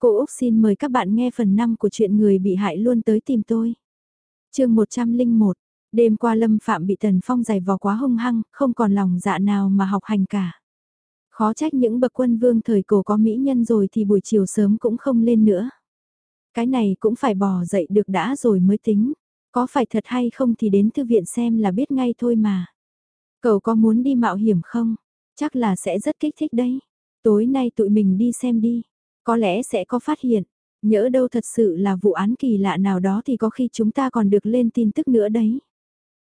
Cô Úc xin mời các bạn nghe phần 5 của chuyện người bị hại luôn tới tìm tôi. chương 101, đêm qua Lâm Phạm bị Tần Phong giày vò quá hung hăng, không còn lòng dạ nào mà học hành cả. Khó trách những bậc quân vương thời cổ có mỹ nhân rồi thì buổi chiều sớm cũng không lên nữa. Cái này cũng phải bò dậy được đã rồi mới tính. Có phải thật hay không thì đến thư viện xem là biết ngay thôi mà. Cậu có muốn đi mạo hiểm không? Chắc là sẽ rất kích thích đấy. Tối nay tụi mình đi xem đi. Có lẽ sẽ có phát hiện. Nhỡ đâu thật sự là vụ án kỳ lạ nào đó thì có khi chúng ta còn được lên tin tức nữa đấy.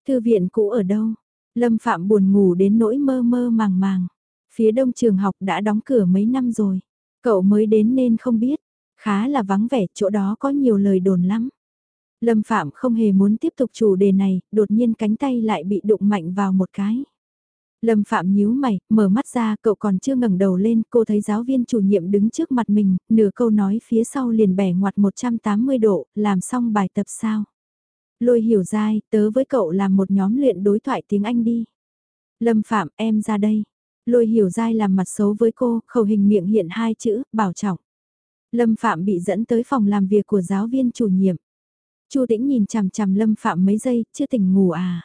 Thư viện cũ ở đâu? Lâm Phạm buồn ngủ đến nỗi mơ mơ màng màng. Phía đông trường học đã đóng cửa mấy năm rồi. Cậu mới đến nên không biết. Khá là vắng vẻ, chỗ đó có nhiều lời đồn lắm. Lâm Phạm không hề muốn tiếp tục chủ đề này, đột nhiên cánh tay lại bị đụng mạnh vào một cái. Lâm Phạm nhíu mày, mở mắt ra, cậu còn chưa ngẩng đầu lên, cô thấy giáo viên chủ nhiệm đứng trước mặt mình, nửa câu nói phía sau liền bẻ ngoặt 180 độ, làm xong bài tập sao. Lôi hiểu dai, tớ với cậu làm một nhóm luyện đối thoại tiếng Anh đi. Lâm Phạm, em ra đây. Lôi hiểu dai làm mặt xấu với cô, khẩu hình miệng hiện hai chữ, bảo trọng. Lâm Phạm bị dẫn tới phòng làm việc của giáo viên chủ nhiệm. Chu Tĩnh nhìn chằm chằm Lâm Phạm mấy giây, chưa tỉnh ngủ à?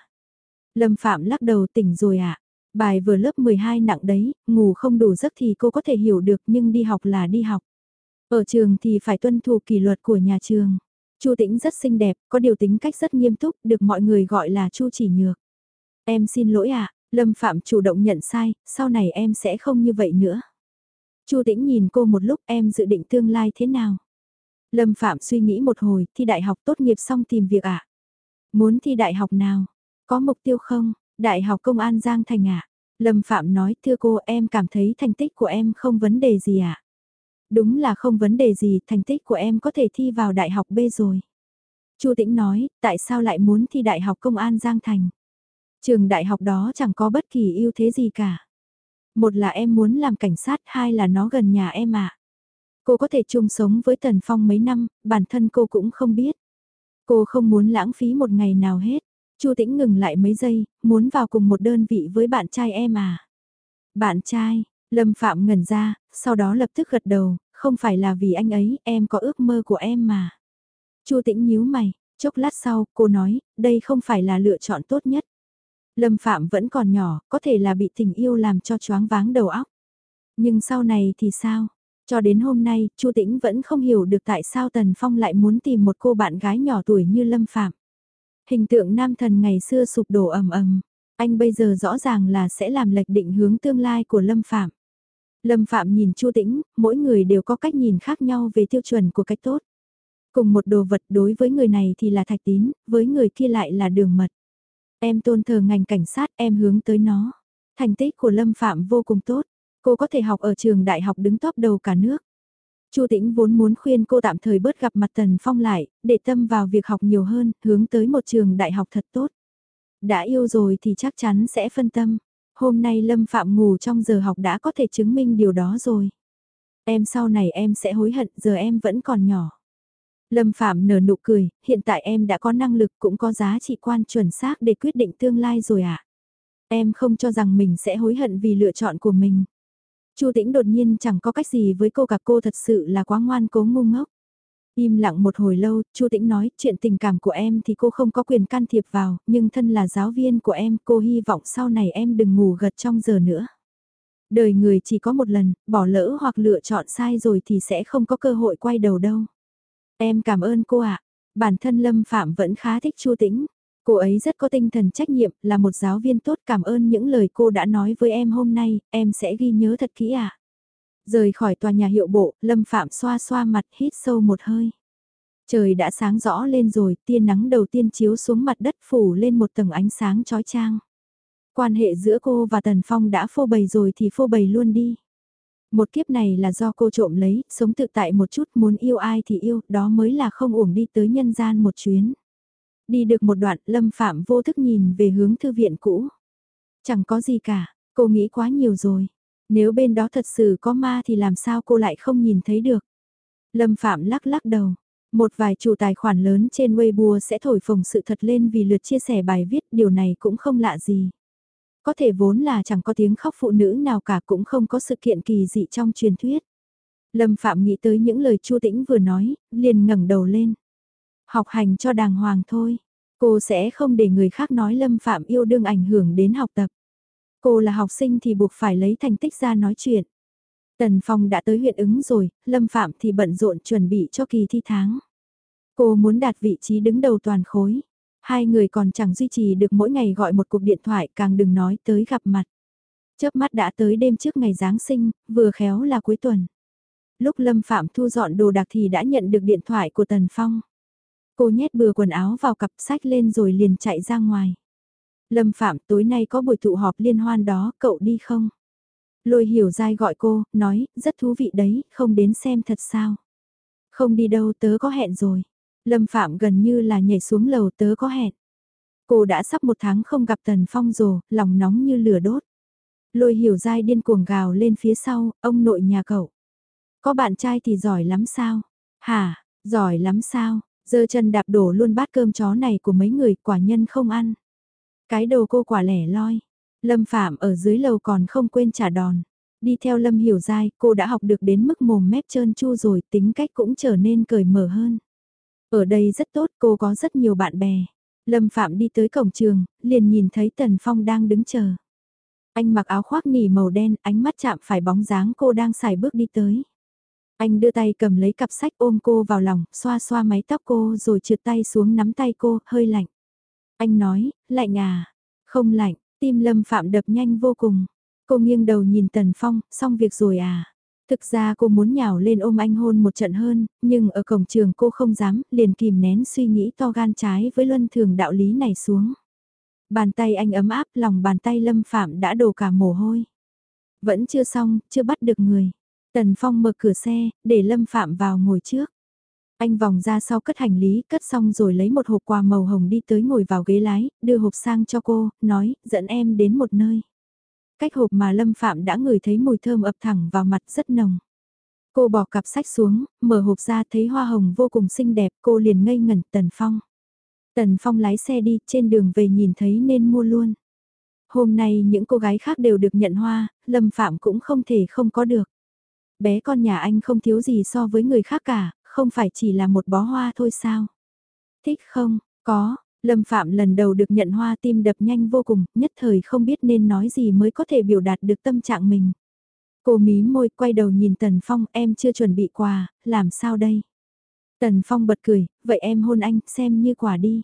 Lâm Phạm lắc đầu tỉnh rồi à? Bài vừa lớp 12 nặng đấy, ngủ không đủ giấc thì cô có thể hiểu được nhưng đi học là đi học. Ở trường thì phải tuân thủ kỷ luật của nhà trường. Chu Tĩnh rất xinh đẹp, có điều tính cách rất nghiêm túc, được mọi người gọi là Chu chỉ nhược. Em xin lỗi ạ, à, Lâm Phạm chủ động nhận sai, sau này em sẽ không như vậy nữa. Chu Tĩnh nhìn cô một lúc em dự định tương lai thế nào? Lâm Phạm suy nghĩ một hồi, thi đại học tốt nghiệp xong tìm việc ạ. À? Muốn thi đại học nào? Có mục tiêu không? Đại học Công an Giang Thành ạ. À? Lâm Phạm nói, thưa cô em cảm thấy thành tích của em không vấn đề gì ạ. À? Đúng là không vấn đề gì, thành tích của em có thể thi vào đại học B rồi. Chu Tĩnh nói, tại sao lại muốn thi đại học Công an Giang Thành? Trường đại học đó chẳng có bất kỳ ưu thế gì cả. Một là em muốn làm cảnh sát, hai là nó gần nhà em ạ. À. Cô có thể chung sống với Tần Phong mấy năm, bản thân cô cũng không biết. Cô không muốn lãng phí một ngày nào hết. Chu Tĩnh ngừng lại mấy giây, muốn vào cùng một đơn vị với bạn trai em à. Bạn trai, Lâm Phạm ngẩn ra, sau đó lập tức gật đầu, không phải là vì anh ấy, em có ước mơ của em mà. Chu Tĩnh nhíu mày, chốc lát sau, cô nói, đây không phải là lựa chọn tốt nhất. Lâm Phạm vẫn còn nhỏ, có thể là bị tình yêu làm cho choáng váng đầu óc. Nhưng sau này thì sao? Cho đến hôm nay, Chu Tĩnh vẫn không hiểu được tại sao Tần Phong lại muốn tìm một cô bạn gái nhỏ tuổi như Lâm Phạm. Hình tượng nam thần ngày xưa sụp đổ ầm ầm, anh bây giờ rõ ràng là sẽ làm lệch định hướng tương lai của Lâm Phạm. Lâm Phạm nhìn Chu Tĩnh, mỗi người đều có cách nhìn khác nhau về tiêu chuẩn của cách tốt. Cùng một đồ vật đối với người này thì là thạch tín, với người kia lại là đường mật. Em tôn thờ ngành cảnh sát, em hướng tới nó. Thành tích của Lâm Phạm vô cùng tốt. Cô có thể học ở trường đại học đứng top đầu cả nước. Chu Tĩnh vốn muốn khuyên cô tạm thời bớt gặp mặt Tần Phong lại, để tâm vào việc học nhiều hơn, hướng tới một trường đại học thật tốt. Đã yêu rồi thì chắc chắn sẽ phân tâm. Hôm nay Lâm Phạm ngủ trong giờ học đã có thể chứng minh điều đó rồi. Em sau này em sẽ hối hận, giờ em vẫn còn nhỏ. Lâm Phạm nở nụ cười, hiện tại em đã có năng lực cũng có giá trị quan chuẩn xác để quyết định tương lai rồi ạ. À? Em không cho rằng mình sẽ hối hận vì lựa chọn của mình. Chu Tĩnh đột nhiên chẳng có cách gì với cô cả cô thật sự là quá ngoan cố ngu ngốc. Im lặng một hồi lâu, Chu Tĩnh nói, chuyện tình cảm của em thì cô không có quyền can thiệp vào, nhưng thân là giáo viên của em, cô hy vọng sau này em đừng ngủ gật trong giờ nữa. Đời người chỉ có một lần, bỏ lỡ hoặc lựa chọn sai rồi thì sẽ không có cơ hội quay đầu đâu. Em cảm ơn cô ạ. Bản thân Lâm Phạm vẫn khá thích Chu Tĩnh. Cô ấy rất có tinh thần trách nhiệm, là một giáo viên tốt cảm ơn những lời cô đã nói với em hôm nay, em sẽ ghi nhớ thật kỹ ạ. Rời khỏi tòa nhà hiệu bộ, Lâm Phạm xoa xoa mặt hít sâu một hơi. Trời đã sáng rõ lên rồi, tia nắng đầu tiên chiếu xuống mặt đất phủ lên một tầng ánh sáng chói chang. Quan hệ giữa cô và Tần Phong đã phô bày rồi thì phô bày luôn đi. Một kiếp này là do cô trộm lấy, sống tự tại một chút muốn yêu ai thì yêu, đó mới là không uổng đi tới nhân gian một chuyến. Đi được một đoạn, Lâm Phạm vô thức nhìn về hướng thư viện cũ. Chẳng có gì cả, cô nghĩ quá nhiều rồi. Nếu bên đó thật sự có ma thì làm sao cô lại không nhìn thấy được. Lâm Phạm lắc lắc đầu. Một vài chủ tài khoản lớn trên Weibo sẽ thổi phồng sự thật lên vì lượt chia sẻ bài viết, điều này cũng không lạ gì. Có thể vốn là chẳng có tiếng khóc phụ nữ nào cả cũng không có sự kiện kỳ dị trong truyền thuyết. Lâm Phạm nghĩ tới những lời Chu Tĩnh vừa nói, liền ngẩng đầu lên. Học hành cho đàng hoàng thôi, cô sẽ không để người khác nói Lâm Phạm yêu đương ảnh hưởng đến học tập. Cô là học sinh thì buộc phải lấy thành tích ra nói chuyện. Tần Phong đã tới huyện ứng rồi, Lâm Phạm thì bận rộn chuẩn bị cho kỳ thi tháng. Cô muốn đạt vị trí đứng đầu toàn khối. Hai người còn chẳng duy trì được mỗi ngày gọi một cuộc điện thoại càng đừng nói tới gặp mặt. Chớp mắt đã tới đêm trước ngày Giáng sinh, vừa khéo là cuối tuần. Lúc Lâm Phạm thu dọn đồ đạc thì đã nhận được điện thoại của Tần Phong. Cô nhét bừa quần áo vào cặp sách lên rồi liền chạy ra ngoài. Lâm Phạm tối nay có buổi tụ họp liên hoan đó, cậu đi không? Lôi hiểu dai gọi cô, nói, rất thú vị đấy, không đến xem thật sao? Không đi đâu tớ có hẹn rồi. Lâm Phạm gần như là nhảy xuống lầu tớ có hẹn. Cô đã sắp một tháng không gặp Tần Phong rồi, lòng nóng như lửa đốt. Lôi hiểu dai điên cuồng gào lên phía sau, ông nội nhà cậu. Có bạn trai thì giỏi lắm sao? Hả, giỏi lắm sao? Dơ chân đạp đổ luôn bát cơm chó này của mấy người quả nhân không ăn. Cái đồ cô quả lẻ loi. Lâm Phạm ở dưới lầu còn không quên trả đòn. Đi theo Lâm Hiểu Giai, cô đã học được đến mức mồm mép trơn chu rồi, tính cách cũng trở nên cởi mở hơn. Ở đây rất tốt, cô có rất nhiều bạn bè. Lâm Phạm đi tới cổng trường, liền nhìn thấy Tần Phong đang đứng chờ. Anh mặc áo khoác nỉ màu đen, ánh mắt chạm phải bóng dáng cô đang xài bước đi tới. Anh đưa tay cầm lấy cặp sách ôm cô vào lòng, xoa xoa mái tóc cô rồi trượt tay xuống nắm tay cô, hơi lạnh. Anh nói, lạnh à? Không lạnh, tim Lâm Phạm đập nhanh vô cùng. Cô nghiêng đầu nhìn Tần Phong, xong việc rồi à? Thực ra cô muốn nhào lên ôm anh hôn một trận hơn, nhưng ở cổng trường cô không dám, liền kìm nén suy nghĩ to gan trái với luân thường đạo lý này xuống. Bàn tay anh ấm áp, lòng bàn tay Lâm Phạm đã đổ cả mồ hôi. Vẫn chưa xong, chưa bắt được người. Tần Phong mở cửa xe, để Lâm Phạm vào ngồi trước. Anh vòng ra sau cất hành lý, cất xong rồi lấy một hộp quà màu hồng đi tới ngồi vào ghế lái, đưa hộp sang cho cô, nói, dẫn em đến một nơi. Cách hộp mà Lâm Phạm đã ngửi thấy mùi thơm ập thẳng vào mặt rất nồng. Cô bỏ cặp sách xuống, mở hộp ra thấy hoa hồng vô cùng xinh đẹp, cô liền ngây ngẩn Tần Phong. Tần Phong lái xe đi, trên đường về nhìn thấy nên mua luôn. Hôm nay những cô gái khác đều được nhận hoa, Lâm Phạm cũng không thể không có được. Bé con nhà anh không thiếu gì so với người khác cả, không phải chỉ là một bó hoa thôi sao? Thích không? Có, Lâm Phạm lần đầu được nhận hoa tim đập nhanh vô cùng, nhất thời không biết nên nói gì mới có thể biểu đạt được tâm trạng mình. Cô mí môi quay đầu nhìn Tần Phong, em chưa chuẩn bị quà, làm sao đây? Tần Phong bật cười, vậy em hôn anh, xem như quà đi.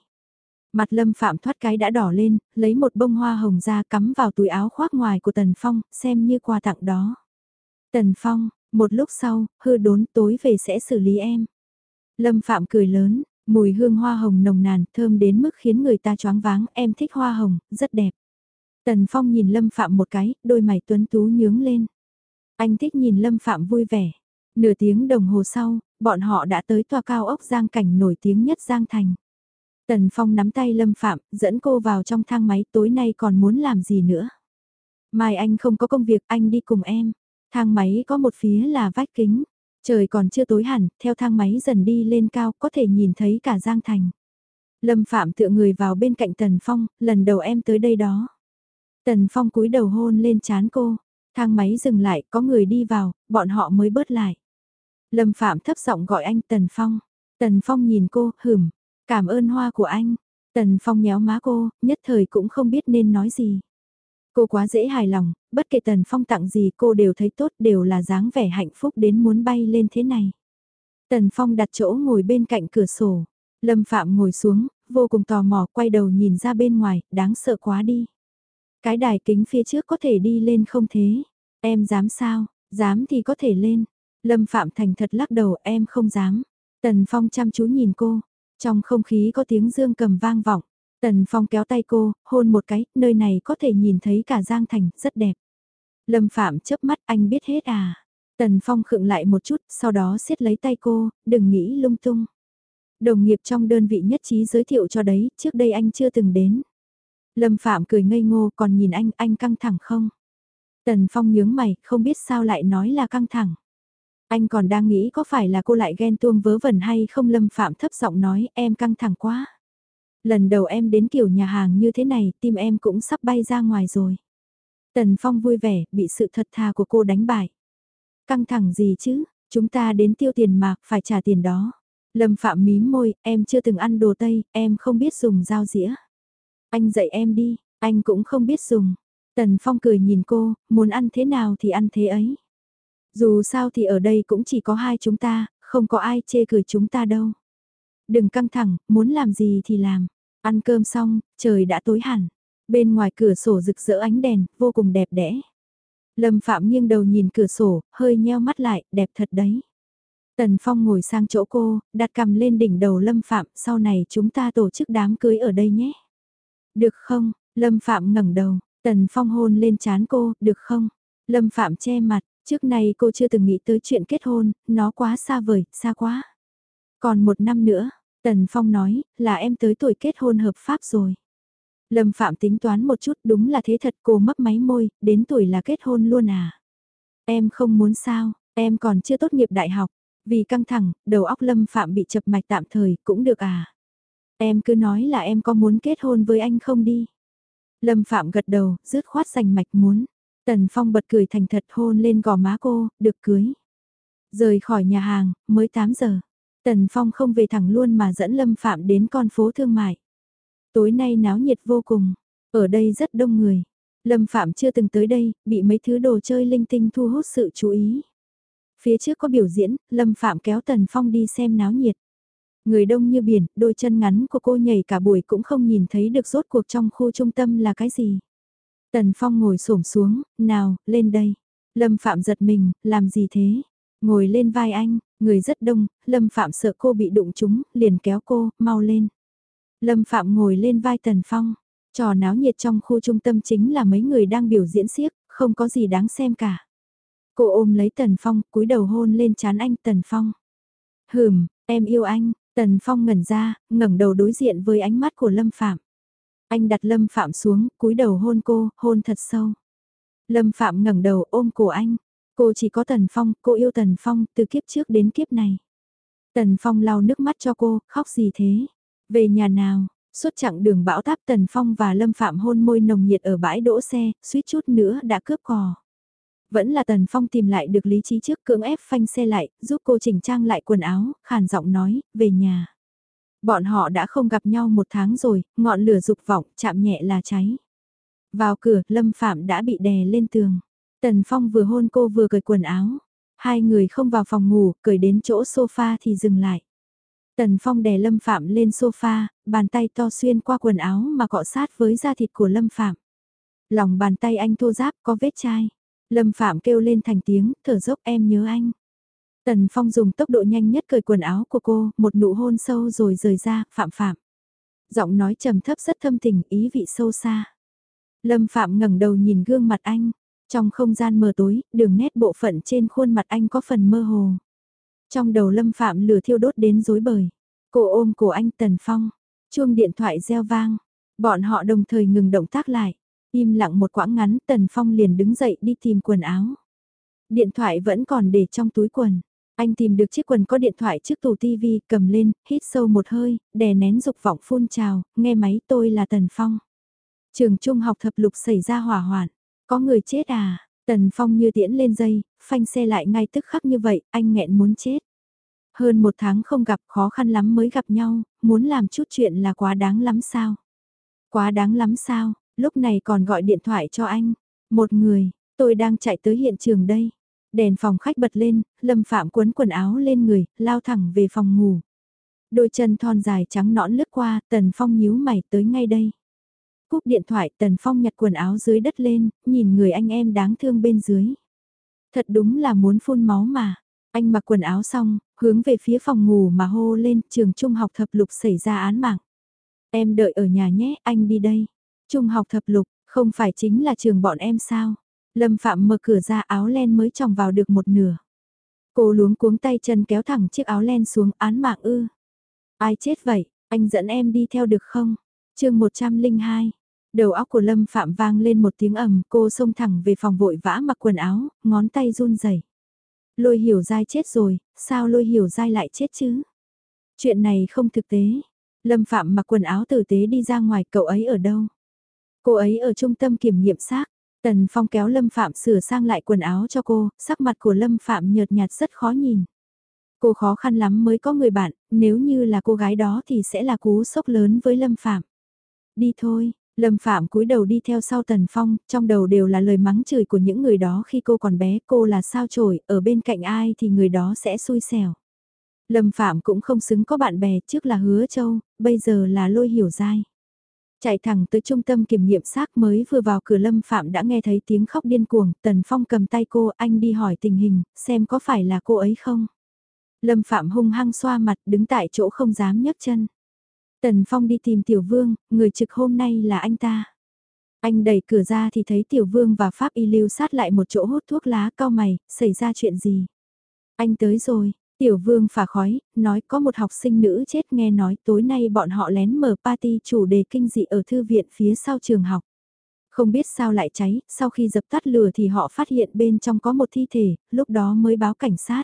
Mặt Lâm Phạm thoát cái đã đỏ lên, lấy một bông hoa hồng ra cắm vào túi áo khoác ngoài của Tần Phong, xem như quà tặng đó. Tần Phong, một lúc sau, hư đốn tối về sẽ xử lý em. Lâm Phạm cười lớn, mùi hương hoa hồng nồng nàn, thơm đến mức khiến người ta choáng váng, em thích hoa hồng, rất đẹp. Tần Phong nhìn Lâm Phạm một cái, đôi mày tuấn tú nhướng lên. Anh thích nhìn Lâm Phạm vui vẻ. Nửa tiếng đồng hồ sau, bọn họ đã tới tòa cao ốc Giang Cảnh nổi tiếng nhất Giang Thành. Tần Phong nắm tay Lâm Phạm, dẫn cô vào trong thang máy tối nay còn muốn làm gì nữa. Mai anh không có công việc, anh đi cùng em. Thang máy có một phía là vách kính. Trời còn chưa tối hẳn, theo thang máy dần đi lên cao có thể nhìn thấy cả Giang Thành. Lâm Phạm tựa người vào bên cạnh Tần Phong, lần đầu em tới đây đó. Tần Phong cúi đầu hôn lên chán cô, thang máy dừng lại, có người đi vào, bọn họ mới bớt lại. Lâm Phạm thấp giọng gọi anh Tần Phong. Tần Phong nhìn cô, hửm, cảm ơn hoa của anh. Tần Phong nhéo má cô, nhất thời cũng không biết nên nói gì. Cô quá dễ hài lòng, bất kể Tần Phong tặng gì cô đều thấy tốt đều là dáng vẻ hạnh phúc đến muốn bay lên thế này. Tần Phong đặt chỗ ngồi bên cạnh cửa sổ. Lâm Phạm ngồi xuống, vô cùng tò mò quay đầu nhìn ra bên ngoài, đáng sợ quá đi. Cái đài kính phía trước có thể đi lên không thế? Em dám sao? Dám thì có thể lên. Lâm Phạm thành thật lắc đầu em không dám. Tần Phong chăm chú nhìn cô. Trong không khí có tiếng dương cầm vang vọng. Tần Phong kéo tay cô, hôn một cái, nơi này có thể nhìn thấy cả Giang Thành, rất đẹp. Lâm Phạm chớp mắt anh biết hết à. Tần Phong khựng lại một chút, sau đó siết lấy tay cô, đừng nghĩ lung tung. Đồng nghiệp trong đơn vị nhất trí giới thiệu cho đấy, trước đây anh chưa từng đến. Lâm Phạm cười ngây ngô còn nhìn anh, anh căng thẳng không? Tần Phong nhướng mày, không biết sao lại nói là căng thẳng. Anh còn đang nghĩ có phải là cô lại ghen tuông vớ vẩn hay không Lâm Phạm thấp giọng nói em căng thẳng quá. Lần đầu em đến kiểu nhà hàng như thế này, tim em cũng sắp bay ra ngoài rồi. Tần Phong vui vẻ, bị sự thật thà của cô đánh bại. Căng thẳng gì chứ, Chúng ta đến tiêu tiền mà, phải trả tiền đó. Lâm Phạm mím môi, em chưa từng ăn đồ Tây, em không biết dùng dao dĩa. Anh dạy em đi, anh cũng không biết dùng. Tần Phong cười nhìn cô, muốn ăn thế nào thì ăn thế ấy. Dù sao thì ở đây cũng chỉ có hai chúng ta, không có ai chê cười chúng ta đâu. Đừng căng thẳng, muốn làm gì thì làm. Ăn cơm xong, trời đã tối hẳn. Bên ngoài cửa sổ rực rỡ ánh đèn, vô cùng đẹp đẽ. Lâm Phạm nghiêng đầu nhìn cửa sổ, hơi nheo mắt lại, đẹp thật đấy. Tần Phong ngồi sang chỗ cô, đặt cầm lên đỉnh đầu Lâm Phạm, sau này chúng ta tổ chức đám cưới ở đây nhé. Được không? Lâm Phạm ngẩng đầu, Tần Phong hôn lên chán cô, được không? Lâm Phạm che mặt, trước này cô chưa từng nghĩ tới chuyện kết hôn, nó quá xa vời, xa quá. Còn một năm nữa, Tần Phong nói, là em tới tuổi kết hôn hợp pháp rồi. Lâm Phạm tính toán một chút đúng là thế thật cô mấp máy môi, đến tuổi là kết hôn luôn à. Em không muốn sao, em còn chưa tốt nghiệp đại học, vì căng thẳng, đầu óc Lâm Phạm bị chập mạch tạm thời, cũng được à. Em cứ nói là em có muốn kết hôn với anh không đi. Lâm Phạm gật đầu, rứt khoát giành mạch muốn. Tần Phong bật cười thành thật hôn lên gò má cô, được cưới. Rời khỏi nhà hàng, mới 8 giờ. Tần Phong không về thẳng luôn mà dẫn Lâm Phạm đến con phố thương mại. Tối nay náo nhiệt vô cùng, ở đây rất đông người. Lâm Phạm chưa từng tới đây, bị mấy thứ đồ chơi linh tinh thu hút sự chú ý. Phía trước có biểu diễn, Lâm Phạm kéo Tần Phong đi xem náo nhiệt. Người đông như biển, đôi chân ngắn của cô nhảy cả buổi cũng không nhìn thấy được rốt cuộc trong khu trung tâm là cái gì. Tần Phong ngồi xổm xuống, nào, lên đây. Lâm Phạm giật mình, làm gì thế? Ngồi lên vai anh, người rất đông, Lâm Phạm sợ cô bị đụng chúng, liền kéo cô, mau lên. Lâm Phạm ngồi lên vai Tần Phong, trò náo nhiệt trong khu trung tâm chính là mấy người đang biểu diễn xiếc, không có gì đáng xem cả. Cô ôm lấy Tần Phong, cúi đầu hôn lên chán anh Tần Phong. Hừm, em yêu anh, Tần Phong ngẩn ra, ngẩng đầu đối diện với ánh mắt của Lâm Phạm. Anh đặt Lâm Phạm xuống, cúi đầu hôn cô, hôn thật sâu. Lâm Phạm ngẩng đầu ôm cổ anh. Cô chỉ có Tần Phong, cô yêu Tần Phong từ kiếp trước đến kiếp này. Tần Phong lau nước mắt cho cô, khóc gì thế? Về nhà nào? Suốt chặng đường bão táp Tần Phong và Lâm Phạm hôn môi nồng nhiệt ở bãi đỗ xe, suýt chút nữa đã cướp cò. Vẫn là Tần Phong tìm lại được lý trí trước cưỡng ép phanh xe lại, giúp cô chỉnh trang lại quần áo, khàn giọng nói, về nhà. Bọn họ đã không gặp nhau một tháng rồi, ngọn lửa dục vọng, chạm nhẹ là cháy. Vào cửa, Lâm Phạm đã bị đè lên tường. Tần Phong vừa hôn cô vừa cởi quần áo. Hai người không vào phòng ngủ, cởi đến chỗ sofa thì dừng lại. Tần Phong đè Lâm Phạm lên sofa, bàn tay to xuyên qua quần áo mà cọ sát với da thịt của Lâm Phạm. Lòng bàn tay anh thô giáp có vết chai. Lâm Phạm kêu lên thành tiếng, thở dốc em nhớ anh. Tần Phong dùng tốc độ nhanh nhất cởi quần áo của cô, một nụ hôn sâu rồi rời ra, Phạm Phạm. Giọng nói trầm thấp rất thâm tình, ý vị sâu xa. Lâm Phạm ngẩng đầu nhìn gương mặt anh. Trong không gian mờ tối, đường nét bộ phận trên khuôn mặt anh có phần mơ hồ. Trong đầu Lâm Phạm lửa thiêu đốt đến rối bời. Cô ôm cổ anh Tần Phong. Chuông điện thoại reo vang. Bọn họ đồng thời ngừng động tác lại. Im lặng một quãng ngắn Tần Phong liền đứng dậy đi tìm quần áo. Điện thoại vẫn còn để trong túi quần. Anh tìm được chiếc quần có điện thoại trước tủ tivi, cầm lên, hít sâu một hơi, đè nén dục vọng phun trào, nghe máy tôi là Tần Phong. Trường trung học thập lục xảy ra hỏa hoạn, có người chết à, Tần Phong như tiễn lên dây, phanh xe lại ngay tức khắc như vậy, anh nghẹn muốn chết. Hơn một tháng không gặp khó khăn lắm mới gặp nhau, muốn làm chút chuyện là quá đáng lắm sao? Quá đáng lắm sao, lúc này còn gọi điện thoại cho anh. Một người, tôi đang chạy tới hiện trường đây. Đèn phòng khách bật lên, Lâm Phạm quấn quần áo lên người, lao thẳng về phòng ngủ. Đôi chân thon dài trắng nõn lướt qua, Tần Phong nhíu mày tới ngay đây. Cúp điện thoại Tần Phong nhặt quần áo dưới đất lên, nhìn người anh em đáng thương bên dưới. Thật đúng là muốn phun máu mà. Anh mặc quần áo xong, hướng về phía phòng ngủ mà hô lên trường trung học thập lục xảy ra án mạng. Em đợi ở nhà nhé, anh đi đây. Trung học thập lục, không phải chính là trường bọn em sao? Lâm Phạm mở cửa ra áo len mới tròng vào được một nửa. Cô luống cuống tay chân kéo thẳng chiếc áo len xuống án mạng ư. Ai chết vậy, anh dẫn em đi theo được không? chương 102, đầu óc của Lâm Phạm vang lên một tiếng ầm, cô xông thẳng về phòng vội vã mặc quần áo, ngón tay run rẩy. Lôi hiểu dai chết rồi, sao lôi hiểu dai lại chết chứ? Chuyện này không thực tế. Lâm Phạm mặc quần áo tử tế đi ra ngoài, cậu ấy ở đâu? Cô ấy ở trung tâm kiểm nghiệm xác. Tần Phong kéo Lâm Phạm sửa sang lại quần áo cho cô, sắc mặt của Lâm Phạm nhợt nhạt rất khó nhìn. Cô khó khăn lắm mới có người bạn, nếu như là cô gái đó thì sẽ là cú sốc lớn với Lâm Phạm. Đi thôi, Lâm Phạm cúi đầu đi theo sau Tần Phong, trong đầu đều là lời mắng chửi của những người đó khi cô còn bé, cô là sao trổi, ở bên cạnh ai thì người đó sẽ xui xẻo. Lâm Phạm cũng không xứng có bạn bè, trước là Hứa Châu, bây giờ là Lôi Hiểu Giai. Chạy thẳng tới trung tâm kiểm nghiệm xác mới vừa vào cửa Lâm Phạm đã nghe thấy tiếng khóc điên cuồng, Tần Phong cầm tay cô, anh đi hỏi tình hình, xem có phải là cô ấy không. Lâm Phạm hung hăng xoa mặt đứng tại chỗ không dám nhấc chân. Tần Phong đi tìm Tiểu Vương, người trực hôm nay là anh ta. Anh đẩy cửa ra thì thấy Tiểu Vương và Pháp Y lưu sát lại một chỗ hút thuốc lá cao mày, xảy ra chuyện gì? Anh tới rồi, Tiểu Vương phả khói, nói có một học sinh nữ chết nghe nói tối nay bọn họ lén mở party chủ đề kinh dị ở thư viện phía sau trường học. Không biết sao lại cháy, sau khi dập tắt lửa thì họ phát hiện bên trong có một thi thể, lúc đó mới báo cảnh sát.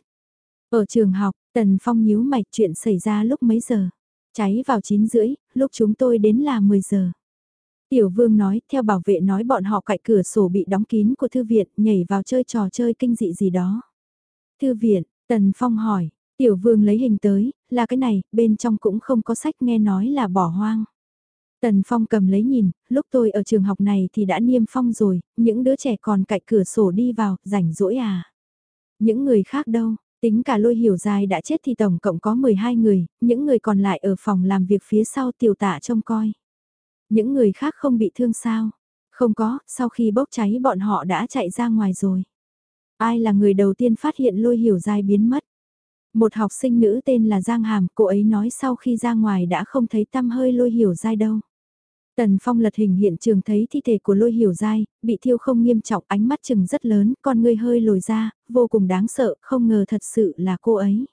Ở trường học, Tần Phong nhíu mạch chuyện xảy ra lúc mấy giờ. Cháy vào 9 rưỡi, lúc chúng tôi đến là 10 giờ. Tiểu vương nói, theo bảo vệ nói bọn họ cạnh cửa sổ bị đóng kín của thư viện, nhảy vào chơi trò chơi kinh dị gì đó. Thư viện, Tần Phong hỏi, tiểu vương lấy hình tới, là cái này, bên trong cũng không có sách nghe nói là bỏ hoang. Tần Phong cầm lấy nhìn, lúc tôi ở trường học này thì đã niêm phong rồi, những đứa trẻ còn cạnh cửa sổ đi vào, rảnh rỗi à. Những người khác đâu, Tính cả lôi hiểu dài đã chết thì tổng cộng có 12 người, những người còn lại ở phòng làm việc phía sau tiểu tạ trông coi. Những người khác không bị thương sao? Không có, sau khi bốc cháy bọn họ đã chạy ra ngoài rồi. Ai là người đầu tiên phát hiện lôi hiểu dài biến mất? Một học sinh nữ tên là Giang Hàm, cô ấy nói sau khi ra ngoài đã không thấy tăm hơi lôi hiểu dài đâu. Tần Phong lật hình hiện trường thấy thi thể của lôi hiểu dai, bị thiêu không nghiêm trọng ánh mắt chừng rất lớn, con người hơi lồi ra, vô cùng đáng sợ, không ngờ thật sự là cô ấy.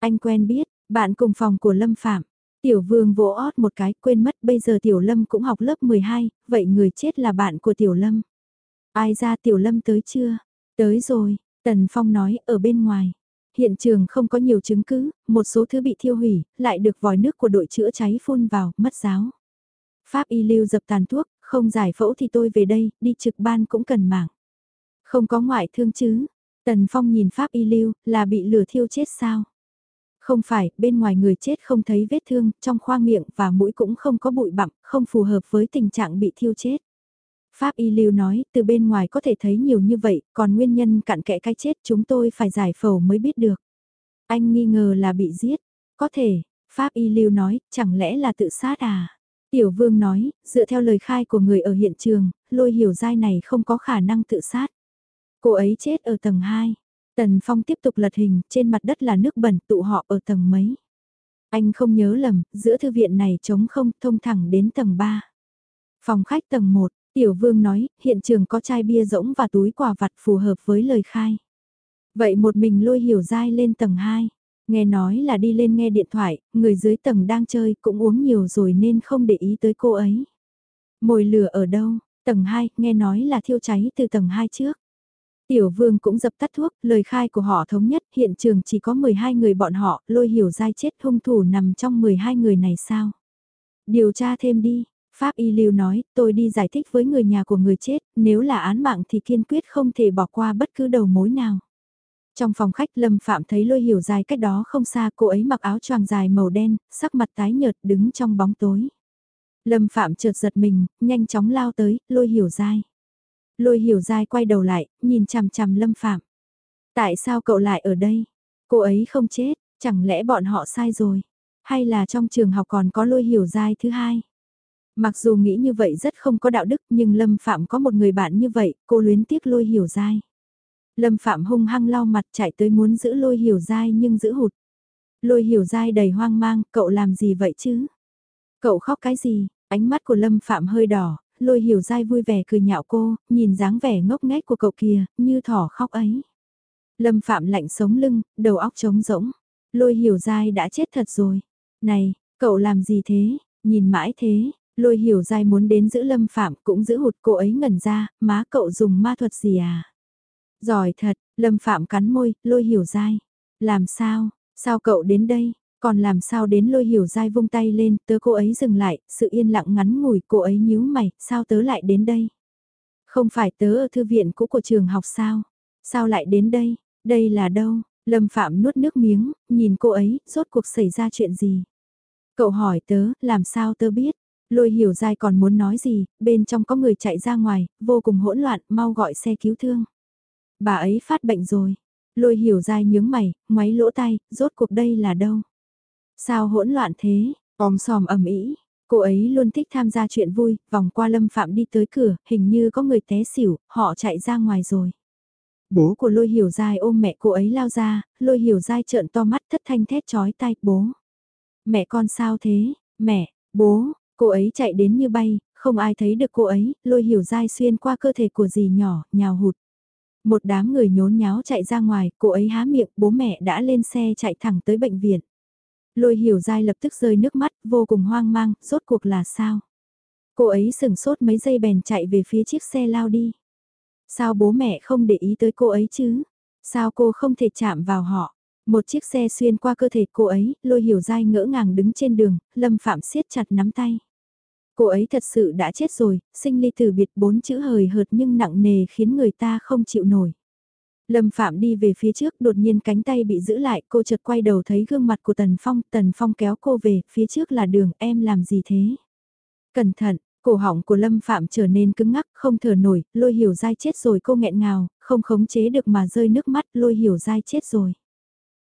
Anh quen biết, bạn cùng phòng của Lâm Phạm. Tiểu vương vỗ ót một cái quên mất bây giờ Tiểu Lâm cũng học lớp 12, vậy người chết là bạn của Tiểu Lâm. Ai ra Tiểu Lâm tới chưa? Tới rồi, Tần Phong nói ở bên ngoài. Hiện trường không có nhiều chứng cứ, một số thứ bị thiêu hủy, lại được vòi nước của đội chữa cháy phun vào, mất giáo. Pháp y lưu dập tàn thuốc, không giải phẫu thì tôi về đây, đi trực ban cũng cần mạng. Không có ngoại thương chứ. Tần Phong nhìn Pháp y lưu, là bị lửa thiêu chết sao? Không phải, bên ngoài người chết không thấy vết thương, trong khoang miệng và mũi cũng không có bụi bặm, không phù hợp với tình trạng bị thiêu chết. Pháp y lưu nói, từ bên ngoài có thể thấy nhiều như vậy, còn nguyên nhân cặn kẽ cái chết chúng tôi phải giải phẫu mới biết được. Anh nghi ngờ là bị giết. Có thể, Pháp y lưu nói, chẳng lẽ là tự sát à? Tiểu vương nói, dựa theo lời khai của người ở hiện trường, lôi hiểu dai này không có khả năng tự sát. Cô ấy chết ở tầng 2. Tần Phong tiếp tục lật hình, trên mặt đất là nước bẩn tụ họ ở tầng mấy. Anh không nhớ lầm, giữa thư viện này trống không thông thẳng đến tầng 3. Phòng khách tầng 1, Tiểu Vương nói, hiện trường có chai bia rỗng và túi quà vặt phù hợp với lời khai. Vậy một mình lôi hiểu dai lên tầng 2. Nghe nói là đi lên nghe điện thoại, người dưới tầng đang chơi cũng uống nhiều rồi nên không để ý tới cô ấy. Mồi lửa ở đâu? Tầng 2, nghe nói là thiêu cháy từ tầng 2 trước. Tiểu vương cũng dập tắt thuốc, lời khai của họ thống nhất, hiện trường chỉ có 12 người bọn họ, lôi hiểu dai chết hung thủ nằm trong 12 người này sao? Điều tra thêm đi, Pháp Y Lưu nói, tôi đi giải thích với người nhà của người chết, nếu là án mạng thì kiên quyết không thể bỏ qua bất cứ đầu mối nào. Trong phòng khách Lâm Phạm thấy lôi hiểu dài cách đó không xa cô ấy mặc áo choàng dài màu đen, sắc mặt tái nhợt đứng trong bóng tối. Lâm Phạm chợt giật mình, nhanh chóng lao tới, lôi hiểu dài. Lôi hiểu dài quay đầu lại, nhìn chằm chằm Lâm Phạm. Tại sao cậu lại ở đây? Cô ấy không chết, chẳng lẽ bọn họ sai rồi? Hay là trong trường học còn có lôi hiểu dài thứ hai? Mặc dù nghĩ như vậy rất không có đạo đức nhưng Lâm Phạm có một người bạn như vậy, cô luyến tiếc lôi hiểu dài. Lâm Phạm hung hăng lau mặt chạy tới muốn giữ lôi hiểu dai nhưng giữ hụt. Lôi hiểu dai đầy hoang mang, cậu làm gì vậy chứ? Cậu khóc cái gì? Ánh mắt của Lâm Phạm hơi đỏ, lôi hiểu dai vui vẻ cười nhạo cô, nhìn dáng vẻ ngốc nghếch của cậu kìa, như thỏ khóc ấy. Lâm Phạm lạnh sống lưng, đầu óc trống rỗng. Lôi hiểu dai đã chết thật rồi. Này, cậu làm gì thế? Nhìn mãi thế, lôi hiểu dai muốn đến giữ Lâm Phạm cũng giữ hụt cô ấy ngẩn ra, má cậu dùng ma thuật gì à? Giỏi thật, Lâm Phạm cắn môi, lôi hiểu dai. Làm sao, sao cậu đến đây, còn làm sao đến lôi hiểu dai vung tay lên, tớ cô ấy dừng lại, sự yên lặng ngắn ngủi cô ấy nhíu mày, sao tớ lại đến đây. Không phải tớ ở thư viện cũ của trường học sao? Sao lại đến đây? Đây là đâu? Lâm Phạm nuốt nước miếng, nhìn cô ấy, rốt cuộc xảy ra chuyện gì? Cậu hỏi tớ, làm sao tớ biết? Lôi hiểu dai còn muốn nói gì, bên trong có người chạy ra ngoài, vô cùng hỗn loạn, mau gọi xe cứu thương. Bà ấy phát bệnh rồi. Lôi hiểu dai nhướng mày, ngoáy lỗ tay, rốt cuộc đây là đâu? Sao hỗn loạn thế? Om sòm ầm ĩ. Cô ấy luôn thích tham gia chuyện vui, vòng qua Lâm Phạm đi tới cửa, hình như có người té xỉu, họ chạy ra ngoài rồi. Bố của lôi hiểu dai ôm mẹ cô ấy lao ra, lôi hiểu dai trợn to mắt thất thanh thét chói tai, bố. Mẹ con sao thế, mẹ, bố, cô ấy chạy đến như bay, không ai thấy được cô ấy, lôi hiểu dai xuyên qua cơ thể của dì nhỏ, nhào hụt. Một đám người nhốn nháo chạy ra ngoài, cô ấy há miệng, bố mẹ đã lên xe chạy thẳng tới bệnh viện. Lôi hiểu dai lập tức rơi nước mắt, vô cùng hoang mang, rốt cuộc là sao? Cô ấy sừng sốt mấy giây bèn chạy về phía chiếc xe lao đi. Sao bố mẹ không để ý tới cô ấy chứ? Sao cô không thể chạm vào họ? Một chiếc xe xuyên qua cơ thể cô ấy, lôi hiểu dai ngỡ ngàng đứng trên đường, lâm phạm siết chặt nắm tay. Cô ấy thật sự đã chết rồi, sinh ly từ biệt bốn chữ hời hợt nhưng nặng nề khiến người ta không chịu nổi. Lâm Phạm đi về phía trước đột nhiên cánh tay bị giữ lại cô chợt quay đầu thấy gương mặt của Tần Phong, Tần Phong kéo cô về, phía trước là đường em làm gì thế? Cẩn thận, cổ họng của Lâm Phạm trở nên cứng ngắc, không thở nổi, lôi hiểu dai chết rồi cô nghẹn ngào, không khống chế được mà rơi nước mắt, lôi hiểu dai chết rồi.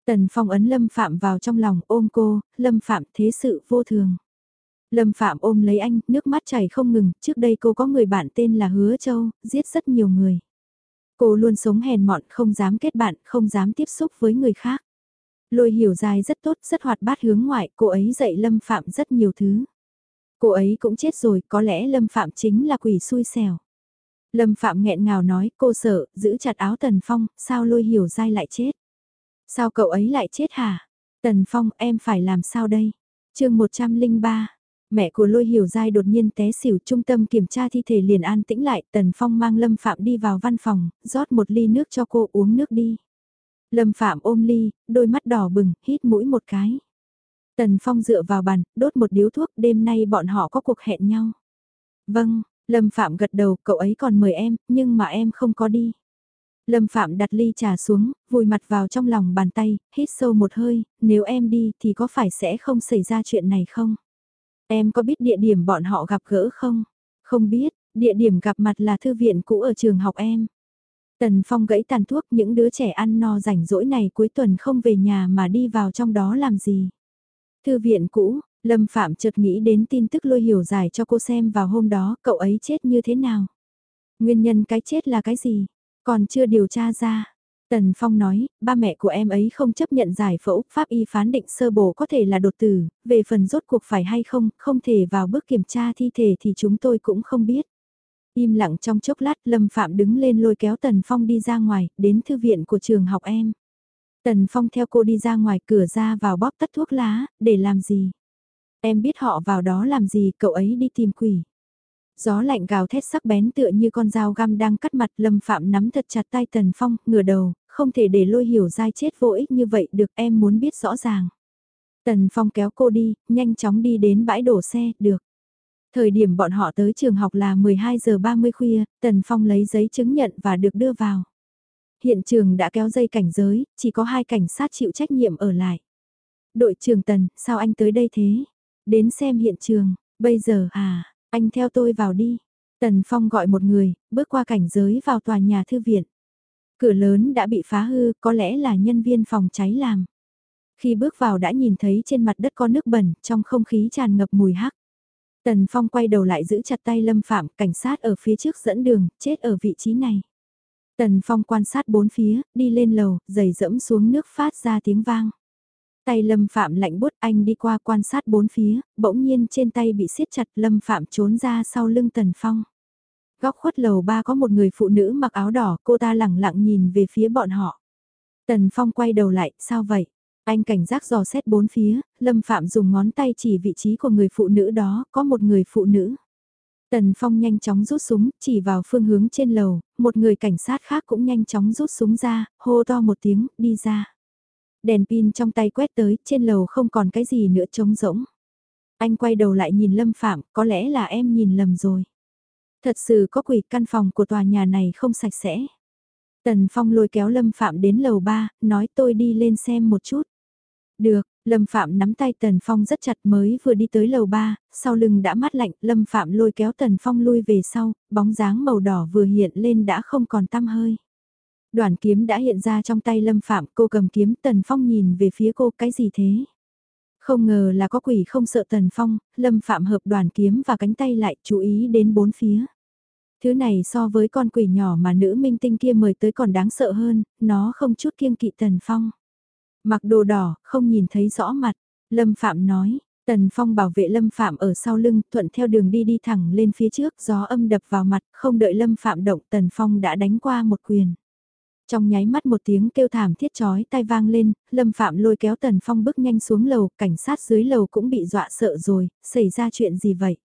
Tần Phong ấn Lâm Phạm vào trong lòng ôm cô, Lâm Phạm thế sự vô thường. Lâm Phạm ôm lấy anh, nước mắt chảy không ngừng, trước đây cô có người bạn tên là Hứa Châu, giết rất nhiều người. Cô luôn sống hèn mọn, không dám kết bạn, không dám tiếp xúc với người khác. Lôi hiểu dài rất tốt, rất hoạt bát hướng ngoại, cô ấy dạy Lâm Phạm rất nhiều thứ. Cô ấy cũng chết rồi, có lẽ Lâm Phạm chính là quỷ xui xẻo. Lâm Phạm nghẹn ngào nói, cô sợ, giữ chặt áo Tần Phong, sao lôi hiểu dai lại chết? Sao cậu ấy lại chết hả? Tần Phong, em phải làm sao đây? chương 103 Mẹ của lôi hiểu dai đột nhiên té xỉu trung tâm kiểm tra thi thể liền an tĩnh lại, Tần Phong mang Lâm Phạm đi vào văn phòng, rót một ly nước cho cô uống nước đi. Lâm Phạm ôm ly, đôi mắt đỏ bừng, hít mũi một cái. Tần Phong dựa vào bàn, đốt một điếu thuốc, đêm nay bọn họ có cuộc hẹn nhau. Vâng, Lâm Phạm gật đầu, cậu ấy còn mời em, nhưng mà em không có đi. Lâm Phạm đặt ly trà xuống, vùi mặt vào trong lòng bàn tay, hít sâu một hơi, nếu em đi thì có phải sẽ không xảy ra chuyện này không? Em có biết địa điểm bọn họ gặp gỡ không? Không biết, địa điểm gặp mặt là thư viện cũ ở trường học em. Tần Phong gãy tàn thuốc những đứa trẻ ăn no rảnh rỗi này cuối tuần không về nhà mà đi vào trong đó làm gì. Thư viện cũ, Lâm Phạm chợt nghĩ đến tin tức lôi hiểu giải cho cô xem vào hôm đó cậu ấy chết như thế nào. Nguyên nhân cái chết là cái gì? Còn chưa điều tra ra. Tần Phong nói, ba mẹ của em ấy không chấp nhận giải phẫu, pháp y phán định sơ bổ có thể là đột tử, về phần rốt cuộc phải hay không, không thể vào bước kiểm tra thi thể thì chúng tôi cũng không biết. Im lặng trong chốc lát Lâm Phạm đứng lên lôi kéo Tần Phong đi ra ngoài, đến thư viện của trường học em. Tần Phong theo cô đi ra ngoài cửa ra vào bóp tắt thuốc lá, để làm gì? Em biết họ vào đó làm gì, cậu ấy đi tìm quỷ. Gió lạnh gào thét sắc bén tựa như con dao găm đang cắt mặt Lâm Phạm nắm thật chặt tay Tần Phong, ngửa đầu, không thể để lôi hiểu dai chết vô ích như vậy được em muốn biết rõ ràng. Tần Phong kéo cô đi, nhanh chóng đi đến bãi đổ xe, được. Thời điểm bọn họ tới trường học là 12 giờ 30 khuya, Tần Phong lấy giấy chứng nhận và được đưa vào. Hiện trường đã kéo dây cảnh giới, chỉ có hai cảnh sát chịu trách nhiệm ở lại. Đội trưởng Tần, sao anh tới đây thế? Đến xem hiện trường, bây giờ à, anh theo tôi vào đi. Tần Phong gọi một người, bước qua cảnh giới vào tòa nhà thư viện. Cửa lớn đã bị phá hư, có lẽ là nhân viên phòng cháy làm. Khi bước vào đã nhìn thấy trên mặt đất có nước bẩn, trong không khí tràn ngập mùi hắc. Tần Phong quay đầu lại giữ chặt tay Lâm Phạm, cảnh sát ở phía trước dẫn đường, chết ở vị trí này. Tần Phong quan sát bốn phía, đi lên lầu, giày dẫm xuống nước phát ra tiếng vang. Tay Lâm Phạm lạnh bút anh đi qua quan sát bốn phía, bỗng nhiên trên tay bị siết chặt Lâm Phạm trốn ra sau lưng Tần Phong. Góc khuất lầu ba có một người phụ nữ mặc áo đỏ, cô ta lẳng lặng nhìn về phía bọn họ. Tần Phong quay đầu lại, sao vậy? Anh cảnh giác dò xét bốn phía, Lâm Phạm dùng ngón tay chỉ vị trí của người phụ nữ đó, có một người phụ nữ. Tần Phong nhanh chóng rút súng, chỉ vào phương hướng trên lầu, một người cảnh sát khác cũng nhanh chóng rút súng ra, hô to một tiếng, đi ra. Đèn pin trong tay quét tới, trên lầu không còn cái gì nữa trống rỗng. Anh quay đầu lại nhìn Lâm Phạm, có lẽ là em nhìn lầm rồi. Thật sự có quỷ căn phòng của tòa nhà này không sạch sẽ. Tần Phong lôi kéo Lâm Phạm đến lầu 3, nói tôi đi lên xem một chút. Được, Lâm Phạm nắm tay Tần Phong rất chặt mới vừa đi tới lầu 3, sau lưng đã mát lạnh, Lâm Phạm lôi kéo Tần Phong lui về sau, bóng dáng màu đỏ vừa hiện lên đã không còn tăm hơi. Đoàn kiếm đã hiện ra trong tay Lâm Phạm, cô cầm kiếm Tần Phong nhìn về phía cô cái gì thế? Không ngờ là có quỷ không sợ Tần Phong, Lâm Phạm hợp đoàn kiếm và cánh tay lại chú ý đến bốn phía. Thứ này so với con quỷ nhỏ mà nữ minh tinh kia mời tới còn đáng sợ hơn, nó không chút kiêng kỵ Tần Phong. Mặc đồ đỏ, không nhìn thấy rõ mặt, Lâm Phạm nói, Tần Phong bảo vệ Lâm Phạm ở sau lưng, thuận theo đường đi đi thẳng lên phía trước, gió âm đập vào mặt, không đợi Lâm Phạm động, Tần Phong đã đánh qua một quyền. Trong nháy mắt một tiếng kêu thảm thiết chói tai vang lên, Lâm Phạm lôi kéo Tần Phong bước nhanh xuống lầu, cảnh sát dưới lầu cũng bị dọa sợ rồi, xảy ra chuyện gì vậy?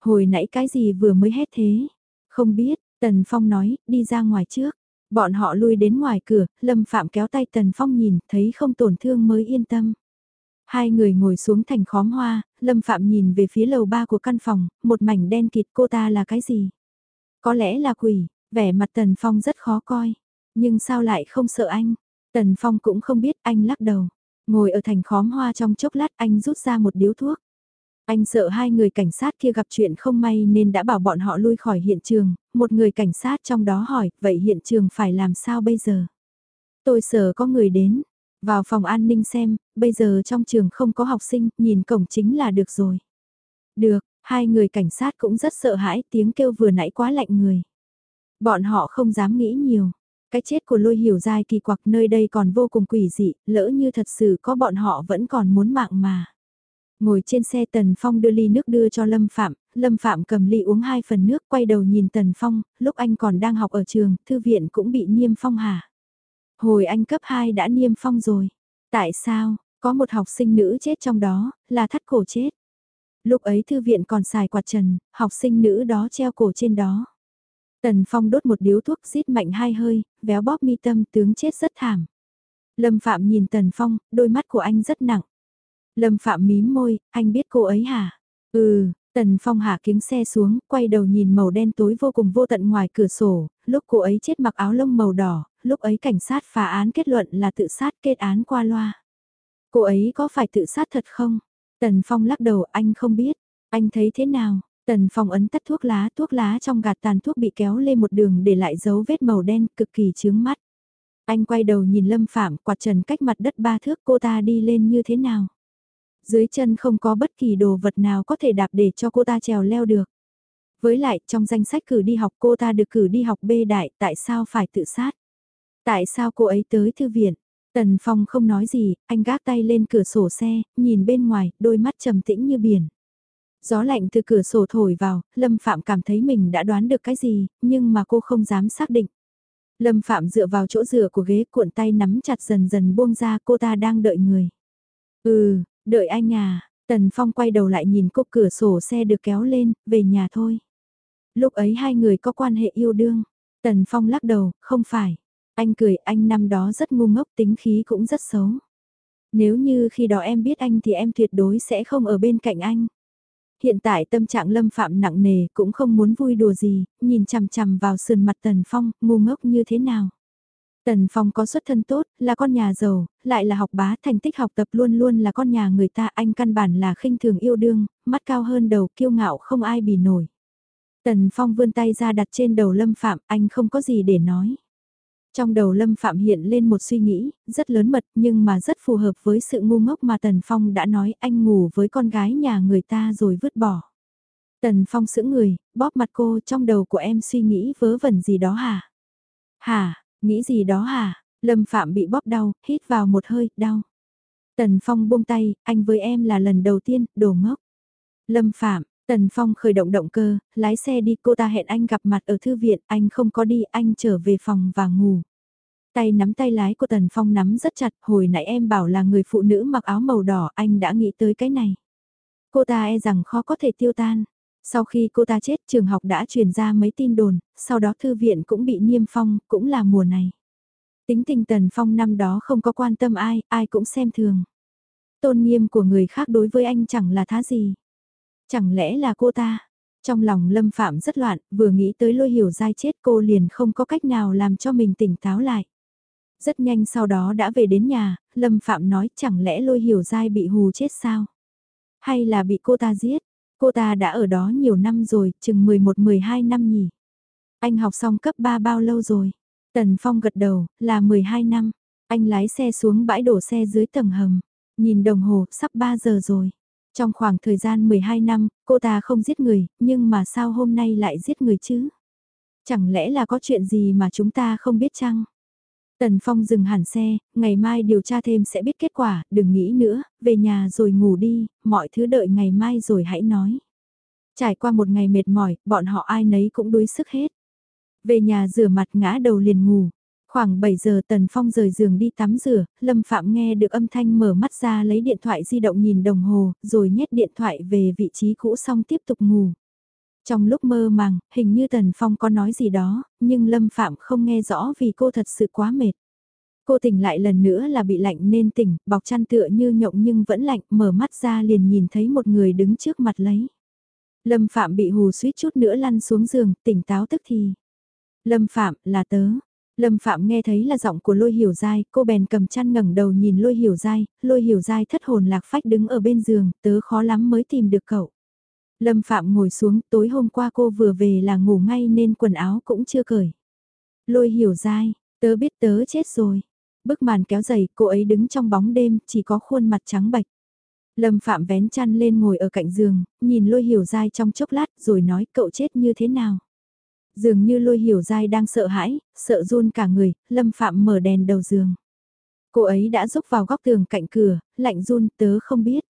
Hồi nãy cái gì vừa mới hét thế? Không biết, Tần Phong nói, đi ra ngoài trước. Bọn họ lui đến ngoài cửa, Lâm Phạm kéo tay Tần Phong nhìn, thấy không tổn thương mới yên tâm. Hai người ngồi xuống thành khóm hoa, Lâm Phạm nhìn về phía lầu ba của căn phòng, một mảnh đen kịt cô ta là cái gì? Có lẽ là quỷ, vẻ mặt Tần Phong rất khó coi. Nhưng sao lại không sợ anh? Tần Phong cũng không biết anh lắc đầu. Ngồi ở thành khóm hoa trong chốc lát anh rút ra một điếu thuốc. Anh sợ hai người cảnh sát kia gặp chuyện không may nên đã bảo bọn họ lui khỏi hiện trường, một người cảnh sát trong đó hỏi, vậy hiện trường phải làm sao bây giờ? Tôi sợ có người đến, vào phòng an ninh xem, bây giờ trong trường không có học sinh, nhìn cổng chính là được rồi. Được, hai người cảnh sát cũng rất sợ hãi, tiếng kêu vừa nãy quá lạnh người. Bọn họ không dám nghĩ nhiều. Cái chết của lôi hiểu dai kỳ quặc nơi đây còn vô cùng quỷ dị, lỡ như thật sự có bọn họ vẫn còn muốn mạng mà. Ngồi trên xe Tần Phong đưa ly nước đưa cho Lâm Phạm, Lâm Phạm cầm ly uống hai phần nước quay đầu nhìn Tần Phong, lúc anh còn đang học ở trường, thư viện cũng bị niêm phong hả? Hồi anh cấp 2 đã niêm phong rồi. Tại sao, có một học sinh nữ chết trong đó, là thắt cổ chết. Lúc ấy thư viện còn xài quạt trần, học sinh nữ đó treo cổ trên đó. Tần Phong đốt một điếu thuốc rít mạnh hai hơi, véo bóp mi tâm tướng chết rất thảm. Lâm Phạm nhìn Tần Phong, đôi mắt của anh rất nặng. Lâm Phạm mím môi, anh biết cô ấy hả? Ừ, Tần Phong hạ kiếng xe xuống, quay đầu nhìn màu đen tối vô cùng vô tận ngoài cửa sổ, lúc cô ấy chết mặc áo lông màu đỏ, lúc ấy cảnh sát phá án kết luận là tự sát kết án qua loa. Cô ấy có phải tự sát thật không? Tần Phong lắc đầu anh không biết, anh thấy thế nào? Tần Phong ấn tắt thuốc lá, thuốc lá trong gạt tàn thuốc bị kéo lên một đường để lại dấu vết màu đen cực kỳ chướng mắt. Anh quay đầu nhìn Lâm Phạm quạt trần cách mặt đất ba thước cô ta đi lên như thế nào? Dưới chân không có bất kỳ đồ vật nào có thể đạp để cho cô ta trèo leo được. Với lại, trong danh sách cử đi học cô ta được cử đi học B đại, tại sao phải tự sát? Tại sao cô ấy tới thư viện? Tần Phong không nói gì, anh gác tay lên cửa sổ xe, nhìn bên ngoài, đôi mắt trầm tĩnh như biển. Gió lạnh từ cửa sổ thổi vào, Lâm Phạm cảm thấy mình đã đoán được cái gì, nhưng mà cô không dám xác định. Lâm Phạm dựa vào chỗ dựa của ghế cuộn tay nắm chặt dần dần buông ra cô ta đang đợi người. Ừ, đợi anh à, Tần Phong quay đầu lại nhìn cô cửa sổ xe được kéo lên, về nhà thôi. Lúc ấy hai người có quan hệ yêu đương. Tần Phong lắc đầu, không phải. Anh cười, anh năm đó rất ngu ngốc tính khí cũng rất xấu. Nếu như khi đó em biết anh thì em tuyệt đối sẽ không ở bên cạnh anh hiện tại tâm trạng lâm phạm nặng nề cũng không muốn vui đùa gì, nhìn chằm chằm vào sườn mặt Tần Phong, ngu ngốc như thế nào. Tần Phong có xuất thân tốt, là con nhà giàu, lại là học bá, thành tích học tập luôn luôn là con nhà người ta, anh căn bản là khinh thường yêu đương, mắt cao hơn đầu, kiêu ngạo không ai bì nổi. Tần Phong vươn tay ra đặt trên đầu Lâm Phạm, anh không có gì để nói. Trong đầu Lâm Phạm hiện lên một suy nghĩ, rất lớn mật nhưng mà rất phù hợp với sự ngu ngốc mà Tần Phong đã nói anh ngủ với con gái nhà người ta rồi vứt bỏ. Tần Phong sững người, bóp mặt cô trong đầu của em suy nghĩ vớ vẩn gì đó hả? Hả, nghĩ gì đó hả? Lâm Phạm bị bóp đau, hít vào một hơi, đau. Tần Phong buông tay, anh với em là lần đầu tiên, đồ ngốc. Lâm Phạm, Tần Phong khởi động động cơ, lái xe đi cô ta hẹn anh gặp mặt ở thư viện, anh không có đi, anh trở về phòng và ngủ. Tay nắm tay lái của Tần Phong nắm rất chặt, hồi nãy em bảo là người phụ nữ mặc áo màu đỏ, anh đã nghĩ tới cái này. Cô ta e rằng khó có thể tiêu tan. Sau khi cô ta chết trường học đã truyền ra mấy tin đồn, sau đó thư viện cũng bị niêm phong, cũng là mùa này. Tính tình Tần Phong năm đó không có quan tâm ai, ai cũng xem thường. Tôn nghiêm của người khác đối với anh chẳng là thá gì. Chẳng lẽ là cô ta? Trong lòng Lâm Phạm rất loạn, vừa nghĩ tới lôi hiểu dai chết cô liền không có cách nào làm cho mình tỉnh táo lại. Rất nhanh sau đó đã về đến nhà, Lâm Phạm nói chẳng lẽ lôi hiểu dai bị hù chết sao? Hay là bị cô ta giết? Cô ta đã ở đó nhiều năm rồi, chừng 11-12 năm nhỉ? Anh học xong cấp 3 bao lâu rồi? Tần Phong gật đầu, là 12 năm. Anh lái xe xuống bãi đổ xe dưới tầng hầm. Nhìn đồng hồ, sắp 3 giờ rồi. Trong khoảng thời gian 12 năm, cô ta không giết người, nhưng mà sao hôm nay lại giết người chứ? Chẳng lẽ là có chuyện gì mà chúng ta không biết chăng? Tần Phong dừng hẳn xe, ngày mai điều tra thêm sẽ biết kết quả, đừng nghĩ nữa, về nhà rồi ngủ đi, mọi thứ đợi ngày mai rồi hãy nói. Trải qua một ngày mệt mỏi, bọn họ ai nấy cũng đuối sức hết. Về nhà rửa mặt ngã đầu liền ngủ. Khoảng 7 giờ Tần Phong rời giường đi tắm rửa, Lâm Phạm nghe được âm thanh mở mắt ra lấy điện thoại di động nhìn đồng hồ, rồi nhét điện thoại về vị trí cũ xong tiếp tục ngủ. Trong lúc mơ màng, hình như Tần Phong có nói gì đó, nhưng Lâm Phạm không nghe rõ vì cô thật sự quá mệt. Cô tỉnh lại lần nữa là bị lạnh nên tỉnh, bọc chăn tựa như nhộng nhưng vẫn lạnh, mở mắt ra liền nhìn thấy một người đứng trước mặt lấy. Lâm Phạm bị hù suýt chút nữa lăn xuống giường, tỉnh táo tức thì. Lâm Phạm, là tớ. Lâm Phạm nghe thấy là giọng của Lôi Hiểu Giai, cô bèn cầm chăn ngẩng đầu nhìn Lôi Hiểu Giai, Lôi Hiểu Giai thất hồn lạc phách đứng ở bên giường, tớ khó lắm mới tìm được cậu. Lâm Phạm ngồi xuống, tối hôm qua cô vừa về là ngủ ngay nên quần áo cũng chưa cởi. Lôi Hiểu dai, tớ biết tớ chết rồi. Bức màn kéo dày, cô ấy đứng trong bóng đêm, chỉ có khuôn mặt trắng bạch. Lâm Phạm vén chăn lên ngồi ở cạnh giường, nhìn Lôi Hiểu dai trong chốc lát rồi nói cậu chết như thế nào. Dường như lôi hiểu dai đang sợ hãi, sợ run cả người, lâm phạm mở đèn đầu giường. Cô ấy đã rúc vào góc tường cạnh cửa, lạnh run tớ không biết.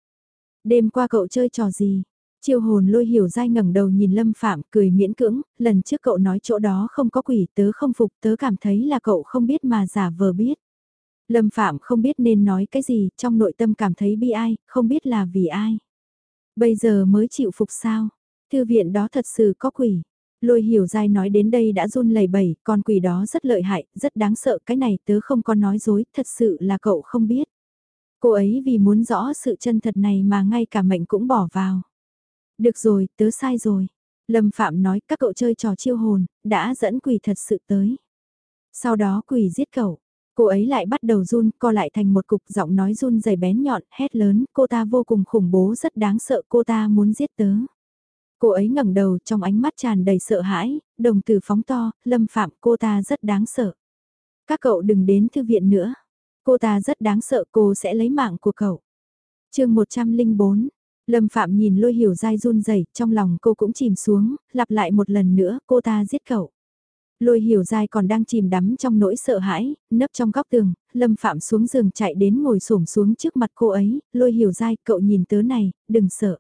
Đêm qua cậu chơi trò gì? Chiêu hồn lôi hiểu dai ngẩng đầu nhìn lâm phạm cười miễn cưỡng, lần trước cậu nói chỗ đó không có quỷ tớ không phục tớ cảm thấy là cậu không biết mà giả vờ biết. Lâm Phạm không biết nên nói cái gì, trong nội tâm cảm thấy bi ai, không biết là vì ai. Bây giờ mới chịu phục sao? Thư viện đó thật sự có quỷ. Lôi hiểu dai nói đến đây đã run lẩy bẩy, con quỷ đó rất lợi hại, rất đáng sợ, cái này tớ không có nói dối, thật sự là cậu không biết. Cô ấy vì muốn rõ sự chân thật này mà ngay cả mệnh cũng bỏ vào. Được rồi, tớ sai rồi. Lâm Phạm nói các cậu chơi trò chiêu hồn, đã dẫn quỷ thật sự tới. Sau đó quỷ giết cậu. Cô ấy lại bắt đầu run, co lại thành một cục giọng nói run dày bén nhọn, hét lớn, cô ta vô cùng khủng bố rất đáng sợ, cô ta muốn giết tớ. Cô ấy ngẩng đầu trong ánh mắt tràn đầy sợ hãi, đồng tử phóng to, lâm phạm cô ta rất đáng sợ. Các cậu đừng đến thư viện nữa. Cô ta rất đáng sợ cô sẽ lấy mạng của cậu. chương 104, Lâm Phạm nhìn lôi hiểu dai run rẩy trong lòng cô cũng chìm xuống, lặp lại một lần nữa cô ta giết cậu. Lôi hiểu dai còn đang chìm đắm trong nỗi sợ hãi, nấp trong góc tường, Lâm Phạm xuống giường chạy đến ngồi xổm xuống trước mặt cô ấy, lôi hiểu dai cậu nhìn tớ này, đừng sợ.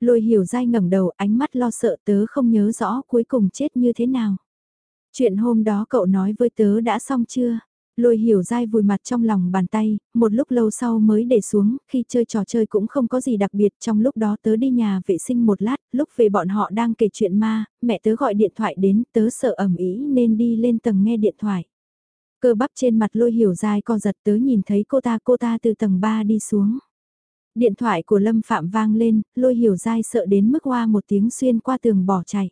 Lôi hiểu dai ngẩng đầu ánh mắt lo sợ tớ không nhớ rõ cuối cùng chết như thế nào. Chuyện hôm đó cậu nói với tớ đã xong chưa? Lôi hiểu dai vùi mặt trong lòng bàn tay, một lúc lâu sau mới để xuống, khi chơi trò chơi cũng không có gì đặc biệt, trong lúc đó tớ đi nhà vệ sinh một lát, lúc về bọn họ đang kể chuyện ma, mẹ tớ gọi điện thoại đến, tớ sợ ẩm ý nên đi lên tầng nghe điện thoại. Cơ bắp trên mặt lôi hiểu dai co giật tớ nhìn thấy cô ta cô ta từ tầng 3 đi xuống. Điện thoại của Lâm Phạm vang lên, lôi hiểu dai sợ đến mức hoa một tiếng xuyên qua tường bỏ chạy.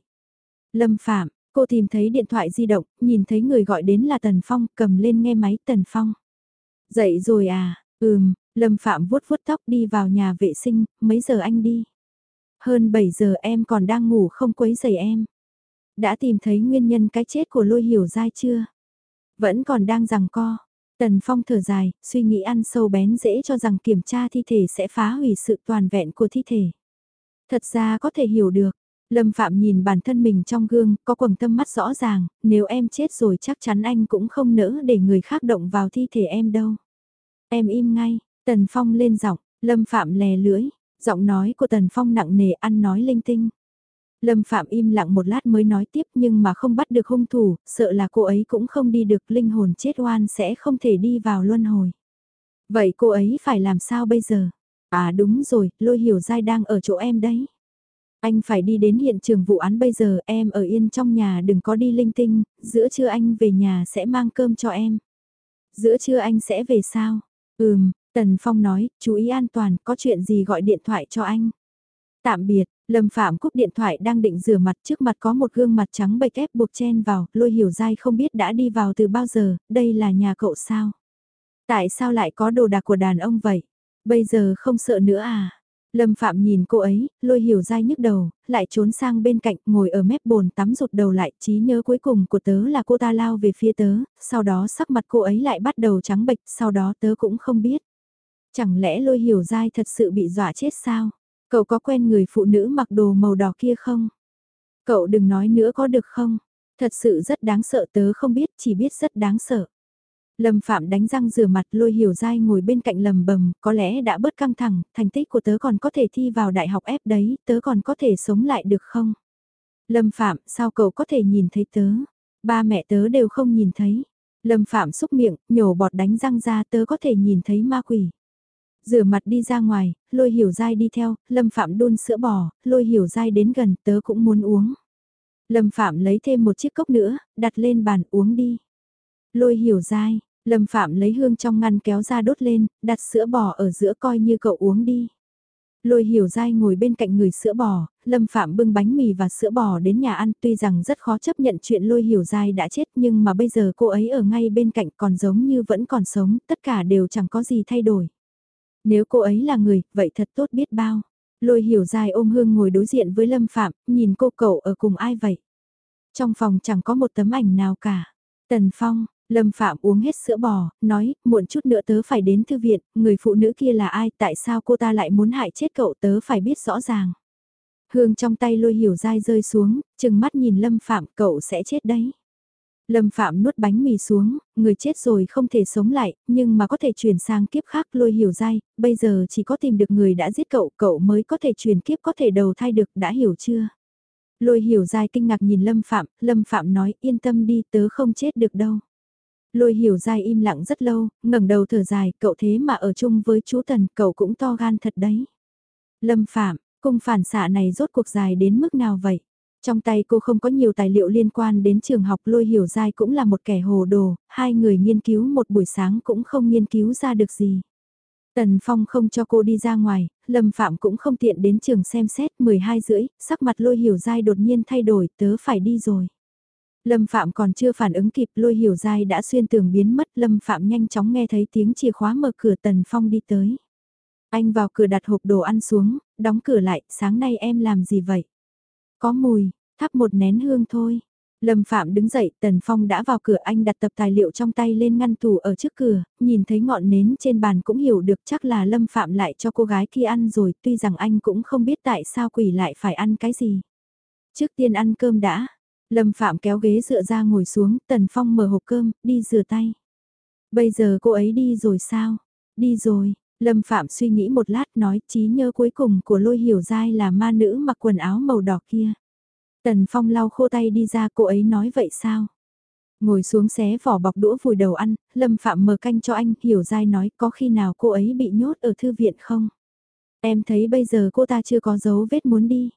Lâm Phạm, cô tìm thấy điện thoại di động, nhìn thấy người gọi đến là Tần Phong, cầm lên nghe máy Tần Phong. Dậy rồi à, ừm, Lâm Phạm vuốt vuốt tóc đi vào nhà vệ sinh, mấy giờ anh đi? Hơn 7 giờ em còn đang ngủ không quấy giày em. Đã tìm thấy nguyên nhân cái chết của lôi hiểu dai chưa? Vẫn còn đang rằng co. Tần Phong thở dài, suy nghĩ ăn sâu bén dễ cho rằng kiểm tra thi thể sẽ phá hủy sự toàn vẹn của thi thể. Thật ra có thể hiểu được, Lâm Phạm nhìn bản thân mình trong gương, có quầng tâm mắt rõ ràng, nếu em chết rồi chắc chắn anh cũng không nỡ để người khác động vào thi thể em đâu. Em im ngay, Tần Phong lên giọng, Lâm Phạm lè lưỡi, giọng nói của Tần Phong nặng nề ăn nói linh tinh. Lâm Phạm im lặng một lát mới nói tiếp nhưng mà không bắt được hung thủ, sợ là cô ấy cũng không đi được linh hồn chết oan sẽ không thể đi vào luân hồi. Vậy cô ấy phải làm sao bây giờ? À đúng rồi, lôi hiểu dai đang ở chỗ em đấy. Anh phải đi đến hiện trường vụ án bây giờ em ở yên trong nhà đừng có đi linh tinh, giữa trưa anh về nhà sẽ mang cơm cho em. Giữa trưa anh sẽ về sao? Ừm, Tần Phong nói, chú ý an toàn, có chuyện gì gọi điện thoại cho anh. Tạm biệt, Lâm Phạm cúp điện thoại đang định rửa mặt trước mặt có một gương mặt trắng bệch ép buộc chen vào, lôi hiểu dai không biết đã đi vào từ bao giờ, đây là nhà cậu sao? Tại sao lại có đồ đạc của đàn ông vậy? Bây giờ không sợ nữa à? Lâm Phạm nhìn cô ấy, lôi hiểu dai nhức đầu, lại trốn sang bên cạnh, ngồi ở mép bồn tắm rụt đầu lại, trí nhớ cuối cùng của tớ là cô ta lao về phía tớ, sau đó sắc mặt cô ấy lại bắt đầu trắng bệch, sau đó tớ cũng không biết. Chẳng lẽ lôi hiểu dai thật sự bị dọa chết sao? Cậu có quen người phụ nữ mặc đồ màu đỏ kia không? Cậu đừng nói nữa có được không? Thật sự rất đáng sợ tớ không biết, chỉ biết rất đáng sợ. Lâm Phạm đánh răng rửa mặt lôi hiểu dai ngồi bên cạnh lầm bầm, có lẽ đã bớt căng thẳng, thành tích của tớ còn có thể thi vào đại học ép đấy, tớ còn có thể sống lại được không? Lâm Phạm, sao cậu có thể nhìn thấy tớ? Ba mẹ tớ đều không nhìn thấy. Lâm Phạm xúc miệng, nhổ bọt đánh răng ra tớ có thể nhìn thấy ma quỷ. Rửa mặt đi ra ngoài, lôi hiểu dai đi theo, Lâm Phạm đun sữa bò, lôi hiểu dai đến gần tớ cũng muốn uống. Lâm Phạm lấy thêm một chiếc cốc nữa, đặt lên bàn uống đi. Lôi hiểu dai, Lâm Phạm lấy hương trong ngăn kéo ra đốt lên, đặt sữa bò ở giữa coi như cậu uống đi. Lôi hiểu dai ngồi bên cạnh người sữa bò, Lâm Phạm bưng bánh mì và sữa bò đến nhà ăn tuy rằng rất khó chấp nhận chuyện lôi hiểu dai đã chết nhưng mà bây giờ cô ấy ở ngay bên cạnh còn giống như vẫn còn sống, tất cả đều chẳng có gì thay đổi. Nếu cô ấy là người, vậy thật tốt biết bao. Lôi hiểu dai ôm hương ngồi đối diện với Lâm Phạm, nhìn cô cậu ở cùng ai vậy? Trong phòng chẳng có một tấm ảnh nào cả. Tần Phong, Lâm Phạm uống hết sữa bò, nói, muộn chút nữa tớ phải đến thư viện, người phụ nữ kia là ai, tại sao cô ta lại muốn hại chết cậu tớ phải biết rõ ràng. Hương trong tay lôi hiểu dai rơi xuống, chừng mắt nhìn Lâm Phạm cậu sẽ chết đấy. Lâm Phạm nuốt bánh mì xuống, người chết rồi không thể sống lại, nhưng mà có thể chuyển sang kiếp khác lôi hiểu dai, bây giờ chỉ có tìm được người đã giết cậu, cậu mới có thể chuyển kiếp có thể đầu thai được, đã hiểu chưa? Lôi hiểu dai kinh ngạc nhìn Lâm Phạm, Lâm Phạm nói yên tâm đi tớ không chết được đâu. Lôi hiểu dai im lặng rất lâu, ngẩng đầu thở dài, cậu thế mà ở chung với chú Tần, cậu cũng to gan thật đấy. Lâm Phạm, cung phản xạ này rốt cuộc dài đến mức nào vậy? Trong tay cô không có nhiều tài liệu liên quan đến trường học lôi hiểu dai cũng là một kẻ hồ đồ, hai người nghiên cứu một buổi sáng cũng không nghiên cứu ra được gì. Tần Phong không cho cô đi ra ngoài, Lâm Phạm cũng không tiện đến trường xem xét 12 rưỡi, sắc mặt lôi hiểu dai đột nhiên thay đổi, tớ phải đi rồi. Lâm Phạm còn chưa phản ứng kịp lôi hiểu dai đã xuyên tường biến mất Lâm Phạm nhanh chóng nghe thấy tiếng chìa khóa mở cửa Tần Phong đi tới. Anh vào cửa đặt hộp đồ ăn xuống, đóng cửa lại, sáng nay em làm gì vậy? Có mùi, thắp một nén hương thôi. Lâm Phạm đứng dậy, Tần Phong đã vào cửa anh đặt tập tài liệu trong tay lên ngăn tủ ở trước cửa, nhìn thấy ngọn nến trên bàn cũng hiểu được chắc là Lâm Phạm lại cho cô gái kia ăn rồi, tuy rằng anh cũng không biết tại sao quỷ lại phải ăn cái gì. Trước tiên ăn cơm đã, Lâm Phạm kéo ghế dựa ra ngồi xuống, Tần Phong mở hộp cơm, đi rửa tay. Bây giờ cô ấy đi rồi sao? Đi rồi, Lâm Phạm suy nghĩ một lát nói trí nhớ cuối cùng của lôi hiểu dai là ma nữ mặc quần áo màu đỏ kia. Tần Phong lau khô tay đi ra cô ấy nói vậy sao? Ngồi xuống xé vỏ bọc đũa vùi đầu ăn, Lâm Phạm mở canh cho anh, hiểu dai nói có khi nào cô ấy bị nhốt ở thư viện không? Em thấy bây giờ cô ta chưa có dấu vết muốn đi.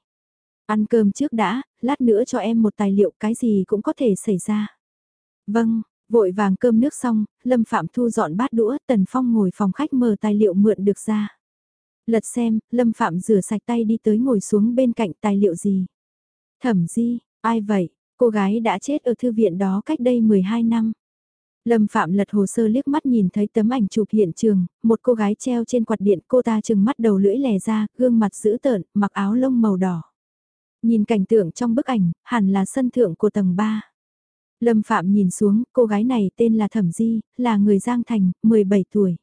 Ăn cơm trước đã, lát nữa cho em một tài liệu cái gì cũng có thể xảy ra. Vâng, vội vàng cơm nước xong, Lâm Phạm thu dọn bát đũa, Tần Phong ngồi phòng khách mở tài liệu mượn được ra. Lật xem, Lâm Phạm rửa sạch tay đi tới ngồi xuống bên cạnh tài liệu gì. Thẩm Di, ai vậy? Cô gái đã chết ở thư viện đó cách đây 12 năm. Lâm Phạm lật hồ sơ liếc mắt nhìn thấy tấm ảnh chụp hiện trường, một cô gái treo trên quạt điện cô ta chừng mắt đầu lưỡi lè ra, gương mặt dữ tợn, mặc áo lông màu đỏ. Nhìn cảnh tượng trong bức ảnh, hẳn là sân thượng của tầng 3. Lâm Phạm nhìn xuống, cô gái này tên là Thẩm Di, là người Giang Thành, 17 tuổi.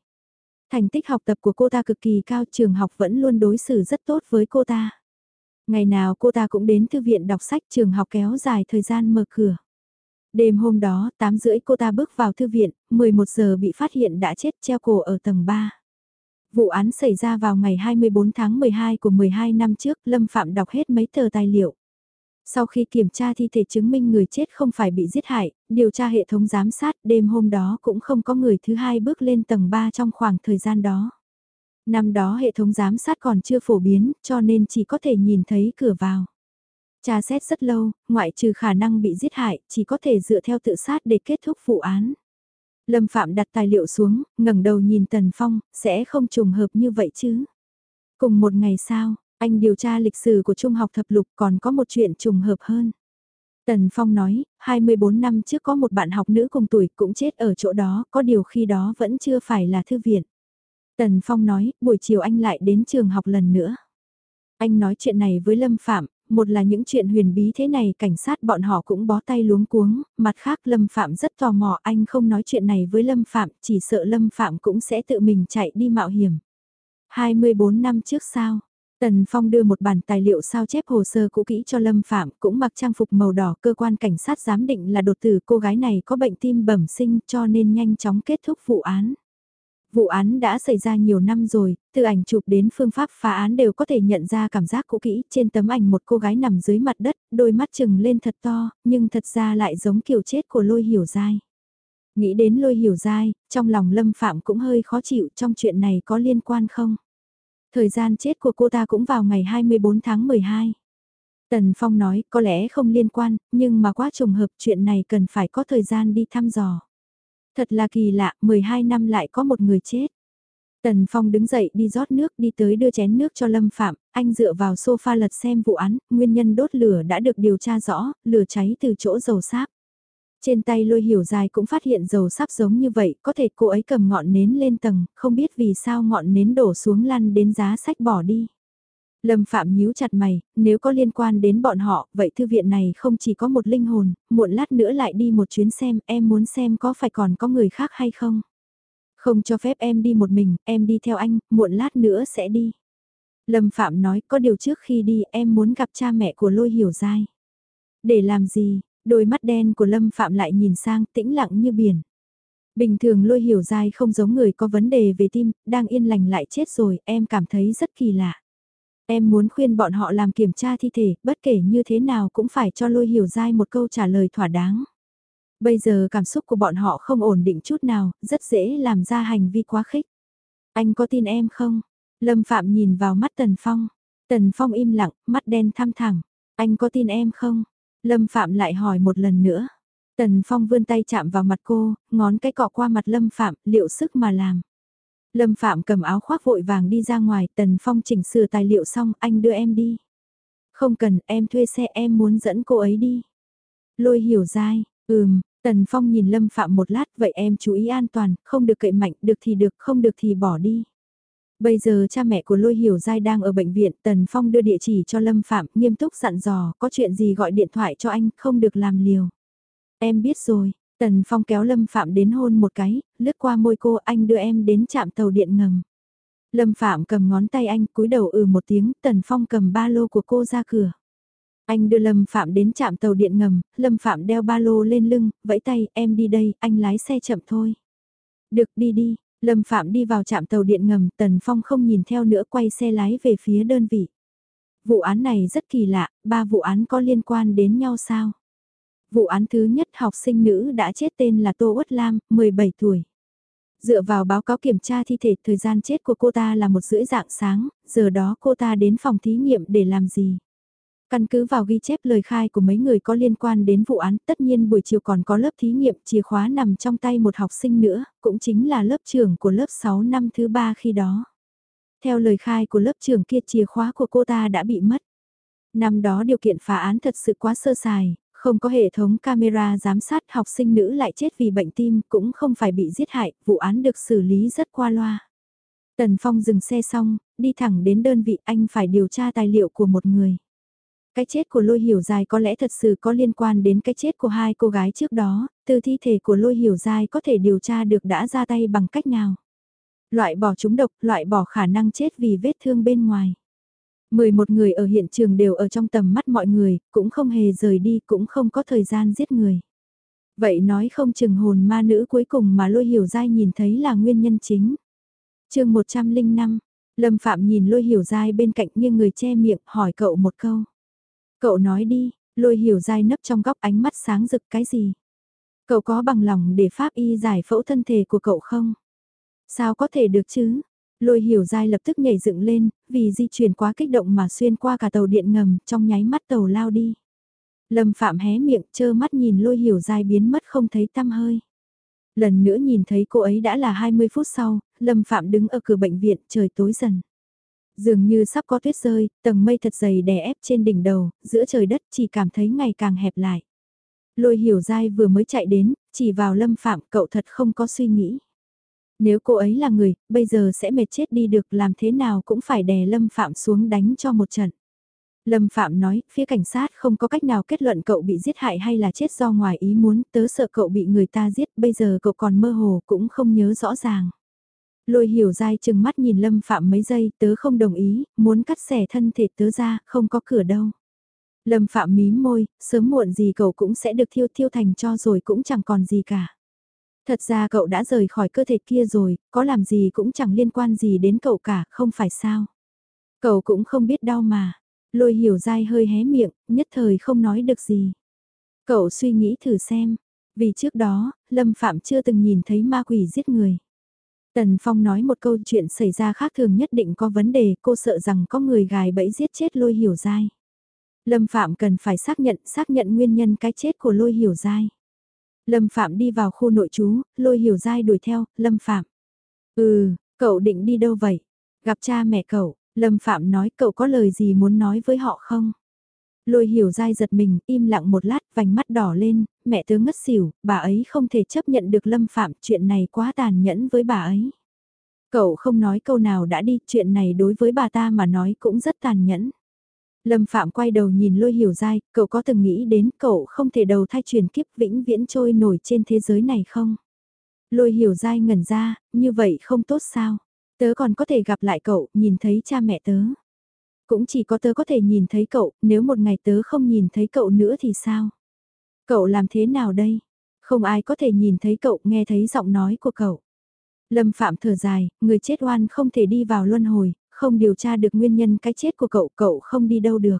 Thành tích học tập của cô ta cực kỳ cao, trường học vẫn luôn đối xử rất tốt với cô ta. Ngày nào cô ta cũng đến thư viện đọc sách trường học kéo dài thời gian mở cửa. Đêm hôm đó, 8 rưỡi cô ta bước vào thư viện, 11 giờ bị phát hiện đã chết treo cổ ở tầng 3. Vụ án xảy ra vào ngày 24 tháng 12 của 12 năm trước, Lâm Phạm đọc hết mấy tờ tài liệu. Sau khi kiểm tra thi thể chứng minh người chết không phải bị giết hại, điều tra hệ thống giám sát, đêm hôm đó cũng không có người thứ hai bước lên tầng 3 trong khoảng thời gian đó. Năm đó hệ thống giám sát còn chưa phổ biến, cho nên chỉ có thể nhìn thấy cửa vào. Tra xét rất lâu, ngoại trừ khả năng bị giết hại, chỉ có thể dựa theo tự sát để kết thúc vụ án. Lâm Phạm đặt tài liệu xuống, ngẩng đầu nhìn Tần Phong, sẽ không trùng hợp như vậy chứ. Cùng một ngày sau, Anh điều tra lịch sử của trung học thập lục còn có một chuyện trùng hợp hơn. Tần Phong nói, 24 năm trước có một bạn học nữ cùng tuổi cũng chết ở chỗ đó, có điều khi đó vẫn chưa phải là thư viện. Tần Phong nói, buổi chiều anh lại đến trường học lần nữa. Anh nói chuyện này với Lâm Phạm, một là những chuyện huyền bí thế này cảnh sát bọn họ cũng bó tay luống cuống, mặt khác Lâm Phạm rất tò mò anh không nói chuyện này với Lâm Phạm, chỉ sợ Lâm Phạm cũng sẽ tự mình chạy đi mạo hiểm. 24 năm trước sao? Tần Phong đưa một bản tài liệu sao chép hồ sơ cũ kỹ cho Lâm Phạm, cũng mặc trang phục màu đỏ cơ quan cảnh sát giám định là đột tử cô gái này có bệnh tim bẩm sinh cho nên nhanh chóng kết thúc vụ án. Vụ án đã xảy ra nhiều năm rồi, từ ảnh chụp đến phương pháp phá án đều có thể nhận ra cảm giác cũ kỹ. Trên tấm ảnh một cô gái nằm dưới mặt đất, đôi mắt chừng lên thật to, nhưng thật ra lại giống kiểu chết của lôi hiểu dai. Nghĩ đến lôi hiểu dai, trong lòng lâm phạm cũng hơi khó chịu trong chuyện này có liên quan không? Thời gian chết của cô ta cũng vào ngày 24 tháng 12. Tần Phong nói có lẽ không liên quan, nhưng mà quá trùng hợp chuyện này cần phải có thời gian đi thăm dò. Thật là kỳ lạ, 12 năm lại có một người chết. Tần Phong đứng dậy đi rót nước đi tới đưa chén nước cho Lâm Phạm, anh dựa vào sofa lật xem vụ án, nguyên nhân đốt lửa đã được điều tra rõ, lửa cháy từ chỗ dầu sáp. Trên tay lôi hiểu dài cũng phát hiện dầu sáp giống như vậy, có thể cô ấy cầm ngọn nến lên tầng, không biết vì sao ngọn nến đổ xuống lăn đến giá sách bỏ đi. Lâm Phạm nhíu chặt mày, nếu có liên quan đến bọn họ, vậy thư viện này không chỉ có một linh hồn, muộn lát nữa lại đi một chuyến xem, em muốn xem có phải còn có người khác hay không. Không cho phép em đi một mình, em đi theo anh, muộn lát nữa sẽ đi. Lâm Phạm nói có điều trước khi đi em muốn gặp cha mẹ của Lôi Hiểu Giai. Để làm gì, đôi mắt đen của Lâm Phạm lại nhìn sang tĩnh lặng như biển. Bình thường Lôi Hiểu Giai không giống người có vấn đề về tim, đang yên lành lại chết rồi, em cảm thấy rất kỳ lạ. Em muốn khuyên bọn họ làm kiểm tra thi thể, bất kể như thế nào cũng phải cho lôi hiểu dai một câu trả lời thỏa đáng. Bây giờ cảm xúc của bọn họ không ổn định chút nào, rất dễ làm ra hành vi quá khích. Anh có tin em không? Lâm Phạm nhìn vào mắt Tần Phong. Tần Phong im lặng, mắt đen thăm thẳng. Anh có tin em không? Lâm Phạm lại hỏi một lần nữa. Tần Phong vươn tay chạm vào mặt cô, ngón cái cọ qua mặt Lâm Phạm, liệu sức mà làm. Lâm Phạm cầm áo khoác vội vàng đi ra ngoài, Tần Phong chỉnh sửa tài liệu xong, anh đưa em đi. Không cần, em thuê xe em muốn dẫn cô ấy đi. Lôi hiểu dai, ừm, Tần Phong nhìn Lâm Phạm một lát, vậy em chú ý an toàn, không được cậy mạnh, được thì được, không được thì bỏ đi. Bây giờ cha mẹ của Lôi Hiểu Giai đang ở bệnh viện, Tần Phong đưa địa chỉ cho Lâm Phạm, nghiêm túc dặn dò, có chuyện gì gọi điện thoại cho anh, không được làm liều. Em biết rồi, Tần Phong kéo Lâm Phạm đến hôn một cái, lướt qua môi cô anh đưa em đến trạm tàu điện ngầm. Lâm Phạm cầm ngón tay anh cúi đầu ừ một tiếng, Tần Phong cầm ba lô của cô ra cửa. Anh đưa Lâm Phạm đến trạm tàu điện ngầm, Lâm Phạm đeo ba lô lên lưng, vẫy tay, em đi đây, anh lái xe chậm thôi. Được đi đi, Lâm Phạm đi vào trạm tàu điện ngầm, Tần Phong không nhìn theo nữa quay xe lái về phía đơn vị. Vụ án này rất kỳ lạ, ba vụ án có liên quan đến nhau sao? Vụ án thứ nhất học sinh nữ đã chết tên là Tô Uất Lam, 17 tuổi. Dựa vào báo cáo kiểm tra thi thể thời gian chết của cô ta là một rưỡi dạng sáng, giờ đó cô ta đến phòng thí nghiệm để làm gì? Căn cứ vào ghi chép lời khai của mấy người có liên quan đến vụ án, tất nhiên buổi chiều còn có lớp thí nghiệm chìa khóa nằm trong tay một học sinh nữa, cũng chính là lớp trưởng của lớp 6 năm thứ ba khi đó. Theo lời khai của lớp trưởng kia chìa khóa của cô ta đã bị mất. Năm đó điều kiện phá án thật sự quá sơ sài, không có hệ thống camera giám sát học sinh nữ lại chết vì bệnh tim cũng không phải bị giết hại, vụ án được xử lý rất qua loa. Tần Phong dừng xe xong, đi thẳng đến đơn vị anh phải điều tra tài liệu của một người. Cái chết của lôi hiểu dài có lẽ thật sự có liên quan đến cái chết của hai cô gái trước đó, từ thi thể của lôi hiểu dài có thể điều tra được đã ra tay bằng cách nào. Loại bỏ chúng độc, loại bỏ khả năng chết vì vết thương bên ngoài. 11 người ở hiện trường đều ở trong tầm mắt mọi người, cũng không hề rời đi, cũng không có thời gian giết người. Vậy nói không chừng hồn ma nữ cuối cùng mà lôi hiểu dai nhìn thấy là nguyên nhân chính. chương 105, Lâm Phạm nhìn lôi hiểu dai bên cạnh như người che miệng hỏi cậu một câu. Cậu nói đi, lôi hiểu dai nấp trong góc ánh mắt sáng rực cái gì? Cậu có bằng lòng để pháp y giải phẫu thân thể của cậu không? Sao có thể được chứ? Lôi hiểu dai lập tức nhảy dựng lên, vì di chuyển quá kích động mà xuyên qua cả tàu điện ngầm, trong nháy mắt tàu lao đi. Lâm Phạm hé miệng, chơ mắt nhìn lôi hiểu dai biến mất không thấy tăm hơi. Lần nữa nhìn thấy cô ấy đã là 20 phút sau, Lâm Phạm đứng ở cửa bệnh viện, trời tối dần. Dường như sắp có tuyết rơi, tầng mây thật dày đè ép trên đỉnh đầu, giữa trời đất chỉ cảm thấy ngày càng hẹp lại. Lôi hiểu dai vừa mới chạy đến, chỉ vào lâm phạm cậu thật không có suy nghĩ. Nếu cô ấy là người, bây giờ sẽ mệt chết đi được làm thế nào cũng phải đè lâm phạm xuống đánh cho một trận. Lâm Phạm nói, phía cảnh sát không có cách nào kết luận cậu bị giết hại hay là chết do ngoài ý muốn, tớ sợ cậu bị người ta giết, bây giờ cậu còn mơ hồ cũng không nhớ rõ ràng. Lôi hiểu dai chừng mắt nhìn Lâm Phạm mấy giây, tớ không đồng ý, muốn cắt xẻ thân thể tớ ra, không có cửa đâu. Lâm Phạm mím môi, sớm muộn gì cậu cũng sẽ được thiêu thiêu thành cho rồi cũng chẳng còn gì cả. Thật ra cậu đã rời khỏi cơ thể kia rồi, có làm gì cũng chẳng liên quan gì đến cậu cả, không phải sao. Cậu cũng không biết đau mà. Lôi hiểu dai hơi hé miệng, nhất thời không nói được gì. Cậu suy nghĩ thử xem, vì trước đó, Lâm Phạm chưa từng nhìn thấy ma quỷ giết người. Tần Phong nói một câu chuyện xảy ra khác thường nhất định có vấn đề, cô sợ rằng có người gài bẫy giết chết lôi hiểu dai. Lâm Phạm cần phải xác nhận, xác nhận nguyên nhân cái chết của lôi hiểu dai. Lâm Phạm đi vào khu nội trú, lôi hiểu dai đuổi theo, Lâm Phạm. Ừ, cậu định đi đâu vậy? Gặp cha mẹ cậu, Lâm Phạm nói cậu có lời gì muốn nói với họ không? Lôi hiểu dai giật mình, im lặng một lát, vành mắt đỏ lên, mẹ tớ ngất xỉu, bà ấy không thể chấp nhận được Lâm Phạm, chuyện này quá tàn nhẫn với bà ấy. Cậu không nói câu nào đã đi, chuyện này đối với bà ta mà nói cũng rất tàn nhẫn. Lâm Phạm quay đầu nhìn lôi hiểu dai, cậu có từng nghĩ đến cậu không thể đầu thai truyền kiếp vĩnh viễn trôi nổi trên thế giới này không? Lôi hiểu dai ngẩn ra, như vậy không tốt sao? Tớ còn có thể gặp lại cậu, nhìn thấy cha mẹ tớ. Cũng chỉ có tớ có thể nhìn thấy cậu, nếu một ngày tớ không nhìn thấy cậu nữa thì sao? Cậu làm thế nào đây? Không ai có thể nhìn thấy cậu, nghe thấy giọng nói của cậu. Lâm Phạm thở dài, người chết oan không thể đi vào luân hồi, không điều tra được nguyên nhân cái chết của cậu, cậu không đi đâu được.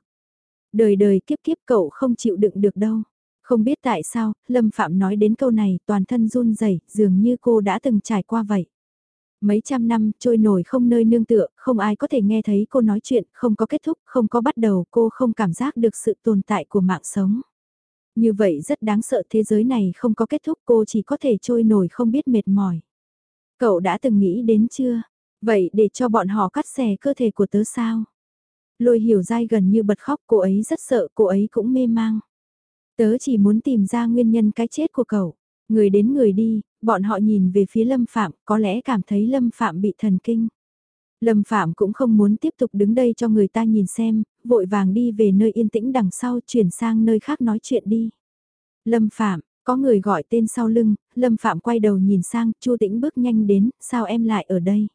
Đời đời kiếp kiếp cậu không chịu đựng được đâu. Không biết tại sao, Lâm Phạm nói đến câu này toàn thân run rẩy dường như cô đã từng trải qua vậy. Mấy trăm năm trôi nổi không nơi nương tựa, không ai có thể nghe thấy cô nói chuyện, không có kết thúc, không có bắt đầu, cô không cảm giác được sự tồn tại của mạng sống. Như vậy rất đáng sợ thế giới này không có kết thúc cô chỉ có thể trôi nổi không biết mệt mỏi. Cậu đã từng nghĩ đến chưa? Vậy để cho bọn họ cắt xẻ cơ thể của tớ sao? Lôi hiểu dai gần như bật khóc cô ấy rất sợ cô ấy cũng mê mang. Tớ chỉ muốn tìm ra nguyên nhân cái chết của cậu. Người đến người đi, bọn họ nhìn về phía Lâm Phạm, có lẽ cảm thấy Lâm Phạm bị thần kinh. Lâm Phạm cũng không muốn tiếp tục đứng đây cho người ta nhìn xem, vội vàng đi về nơi yên tĩnh đằng sau chuyển sang nơi khác nói chuyện đi. Lâm Phạm, có người gọi tên sau lưng, Lâm Phạm quay đầu nhìn sang, Chu Tĩnh bước nhanh đến, sao em lại ở đây?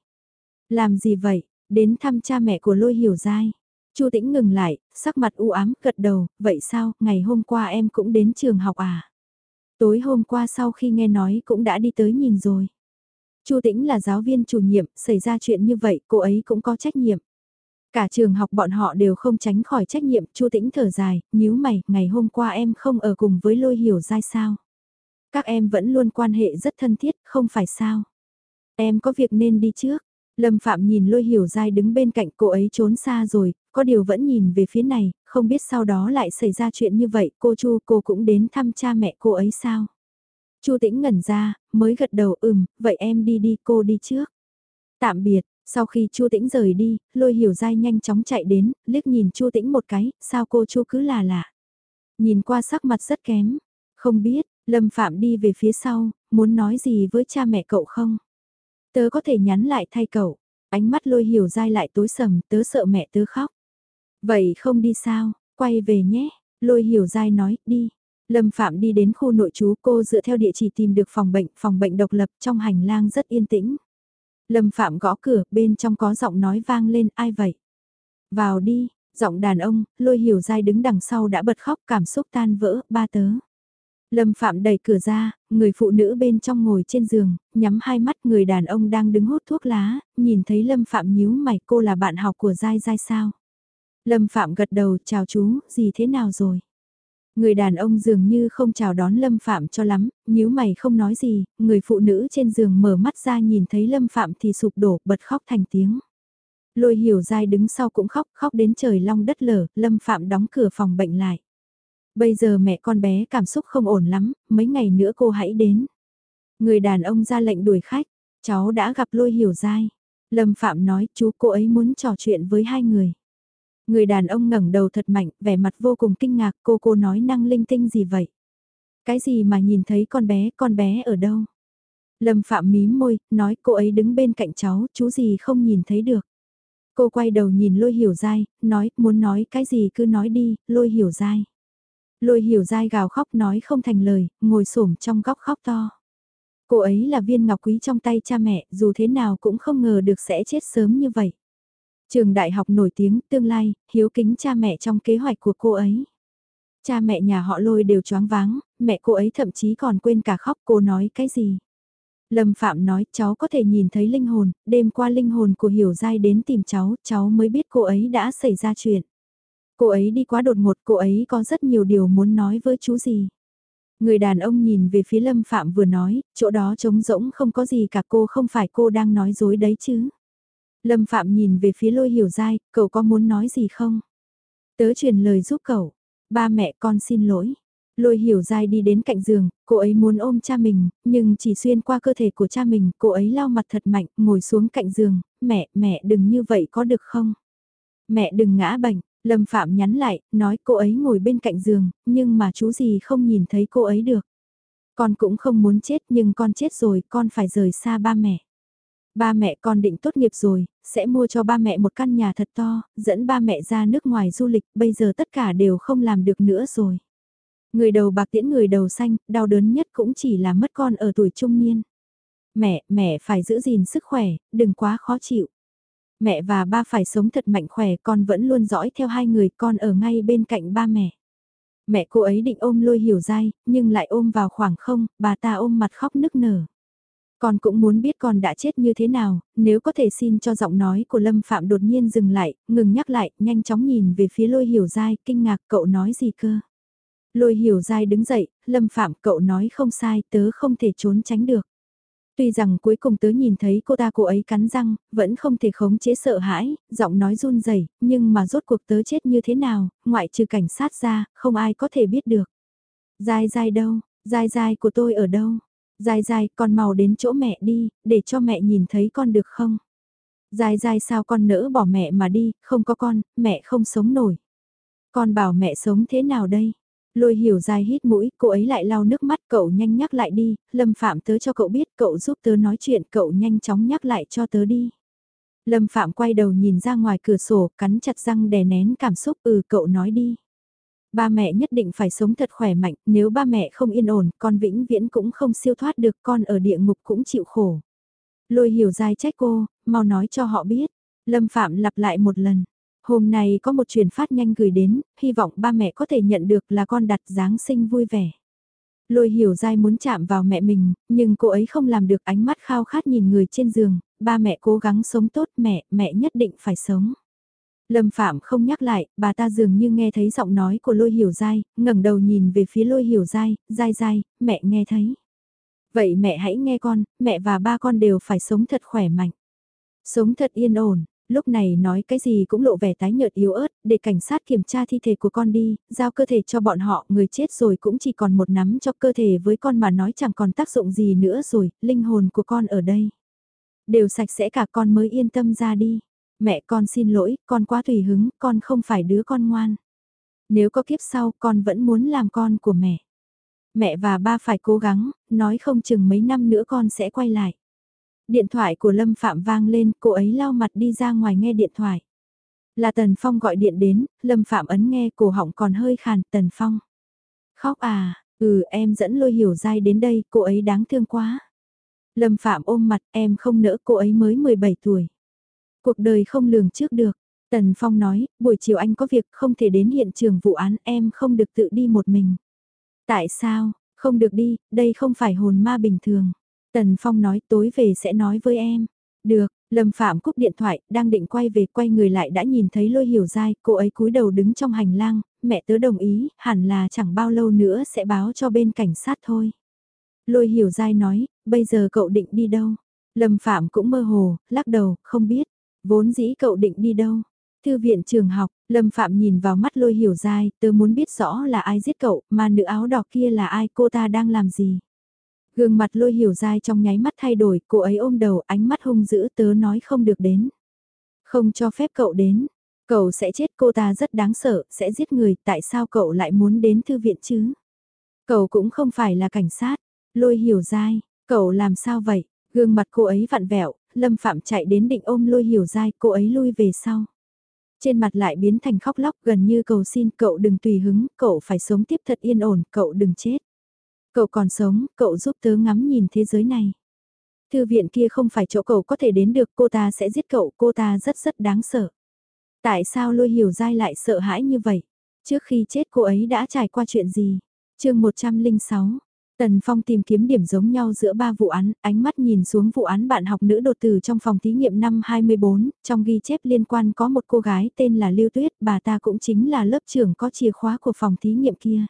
Làm gì vậy? Đến thăm cha mẹ của Lôi Hiểu dai. Chu Tĩnh ngừng lại, sắc mặt u ám, gật đầu, vậy sao, ngày hôm qua em cũng đến trường học à? Tối hôm qua sau khi nghe nói cũng đã đi tới nhìn rồi. Chu Tĩnh là giáo viên chủ nhiệm, xảy ra chuyện như vậy cô ấy cũng có trách nhiệm. Cả trường học bọn họ đều không tránh khỏi trách nhiệm, Chu Tĩnh thở dài, nhíu mày, ngày hôm qua em không ở cùng với Lôi Hiểu Giai sao? Các em vẫn luôn quan hệ rất thân thiết, không phải sao? Em có việc nên đi trước. Lâm Phạm nhìn Lôi Hiểu dai đứng bên cạnh cô ấy trốn xa rồi, có điều vẫn nhìn về phía này, không biết sau đó lại xảy ra chuyện như vậy, cô Chu cô cũng đến thăm cha mẹ cô ấy sao? Chu Tĩnh ngẩn ra, mới gật đầu ừm, vậy em đi đi cô đi trước. Tạm biệt, sau khi Chu Tĩnh rời đi, Lôi Hiểu Giai nhanh chóng chạy đến, liếc nhìn Chu Tĩnh một cái, sao cô Chu cứ là lạ. Nhìn qua sắc mặt rất kém, không biết, Lâm Phạm đi về phía sau, muốn nói gì với cha mẹ cậu không? Tớ có thể nhắn lại thay cậu, ánh mắt Lôi Hiểu dai lại tối sầm, tớ sợ mẹ tớ khóc. Vậy không đi sao, quay về nhé, lôi hiểu dai nói, đi. Lâm Phạm đi đến khu nội trú cô dựa theo địa chỉ tìm được phòng bệnh, phòng bệnh độc lập trong hành lang rất yên tĩnh. Lâm Phạm gõ cửa, bên trong có giọng nói vang lên, ai vậy? Vào đi, giọng đàn ông, lôi hiểu dai đứng đằng sau đã bật khóc cảm xúc tan vỡ, ba tớ. Lâm Phạm đẩy cửa ra, người phụ nữ bên trong ngồi trên giường, nhắm hai mắt người đàn ông đang đứng hút thuốc lá, nhìn thấy Lâm Phạm nhíu mày cô là bạn học của Giai Giai sao? Lâm Phạm gật đầu, chào chú, gì thế nào rồi? Người đàn ông dường như không chào đón Lâm Phạm cho lắm, nhíu mày không nói gì, người phụ nữ trên giường mở mắt ra nhìn thấy Lâm Phạm thì sụp đổ, bật khóc thành tiếng. Lôi hiểu dai đứng sau cũng khóc, khóc đến trời long đất lở, Lâm Phạm đóng cửa phòng bệnh lại. Bây giờ mẹ con bé cảm xúc không ổn lắm, mấy ngày nữa cô hãy đến. Người đàn ông ra lệnh đuổi khách, cháu đã gặp lôi hiểu dai. Lâm Phạm nói chú cô ấy muốn trò chuyện với hai người. Người đàn ông ngẩng đầu thật mạnh, vẻ mặt vô cùng kinh ngạc, cô cô nói năng linh tinh gì vậy? Cái gì mà nhìn thấy con bé, con bé ở đâu? Lâm Phạm mím môi, nói cô ấy đứng bên cạnh cháu, chú gì không nhìn thấy được. Cô quay đầu nhìn lôi hiểu dai, nói, muốn nói cái gì cứ nói đi, lôi hiểu dai. Lôi hiểu dai gào khóc nói không thành lời, ngồi xổm trong góc khóc to. Cô ấy là viên ngọc quý trong tay cha mẹ, dù thế nào cũng không ngờ được sẽ chết sớm như vậy. Trường đại học nổi tiếng, tương lai, hiếu kính cha mẹ trong kế hoạch của cô ấy. Cha mẹ nhà họ lôi đều choáng váng, mẹ cô ấy thậm chí còn quên cả khóc cô nói cái gì. Lâm Phạm nói cháu có thể nhìn thấy linh hồn, đêm qua linh hồn của Hiểu Giai đến tìm cháu, cháu mới biết cô ấy đã xảy ra chuyện. Cô ấy đi quá đột ngột, cô ấy có rất nhiều điều muốn nói với chú gì. Người đàn ông nhìn về phía Lâm Phạm vừa nói, chỗ đó trống rỗng không có gì cả cô không phải cô đang nói dối đấy chứ. Lâm Phạm nhìn về phía lôi hiểu dai, cậu có muốn nói gì không? Tớ truyền lời giúp cậu. Ba mẹ con xin lỗi. Lôi hiểu dai đi đến cạnh giường, cô ấy muốn ôm cha mình, nhưng chỉ xuyên qua cơ thể của cha mình, cô ấy lau mặt thật mạnh, ngồi xuống cạnh giường, mẹ, mẹ đừng như vậy có được không? Mẹ đừng ngã bệnh, Lâm Phạm nhắn lại, nói cô ấy ngồi bên cạnh giường, nhưng mà chú gì không nhìn thấy cô ấy được. Con cũng không muốn chết nhưng con chết rồi, con phải rời xa ba mẹ. Ba mẹ con định tốt nghiệp rồi, sẽ mua cho ba mẹ một căn nhà thật to, dẫn ba mẹ ra nước ngoài du lịch, bây giờ tất cả đều không làm được nữa rồi. Người đầu bạc tiễn người đầu xanh, đau đớn nhất cũng chỉ là mất con ở tuổi trung niên. Mẹ, mẹ phải giữ gìn sức khỏe, đừng quá khó chịu. Mẹ và ba phải sống thật mạnh khỏe, con vẫn luôn dõi theo hai người, con ở ngay bên cạnh ba mẹ. Mẹ cô ấy định ôm lôi hiểu dai, nhưng lại ôm vào khoảng không, bà ta ôm mặt khóc nức nở. Con cũng muốn biết con đã chết như thế nào, nếu có thể xin cho giọng nói của Lâm Phạm đột nhiên dừng lại, ngừng nhắc lại, nhanh chóng nhìn về phía lôi hiểu dai, kinh ngạc cậu nói gì cơ. Lôi hiểu dai đứng dậy, Lâm Phạm cậu nói không sai, tớ không thể trốn tránh được. Tuy rằng cuối cùng tớ nhìn thấy cô ta cô ấy cắn răng, vẫn không thể khống chế sợ hãi, giọng nói run rẩy nhưng mà rốt cuộc tớ chết như thế nào, ngoại trừ cảnh sát ra, không ai có thể biết được. dài dài đâu, dài dài của tôi ở đâu? dài dài con mau đến chỗ mẹ đi, để cho mẹ nhìn thấy con được không? dài dài sao con nỡ bỏ mẹ mà đi, không có con, mẹ không sống nổi. Con bảo mẹ sống thế nào đây? Lôi hiểu dài hít mũi, cô ấy lại lau nước mắt, cậu nhanh nhắc lại đi, Lâm Phạm tớ cho cậu biết, cậu giúp tớ nói chuyện, cậu nhanh chóng nhắc lại cho tớ đi. Lâm Phạm quay đầu nhìn ra ngoài cửa sổ, cắn chặt răng đè nén cảm xúc, ừ cậu nói đi. Ba mẹ nhất định phải sống thật khỏe mạnh, nếu ba mẹ không yên ổn, con vĩnh viễn cũng không siêu thoát được, con ở địa ngục cũng chịu khổ. Lôi hiểu dài trách cô, mau nói cho họ biết. Lâm Phạm lặp lại một lần. Hôm nay có một truyền phát nhanh gửi đến, hy vọng ba mẹ có thể nhận được là con đặt Giáng sinh vui vẻ. Lôi hiểu dai muốn chạm vào mẹ mình, nhưng cô ấy không làm được ánh mắt khao khát nhìn người trên giường, ba mẹ cố gắng sống tốt mẹ, mẹ nhất định phải sống. Lâm Phạm không nhắc lại, bà ta dường như nghe thấy giọng nói của lôi hiểu dai, ngẩng đầu nhìn về phía lôi hiểu dai, dai dai, mẹ nghe thấy. Vậy mẹ hãy nghe con, mẹ và ba con đều phải sống thật khỏe mạnh. Sống thật yên ổn, lúc này nói cái gì cũng lộ vẻ tái nhợt yếu ớt, để cảnh sát kiểm tra thi thể của con đi, giao cơ thể cho bọn họ, người chết rồi cũng chỉ còn một nắm cho cơ thể với con mà nói chẳng còn tác dụng gì nữa rồi, linh hồn của con ở đây. Đều sạch sẽ cả con mới yên tâm ra đi. Mẹ con xin lỗi, con quá tùy hứng, con không phải đứa con ngoan. Nếu có kiếp sau, con vẫn muốn làm con của mẹ. Mẹ và ba phải cố gắng, nói không chừng mấy năm nữa con sẽ quay lại. Điện thoại của Lâm Phạm vang lên, cô ấy lau mặt đi ra ngoài nghe điện thoại. Là Tần Phong gọi điện đến, Lâm Phạm ấn nghe cổ họng còn hơi khàn, Tần Phong. Khóc à, ừ em dẫn lôi hiểu dai đến đây, cô ấy đáng thương quá. Lâm Phạm ôm mặt em không nỡ cô ấy mới 17 tuổi. Cuộc đời không lường trước được. Tần Phong nói, buổi chiều anh có việc không thể đến hiện trường vụ án em không được tự đi một mình. Tại sao, không được đi, đây không phải hồn ma bình thường. Tần Phong nói tối về sẽ nói với em. Được, Lâm Phạm cúp điện thoại, đang định quay về quay người lại đã nhìn thấy lôi hiểu dai, cô ấy cúi đầu đứng trong hành lang, mẹ tớ đồng ý, hẳn là chẳng bao lâu nữa sẽ báo cho bên cảnh sát thôi. Lôi hiểu dai nói, bây giờ cậu định đi đâu? Lâm Phạm cũng mơ hồ, lắc đầu, không biết. Vốn dĩ cậu định đi đâu? Thư viện trường học, Lâm Phạm nhìn vào mắt lôi hiểu dai, tớ muốn biết rõ là ai giết cậu, mà nữ áo đỏ kia là ai, cô ta đang làm gì? Gương mặt lôi hiểu dai trong nháy mắt thay đổi, cô ấy ôm đầu ánh mắt hung dữ tớ nói không được đến. Không cho phép cậu đến, cậu sẽ chết cô ta rất đáng sợ, sẽ giết người, tại sao cậu lại muốn đến thư viện chứ? Cậu cũng không phải là cảnh sát, lôi hiểu dai, cậu làm sao vậy? Gương mặt cô ấy vặn vẹo, Lâm Phạm chạy đến định ôm lôi hiểu dai, cô ấy lui về sau. Trên mặt lại biến thành khóc lóc gần như cầu xin cậu đừng tùy hứng, cậu phải sống tiếp thật yên ổn, cậu đừng chết. Cậu còn sống, cậu giúp tớ ngắm nhìn thế giới này. Thư viện kia không phải chỗ cậu có thể đến được, cô ta sẽ giết cậu, cô ta rất rất đáng sợ. Tại sao lôi hiểu dai lại sợ hãi như vậy? Trước khi chết cô ấy đã trải qua chuyện gì? chương 106, Tần Phong tìm kiếm điểm giống nhau giữa ba vụ án, ánh mắt nhìn xuống vụ án bạn học nữ đột tử trong phòng thí nghiệm năm 24, trong ghi chép liên quan có một cô gái tên là Lưu Tuyết, bà ta cũng chính là lớp trưởng có chìa khóa của phòng thí nghiệm kia.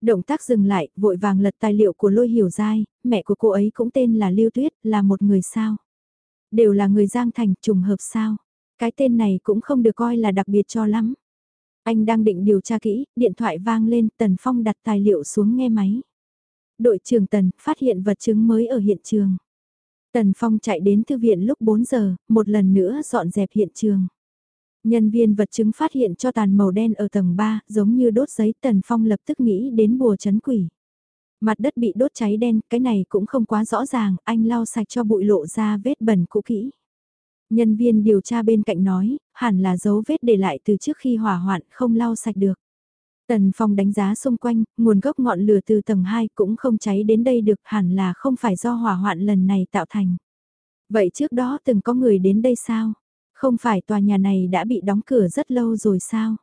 Động tác dừng lại, vội vàng lật tài liệu của Lôi Hiểu dai, mẹ của cô ấy cũng tên là Lưu Tuyết, là một người sao. Đều là người Giang Thành, trùng hợp sao. Cái tên này cũng không được coi là đặc biệt cho lắm. Anh đang định điều tra kỹ, điện thoại vang lên, Tần Phong đặt tài liệu xuống nghe máy đội trưởng Tần phát hiện vật chứng mới ở hiện trường. Tần Phong chạy đến thư viện lúc 4 giờ, một lần nữa dọn dẹp hiện trường. Nhân viên vật chứng phát hiện cho tàn màu đen ở tầng 3, giống như đốt giấy Tần Phong lập tức nghĩ đến bùa chấn quỷ. Mặt đất bị đốt cháy đen, cái này cũng không quá rõ ràng, anh lau sạch cho bụi lộ ra vết bẩn cũ kỹ. Nhân viên điều tra bên cạnh nói, hẳn là dấu vết để lại từ trước khi hỏa hoạn không lau sạch được. Tần Phong đánh giá xung quanh, nguồn gốc ngọn lửa từ tầng 2 cũng không cháy đến đây được hẳn là không phải do hỏa hoạn lần này tạo thành. Vậy trước đó từng có người đến đây sao? Không phải tòa nhà này đã bị đóng cửa rất lâu rồi sao?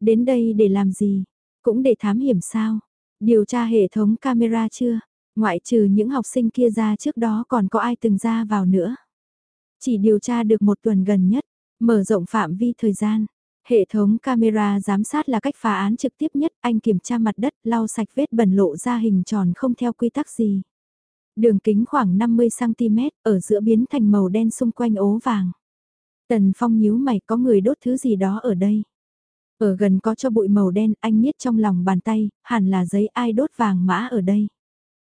Đến đây để làm gì? Cũng để thám hiểm sao? Điều tra hệ thống camera chưa? Ngoại trừ những học sinh kia ra trước đó còn có ai từng ra vào nữa? Chỉ điều tra được một tuần gần nhất, mở rộng phạm vi thời gian. Hệ thống camera giám sát là cách phá án trực tiếp nhất, anh kiểm tra mặt đất, lau sạch vết bẩn lộ ra hình tròn không theo quy tắc gì. Đường kính khoảng 50cm, ở giữa biến thành màu đen xung quanh ố vàng. Tần Phong nhíu mày có người đốt thứ gì đó ở đây. Ở gần có cho bụi màu đen, anh miết trong lòng bàn tay, hẳn là giấy ai đốt vàng mã ở đây.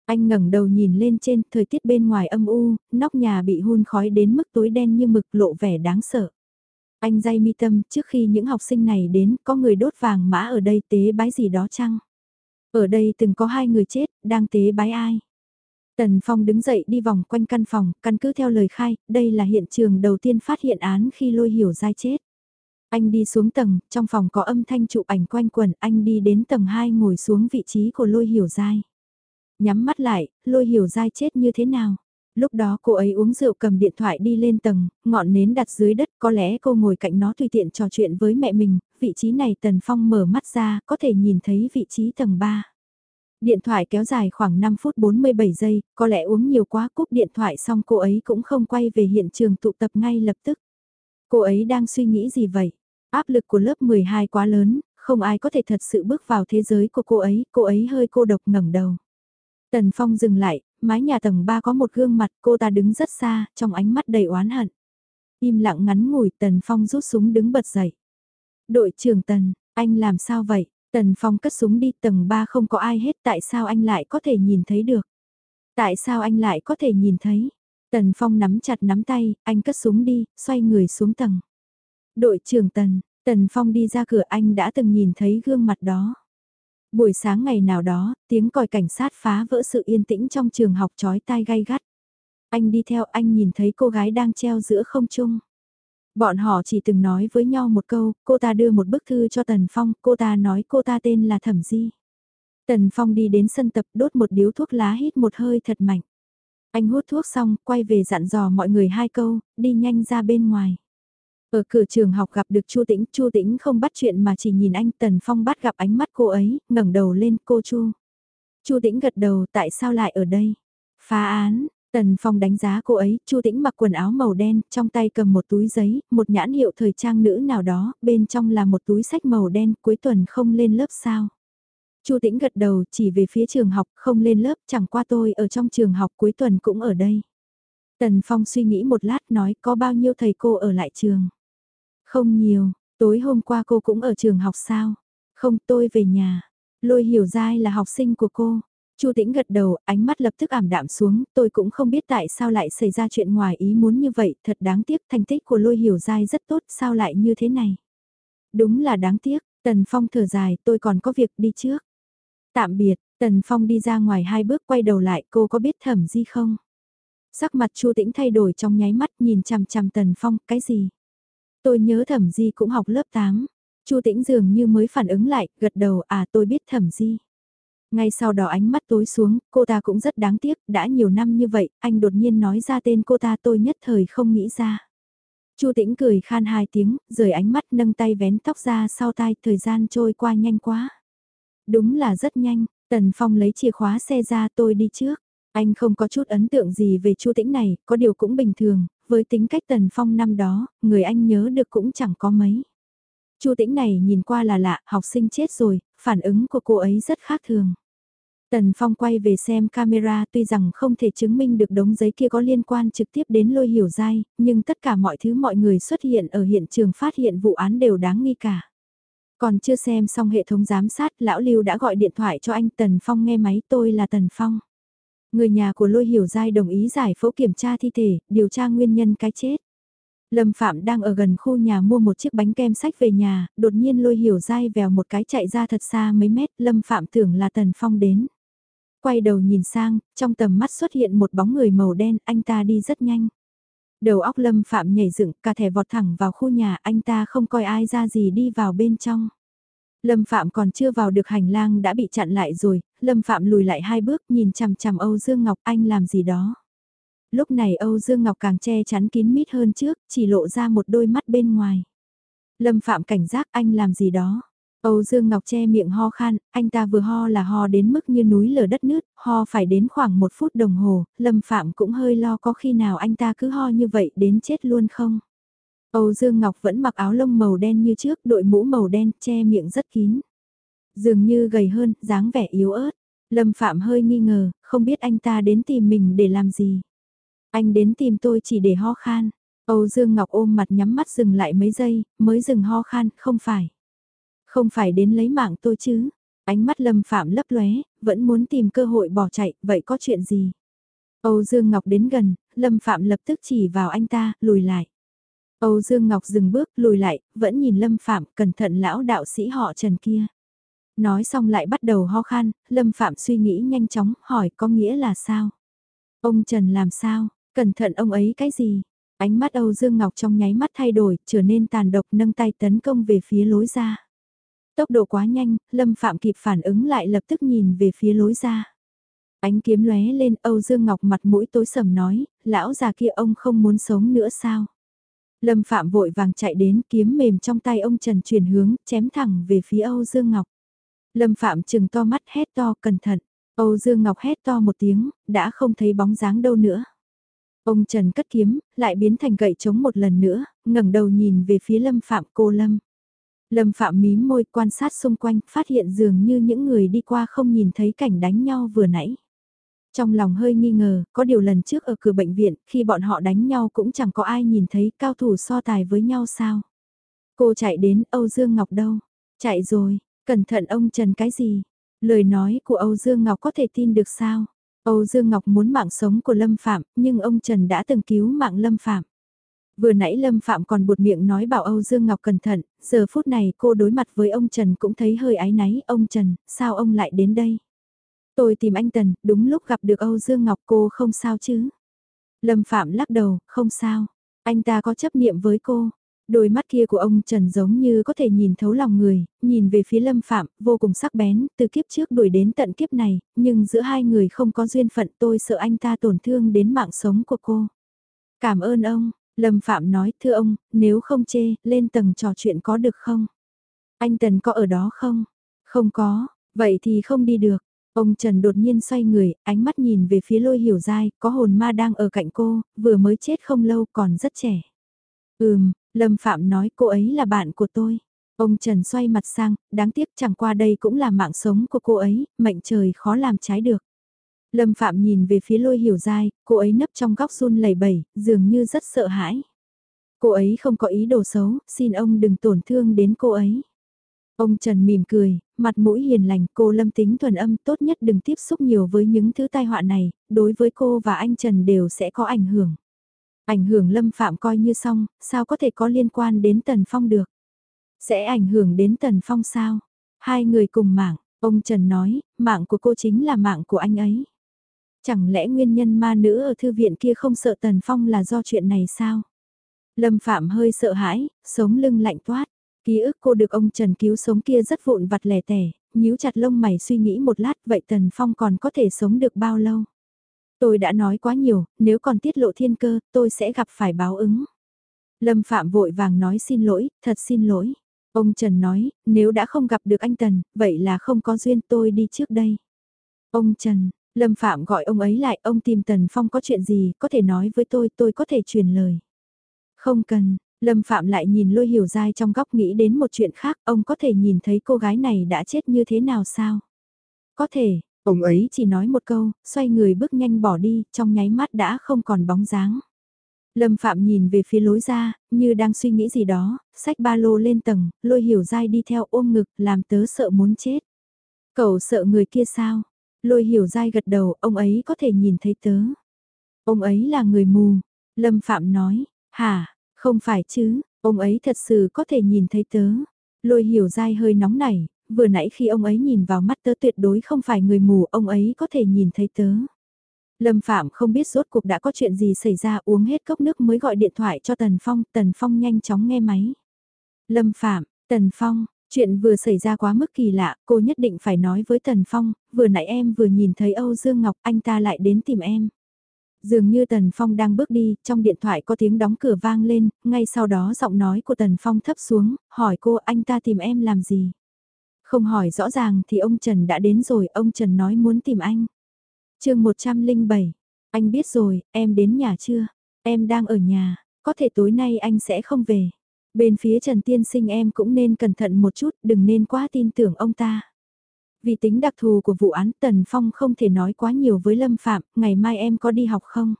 Anh ngẩng đầu nhìn lên trên, thời tiết bên ngoài âm u, nóc nhà bị hun khói đến mức tối đen như mực lộ vẻ đáng sợ. Anh dây mi tâm, trước khi những học sinh này đến, có người đốt vàng mã ở đây tế bái gì đó chăng? Ở đây từng có hai người chết, đang tế bái ai? Tần Phong đứng dậy đi vòng quanh căn phòng, căn cứ theo lời khai, đây là hiện trường đầu tiên phát hiện án khi lôi hiểu dai chết. Anh đi xuống tầng, trong phòng có âm thanh chụp ảnh quanh quần, anh đi đến tầng 2 ngồi xuống vị trí của lôi hiểu dai. Nhắm mắt lại, lôi hiểu dai chết như thế nào? Lúc đó cô ấy uống rượu cầm điện thoại đi lên tầng, ngọn nến đặt dưới đất, có lẽ cô ngồi cạnh nó tùy tiện trò chuyện với mẹ mình, vị trí này Tần Phong mở mắt ra, có thể nhìn thấy vị trí tầng 3. Điện thoại kéo dài khoảng 5 phút 47 giây, có lẽ uống nhiều quá cúp điện thoại xong cô ấy cũng không quay về hiện trường tụ tập ngay lập tức. Cô ấy đang suy nghĩ gì vậy? Áp lực của lớp 12 quá lớn, không ai có thể thật sự bước vào thế giới của cô ấy, cô ấy hơi cô độc ngẩng đầu. Tần Phong dừng lại, mái nhà tầng 3 có một gương mặt cô ta đứng rất xa, trong ánh mắt đầy oán hận. Im lặng ngắn ngủi Tần Phong rút súng đứng bật dậy. Đội trưởng Tần, anh làm sao vậy? Tần Phong cất súng đi tầng 3 không có ai hết tại sao anh lại có thể nhìn thấy được? Tại sao anh lại có thể nhìn thấy? Tần Phong nắm chặt nắm tay, anh cất súng đi, xoay người xuống tầng. Đội trưởng Tần, Tần Phong đi ra cửa anh đã từng nhìn thấy gương mặt đó. Buổi sáng ngày nào đó, tiếng còi cảnh sát phá vỡ sự yên tĩnh trong trường học chói tai gay gắt. Anh đi theo anh nhìn thấy cô gái đang treo giữa không trung. Bọn họ chỉ từng nói với nhau một câu, cô ta đưa một bức thư cho Tần Phong, cô ta nói cô ta tên là Thẩm Di. Tần Phong đi đến sân tập đốt một điếu thuốc lá hít một hơi thật mạnh. Anh hút thuốc xong, quay về dặn dò mọi người hai câu, đi nhanh ra bên ngoài. Ở cửa trường học gặp được Chu Tĩnh, Chu Tĩnh không bắt chuyện mà chỉ nhìn anh Tần Phong bắt gặp ánh mắt cô ấy, ngẩng đầu lên cô Chu. Chu Tĩnh gật đầu tại sao lại ở đây? Phá án, Tần Phong đánh giá cô ấy, Chu Tĩnh mặc quần áo màu đen, trong tay cầm một túi giấy, một nhãn hiệu thời trang nữ nào đó, bên trong là một túi sách màu đen, cuối tuần không lên lớp sao? Chu Tĩnh gật đầu, chỉ về phía trường học, không lên lớp, chẳng qua tôi ở trong trường học cuối tuần cũng ở đây. Tần Phong suy nghĩ một lát nói có bao nhiêu thầy cô ở lại trường. Không nhiều, tối hôm qua cô cũng ở trường học sao? Không tôi về nhà. Lôi hiểu dai là học sinh của cô. Chu Tĩnh gật đầu, ánh mắt lập tức ảm đạm xuống, tôi cũng không biết tại sao lại xảy ra chuyện ngoài ý muốn như vậy, thật đáng tiếc, thành tích của lôi hiểu dai rất tốt, sao lại như thế này. Đúng là đáng tiếc, Tần Phong thở dài, tôi còn có việc đi trước. Tạm biệt, Tần Phong đi ra ngoài hai bước quay đầu lại, cô có biết thẩm gì không? Sắc mặt Chu Tĩnh thay đổi trong nháy mắt nhìn chằm chằm Tần Phong, cái gì? Tôi nhớ thẩm di cũng học lớp 8. Chu Tĩnh dường như mới phản ứng lại, gật đầu, à tôi biết thẩm di. Ngay sau đó ánh mắt tối xuống, cô ta cũng rất đáng tiếc, đã nhiều năm như vậy, anh đột nhiên nói ra tên cô ta tôi nhất thời không nghĩ ra. Chu Tĩnh cười khan hai tiếng, rời ánh mắt nâng tay vén tóc ra sau tai, thời gian trôi qua nhanh quá. Đúng là rất nhanh, Tần Phong lấy chìa khóa xe ra tôi đi trước. Anh không có chút ấn tượng gì về Chu Tĩnh này, có điều cũng bình thường, với tính cách Tần Phong năm đó, người anh nhớ được cũng chẳng có mấy. Chu Tĩnh này nhìn qua là lạ, học sinh chết rồi, phản ứng của cô ấy rất khác thường. Tần Phong quay về xem camera tuy rằng không thể chứng minh được đống giấy kia có liên quan trực tiếp đến lôi hiểu dai, nhưng tất cả mọi thứ mọi người xuất hiện ở hiện trường phát hiện vụ án đều đáng nghi cả. Còn chưa xem xong hệ thống giám sát, lão Lưu đã gọi điện thoại cho anh Tần Phong nghe máy tôi là Tần Phong. Người nhà của lôi hiểu dai đồng ý giải phẫu kiểm tra thi thể, điều tra nguyên nhân cái chết. Lâm Phạm đang ở gần khu nhà mua một chiếc bánh kem sách về nhà, đột nhiên lôi hiểu dai vèo một cái chạy ra thật xa mấy mét, Lâm Phạm tưởng là Tần Phong đến. Quay đầu nhìn sang, trong tầm mắt xuất hiện một bóng người màu đen, anh ta đi rất nhanh. Đầu óc Lâm Phạm nhảy dựng, cả thẻ vọt thẳng vào khu nhà, anh ta không coi ai ra gì đi vào bên trong. Lâm Phạm còn chưa vào được hành lang đã bị chặn lại rồi, Lâm Phạm lùi lại hai bước nhìn chằm chằm Âu Dương Ngọc Anh làm gì đó. Lúc này Âu Dương Ngọc càng che chắn kín mít hơn trước, chỉ lộ ra một đôi mắt bên ngoài. Lâm Phạm cảnh giác anh làm gì đó. Âu Dương Ngọc che miệng ho khan, anh ta vừa ho là ho đến mức như núi lở đất nứt, ho phải đến khoảng một phút đồng hồ, Lâm Phạm cũng hơi lo có khi nào anh ta cứ ho như vậy đến chết luôn không. Âu Dương Ngọc vẫn mặc áo lông màu đen như trước, đội mũ màu đen, che miệng rất kín. Dường như gầy hơn, dáng vẻ yếu ớt. Lâm Phạm hơi nghi ngờ, không biết anh ta đến tìm mình để làm gì. Anh đến tìm tôi chỉ để ho khan. Âu Dương Ngọc ôm mặt nhắm mắt dừng lại mấy giây, mới dừng ho khan, không phải. Không phải đến lấy mạng tôi chứ. Ánh mắt Lâm Phạm lấp lóe, vẫn muốn tìm cơ hội bỏ chạy, vậy có chuyện gì? Âu Dương Ngọc đến gần, Lâm Phạm lập tức chỉ vào anh ta, lùi lại. Âu Dương Ngọc dừng bước, lùi lại, vẫn nhìn Lâm Phạm, cẩn thận lão đạo sĩ họ Trần kia. Nói xong lại bắt đầu ho khan, Lâm Phạm suy nghĩ nhanh chóng, hỏi có nghĩa là sao? Ông Trần làm sao? Cẩn thận ông ấy cái gì? Ánh mắt Âu Dương Ngọc trong nháy mắt thay đổi, trở nên tàn độc nâng tay tấn công về phía lối ra. Tốc độ quá nhanh, Lâm Phạm kịp phản ứng lại lập tức nhìn về phía lối ra. Ánh kiếm lóe lên Âu Dương Ngọc mặt mũi tối sầm nói, lão già kia ông không muốn sống nữa sao? Lâm Phạm vội vàng chạy đến kiếm mềm trong tay ông Trần chuyển hướng, chém thẳng về phía Âu Dương Ngọc. Lâm Phạm chừng to mắt hét to cẩn thận, Âu Dương Ngọc hét to một tiếng, đã không thấy bóng dáng đâu nữa. Ông Trần cất kiếm, lại biến thành gậy chống một lần nữa, ngẩng đầu nhìn về phía Lâm Phạm cô Lâm. Lâm Phạm mím môi quan sát xung quanh, phát hiện dường như những người đi qua không nhìn thấy cảnh đánh nhau vừa nãy. Trong lòng hơi nghi ngờ, có điều lần trước ở cửa bệnh viện, khi bọn họ đánh nhau cũng chẳng có ai nhìn thấy cao thủ so tài với nhau sao. Cô chạy đến Âu Dương Ngọc đâu? Chạy rồi, cẩn thận ông Trần cái gì? Lời nói của Âu Dương Ngọc có thể tin được sao? Âu Dương Ngọc muốn mạng sống của Lâm Phạm, nhưng ông Trần đã từng cứu mạng Lâm Phạm. Vừa nãy Lâm Phạm còn buột miệng nói bảo Âu Dương Ngọc cẩn thận, giờ phút này cô đối mặt với ông Trần cũng thấy hơi ái náy. Ông Trần, sao ông lại đến đây? Tôi tìm anh Tần, đúng lúc gặp được Âu Dương Ngọc cô không sao chứ? Lâm Phạm lắc đầu, không sao. Anh ta có chấp niệm với cô. Đôi mắt kia của ông Trần giống như có thể nhìn thấu lòng người, nhìn về phía Lâm Phạm, vô cùng sắc bén, từ kiếp trước đuổi đến tận kiếp này, nhưng giữa hai người không có duyên phận tôi sợ anh ta tổn thương đến mạng sống của cô. Cảm ơn ông, Lâm Phạm nói, thưa ông, nếu không chê, lên tầng trò chuyện có được không? Anh Tần có ở đó không? Không có, vậy thì không đi được. Ông Trần đột nhiên xoay người, ánh mắt nhìn về phía lôi hiểu dai, có hồn ma đang ở cạnh cô, vừa mới chết không lâu còn rất trẻ. Ừm, Lâm Phạm nói cô ấy là bạn của tôi. Ông Trần xoay mặt sang, đáng tiếc chẳng qua đây cũng là mạng sống của cô ấy, mệnh trời khó làm trái được. Lâm Phạm nhìn về phía lôi hiểu dai, cô ấy nấp trong góc run lẩy bẩy, dường như rất sợ hãi. Cô ấy không có ý đồ xấu, xin ông đừng tổn thương đến cô ấy. Ông Trần mỉm cười, mặt mũi hiền lành, cô Lâm tính thuần âm tốt nhất đừng tiếp xúc nhiều với những thứ tai họa này, đối với cô và anh Trần đều sẽ có ảnh hưởng. Ảnh hưởng Lâm Phạm coi như xong, sao có thể có liên quan đến Tần Phong được? Sẽ ảnh hưởng đến Tần Phong sao? Hai người cùng mạng, ông Trần nói, mạng của cô chính là mạng của anh ấy. Chẳng lẽ nguyên nhân ma nữ ở thư viện kia không sợ Tần Phong là do chuyện này sao? Lâm Phạm hơi sợ hãi, sống lưng lạnh toát. Ký ức cô được ông Trần cứu sống kia rất vụn vặt lẻ tẻ, nhíu chặt lông mày suy nghĩ một lát vậy Tần Phong còn có thể sống được bao lâu? Tôi đã nói quá nhiều, nếu còn tiết lộ thiên cơ, tôi sẽ gặp phải báo ứng. Lâm Phạm vội vàng nói xin lỗi, thật xin lỗi. Ông Trần nói, nếu đã không gặp được anh Tần, vậy là không có duyên tôi đi trước đây. Ông Trần, Lâm Phạm gọi ông ấy lại, ông tìm Tần Phong có chuyện gì, có thể nói với tôi, tôi có thể truyền lời. Không cần, Lâm Phạm lại nhìn lôi hiểu dai trong góc nghĩ đến một chuyện khác, ông có thể nhìn thấy cô gái này đã chết như thế nào sao? Có thể, ông ấy chỉ nói một câu, xoay người bước nhanh bỏ đi, trong nháy mắt đã không còn bóng dáng. Lâm Phạm nhìn về phía lối ra, như đang suy nghĩ gì đó, xách ba lô lên tầng, lôi hiểu dai đi theo ôm ngực, làm tớ sợ muốn chết. Cậu sợ người kia sao? Lôi hiểu dai gật đầu, ông ấy có thể nhìn thấy tớ. Ông ấy là người mù. Lâm Phạm nói, hả, không phải chứ, ông ấy thật sự có thể nhìn thấy tớ. Lôi hiểu dai hơi nóng nảy, vừa nãy khi ông ấy nhìn vào mắt tớ tuyệt đối không phải người mù, ông ấy có thể nhìn thấy tớ. Lâm Phạm không biết rốt cuộc đã có chuyện gì xảy ra uống hết cốc nước mới gọi điện thoại cho Tần Phong, Tần Phong nhanh chóng nghe máy. Lâm Phạm, Tần Phong, chuyện vừa xảy ra quá mức kỳ lạ, cô nhất định phải nói với Tần Phong, vừa nãy em vừa nhìn thấy Âu Dương Ngọc, anh ta lại đến tìm em. Dường như Tần Phong đang bước đi, trong điện thoại có tiếng đóng cửa vang lên, ngay sau đó giọng nói của Tần Phong thấp xuống, hỏi cô anh ta tìm em làm gì. Không hỏi rõ ràng thì ông Trần đã đến rồi, ông Trần nói muốn tìm anh. chương 107, anh biết rồi, em đến nhà chưa? Em đang ở nhà, có thể tối nay anh sẽ không về. Bên phía Trần Tiên Sinh em cũng nên cẩn thận một chút, đừng nên quá tin tưởng ông ta. Vì tính đặc thù của vụ án Tần Phong không thể nói quá nhiều với Lâm Phạm, ngày mai em có đi học không?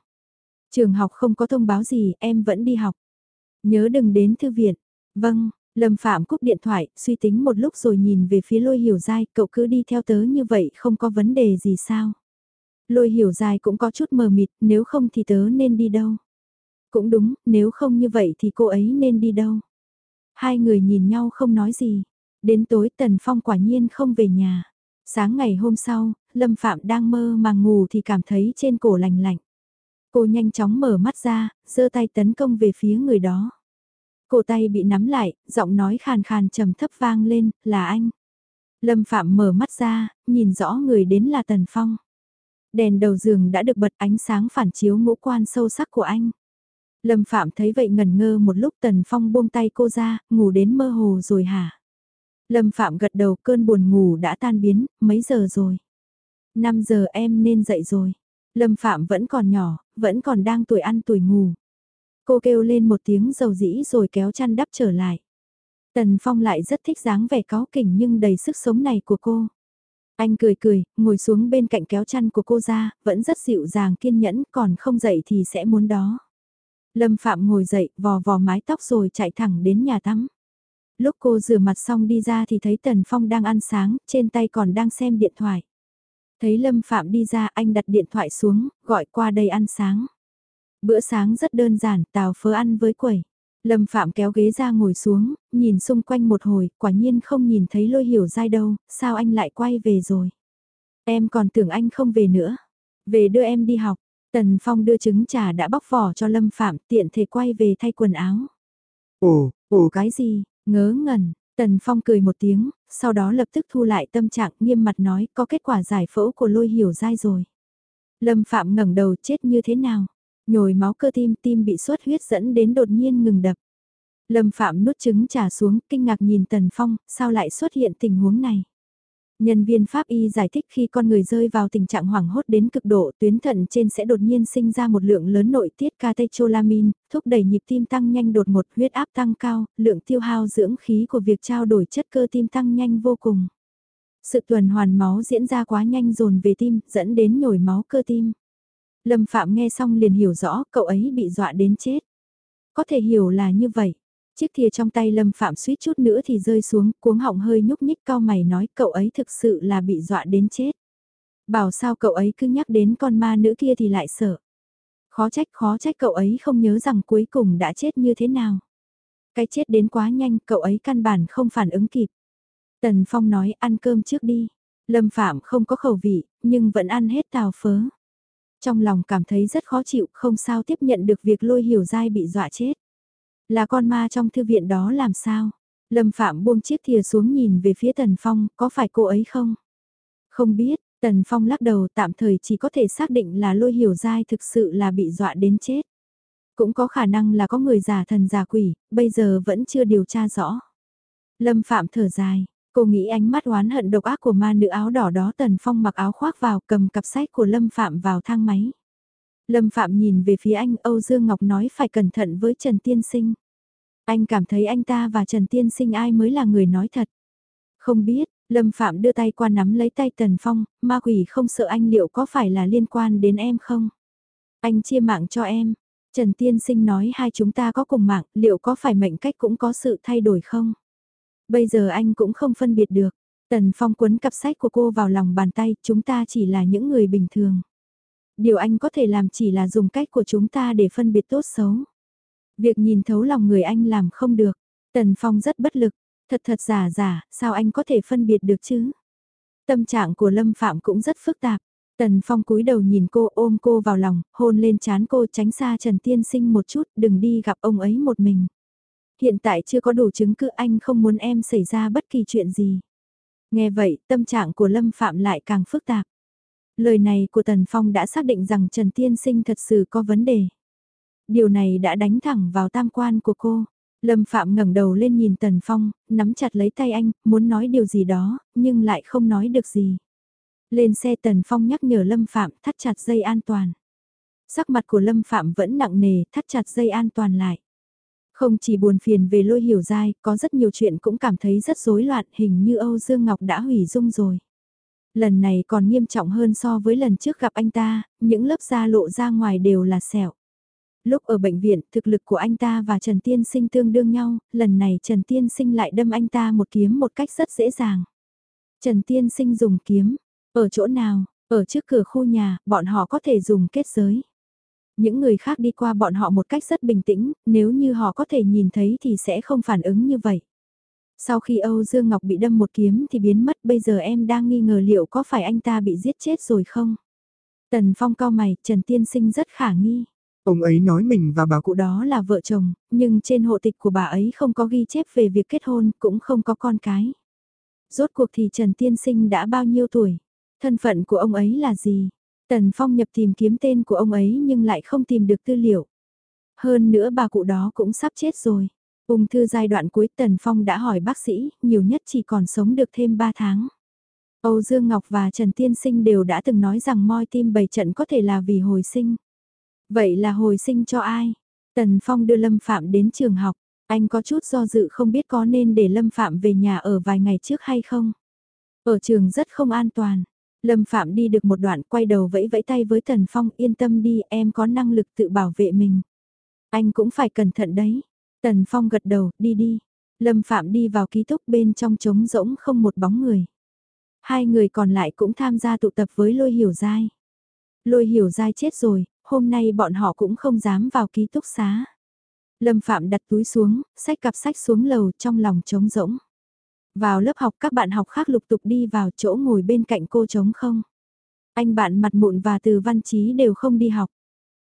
Trường học không có thông báo gì, em vẫn đi học. Nhớ đừng đến thư viện. Vâng, Lâm Phạm cúp điện thoại, suy tính một lúc rồi nhìn về phía lôi hiểu dai, cậu cứ đi theo tớ như vậy không có vấn đề gì sao? Lôi hiểu dai cũng có chút mờ mịt, nếu không thì tớ nên đi đâu? Cũng đúng, nếu không như vậy thì cô ấy nên đi đâu? Hai người nhìn nhau không nói gì. Đến tối Tần Phong quả nhiên không về nhà. Sáng ngày hôm sau, Lâm Phạm đang mơ mà ngủ thì cảm thấy trên cổ lạnh lạnh. Cô nhanh chóng mở mắt ra, giơ tay tấn công về phía người đó. Cổ tay bị nắm lại, giọng nói khàn khàn trầm thấp vang lên, là anh. Lâm Phạm mở mắt ra, nhìn rõ người đến là Tần Phong. Đèn đầu giường đã được bật ánh sáng phản chiếu ngũ quan sâu sắc của anh. Lâm Phạm thấy vậy ngần ngơ một lúc Tần Phong buông tay cô ra, ngủ đến mơ hồ rồi hả? Lâm Phạm gật đầu cơn buồn ngủ đã tan biến, mấy giờ rồi? 5 giờ em nên dậy rồi. Lâm Phạm vẫn còn nhỏ, vẫn còn đang tuổi ăn tuổi ngủ. Cô kêu lên một tiếng dầu dĩ rồi kéo chăn đắp trở lại. Tần Phong lại rất thích dáng vẻ cáo kỉnh nhưng đầy sức sống này của cô. Anh cười cười, ngồi xuống bên cạnh kéo chăn của cô ra, vẫn rất dịu dàng kiên nhẫn, còn không dậy thì sẽ muốn đó. Lâm Phạm ngồi dậy, vò vò mái tóc rồi chạy thẳng đến nhà tắm. Lúc cô rửa mặt xong đi ra thì thấy Tần Phong đang ăn sáng, trên tay còn đang xem điện thoại. Thấy Lâm Phạm đi ra anh đặt điện thoại xuống, gọi qua đây ăn sáng. Bữa sáng rất đơn giản, tàu phớ ăn với quẩy. Lâm Phạm kéo ghế ra ngồi xuống, nhìn xung quanh một hồi, quả nhiên không nhìn thấy lôi hiểu dai đâu, sao anh lại quay về rồi. Em còn tưởng anh không về nữa. Về đưa em đi học, Tần Phong đưa trứng trà đã bóc vỏ cho Lâm Phạm tiện thể quay về thay quần áo. Ồ, ồ cái gì, ngớ ngẩn, Tần Phong cười một tiếng, sau đó lập tức thu lại tâm trạng nghiêm mặt nói có kết quả giải phẫu của lôi hiểu dai rồi. Lâm Phạm ngẩng đầu chết như thế nào? Nhồi máu cơ tim tim bị xuất huyết dẫn đến đột nhiên ngừng đập. Lâm Phạm nuốt trứng trà xuống kinh ngạc nhìn Tần Phong, sao lại xuất hiện tình huống này? Nhân viên pháp y giải thích khi con người rơi vào tình trạng hoảng hốt đến cực độ tuyến thận trên sẽ đột nhiên sinh ra một lượng lớn nội tiết catecholamin, thúc đẩy nhịp tim tăng nhanh đột ngột huyết áp tăng cao, lượng tiêu hao dưỡng khí của việc trao đổi chất cơ tim tăng nhanh vô cùng. Sự tuần hoàn máu diễn ra quá nhanh dồn về tim, dẫn đến nhồi máu cơ tim. Lâm Phạm nghe xong liền hiểu rõ cậu ấy bị dọa đến chết. Có thể hiểu là như vậy. Chiếc thìa trong tay Lâm Phạm suýt chút nữa thì rơi xuống, cuống họng hơi nhúc nhích cao mày nói cậu ấy thực sự là bị dọa đến chết. Bảo sao cậu ấy cứ nhắc đến con ma nữ kia thì lại sợ. Khó trách khó trách cậu ấy không nhớ rằng cuối cùng đã chết như thế nào. Cái chết đến quá nhanh, cậu ấy căn bản không phản ứng kịp. Tần Phong nói ăn cơm trước đi. Lâm Phạm không có khẩu vị, nhưng vẫn ăn hết tàu phớ. Trong lòng cảm thấy rất khó chịu, không sao tiếp nhận được việc lôi hiểu dai bị dọa chết. Là con ma trong thư viện đó làm sao? Lâm Phạm buông chiếc thìa xuống nhìn về phía Tần Phong, có phải cô ấy không? Không biết, Tần Phong lắc đầu tạm thời chỉ có thể xác định là lôi hiểu dai thực sự là bị dọa đến chết. Cũng có khả năng là có người giả thần giả quỷ, bây giờ vẫn chưa điều tra rõ. Lâm Phạm thở dài, cô nghĩ ánh mắt oán hận độc ác của ma nữ áo đỏ đó Tần Phong mặc áo khoác vào cầm cặp sách của Lâm Phạm vào thang máy. Lâm Phạm nhìn về phía anh Âu Dương Ngọc nói phải cẩn thận với Trần Tiên Sinh. Anh cảm thấy anh ta và Trần Tiên Sinh ai mới là người nói thật. Không biết, Lâm Phạm đưa tay qua nắm lấy tay Tần Phong, ma quỷ không sợ anh liệu có phải là liên quan đến em không? Anh chia mạng cho em. Trần Tiên Sinh nói hai chúng ta có cùng mạng, liệu có phải mệnh cách cũng có sự thay đổi không? Bây giờ anh cũng không phân biệt được. Tần Phong quấn cặp sách của cô vào lòng bàn tay, chúng ta chỉ là những người bình thường. Điều anh có thể làm chỉ là dùng cách của chúng ta để phân biệt tốt xấu. Việc nhìn thấu lòng người anh làm không được. Tần Phong rất bất lực, thật thật giả giả, sao anh có thể phân biệt được chứ? Tâm trạng của Lâm Phạm cũng rất phức tạp. Tần Phong cúi đầu nhìn cô ôm cô vào lòng, hôn lên chán cô tránh xa Trần Tiên Sinh một chút, đừng đi gặp ông ấy một mình. Hiện tại chưa có đủ chứng cứ anh không muốn em xảy ra bất kỳ chuyện gì. Nghe vậy, tâm trạng của Lâm Phạm lại càng phức tạp. Lời này của Tần Phong đã xác định rằng Trần Tiên Sinh thật sự có vấn đề. Điều này đã đánh thẳng vào tam quan của cô. Lâm Phạm ngẩng đầu lên nhìn Tần Phong, nắm chặt lấy tay anh, muốn nói điều gì đó, nhưng lại không nói được gì. Lên xe Tần Phong nhắc nhở Lâm Phạm thắt chặt dây an toàn. Sắc mặt của Lâm Phạm vẫn nặng nề, thắt chặt dây an toàn lại. Không chỉ buồn phiền về lôi hiểu dai, có rất nhiều chuyện cũng cảm thấy rất rối loạn, hình như Âu Dương Ngọc đã hủy dung rồi. Lần này còn nghiêm trọng hơn so với lần trước gặp anh ta, những lớp da lộ ra ngoài đều là sẹo. Lúc ở bệnh viện, thực lực của anh ta và Trần Tiên Sinh tương đương nhau, lần này Trần Tiên Sinh lại đâm anh ta một kiếm một cách rất dễ dàng. Trần Tiên Sinh dùng kiếm, ở chỗ nào, ở trước cửa khu nhà, bọn họ có thể dùng kết giới. Những người khác đi qua bọn họ một cách rất bình tĩnh, nếu như họ có thể nhìn thấy thì sẽ không phản ứng như vậy. Sau khi Âu Dương Ngọc bị đâm một kiếm thì biến mất bây giờ em đang nghi ngờ liệu có phải anh ta bị giết chết rồi không? Tần Phong cao mày, Trần Tiên Sinh rất khả nghi. Ông ấy nói mình và bà cụ đó là vợ chồng, nhưng trên hộ tịch của bà ấy không có ghi chép về việc kết hôn, cũng không có con cái. Rốt cuộc thì Trần Tiên Sinh đã bao nhiêu tuổi? Thân phận của ông ấy là gì? Tần Phong nhập tìm kiếm tên của ông ấy nhưng lại không tìm được tư liệu. Hơn nữa bà cụ đó cũng sắp chết rồi. Ung thư giai đoạn cuối Tần Phong đã hỏi bác sĩ, nhiều nhất chỉ còn sống được thêm 3 tháng. Âu Dương Ngọc và Trần Tiên Sinh đều đã từng nói rằng moi tim bầy trận có thể là vì hồi sinh. Vậy là hồi sinh cho ai? Tần Phong đưa Lâm Phạm đến trường học, anh có chút do dự không biết có nên để Lâm Phạm về nhà ở vài ngày trước hay không. Ở trường rất không an toàn. Lâm Phạm đi được một đoạn quay đầu vẫy vẫy tay với Tần Phong yên tâm đi em có năng lực tự bảo vệ mình. Anh cũng phải cẩn thận đấy. Tần Phong gật đầu, đi đi. Lâm Phạm đi vào ký túc bên trong trống rỗng không một bóng người. Hai người còn lại cũng tham gia tụ tập với Lôi Hiểu Giai. Lôi Hiểu Giai chết rồi, hôm nay bọn họ cũng không dám vào ký túc xá. Lâm Phạm đặt túi xuống, xách cặp sách xuống lầu trong lòng trống rỗng. Vào lớp học các bạn học khác lục tục đi vào chỗ ngồi bên cạnh cô trống không. Anh bạn mặt mụn và từ văn trí đều không đi học.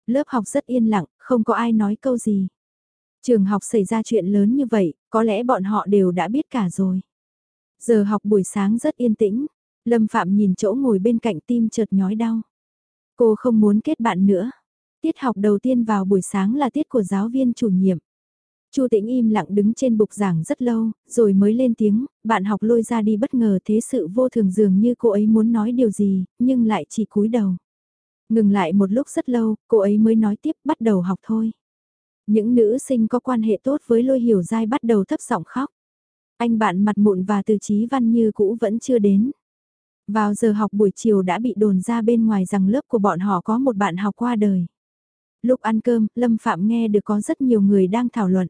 Lớp học rất yên lặng, không có ai nói câu gì. Trường học xảy ra chuyện lớn như vậy, có lẽ bọn họ đều đã biết cả rồi. Giờ học buổi sáng rất yên tĩnh, Lâm Phạm nhìn chỗ ngồi bên cạnh tim chợt nhói đau. Cô không muốn kết bạn nữa. Tiết học đầu tiên vào buổi sáng là tiết của giáo viên chủ nhiệm. Chu Tĩnh im lặng đứng trên bục giảng rất lâu, rồi mới lên tiếng, bạn học lôi ra đi bất ngờ thế sự vô thường dường như cô ấy muốn nói điều gì, nhưng lại chỉ cúi đầu. Ngừng lại một lúc rất lâu, cô ấy mới nói tiếp bắt đầu học thôi. Những nữ sinh có quan hệ tốt với lôi hiểu dai bắt đầu thấp giọng khóc. Anh bạn mặt mụn và từ trí văn như cũ vẫn chưa đến. Vào giờ học buổi chiều đã bị đồn ra bên ngoài rằng lớp của bọn họ có một bạn học qua đời. Lúc ăn cơm, Lâm Phạm nghe được có rất nhiều người đang thảo luận.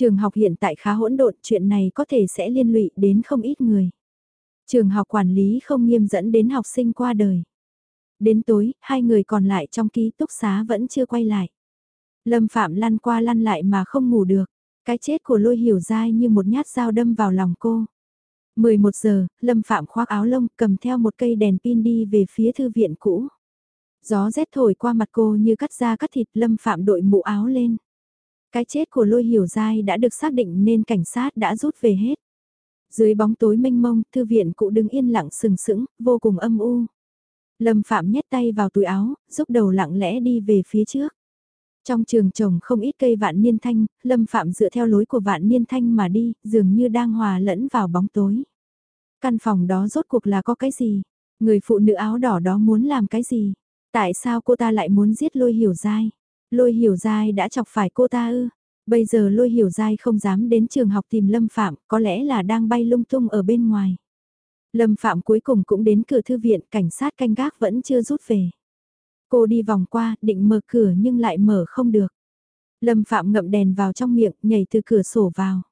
Trường học hiện tại khá hỗn độn, chuyện này có thể sẽ liên lụy đến không ít người. Trường học quản lý không nghiêm dẫn đến học sinh qua đời. Đến tối, hai người còn lại trong ký túc xá vẫn chưa quay lại. Lâm Phạm lăn qua lăn lại mà không ngủ được. Cái chết của lôi hiểu dai như một nhát dao đâm vào lòng cô. 11 giờ, Lâm Phạm khoác áo lông cầm theo một cây đèn pin đi về phía thư viện cũ. Gió rét thổi qua mặt cô như cắt da cắt thịt Lâm Phạm đội mũ áo lên. Cái chết của lôi hiểu dai đã được xác định nên cảnh sát đã rút về hết. Dưới bóng tối mênh mông, thư viện cụ đứng yên lặng sừng sững, vô cùng âm u. Lâm Phạm nhét tay vào túi áo, giúp đầu lặng lẽ đi về phía trước. Trong trường trồng không ít cây vạn niên thanh, Lâm Phạm dựa theo lối của vạn niên thanh mà đi, dường như đang hòa lẫn vào bóng tối. Căn phòng đó rốt cuộc là có cái gì? Người phụ nữ áo đỏ đó muốn làm cái gì? Tại sao cô ta lại muốn giết lôi hiểu dai? Lôi hiểu dai đã chọc phải cô ta ư? Bây giờ lôi hiểu dai không dám đến trường học tìm Lâm Phạm, có lẽ là đang bay lung tung ở bên ngoài. Lâm Phạm cuối cùng cũng đến cửa thư viện, cảnh sát canh gác vẫn chưa rút về. Cô đi vòng qua, định mở cửa nhưng lại mở không được. Lâm Phạm ngậm đèn vào trong miệng, nhảy từ cửa sổ vào.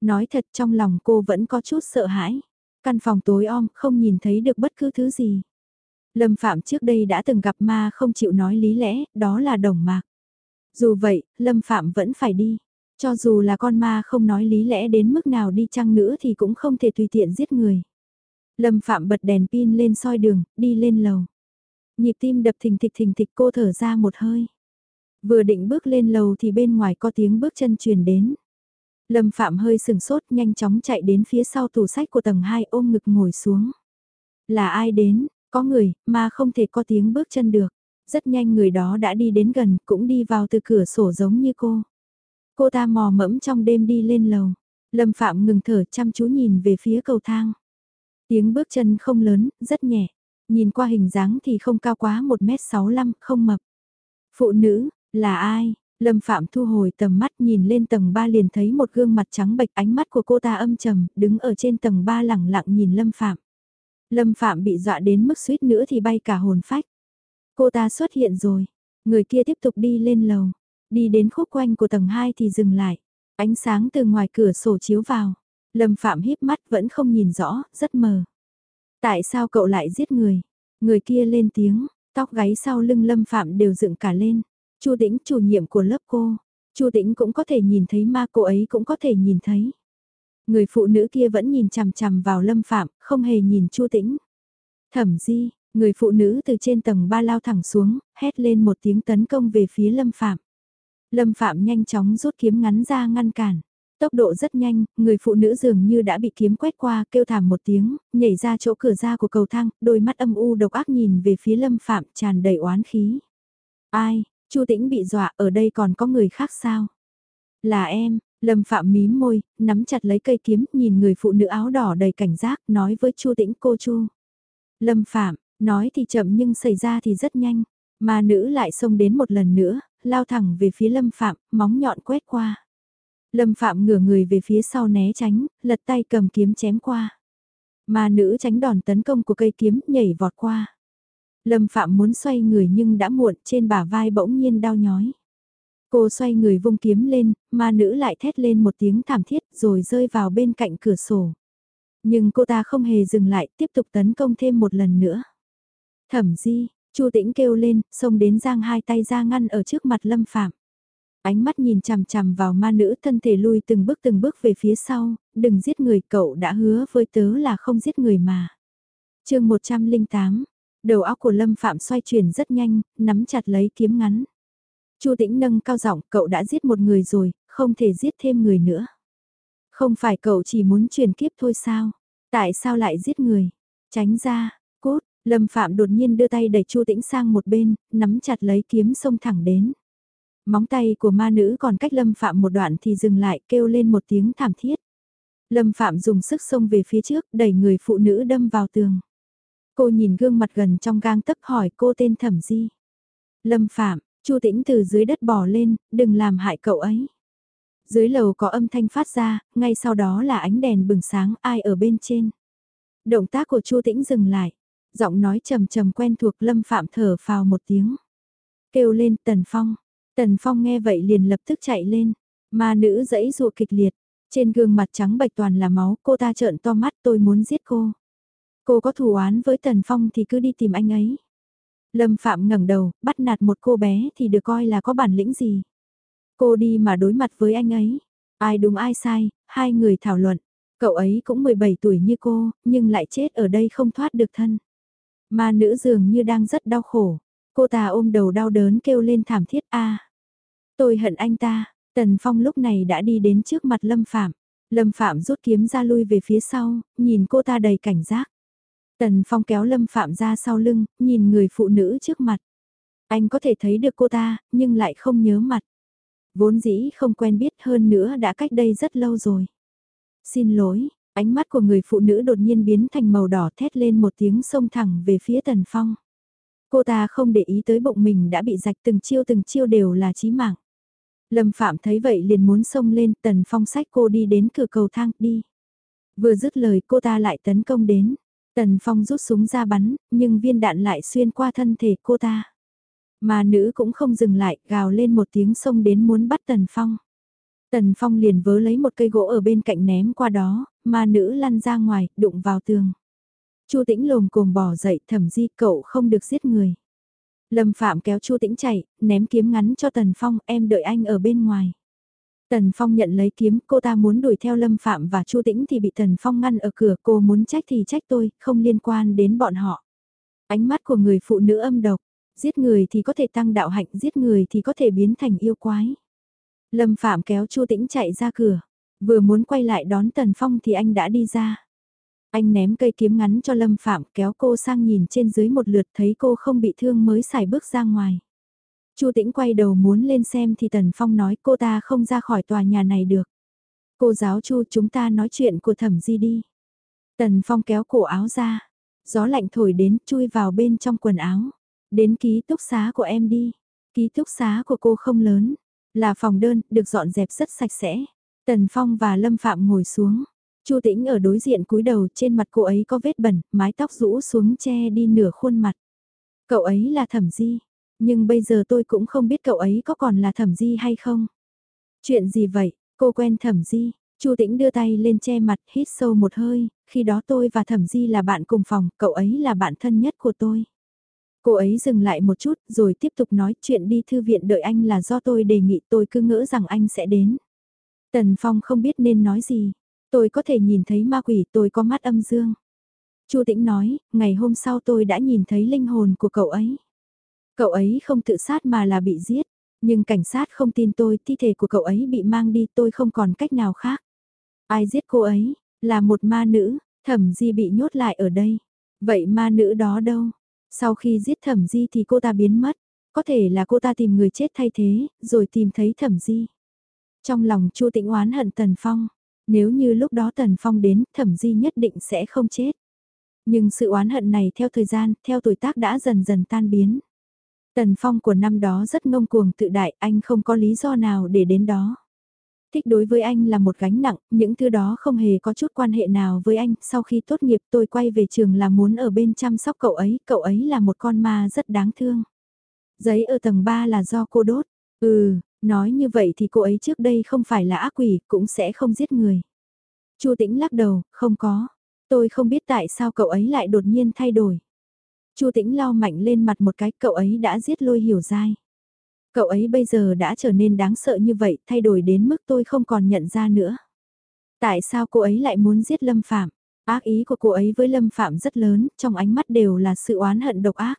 Nói thật trong lòng cô vẫn có chút sợ hãi. Căn phòng tối om, không nhìn thấy được bất cứ thứ gì. Lâm Phạm trước đây đã từng gặp ma không chịu nói lý lẽ, đó là đồng mạc. Dù vậy, Lâm Phạm vẫn phải đi. Cho dù là con ma không nói lý lẽ đến mức nào đi chăng nữa thì cũng không thể tùy tiện giết người. Lâm Phạm bật đèn pin lên soi đường, đi lên lầu. Nhịp tim đập thình thịch thình thịch cô thở ra một hơi. Vừa định bước lên lầu thì bên ngoài có tiếng bước chân truyền đến. Lâm Phạm hơi sừng sốt nhanh chóng chạy đến phía sau tủ sách của tầng 2 ôm ngực ngồi xuống. Là ai đến, có người, mà không thể có tiếng bước chân được. Rất nhanh người đó đã đi đến gần, cũng đi vào từ cửa sổ giống như cô. Cô ta mò mẫm trong đêm đi lên lầu. Lâm Phạm ngừng thở chăm chú nhìn về phía cầu thang. Tiếng bước chân không lớn, rất nhẹ. Nhìn qua hình dáng thì không cao quá 1m65, không mập. Phụ nữ, là ai? Lâm Phạm thu hồi tầm mắt nhìn lên tầng 3 liền thấy một gương mặt trắng bệch ánh mắt của cô ta âm trầm, đứng ở trên tầng 3 lẳng lặng nhìn Lâm Phạm. Lâm Phạm bị dọa đến mức suýt nữa thì bay cả hồn phách. Cô ta xuất hiện rồi, người kia tiếp tục đi lên lầu, đi đến khúc quanh của tầng 2 thì dừng lại. Ánh sáng từ ngoài cửa sổ chiếu vào, Lâm Phạm híp mắt vẫn không nhìn rõ, rất mờ. Tại sao cậu lại giết người? Người kia lên tiếng, tóc gáy sau lưng Lâm Phạm đều dựng cả lên. Chu Tĩnh chủ nhiệm của lớp cô, Chu Tĩnh cũng có thể nhìn thấy ma cô ấy cũng có thể nhìn thấy. Người phụ nữ kia vẫn nhìn chằm chằm vào Lâm Phạm, không hề nhìn Chu Tĩnh. Thẩm Di, người phụ nữ từ trên tầng ba lao thẳng xuống, hét lên một tiếng tấn công về phía Lâm Phạm. Lâm Phạm nhanh chóng rút kiếm ngắn ra ngăn cản. Tốc độ rất nhanh, người phụ nữ dường như đã bị kiếm quét qua, kêu thảm một tiếng, nhảy ra chỗ cửa ra của cầu thang, đôi mắt âm u độc ác nhìn về phía Lâm Phạm tràn đầy oán khí. Ai, Chu Tĩnh bị dọa, ở đây còn có người khác sao? Là em, Lâm Phạm mím môi, nắm chặt lấy cây kiếm, nhìn người phụ nữ áo đỏ đầy cảnh giác, nói với Chu Tĩnh cô Chu. Lâm Phạm, nói thì chậm nhưng xảy ra thì rất nhanh. Mà nữ lại xông đến một lần nữa, lao thẳng về phía Lâm Phạm, móng nhọn quét qua. Lâm Phạm ngửa người về phía sau né tránh, lật tay cầm kiếm chém qua. Mà nữ tránh đòn tấn công của cây kiếm nhảy vọt qua. Lâm Phạm muốn xoay người nhưng đã muộn trên bả vai bỗng nhiên đau nhói. Cô xoay người vung kiếm lên, ma nữ lại thét lên một tiếng thảm thiết rồi rơi vào bên cạnh cửa sổ. Nhưng cô ta không hề dừng lại, tiếp tục tấn công thêm một lần nữa. Thẩm di, Chu Tĩnh kêu lên, xông đến giang hai tay ra ngăn ở trước mặt Lâm Phạm. Ánh mắt nhìn chằm chằm vào ma nữ thân thể lui từng bước từng bước về phía sau, đừng giết người cậu đã hứa với tớ là không giết người mà. chương 108, đầu óc của Lâm Phạm xoay chuyển rất nhanh, nắm chặt lấy kiếm ngắn. Chu Tĩnh nâng cao giọng, cậu đã giết một người rồi, không thể giết thêm người nữa. Không phải cậu chỉ muốn truyền kiếp thôi sao? Tại sao lại giết người? Tránh ra, cốt, Lâm Phạm đột nhiên đưa tay đẩy Chu Tĩnh sang một bên, nắm chặt lấy kiếm xông thẳng đến. Móng tay của ma nữ còn cách Lâm Phạm một đoạn thì dừng lại kêu lên một tiếng thảm thiết. Lâm Phạm dùng sức xông về phía trước đẩy người phụ nữ đâm vào tường. Cô nhìn gương mặt gần trong gang tấc hỏi cô tên thẩm gì. Lâm Phạm, Chu Tĩnh từ dưới đất bò lên, đừng làm hại cậu ấy. Dưới lầu có âm thanh phát ra, ngay sau đó là ánh đèn bừng sáng ai ở bên trên. Động tác của Chu Tĩnh dừng lại, giọng nói trầm trầm quen thuộc Lâm Phạm thở phào một tiếng. Kêu lên Tần Phong, Tần Phong nghe vậy liền lập tức chạy lên. Ma nữ dẫy dụa kịch liệt, trên gương mặt trắng bạch toàn là máu, cô ta trợn to mắt tôi muốn giết cô. Cô có thù oán với Tần Phong thì cứ đi tìm anh ấy. Lâm Phạm ngẩng đầu, bắt nạt một cô bé thì được coi là có bản lĩnh gì. Cô đi mà đối mặt với anh ấy. Ai đúng ai sai, hai người thảo luận. Cậu ấy cũng 17 tuổi như cô, nhưng lại chết ở đây không thoát được thân. Mà nữ dường như đang rất đau khổ. Cô ta ôm đầu đau đớn kêu lên thảm thiết a. Tôi hận anh ta. Tần Phong lúc này đã đi đến trước mặt Lâm Phạm. Lâm Phạm rút kiếm ra lui về phía sau, nhìn cô ta đầy cảnh giác. Tần Phong kéo Lâm Phạm ra sau lưng, nhìn người phụ nữ trước mặt. Anh có thể thấy được cô ta, nhưng lại không nhớ mặt. Vốn dĩ không quen biết hơn nữa đã cách đây rất lâu rồi. Xin lỗi, ánh mắt của người phụ nữ đột nhiên biến thành màu đỏ thét lên một tiếng xông thẳng về phía Tần Phong. Cô ta không để ý tới bụng mình đã bị rạch từng chiêu từng chiêu đều là chí mạng. Lâm Phạm thấy vậy liền muốn xông lên, Tần Phong sách cô đi đến cửa cầu thang, đi. Vừa dứt lời cô ta lại tấn công đến. Tần Phong rút súng ra bắn, nhưng viên đạn lại xuyên qua thân thể cô ta. Mà nữ cũng không dừng lại, gào lên một tiếng xông đến muốn bắt Tần Phong. Tần Phong liền vớ lấy một cây gỗ ở bên cạnh ném qua đó, mà nữ lăn ra ngoài, đụng vào tường. Chu Tĩnh lồm cồm bỏ dậy, thẩm di cậu không được giết người. Lâm Phạm kéo Chu Tĩnh chạy, ném kiếm ngắn cho Tần Phong, em đợi anh ở bên ngoài. Tần Phong nhận lấy kiếm, cô ta muốn đuổi theo Lâm Phạm và Chu Tĩnh thì bị Tần Phong ngăn ở cửa, cô muốn trách thì trách tôi, không liên quan đến bọn họ. Ánh mắt của người phụ nữ âm độc, giết người thì có thể tăng đạo hạnh, giết người thì có thể biến thành yêu quái. Lâm Phạm kéo Chu Tĩnh chạy ra cửa, vừa muốn quay lại đón Tần Phong thì anh đã đi ra. Anh ném cây kiếm ngắn cho Lâm Phạm kéo cô sang nhìn trên dưới một lượt thấy cô không bị thương mới xài bước ra ngoài. Chu Tĩnh quay đầu muốn lên xem thì Tần Phong nói cô ta không ra khỏi tòa nhà này được. Cô giáo Chu chúng ta nói chuyện của thẩm di đi. Tần Phong kéo cổ áo ra. Gió lạnh thổi đến chui vào bên trong quần áo. Đến ký túc xá của em đi. Ký túc xá của cô không lớn. Là phòng đơn, được dọn dẹp rất sạch sẽ. Tần Phong và Lâm Phạm ngồi xuống. Chu Tĩnh ở đối diện cúi đầu trên mặt cô ấy có vết bẩn, mái tóc rũ xuống che đi nửa khuôn mặt. Cậu ấy là thẩm di, nhưng bây giờ tôi cũng không biết cậu ấy có còn là thẩm di hay không. Chuyện gì vậy, cô quen thẩm di, Chu Tĩnh đưa tay lên che mặt hít sâu một hơi, khi đó tôi và thẩm di là bạn cùng phòng, cậu ấy là bạn thân nhất của tôi. Cô ấy dừng lại một chút rồi tiếp tục nói chuyện đi thư viện đợi anh là do tôi đề nghị tôi cứ ngỡ rằng anh sẽ đến. Tần Phong không biết nên nói gì. Tôi có thể nhìn thấy ma quỷ tôi có mắt âm dương. Chu Tĩnh nói, ngày hôm sau tôi đã nhìn thấy linh hồn của cậu ấy. Cậu ấy không tự sát mà là bị giết. Nhưng cảnh sát không tin tôi, thi thể của cậu ấy bị mang đi tôi không còn cách nào khác. Ai giết cô ấy? Là một ma nữ, thẩm di bị nhốt lại ở đây. Vậy ma nữ đó đâu? Sau khi giết thẩm di thì cô ta biến mất. Có thể là cô ta tìm người chết thay thế, rồi tìm thấy thẩm di. Trong lòng Chu Tĩnh oán hận Tần Phong. Nếu như lúc đó Tần Phong đến, thẩm di nhất định sẽ không chết. Nhưng sự oán hận này theo thời gian, theo tuổi tác đã dần dần tan biến. Tần Phong của năm đó rất ngông cuồng tự đại, anh không có lý do nào để đến đó. Thích đối với anh là một gánh nặng, những thứ đó không hề có chút quan hệ nào với anh. Sau khi tốt nghiệp tôi quay về trường là muốn ở bên chăm sóc cậu ấy, cậu ấy là một con ma rất đáng thương. Giấy ở tầng 3 là do cô đốt. Ừ, nói như vậy thì cô ấy trước đây không phải là ác quỷ, cũng sẽ không giết người. Chu Tĩnh lắc đầu, không có. Tôi không biết tại sao cậu ấy lại đột nhiên thay đổi. Chu Tĩnh lau mạnh lên mặt một cái, cậu ấy đã giết lôi hiểu dai. Cậu ấy bây giờ đã trở nên đáng sợ như vậy, thay đổi đến mức tôi không còn nhận ra nữa. Tại sao cô ấy lại muốn giết Lâm Phạm? Ác ý của cô ấy với Lâm Phạm rất lớn, trong ánh mắt đều là sự oán hận độc ác.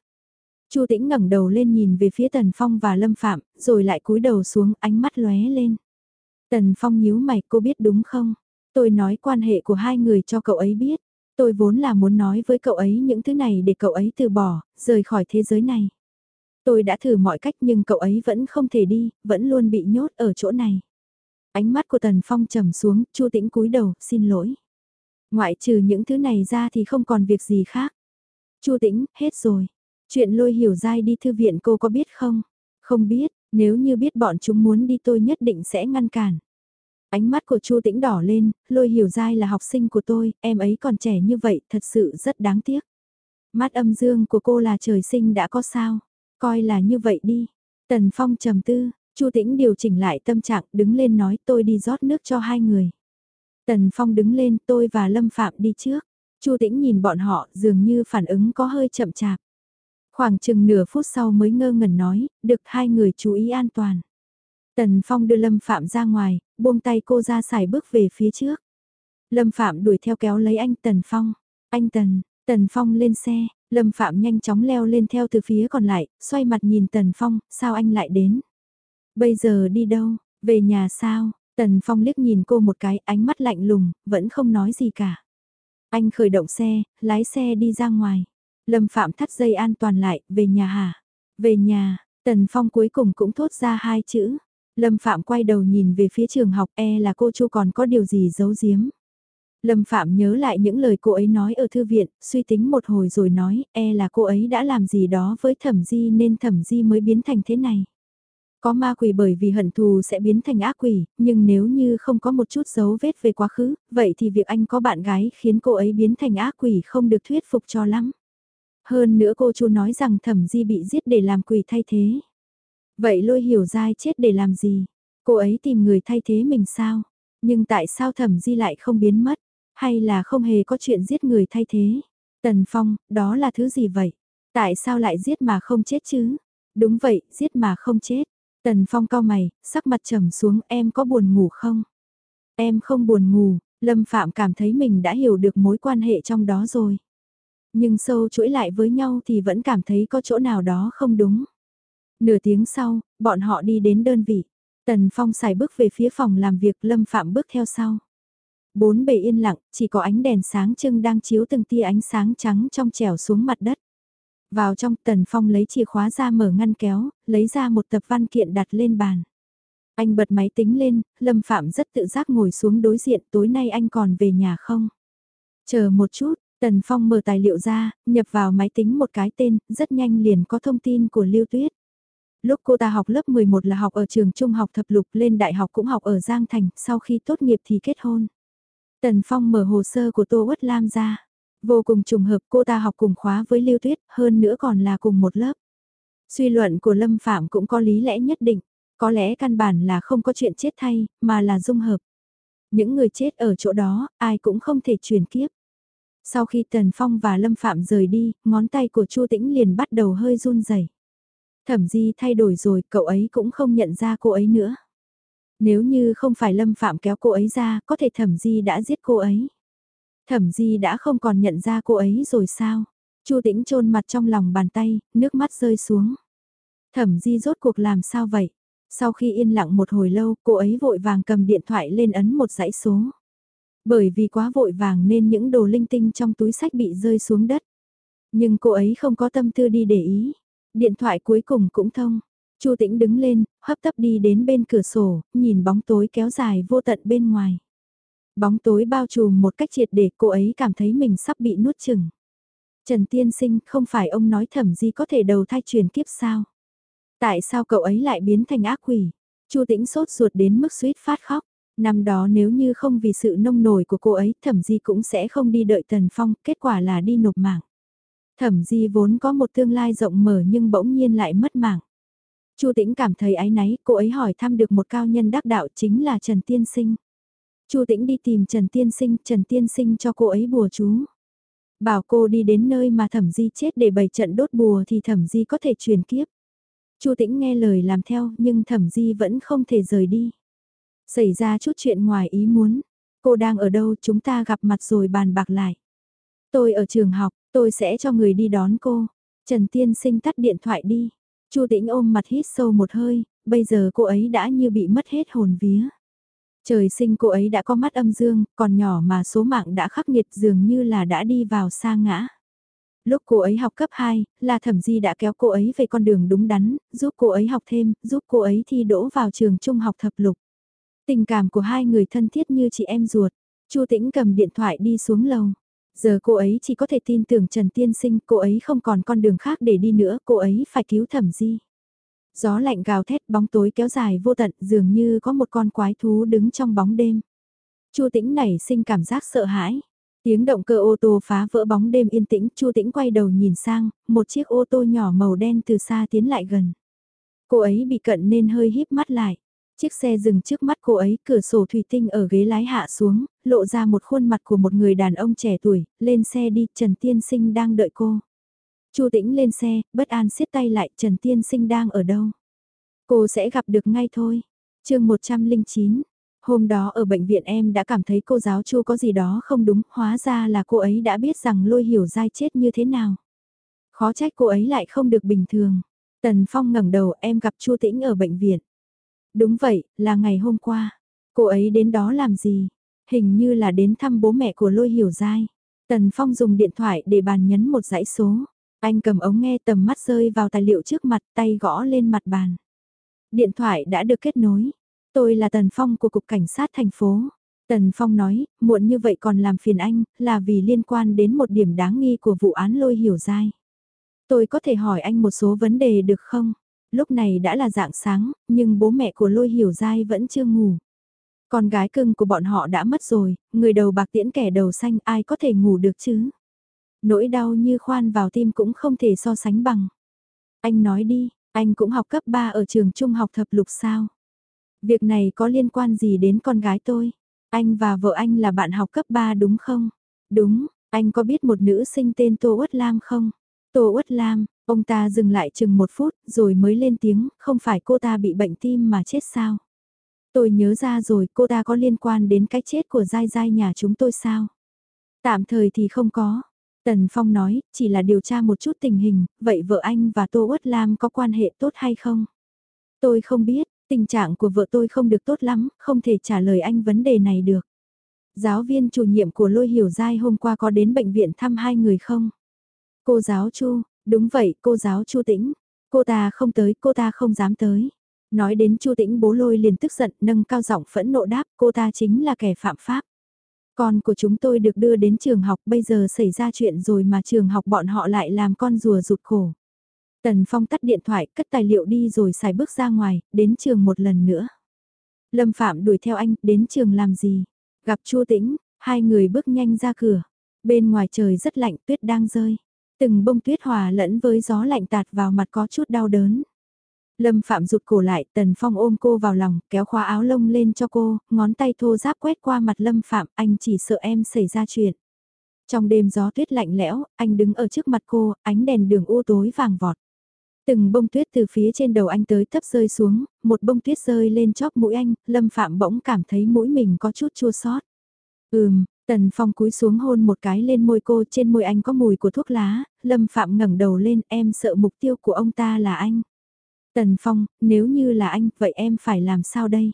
Chu Tĩnh ngẩng đầu lên nhìn về phía Tần Phong và Lâm Phạm, rồi lại cúi đầu xuống, ánh mắt lóe lên. Tần Phong nhíu mày, cô biết đúng không? Tôi nói quan hệ của hai người cho cậu ấy biết. Tôi vốn là muốn nói với cậu ấy những thứ này để cậu ấy từ bỏ, rời khỏi thế giới này. Tôi đã thử mọi cách nhưng cậu ấy vẫn không thể đi, vẫn luôn bị nhốt ở chỗ này. Ánh mắt của Tần Phong trầm xuống, Chu Tĩnh cúi đầu, xin lỗi. Ngoại trừ những thứ này ra thì không còn việc gì khác. Chu Tĩnh, hết rồi. Chuyện lôi hiểu dai đi thư viện cô có biết không? Không biết, nếu như biết bọn chúng muốn đi tôi nhất định sẽ ngăn cản. Ánh mắt của Chu Tĩnh đỏ lên, lôi hiểu dai là học sinh của tôi, em ấy còn trẻ như vậy, thật sự rất đáng tiếc. Mắt âm dương của cô là trời sinh đã có sao, coi là như vậy đi. Tần Phong trầm tư, Chu Tĩnh điều chỉnh lại tâm trạng, đứng lên nói tôi đi rót nước cho hai người. Tần Phong đứng lên, tôi và Lâm Phạm đi trước. Chu Tĩnh nhìn bọn họ, dường như phản ứng có hơi chậm chạp. Khoảng chừng nửa phút sau mới ngơ ngẩn nói, được hai người chú ý an toàn. Tần Phong đưa Lâm Phạm ra ngoài, buông tay cô ra xài bước về phía trước. Lâm Phạm đuổi theo kéo lấy anh Tần Phong. Anh Tần, Tần Phong lên xe, Lâm Phạm nhanh chóng leo lên theo từ phía còn lại, xoay mặt nhìn Tần Phong, sao anh lại đến? Bây giờ đi đâu, về nhà sao? Tần Phong liếc nhìn cô một cái, ánh mắt lạnh lùng, vẫn không nói gì cả. Anh khởi động xe, lái xe đi ra ngoài. Lâm Phạm thắt dây an toàn lại, về nhà hả? Về nhà, Tần Phong cuối cùng cũng thốt ra hai chữ. Lâm Phạm quay đầu nhìn về phía trường học e là cô Chu còn có điều gì giấu giếm. Lâm Phạm nhớ lại những lời cô ấy nói ở thư viện, suy tính một hồi rồi nói, e là cô ấy đã làm gì đó với thẩm di nên thẩm di mới biến thành thế này. Có ma quỷ bởi vì hận thù sẽ biến thành ác quỷ, nhưng nếu như không có một chút dấu vết về quá khứ, vậy thì việc anh có bạn gái khiến cô ấy biến thành ác quỷ không được thuyết phục cho lắm. Hơn nữa cô chú nói rằng thẩm di bị giết để làm quỷ thay thế. Vậy lôi hiểu dai chết để làm gì? Cô ấy tìm người thay thế mình sao? Nhưng tại sao thẩm di lại không biến mất? Hay là không hề có chuyện giết người thay thế? Tần Phong, đó là thứ gì vậy? Tại sao lại giết mà không chết chứ? Đúng vậy, giết mà không chết. Tần Phong cao mày, sắc mặt trầm xuống em có buồn ngủ không? Em không buồn ngủ, Lâm Phạm cảm thấy mình đã hiểu được mối quan hệ trong đó rồi. Nhưng sâu chuỗi lại với nhau thì vẫn cảm thấy có chỗ nào đó không đúng. Nửa tiếng sau, bọn họ đi đến đơn vị. Tần Phong xài bước về phía phòng làm việc Lâm Phạm bước theo sau. Bốn bề yên lặng, chỉ có ánh đèn sáng trưng đang chiếu từng tia ánh sáng trắng trong trẻo xuống mặt đất. Vào trong Tần Phong lấy chìa khóa ra mở ngăn kéo, lấy ra một tập văn kiện đặt lên bàn. Anh bật máy tính lên, Lâm Phạm rất tự giác ngồi xuống đối diện tối nay anh còn về nhà không? Chờ một chút, Tần Phong mở tài liệu ra, nhập vào máy tính một cái tên, rất nhanh liền có thông tin của Lưu Tuyết. Lúc cô ta học lớp 11 là học ở trường trung học thập lục lên đại học cũng học ở Giang Thành, sau khi tốt nghiệp thì kết hôn. Tần Phong mở hồ sơ của Tô Út Lam ra. Vô cùng trùng hợp cô ta học cùng khóa với Lưu Tuyết, hơn nữa còn là cùng một lớp. Suy luận của Lâm Phạm cũng có lý lẽ nhất định, có lẽ căn bản là không có chuyện chết thay, mà là dung hợp. Những người chết ở chỗ đó, ai cũng không thể truyền kiếp. Sau khi Tần Phong và Lâm Phạm rời đi, ngón tay của Chu Tĩnh liền bắt đầu hơi run rẩy. Thẩm Di thay đổi rồi, cậu ấy cũng không nhận ra cô ấy nữa. Nếu như không phải Lâm Phạm kéo cô ấy ra, có thể Thẩm Di đã giết cô ấy. Thẩm Di đã không còn nhận ra cô ấy rồi sao? Chu Tĩnh chôn mặt trong lòng bàn tay, nước mắt rơi xuống. Thẩm Di rốt cuộc làm sao vậy? Sau khi yên lặng một hồi lâu, cô ấy vội vàng cầm điện thoại lên ấn một dãy số. Bởi vì quá vội vàng nên những đồ linh tinh trong túi sách bị rơi xuống đất. Nhưng cô ấy không có tâm tư đi để ý. Điện thoại cuối cùng cũng thông. Chu Tĩnh đứng lên, hấp tấp đi đến bên cửa sổ, nhìn bóng tối kéo dài vô tận bên ngoài. Bóng tối bao trùm một cách triệt để cô ấy cảm thấy mình sắp bị nuốt chừng. Trần Tiên Sinh không phải ông nói thẩm gì có thể đầu thai truyền kiếp sao? Tại sao cậu ấy lại biến thành ác quỷ? Chu Tĩnh sốt ruột đến mức suýt phát khóc. Năm đó nếu như không vì sự nông nổi của cô ấy thẩm di cũng sẽ không đi đợi Tần Phong, kết quả là đi nộp mạng. Thẩm di vốn có một tương lai rộng mở nhưng bỗng nhiên lại mất mạng. Chu Tĩnh cảm thấy ái náy, cô ấy hỏi thăm được một cao nhân đắc đạo chính là Trần Tiên Sinh. Chu Tĩnh đi tìm Trần Tiên Sinh, Trần Tiên Sinh cho cô ấy bùa chú. Bảo cô đi đến nơi mà Thẩm Di chết để bày trận đốt bùa thì Thẩm Di có thể truyền kiếp. Chu Tĩnh nghe lời làm theo nhưng Thẩm Di vẫn không thể rời đi. Xảy ra chút chuyện ngoài ý muốn. Cô đang ở đâu chúng ta gặp mặt rồi bàn bạc lại. Tôi ở trường học, tôi sẽ cho người đi đón cô. Trần Tiên Sinh tắt điện thoại đi. Chu Tĩnh ôm mặt hít sâu một hơi, bây giờ cô ấy đã như bị mất hết hồn vía. Trời sinh cô ấy đã có mắt âm dương, còn nhỏ mà số mạng đã khắc nghiệt dường như là đã đi vào xa ngã. Lúc cô ấy học cấp 2, là thẩm di đã kéo cô ấy về con đường đúng đắn, giúp cô ấy học thêm, giúp cô ấy thi đỗ vào trường trung học thập lục. Tình cảm của hai người thân thiết như chị em ruột. Chu Tĩnh cầm điện thoại đi xuống lầu. Giờ cô ấy chỉ có thể tin tưởng Trần Tiên Sinh, cô ấy không còn con đường khác để đi nữa, cô ấy phải cứu thẩm di. Gió lạnh gào thét bóng tối kéo dài vô tận dường như có một con quái thú đứng trong bóng đêm. Chu Tĩnh nảy sinh cảm giác sợ hãi. Tiếng động cơ ô tô phá vỡ bóng đêm yên tĩnh, Chu Tĩnh quay đầu nhìn sang, một chiếc ô tô nhỏ màu đen từ xa tiến lại gần. Cô ấy bị cận nên hơi híp mắt lại. Chiếc xe dừng trước mắt cô ấy, cửa sổ thủy tinh ở ghế lái hạ xuống, lộ ra một khuôn mặt của một người đàn ông trẻ tuổi, lên xe đi, Trần Tiên Sinh đang đợi cô. Chu Tĩnh lên xe, bất an siết tay lại, Trần Tiên Sinh đang ở đâu? Cô sẽ gặp được ngay thôi. chương 109, hôm đó ở bệnh viện em đã cảm thấy cô giáo Chu có gì đó không đúng, hóa ra là cô ấy đã biết rằng lôi hiểu dai chết như thế nào. Khó trách cô ấy lại không được bình thường. Tần Phong ngẩng đầu em gặp Chu Tĩnh ở bệnh viện. Đúng vậy, là ngày hôm qua. Cô ấy đến đó làm gì? Hình như là đến thăm bố mẹ của Lôi Hiểu Giai. Tần Phong dùng điện thoại để bàn nhấn một dãy số. Anh cầm ống nghe tầm mắt rơi vào tài liệu trước mặt tay gõ lên mặt bàn. Điện thoại đã được kết nối. Tôi là Tần Phong của Cục Cảnh sát thành phố. Tần Phong nói, muộn như vậy còn làm phiền anh, là vì liên quan đến một điểm đáng nghi của vụ án lôi hiểu dai. Tôi có thể hỏi anh một số vấn đề được không? Lúc này đã là dạng sáng, nhưng bố mẹ của lôi hiểu dai vẫn chưa ngủ. Con gái cưng của bọn họ đã mất rồi, người đầu bạc tiễn kẻ đầu xanh ai có thể ngủ được chứ? Nỗi đau như khoan vào tim cũng không thể so sánh bằng. Anh nói đi, anh cũng học cấp 3 ở trường trung học thập lục sao? Việc này có liên quan gì đến con gái tôi? Anh và vợ anh là bạn học cấp 3 đúng không? Đúng, anh có biết một nữ sinh tên Tô Uất Lam không? Tô Uất Lam, ông ta dừng lại chừng một phút rồi mới lên tiếng, không phải cô ta bị bệnh tim mà chết sao? Tôi nhớ ra rồi, cô ta có liên quan đến cái chết của Giai Giai nhà chúng tôi sao? Tạm thời thì không có. Tần Phong nói, chỉ là điều tra một chút tình hình, vậy vợ anh và Tô Uất Lam có quan hệ tốt hay không? Tôi không biết, tình trạng của vợ tôi không được tốt lắm, không thể trả lời anh vấn đề này được. Giáo viên chủ nhiệm của Lôi Hiểu Giai hôm qua có đến bệnh viện thăm hai người không? Cô giáo Chu, đúng vậy, cô giáo Chu Tĩnh. Cô ta không tới, cô ta không dám tới. Nói đến Chu Tĩnh bố Lôi liền tức giận, nâng cao giọng phẫn nộ đáp, cô ta chính là kẻ phạm pháp. Con của chúng tôi được đưa đến trường học bây giờ xảy ra chuyện rồi mà trường học bọn họ lại làm con rùa rụt cổ. Tần Phong tắt điện thoại, cất tài liệu đi rồi xài bước ra ngoài, đến trường một lần nữa. Lâm Phạm đuổi theo anh, đến trường làm gì? Gặp Chu Tĩnh, hai người bước nhanh ra cửa. Bên ngoài trời rất lạnh, tuyết đang rơi. Từng bông tuyết hòa lẫn với gió lạnh tạt vào mặt có chút đau đớn. Lâm Phạm rụt cổ lại, Tần Phong ôm cô vào lòng, kéo khóa áo lông lên cho cô, ngón tay thô giáp quét qua mặt Lâm Phạm, anh chỉ sợ em xảy ra chuyện. Trong đêm gió tuyết lạnh lẽo, anh đứng ở trước mặt cô, ánh đèn đường u tối vàng vọt. Từng bông tuyết từ phía trên đầu anh tới thấp rơi xuống, một bông tuyết rơi lên chóp mũi anh, Lâm Phạm bỗng cảm thấy mũi mình có chút chua xót. Ừm, Tần Phong cúi xuống hôn một cái lên môi cô, trên môi anh có mùi của thuốc lá, Lâm Phạm ngẩng đầu lên, em sợ mục tiêu của ông ta là anh. Tần Phong, nếu như là anh, vậy em phải làm sao đây?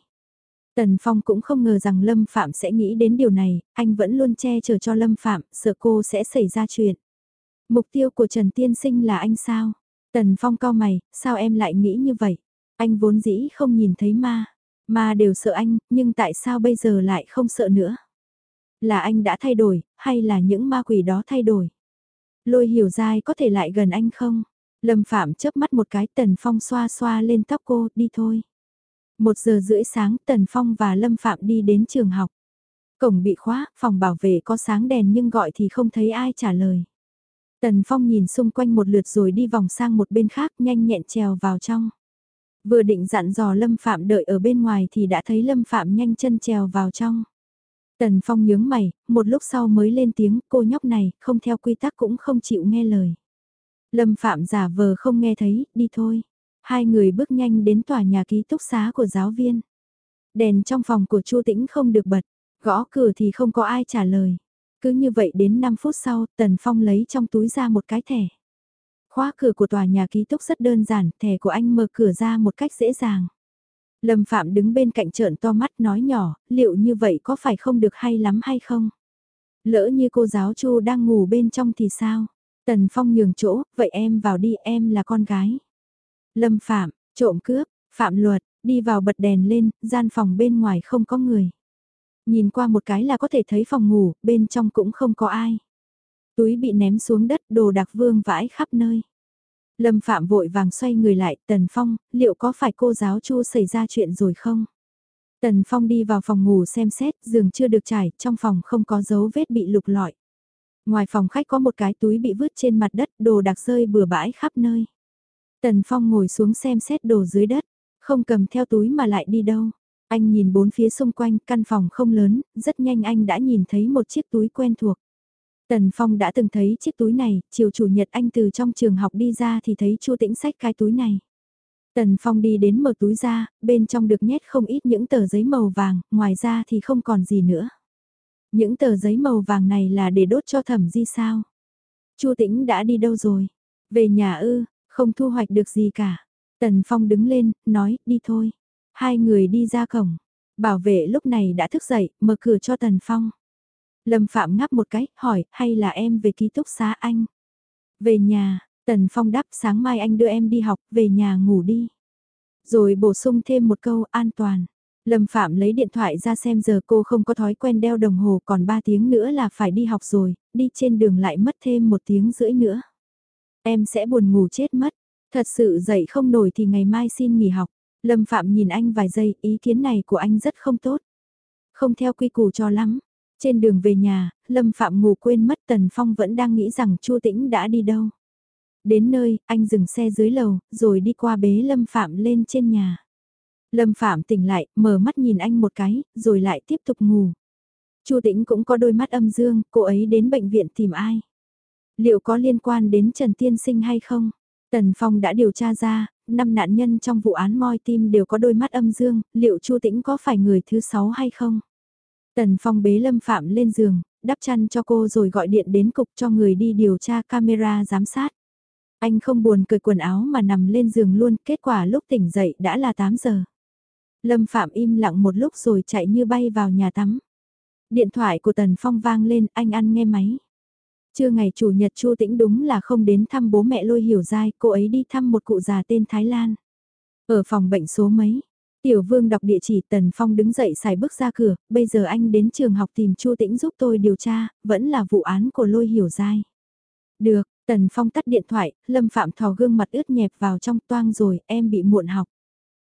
Tần Phong cũng không ngờ rằng Lâm Phạm sẽ nghĩ đến điều này, anh vẫn luôn che chở cho Lâm Phạm, sợ cô sẽ xảy ra chuyện. Mục tiêu của Trần Tiên Sinh là anh sao? Tần Phong cao mày, sao em lại nghĩ như vậy? Anh vốn dĩ không nhìn thấy ma, ma đều sợ anh, nhưng tại sao bây giờ lại không sợ nữa? Là anh đã thay đổi, hay là những ma quỷ đó thay đổi? Lôi hiểu dai có thể lại gần anh không? Lâm Phạm chớp mắt một cái Tần Phong xoa xoa lên tóc cô, đi thôi. Một giờ rưỡi sáng Tần Phong và Lâm Phạm đi đến trường học. Cổng bị khóa, phòng bảo vệ có sáng đèn nhưng gọi thì không thấy ai trả lời. Tần Phong nhìn xung quanh một lượt rồi đi vòng sang một bên khác nhanh nhẹn trèo vào trong. Vừa định dặn dò Lâm Phạm đợi ở bên ngoài thì đã thấy Lâm Phạm nhanh chân trèo vào trong. Tần Phong nhướng mày, một lúc sau mới lên tiếng cô nhóc này không theo quy tắc cũng không chịu nghe lời. Lâm Phạm giả vờ không nghe thấy, đi thôi. Hai người bước nhanh đến tòa nhà ký túc xá của giáo viên. Đèn trong phòng của Chu Tĩnh không được bật, gõ cửa thì không có ai trả lời. Cứ như vậy đến 5 phút sau, Tần Phong lấy trong túi ra một cái thẻ. Khóa cửa của tòa nhà ký túc rất đơn giản, thẻ của anh mở cửa ra một cách dễ dàng. Lâm Phạm đứng bên cạnh trợn to mắt nói nhỏ, liệu như vậy có phải không được hay lắm hay không? Lỡ như cô giáo Chu đang ngủ bên trong thì sao? Tần Phong nhường chỗ, vậy em vào đi em là con gái. Lâm Phạm, trộm cướp, Phạm Luật, đi vào bật đèn lên, gian phòng bên ngoài không có người. Nhìn qua một cái là có thể thấy phòng ngủ, bên trong cũng không có ai. Túi bị ném xuống đất, đồ đạc vương vãi khắp nơi. Lâm Phạm vội vàng xoay người lại, Tần Phong, liệu có phải cô giáo Chu xảy ra chuyện rồi không? Tần Phong đi vào phòng ngủ xem xét, giường chưa được trải, trong phòng không có dấu vết bị lục lọi. Ngoài phòng khách có một cái túi bị vứt trên mặt đất, đồ đặc rơi bừa bãi khắp nơi. Tần Phong ngồi xuống xem xét đồ dưới đất, không cầm theo túi mà lại đi đâu. Anh nhìn bốn phía xung quanh, căn phòng không lớn, rất nhanh anh đã nhìn thấy một chiếc túi quen thuộc. Tần Phong đã từng thấy chiếc túi này, chiều chủ nhật anh từ trong trường học đi ra thì thấy Chu Tĩnh sách cái túi này. Tần Phong đi đến mở túi ra, bên trong được nhét không ít những tờ giấy màu vàng, ngoài ra thì không còn gì nữa. Những tờ giấy màu vàng này là để đốt cho thẩm di sao? Chu Tĩnh đã đi đâu rồi? Về nhà ư, không thu hoạch được gì cả. Tần Phong đứng lên, nói, đi thôi. Hai người đi ra cổng. Bảo vệ lúc này đã thức dậy, mở cửa cho Tần Phong. Lâm Phạm ngáp một cái, hỏi, hay là em về ký túc xá anh? Về nhà, Tần Phong đáp sáng mai anh đưa em đi học, về nhà ngủ đi. Rồi bổ sung thêm một câu an toàn. Lâm Phạm lấy điện thoại ra xem giờ cô không có thói quen đeo đồng hồ còn 3 tiếng nữa là phải đi học rồi, đi trên đường lại mất thêm một tiếng rưỡi nữa. Em sẽ buồn ngủ chết mất, thật sự dậy không nổi thì ngày mai xin nghỉ học. Lâm Phạm nhìn anh vài giây, ý kiến này của anh rất không tốt. Không theo quy củ cho lắm. Trên đường về nhà, Lâm Phạm ngủ quên mất Tần Phong vẫn đang nghĩ rằng Chu Tĩnh đã đi đâu. Đến nơi, anh dừng xe dưới lầu, rồi đi qua bế Lâm Phạm lên trên nhà. Lâm Phạm tỉnh lại, mở mắt nhìn anh một cái, rồi lại tiếp tục ngủ. Chu Tĩnh cũng có đôi mắt âm dương, cô ấy đến bệnh viện tìm ai? Liệu có liên quan đến Trần Tiên Sinh hay không? Tần Phong đã điều tra ra, năm nạn nhân trong vụ án moi tim đều có đôi mắt âm dương, liệu Chu Tĩnh có phải người thứ sáu hay không? Tần Phong bế Lâm Phạm lên giường, đắp chăn cho cô rồi gọi điện đến cục cho người đi điều tra camera giám sát. Anh không buồn cởi quần áo mà nằm lên giường luôn, kết quả lúc tỉnh dậy đã là 8 giờ. Lâm Phạm im lặng một lúc rồi chạy như bay vào nhà tắm. Điện thoại của Tần Phong vang lên, anh ăn nghe máy. Trưa ngày chủ nhật Chu Tĩnh đúng là không đến thăm bố mẹ lôi hiểu dai, cô ấy đi thăm một cụ già tên Thái Lan. Ở phòng bệnh số mấy, Tiểu Vương đọc địa chỉ Tần Phong đứng dậy xài bước ra cửa, bây giờ anh đến trường học tìm Chu Tĩnh giúp tôi điều tra, vẫn là vụ án của lôi hiểu dai. Được, Tần Phong tắt điện thoại, Lâm Phạm thò gương mặt ướt nhẹp vào trong toang rồi, em bị muộn học.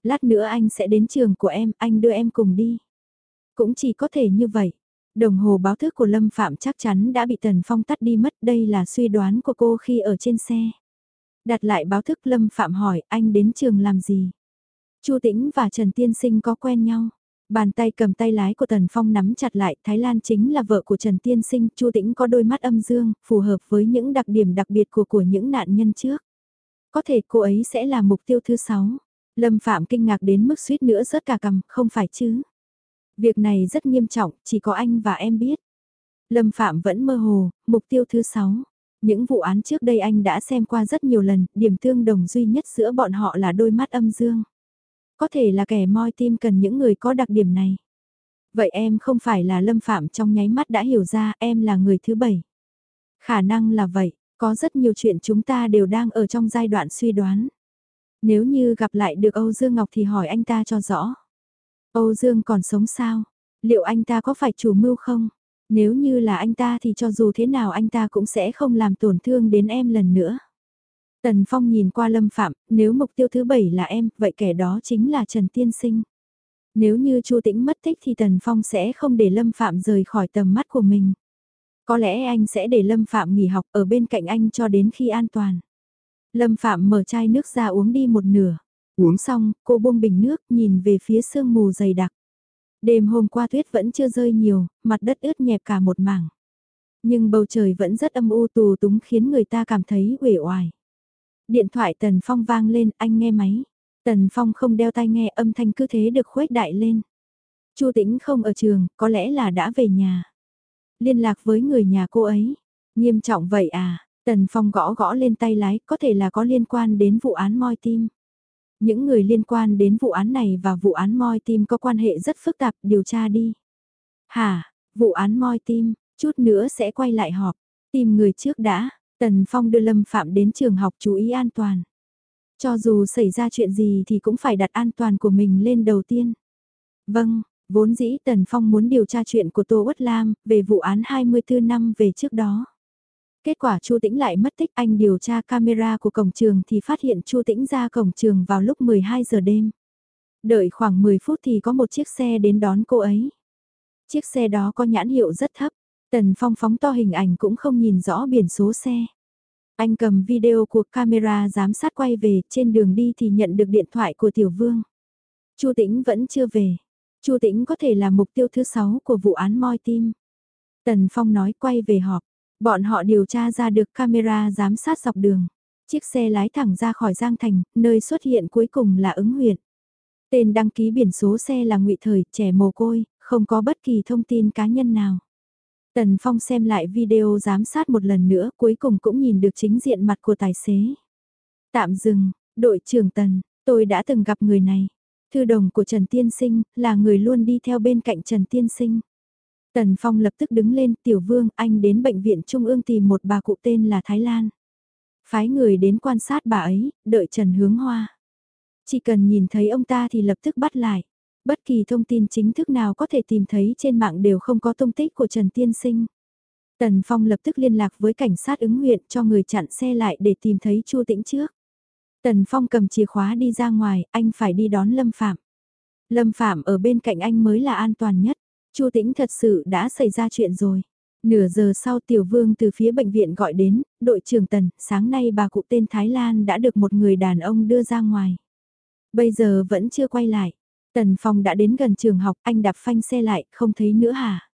Lát nữa anh sẽ đến trường của em, anh đưa em cùng đi. Cũng chỉ có thể như vậy. Đồng hồ báo thức của Lâm Phạm chắc chắn đã bị Tần Phong tắt đi mất, đây là suy đoán của cô khi ở trên xe. Đặt lại báo thức Lâm Phạm hỏi anh đến trường làm gì? Chu Tĩnh và Trần Tiên Sinh có quen nhau. Bàn tay cầm tay lái của Tần Phong nắm chặt lại, Thái Lan chính là vợ của Trần Tiên Sinh, Chu Tĩnh có đôi mắt âm dương, phù hợp với những đặc điểm đặc biệt của của những nạn nhân trước. Có thể cô ấy sẽ là mục tiêu thứ sáu. Lâm Phạm kinh ngạc đến mức suýt nữa rớt cả cầm, không phải chứ. Việc này rất nghiêm trọng, chỉ có anh và em biết. Lâm Phạm vẫn mơ hồ, mục tiêu thứ sáu. Những vụ án trước đây anh đã xem qua rất nhiều lần, điểm tương đồng duy nhất giữa bọn họ là đôi mắt âm dương. Có thể là kẻ moi tim cần những người có đặc điểm này. Vậy em không phải là Lâm Phạm trong nháy mắt đã hiểu ra em là người thứ bảy. Khả năng là vậy, có rất nhiều chuyện chúng ta đều đang ở trong giai đoạn suy đoán. Nếu như gặp lại được Âu Dương Ngọc thì hỏi anh ta cho rõ. Âu Dương còn sống sao? Liệu anh ta có phải chủ mưu không? Nếu như là anh ta thì cho dù thế nào anh ta cũng sẽ không làm tổn thương đến em lần nữa. Tần Phong nhìn qua Lâm Phạm, nếu mục tiêu thứ bảy là em, vậy kẻ đó chính là Trần Tiên Sinh. Nếu như Chu Tĩnh mất tích thì Tần Phong sẽ không để Lâm Phạm rời khỏi tầm mắt của mình. Có lẽ anh sẽ để Lâm Phạm nghỉ học ở bên cạnh anh cho đến khi an toàn. Lâm Phạm mở chai nước ra uống đi một nửa. Uống xong, cô buông bình nước nhìn về phía sương mù dày đặc. Đêm hôm qua tuyết vẫn chưa rơi nhiều, mặt đất ướt nhẹp cả một mảng. Nhưng bầu trời vẫn rất âm u tù túng khiến người ta cảm thấy uể oải. Điện thoại Tần Phong vang lên, anh nghe máy. Tần Phong không đeo tai nghe âm thanh cứ thế được khuếch đại lên. Chu Tĩnh không ở trường, có lẽ là đã về nhà. Liên lạc với người nhà cô ấy. Nghiêm trọng vậy à, Tần Phong gõ gõ lên tay lái, có thể là có liên quan đến vụ án moi tim. Những người liên quan đến vụ án này và vụ án moi tim có quan hệ rất phức tạp, điều tra đi. Hả, vụ án moi tim, chút nữa sẽ quay lại họp, tìm người trước đã, Tần Phong đưa Lâm Phạm đến trường học chú ý an toàn. Cho dù xảy ra chuyện gì thì cũng phải đặt an toàn của mình lên đầu tiên. Vâng, vốn dĩ Tần Phong muốn điều tra chuyện của Tô Uất Lam về vụ án 24 năm về trước đó. Kết quả Chu Tĩnh lại mất tích anh điều tra camera của cổng trường thì phát hiện Chu Tĩnh ra cổng trường vào lúc 12 giờ đêm. Đợi khoảng 10 phút thì có một chiếc xe đến đón cô ấy. Chiếc xe đó có nhãn hiệu rất thấp, Tần Phong phóng to hình ảnh cũng không nhìn rõ biển số xe. Anh cầm video của camera giám sát quay về, trên đường đi thì nhận được điện thoại của Tiểu Vương. Chu Tĩnh vẫn chưa về. Chu Tĩnh có thể là mục tiêu thứ 6 của vụ án moi tim. Tần Phong nói quay về họp. Bọn họ điều tra ra được camera giám sát dọc đường. Chiếc xe lái thẳng ra khỏi Giang Thành, nơi xuất hiện cuối cùng là ứng huyện. Tên đăng ký biển số xe là ngụy Thời, trẻ mồ côi, không có bất kỳ thông tin cá nhân nào. Tần Phong xem lại video giám sát một lần nữa cuối cùng cũng nhìn được chính diện mặt của tài xế. Tạm dừng, đội trưởng Tần, tôi đã từng gặp người này. Thư đồng của Trần Tiên Sinh là người luôn đi theo bên cạnh Trần Tiên Sinh. Tần Phong lập tức đứng lên, tiểu vương, anh đến bệnh viện Trung ương tìm một bà cụ tên là Thái Lan. Phái người đến quan sát bà ấy, đợi Trần Hướng Hoa. Chỉ cần nhìn thấy ông ta thì lập tức bắt lại. Bất kỳ thông tin chính thức nào có thể tìm thấy trên mạng đều không có tung tích của Trần Tiên Sinh. Tần Phong lập tức liên lạc với cảnh sát ứng huyện cho người chặn xe lại để tìm thấy Chu Tĩnh trước. Tần Phong cầm chìa khóa đi ra ngoài, anh phải đi đón Lâm Phạm. Lâm Phạm ở bên cạnh anh mới là an toàn nhất. Chu Tĩnh thật sự đã xảy ra chuyện rồi. Nửa giờ sau Tiểu Vương từ phía bệnh viện gọi đến, đội trưởng Tần, sáng nay bà cụ tên Thái Lan đã được một người đàn ông đưa ra ngoài. Bây giờ vẫn chưa quay lại. Tần Phong đã đến gần trường học, anh đạp phanh xe lại, không thấy nữa hả?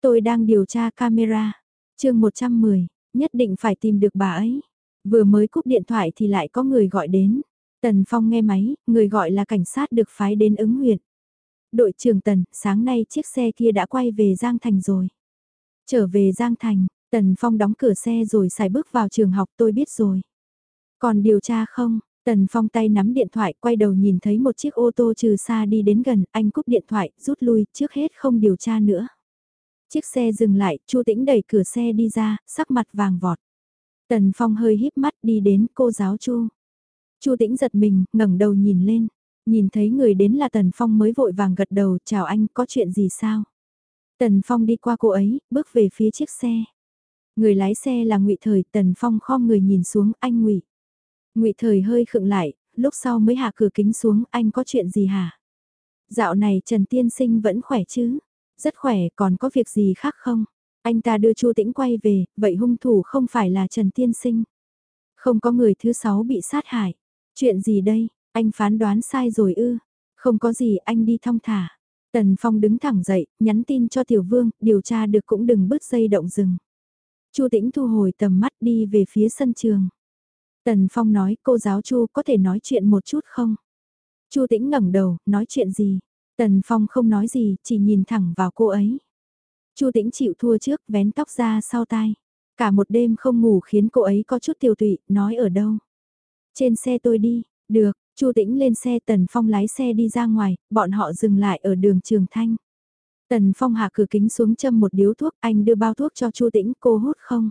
Tôi đang điều tra camera. chương 110, nhất định phải tìm được bà ấy. Vừa mới cúp điện thoại thì lại có người gọi đến. Tần Phong nghe máy, người gọi là cảnh sát được phái đến ứng huyện. Đội trưởng Tần, sáng nay chiếc xe kia đã quay về Giang Thành rồi. Trở về Giang Thành, Tần Phong đóng cửa xe rồi xài bước vào trường học tôi biết rồi. Còn điều tra không? Tần Phong tay nắm điện thoại quay đầu nhìn thấy một chiếc ô tô trừ xa đi đến gần, anh cúp điện thoại, rút lui, trước hết không điều tra nữa. Chiếc xe dừng lại, Chu Tĩnh đẩy cửa xe đi ra, sắc mặt vàng vọt. Tần Phong hơi híp mắt đi đến cô giáo Chu. Chu Tĩnh giật mình, ngẩng đầu nhìn lên, nhìn thấy người đến là Tần Phong mới vội vàng gật đầu, chào anh, có chuyện gì sao? Tần Phong đi qua cô ấy, bước về phía chiếc xe. Người lái xe là Ngụy Thời, Tần Phong khom người nhìn xuống, anh Ngụy. Ngụy Thời hơi khựng lại, lúc sau mới hạ cửa kính xuống, anh có chuyện gì hả? Dạo này Trần Tiên Sinh vẫn khỏe chứ? Rất khỏe, còn có việc gì khác không? Anh ta đưa Chu Tĩnh quay về, vậy hung thủ không phải là Trần Tiên Sinh. Không có người thứ sáu bị sát hại. Chuyện gì đây, anh phán đoán sai rồi ư? Không có gì, anh đi thong thả. Tần Phong đứng thẳng dậy, nhắn tin cho Tiểu Vương, điều tra được cũng đừng bứt dây động rừng. Chu Tĩnh thu hồi tầm mắt đi về phía sân trường. Tần Phong nói, cô giáo Chu có thể nói chuyện một chút không? Chu Tĩnh ngẩng đầu, nói chuyện gì? Tần Phong không nói gì, chỉ nhìn thẳng vào cô ấy. Chu Tĩnh chịu thua trước, vén tóc ra sau tai. Cả một đêm không ngủ khiến cô ấy có chút tiêu tụy, nói ở đâu? Trên xe tôi đi, được, Chu Tĩnh lên xe Tần Phong lái xe đi ra ngoài, bọn họ dừng lại ở đường Trường Thanh. Tần Phong hạ cửa kính xuống châm một điếu thuốc, anh đưa bao thuốc cho Chu Tĩnh, cô hút không?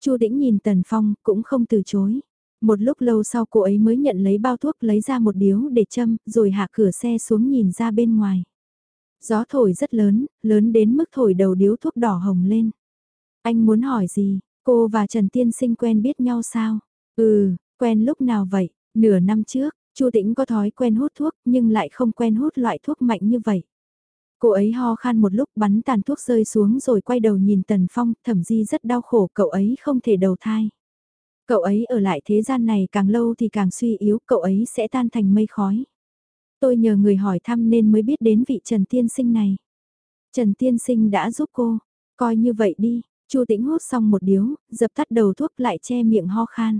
Chu Tĩnh nhìn Tần Phong, cũng không từ chối. Một lúc lâu sau cô ấy mới nhận lấy bao thuốc lấy ra một điếu để châm, rồi hạ cửa xe xuống nhìn ra bên ngoài. Gió thổi rất lớn, lớn đến mức thổi đầu điếu thuốc đỏ hồng lên. Anh muốn hỏi gì, cô và Trần Tiên Sinh quen biết nhau sao? Ừ, quen lúc nào vậy? Nửa năm trước, Chu Tĩnh có thói quen hút thuốc nhưng lại không quen hút loại thuốc mạnh như vậy. Cô ấy ho khan một lúc bắn tàn thuốc rơi xuống rồi quay đầu nhìn Tần Phong, thẩm di rất đau khổ, cậu ấy không thể đầu thai. Cậu ấy ở lại thế gian này càng lâu thì càng suy yếu, cậu ấy sẽ tan thành mây khói. Tôi nhờ người hỏi thăm nên mới biết đến vị Trần Tiên Sinh này. Trần Tiên Sinh đã giúp cô, coi như vậy đi, Chu Tĩnh hút xong một điếu, dập tắt đầu thuốc lại che miệng ho khan.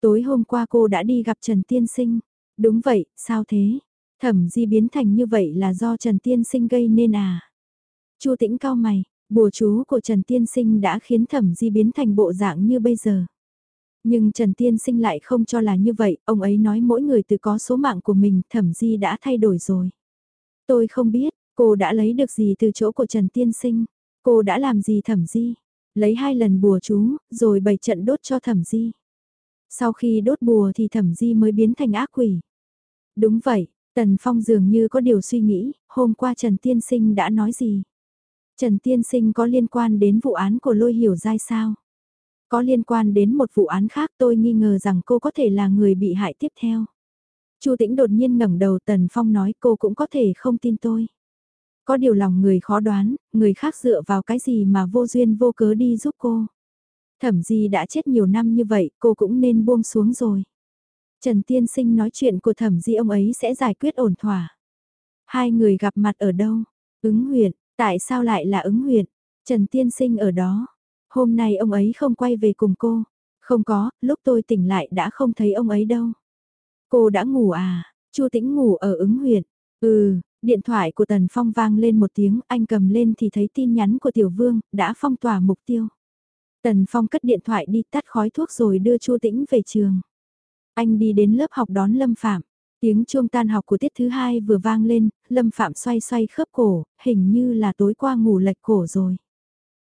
Tối hôm qua cô đã đi gặp Trần Tiên Sinh. Đúng vậy, sao thế? Thẩm di biến thành như vậy là do Trần Tiên Sinh gây nên à? Chu tĩnh cao mày, bùa chú của Trần Tiên Sinh đã khiến thẩm di biến thành bộ dạng như bây giờ. Nhưng Trần Tiên Sinh lại không cho là như vậy, ông ấy nói mỗi người tự có số mạng của mình, thẩm di đã thay đổi rồi. Tôi không biết, cô đã lấy được gì từ chỗ của Trần Tiên Sinh, cô đã làm gì thẩm di, lấy hai lần bùa chú, rồi bày trận đốt cho thẩm di. Sau khi đốt bùa thì thẩm di mới biến thành ác quỷ. Đúng vậy, Tần Phong dường như có điều suy nghĩ, hôm qua Trần Tiên Sinh đã nói gì? Trần Tiên Sinh có liên quan đến vụ án của lôi hiểu Giai sao? Có liên quan đến một vụ án khác tôi nghi ngờ rằng cô có thể là người bị hại tiếp theo. Chu Tĩnh đột nhiên ngẩng đầu Tần Phong nói cô cũng có thể không tin tôi. Có điều lòng người khó đoán, người khác dựa vào cái gì mà vô duyên vô cớ đi giúp cô. Thẩm Di đã chết nhiều năm như vậy, cô cũng nên buông xuống rồi. Trần Tiên Sinh nói chuyện của Thẩm Di ông ấy sẽ giải quyết ổn thỏa. Hai người gặp mặt ở đâu? Ứng huyện, tại sao lại là ứng huyện? Trần Tiên Sinh ở đó. Hôm nay ông ấy không quay về cùng cô. Không có, lúc tôi tỉnh lại đã không thấy ông ấy đâu. Cô đã ngủ à? Chu Tĩnh ngủ ở ứng huyện. Ừ, điện thoại của Tần Phong vang lên một tiếng, anh cầm lên thì thấy tin nhắn của Tiểu Vương, đã phong tỏa mục tiêu. Tần Phong cất điện thoại đi tắt khói thuốc rồi đưa Chu Tĩnh về trường. Anh đi đến lớp học đón Lâm Phạm. Tiếng chuông tan học của tiết thứ hai vừa vang lên, Lâm Phạm xoay xoay khớp cổ, hình như là tối qua ngủ lệch cổ rồi.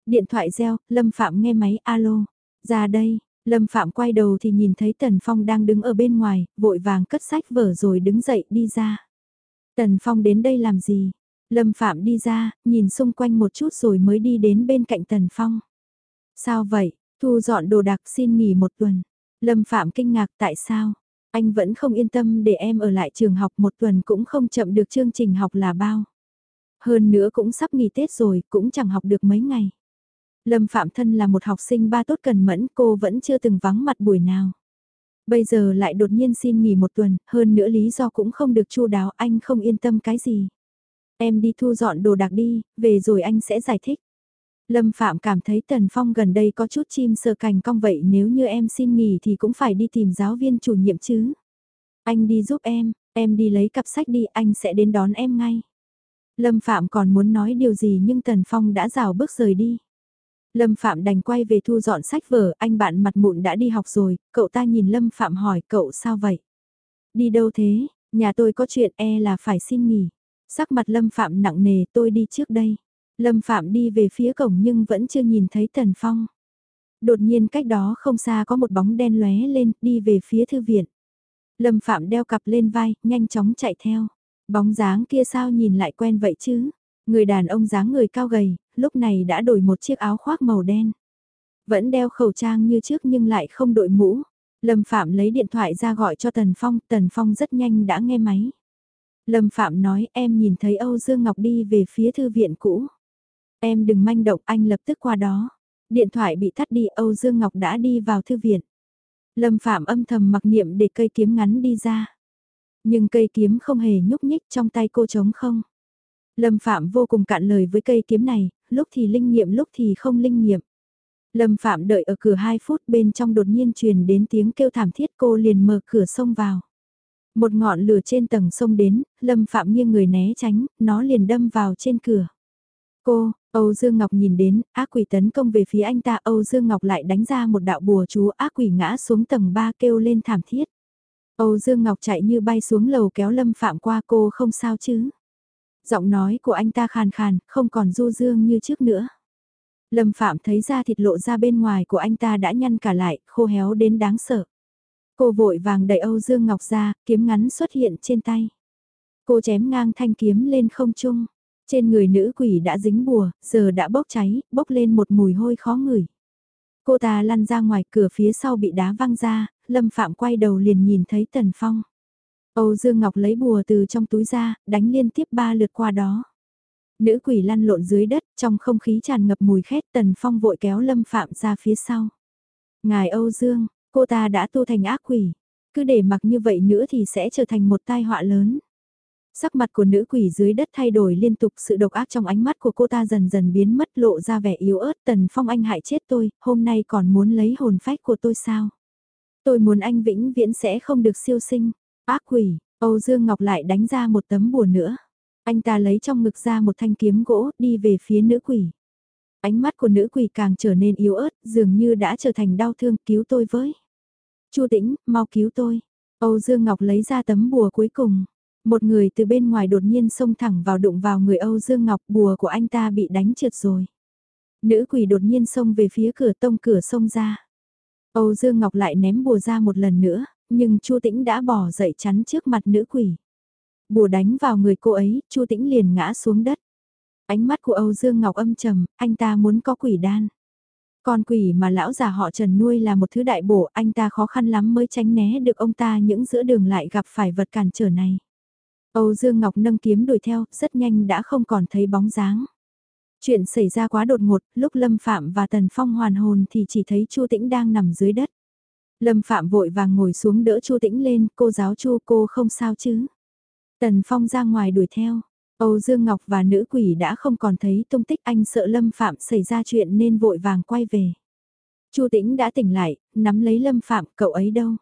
Điện thoại reo, Lâm Phạm nghe máy alo. Ra đây, Lâm Phạm quay đầu thì nhìn thấy Tần Phong đang đứng ở bên ngoài, vội vàng cất sách vở rồi đứng dậy đi ra. Tần Phong đến đây làm gì? Lâm Phạm đi ra, nhìn xung quanh một chút rồi mới đi đến bên cạnh Tần Phong. Sao vậy? Thu dọn đồ đạc xin nghỉ một tuần. Lâm Phạm kinh ngạc tại sao? Anh vẫn không yên tâm để em ở lại trường học một tuần cũng không chậm được chương trình học là bao. Hơn nữa cũng sắp nghỉ Tết rồi, cũng chẳng học được mấy ngày. Lâm Phạm Thân là một học sinh ba tốt cần mẫn, cô vẫn chưa từng vắng mặt buổi nào. Bây giờ lại đột nhiên xin nghỉ một tuần, hơn nữa lý do cũng không được chu đáo, anh không yên tâm cái gì. Em đi thu dọn đồ đạc đi, về rồi anh sẽ giải thích. Lâm Phạm cảm thấy Tần Phong gần đây có chút chim sờ cành cong vậy nếu như em xin nghỉ thì cũng phải đi tìm giáo viên chủ nhiệm chứ. Anh đi giúp em, em đi lấy cặp sách đi anh sẽ đến đón em ngay. Lâm Phạm còn muốn nói điều gì nhưng Tần Phong đã rào bước rời đi. Lâm Phạm đành quay về thu dọn sách vở, anh bạn mặt mụn đã đi học rồi, cậu ta nhìn Lâm Phạm hỏi cậu sao vậy? Đi đâu thế, nhà tôi có chuyện e là phải xin nghỉ. Sắc mặt Lâm Phạm nặng nề tôi đi trước đây. Lâm Phạm đi về phía cổng nhưng vẫn chưa nhìn thấy Tần Phong. Đột nhiên cách đó không xa có một bóng đen lóe lên, đi về phía thư viện. Lâm Phạm đeo cặp lên vai, nhanh chóng chạy theo. Bóng dáng kia sao nhìn lại quen vậy chứ? Người đàn ông dáng người cao gầy, lúc này đã đổi một chiếc áo khoác màu đen. Vẫn đeo khẩu trang như trước nhưng lại không đội mũ. Lâm Phạm lấy điện thoại ra gọi cho Tần Phong, Tần Phong rất nhanh đã nghe máy. Lâm Phạm nói em nhìn thấy Âu Dương Ngọc đi về phía thư viện cũ. Em đừng manh động anh lập tức qua đó. Điện thoại bị tắt đi Âu Dương Ngọc đã đi vào thư viện. Lâm Phạm âm thầm mặc niệm để cây kiếm ngắn đi ra. Nhưng cây kiếm không hề nhúc nhích trong tay cô trống không. Lâm Phạm vô cùng cạn lời với cây kiếm này, lúc thì linh nghiệm lúc thì không linh nghiệm. Lâm Phạm đợi ở cửa 2 phút bên trong đột nhiên truyền đến tiếng kêu thảm thiết cô liền mở cửa sông vào. Một ngọn lửa trên tầng sông đến, Lâm Phạm nghiêng người né tránh, nó liền đâm vào trên cửa. Cô, Âu Dương Ngọc nhìn đến, ác quỷ tấn công về phía anh ta, Âu Dương Ngọc lại đánh ra một đạo bùa chú ác quỷ ngã xuống tầng 3 kêu lên thảm thiết. Âu Dương Ngọc chạy như bay xuống lầu kéo Lâm Phạm qua cô không sao chứ. Giọng nói của anh ta khàn khàn, không còn du dương như trước nữa. Lâm Phạm thấy da thịt lộ ra bên ngoài của anh ta đã nhăn cả lại, khô héo đến đáng sợ. Cô vội vàng đẩy Âu Dương Ngọc ra, kiếm ngắn xuất hiện trên tay. Cô chém ngang thanh kiếm lên không trung. Trên người nữ quỷ đã dính bùa, giờ đã bốc cháy, bốc lên một mùi hôi khó ngửi. Cô ta lăn ra ngoài cửa phía sau bị đá văng ra, Lâm Phạm quay đầu liền nhìn thấy Tần Phong. Âu Dương Ngọc lấy bùa từ trong túi ra, đánh liên tiếp ba lượt qua đó. Nữ quỷ lăn lộn dưới đất, trong không khí tràn ngập mùi khét Tần Phong vội kéo Lâm Phạm ra phía sau. Ngài Âu Dương, cô ta đã tu thành ác quỷ. Cứ để mặc như vậy nữa thì sẽ trở thành một tai họa lớn. Sắc mặt của nữ quỷ dưới đất thay đổi liên tục sự độc ác trong ánh mắt của cô ta dần dần biến mất lộ ra vẻ yếu ớt Tần Phong anh hại chết tôi, hôm nay còn muốn lấy hồn phách của tôi sao? Tôi muốn anh vĩnh viễn sẽ không được siêu sinh. Ác quỷ, Âu Dương Ngọc lại đánh ra một tấm bùa nữa. Anh ta lấy trong ngực ra một thanh kiếm gỗ đi về phía nữ quỷ. Ánh mắt của nữ quỷ càng trở nên yếu ớt, dường như đã trở thành đau thương cứu tôi với. Chu tĩnh, mau cứu tôi. Âu Dương Ngọc lấy ra tấm bùa cuối cùng. Một người từ bên ngoài đột nhiên xông thẳng vào đụng vào người Âu Dương Ngọc bùa của anh ta bị đánh trượt rồi. Nữ quỷ đột nhiên xông về phía cửa tông cửa xông ra. Âu Dương Ngọc lại ném bùa ra một lần nữa, nhưng Chu Tĩnh đã bỏ dậy chắn trước mặt nữ quỷ. Bùa đánh vào người cô ấy, Chu Tĩnh liền ngã xuống đất. Ánh mắt của Âu Dương Ngọc âm trầm, anh ta muốn có quỷ đan. Con quỷ mà lão già họ Trần nuôi là một thứ đại bổ, anh ta khó khăn lắm mới tránh né được ông ta những giữa đường lại gặp phải vật cản trở này. Âu Dương Ngọc nâng kiếm đuổi theo, rất nhanh đã không còn thấy bóng dáng. Chuyện xảy ra quá đột ngột, lúc Lâm Phạm và Tần Phong hoàn hồn thì chỉ thấy Chu Tĩnh đang nằm dưới đất. Lâm Phạm vội vàng ngồi xuống đỡ Chu Tĩnh lên, cô giáo Chu cô không sao chứ. Tần Phong ra ngoài đuổi theo, Âu Dương Ngọc và nữ quỷ đã không còn thấy tung tích anh sợ Lâm Phạm xảy ra chuyện nên vội vàng quay về. Chu Tĩnh đã tỉnh lại, nắm lấy Lâm Phạm, cậu ấy đâu?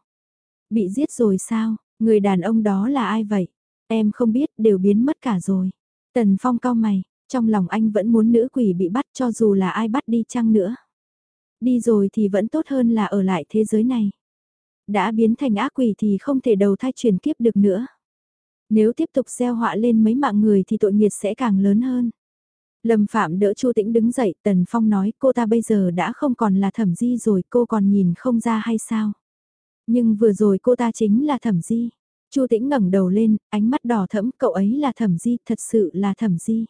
Bị giết rồi sao? Người đàn ông đó là ai vậy? Em không biết, đều biến mất cả rồi. Tần Phong cao mày, trong lòng anh vẫn muốn nữ quỷ bị bắt cho dù là ai bắt đi chăng nữa. Đi rồi thì vẫn tốt hơn là ở lại thế giới này. Đã biến thành ác quỷ thì không thể đầu thai chuyển kiếp được nữa. Nếu tiếp tục gieo họa lên mấy mạng người thì tội nghiệt sẽ càng lớn hơn. Lâm Phạm đỡ Chu Tĩnh đứng dậy, Tần Phong nói cô ta bây giờ đã không còn là thẩm di rồi, cô còn nhìn không ra hay sao? Nhưng vừa rồi cô ta chính là thẩm di. Chu Tĩnh ngẩng đầu lên, ánh mắt đỏ thẫm, cậu ấy là thẩm di, thật sự là thẩm di.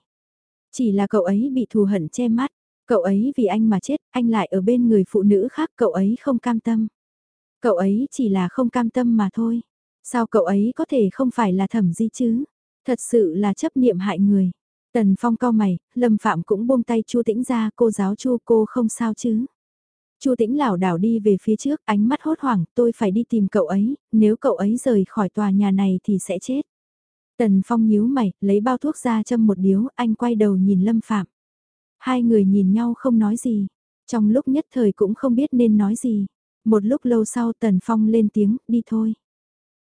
Chỉ là cậu ấy bị thù hận che mắt, cậu ấy vì anh mà chết, anh lại ở bên người phụ nữ khác, cậu ấy không cam tâm. Cậu ấy chỉ là không cam tâm mà thôi. Sao cậu ấy có thể không phải là thẩm di chứ? Thật sự là chấp niệm hại người. Tần Phong cao mày, Lâm Phạm cũng buông tay Chu Tĩnh ra, cô giáo Chu cô không sao chứ? Chu Tĩnh lảo đảo đi về phía trước, ánh mắt hốt hoảng, tôi phải đi tìm cậu ấy, nếu cậu ấy rời khỏi tòa nhà này thì sẽ chết. Tần Phong nhíu mày, lấy bao thuốc ra châm một điếu, anh quay đầu nhìn Lâm Phạm. Hai người nhìn nhau không nói gì, trong lúc nhất thời cũng không biết nên nói gì. Một lúc lâu sau Tần Phong lên tiếng, đi thôi.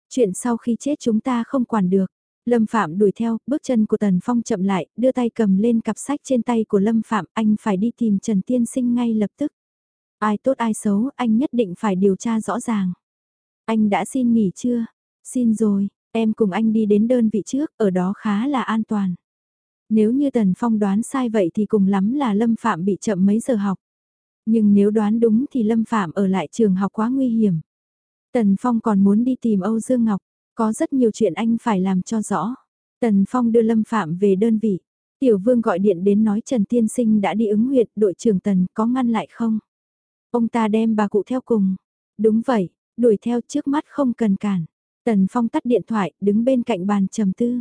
Chuyện sau khi chết chúng ta không quản được. Lâm Phạm đuổi theo, bước chân của Tần Phong chậm lại, đưa tay cầm lên cặp sách trên tay của Lâm Phạm, anh phải đi tìm Trần Tiên Sinh ngay lập tức. Ai tốt ai xấu, anh nhất định phải điều tra rõ ràng. Anh đã xin nghỉ chưa? Xin rồi, em cùng anh đi đến đơn vị trước, ở đó khá là an toàn. Nếu như Tần Phong đoán sai vậy thì cùng lắm là Lâm Phạm bị chậm mấy giờ học. Nhưng nếu đoán đúng thì Lâm Phạm ở lại trường học quá nguy hiểm. Tần Phong còn muốn đi tìm Âu Dương Ngọc, có rất nhiều chuyện anh phải làm cho rõ. Tần Phong đưa Lâm Phạm về đơn vị. Tiểu Vương gọi điện đến nói Trần Tiên Sinh đã đi ứng huyện, đội trưởng Tần có ngăn lại không? Ông ta đem bà cụ theo cùng. Đúng vậy, đuổi theo trước mắt không cần cản. Tần Phong tắt điện thoại, đứng bên cạnh bàn trầm tư.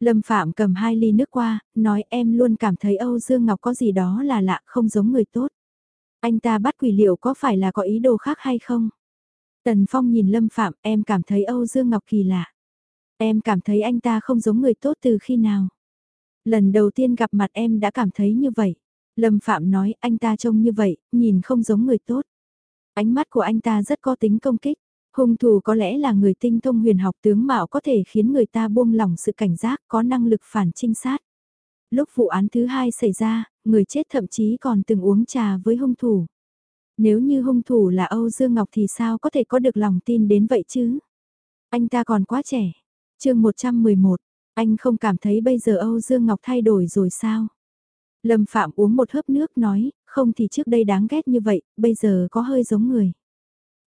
Lâm Phạm cầm hai ly nước qua, nói em luôn cảm thấy Âu Dương Ngọc có gì đó là lạ không giống người tốt. Anh ta bắt quỷ liệu có phải là có ý đồ khác hay không? Tần Phong nhìn Lâm Phạm, em cảm thấy Âu Dương Ngọc kỳ lạ. Em cảm thấy anh ta không giống người tốt từ khi nào? Lần đầu tiên gặp mặt em đã cảm thấy như vậy. Lâm Phạm nói anh ta trông như vậy, nhìn không giống người tốt. Ánh mắt của anh ta rất có tính công kích. Hung thủ có lẽ là người tinh thông huyền học tướng mạo có thể khiến người ta buông lỏng sự cảnh giác, có năng lực phản trinh sát. Lúc vụ án thứ hai xảy ra, người chết thậm chí còn từng uống trà với hung thủ. Nếu như hung thủ là Âu Dương Ngọc thì sao có thể có được lòng tin đến vậy chứ? Anh ta còn quá trẻ. chương 111, anh không cảm thấy bây giờ Âu Dương Ngọc thay đổi rồi sao? Lâm Phạm uống một hớp nước nói, không thì trước đây đáng ghét như vậy, bây giờ có hơi giống người.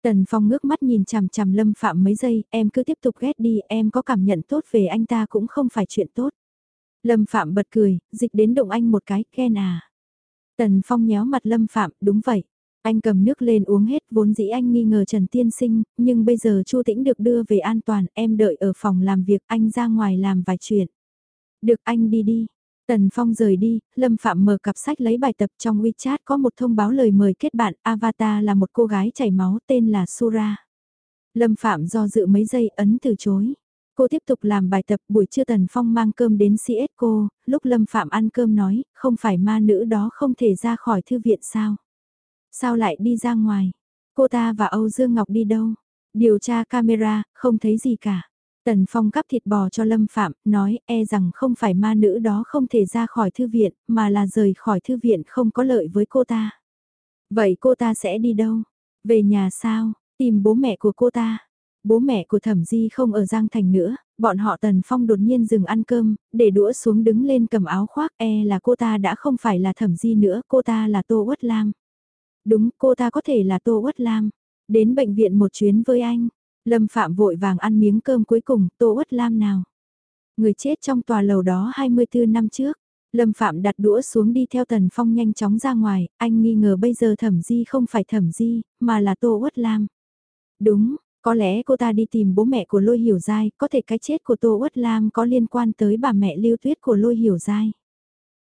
Tần Phong ngước mắt nhìn chằm chằm Lâm Phạm mấy giây, em cứ tiếp tục ghét đi, em có cảm nhận tốt về anh ta cũng không phải chuyện tốt. Lâm Phạm bật cười, dịch đến động anh một cái, khen à. Tần Phong nhéo mặt Lâm Phạm, đúng vậy. Anh cầm nước lên uống hết, vốn dĩ anh nghi ngờ Trần Tiên Sinh, nhưng bây giờ Chu Tĩnh được đưa về an toàn, em đợi ở phòng làm việc, anh ra ngoài làm vài chuyện. Được anh đi đi. Tần Phong rời đi, Lâm Phạm mở cặp sách lấy bài tập trong WeChat có một thông báo lời mời kết bạn, avatar là một cô gái chảy máu tên là Sura. Lâm Phạm do dự mấy giây ấn từ chối. Cô tiếp tục làm bài tập buổi trưa Tần Phong mang cơm đến CS cô, lúc Lâm Phạm ăn cơm nói, không phải ma nữ đó không thể ra khỏi thư viện sao? Sao lại đi ra ngoài? Cô ta và Âu Dương Ngọc đi đâu? Điều tra camera, không thấy gì cả. Tần Phong cắp thịt bò cho Lâm Phạm, nói e rằng không phải ma nữ đó không thể ra khỏi thư viện, mà là rời khỏi thư viện không có lợi với cô ta. Vậy cô ta sẽ đi đâu? Về nhà sao? Tìm bố mẹ của cô ta? Bố mẹ của Thẩm Di không ở Giang Thành nữa, bọn họ Tần Phong đột nhiên dừng ăn cơm, để đũa xuống đứng lên cầm áo khoác e là cô ta đã không phải là Thẩm Di nữa, cô ta là Tô Uất Lam. Đúng, cô ta có thể là Tô Uất Lam. Đến bệnh viện một chuyến với anh. Lâm Phạm vội vàng ăn miếng cơm cuối cùng, Tô Út Lam nào. Người chết trong tòa lầu đó 24 năm trước. Lâm Phạm đặt đũa xuống đi theo Tần Phong nhanh chóng ra ngoài, anh nghi ngờ bây giờ Thẩm Di không phải Thẩm Di, mà là Tô Út Lam. Đúng, có lẽ cô ta đi tìm bố mẹ của Lôi Hiểu Giai, có thể cái chết của Tô Út Lam có liên quan tới bà mẹ lưu tuyết của Lôi Hiểu Giai.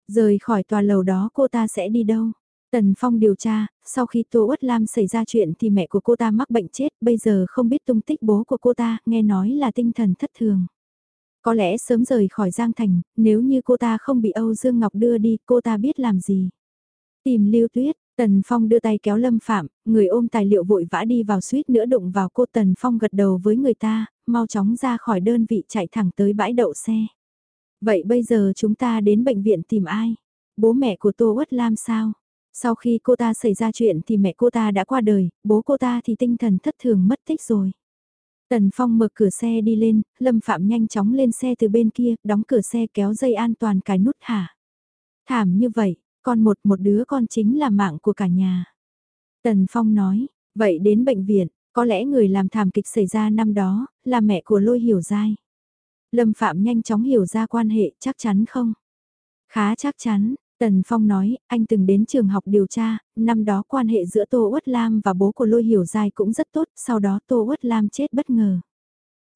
Rời khỏi tòa lầu đó cô ta sẽ đi đâu? Tần Phong điều tra, sau khi Tô Uất Lam xảy ra chuyện thì mẹ của cô ta mắc bệnh chết, bây giờ không biết tung tích bố của cô ta, nghe nói là tinh thần thất thường. Có lẽ sớm rời khỏi Giang Thành, nếu như cô ta không bị Âu Dương Ngọc đưa đi, cô ta biết làm gì. Tìm Lưu Tuyết, Tần Phong đưa tay kéo Lâm Phạm, người ôm tài liệu vội vã đi vào suýt nữa đụng vào cô Tần Phong gật đầu với người ta, mau chóng ra khỏi đơn vị chạy thẳng tới bãi đậu xe. Vậy bây giờ chúng ta đến bệnh viện tìm ai? Bố mẹ của Tô Uất Lam sao? Sau khi cô ta xảy ra chuyện thì mẹ cô ta đã qua đời, bố cô ta thì tinh thần thất thường mất tích rồi. Tần Phong mở cửa xe đi lên, Lâm Phạm nhanh chóng lên xe từ bên kia, đóng cửa xe kéo dây an toàn cái nút hả. Thảm như vậy, con một một đứa con chính là mạng của cả nhà. Tần Phong nói, vậy đến bệnh viện, có lẽ người làm thảm kịch xảy ra năm đó, là mẹ của lôi hiểu dai. Lâm Phạm nhanh chóng hiểu ra quan hệ, chắc chắn không? Khá chắc chắn, Tần Phong nói, anh từng đến trường học điều tra, năm đó quan hệ giữa Tô Uất Lam và bố của Lôi Hiểu Giai cũng rất tốt, sau đó Tô Uất Lam chết bất ngờ.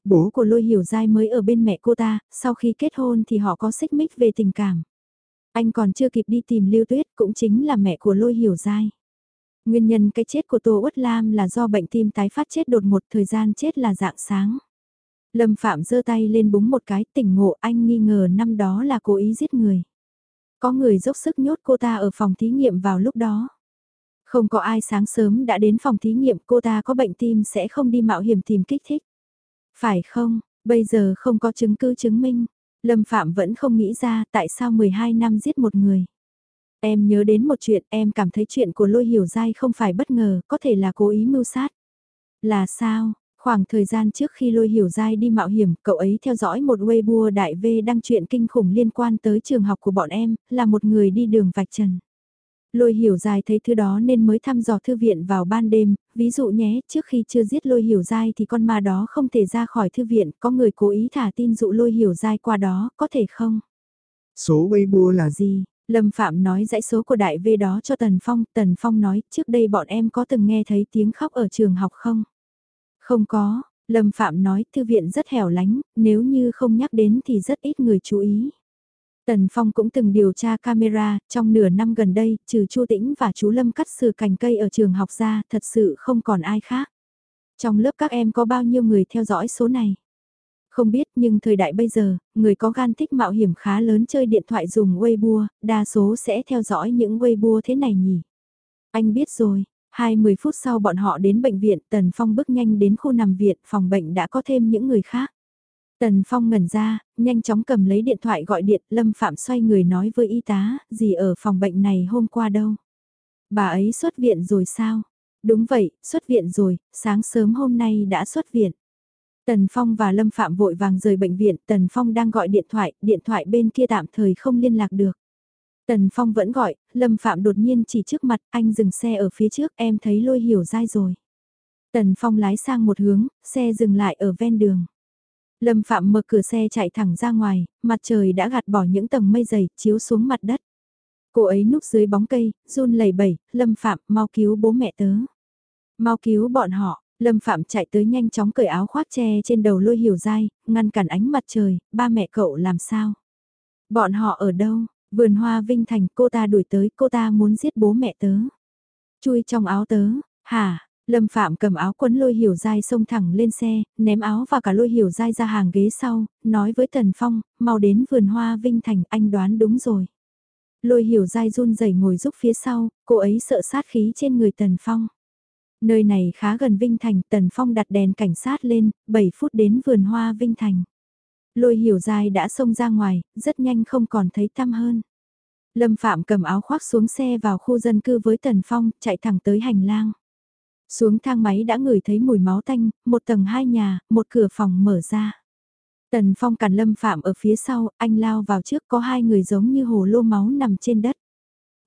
Bố của Lôi Hiểu Giai mới ở bên mẹ cô ta, sau khi kết hôn thì họ có xích mích về tình cảm. Anh còn chưa kịp đi tìm Lưu Tuyết cũng chính là mẹ của Lôi Hiểu Giai. Nguyên nhân cái chết của Tô Uất Lam là do bệnh tim tái phát chết đột một thời gian chết là dạng sáng. Lâm Phạm giơ tay lên búng một cái tỉnh ngộ anh nghi ngờ năm đó là cố ý giết người. Có người dốc sức nhốt cô ta ở phòng thí nghiệm vào lúc đó. Không có ai sáng sớm đã đến phòng thí nghiệm cô ta có bệnh tim sẽ không đi mạo hiểm tìm kích thích. Phải không, bây giờ không có chứng cứ chứng minh. Lâm Phạm vẫn không nghĩ ra tại sao 12 năm giết một người. Em nhớ đến một chuyện em cảm thấy chuyện của Lôi Hiểu dai không phải bất ngờ, có thể là cố ý mưu sát. Là sao? Khoảng thời gian trước khi lôi hiểu dai đi mạo hiểm, cậu ấy theo dõi một Weibo đại V đăng chuyện kinh khủng liên quan tới trường học của bọn em, là một người đi đường vạch trần. Lôi hiểu dài thấy thứ đó nên mới thăm dò thư viện vào ban đêm, ví dụ nhé, trước khi chưa giết lôi hiểu dai thì con ma đó không thể ra khỏi thư viện, có người cố ý thả tin dụ lôi hiểu dai qua đó, có thể không? Số Weibo là gì? Lâm Phạm nói dãy số của đại V đó cho Tần Phong, Tần Phong nói, trước đây bọn em có từng nghe thấy tiếng khóc ở trường học không? Không có, Lâm Phạm nói thư viện rất hẻo lánh, nếu như không nhắc đến thì rất ít người chú ý. Tần Phong cũng từng điều tra camera, trong nửa năm gần đây, trừ Chu Tĩnh và chú Lâm cắt sừ cành cây ở trường học ra, thật sự không còn ai khác. Trong lớp các em có bao nhiêu người theo dõi số này? Không biết nhưng thời đại bây giờ, người có gan thích mạo hiểm khá lớn chơi điện thoại dùng Weibo, đa số sẽ theo dõi những Weibo thế này nhỉ? Anh biết rồi, 20 phút sau bọn họ đến bệnh viện, Tần Phong bước nhanh đến khu nằm viện, phòng bệnh đã có thêm những người khác. Tần Phong ngẩn ra, nhanh chóng cầm lấy điện thoại gọi điện, Lâm Phạm xoay người nói với y tá, gì ở phòng bệnh này hôm qua đâu. Bà ấy xuất viện rồi sao? Đúng vậy, xuất viện rồi, sáng sớm hôm nay đã xuất viện. Tần Phong và Lâm Phạm vội vàng rời bệnh viện, Tần Phong đang gọi điện thoại, điện thoại bên kia tạm thời không liên lạc được. Tần Phong vẫn gọi, Lâm Phạm đột nhiên chỉ trước mặt, anh dừng xe ở phía trước, em thấy lôi hiểu dai rồi. Tần Phong lái sang một hướng, xe dừng lại ở ven đường. Lâm Phạm mở cửa xe chạy thẳng ra ngoài, mặt trời đã gạt bỏ những tầng mây dày, chiếu xuống mặt đất. Cô ấy núp dưới bóng cây, run lẩy bẩy, Lâm Phạm, mau cứu bố mẹ tớ. Mau cứu bọn họ, Lâm Phạm chạy tới nhanh chóng cởi áo khoác che trên đầu lôi hiểu dai, ngăn cản ánh mặt trời, ba mẹ cậu làm sao? Bọn họ ở đâu? Vườn hoa Vinh Thành cô ta đuổi tới, cô ta muốn giết bố mẹ tớ. Chui trong áo tớ, hả? Lâm Phạm cầm áo quấn lôi hiểu dai xông thẳng lên xe, ném áo và cả lôi hiểu dai ra hàng ghế sau, nói với Tần Phong, mau đến vườn hoa Vinh Thành, anh đoán đúng rồi. Lôi hiểu dai run rẩy ngồi giúp phía sau, cô ấy sợ sát khí trên người Tần Phong. Nơi này khá gần Vinh Thành, Tần Phong đặt đèn cảnh sát lên, 7 phút đến vườn hoa Vinh Thành. Lôi hiểu dài đã xông ra ngoài, rất nhanh không còn thấy tăm hơn. Lâm Phạm cầm áo khoác xuống xe vào khu dân cư với Tần Phong, chạy thẳng tới hành lang. Xuống thang máy đã ngửi thấy mùi máu tanh, một tầng hai nhà, một cửa phòng mở ra. Tần Phong cản Lâm Phạm ở phía sau, anh lao vào trước có hai người giống như hồ lô máu nằm trên đất.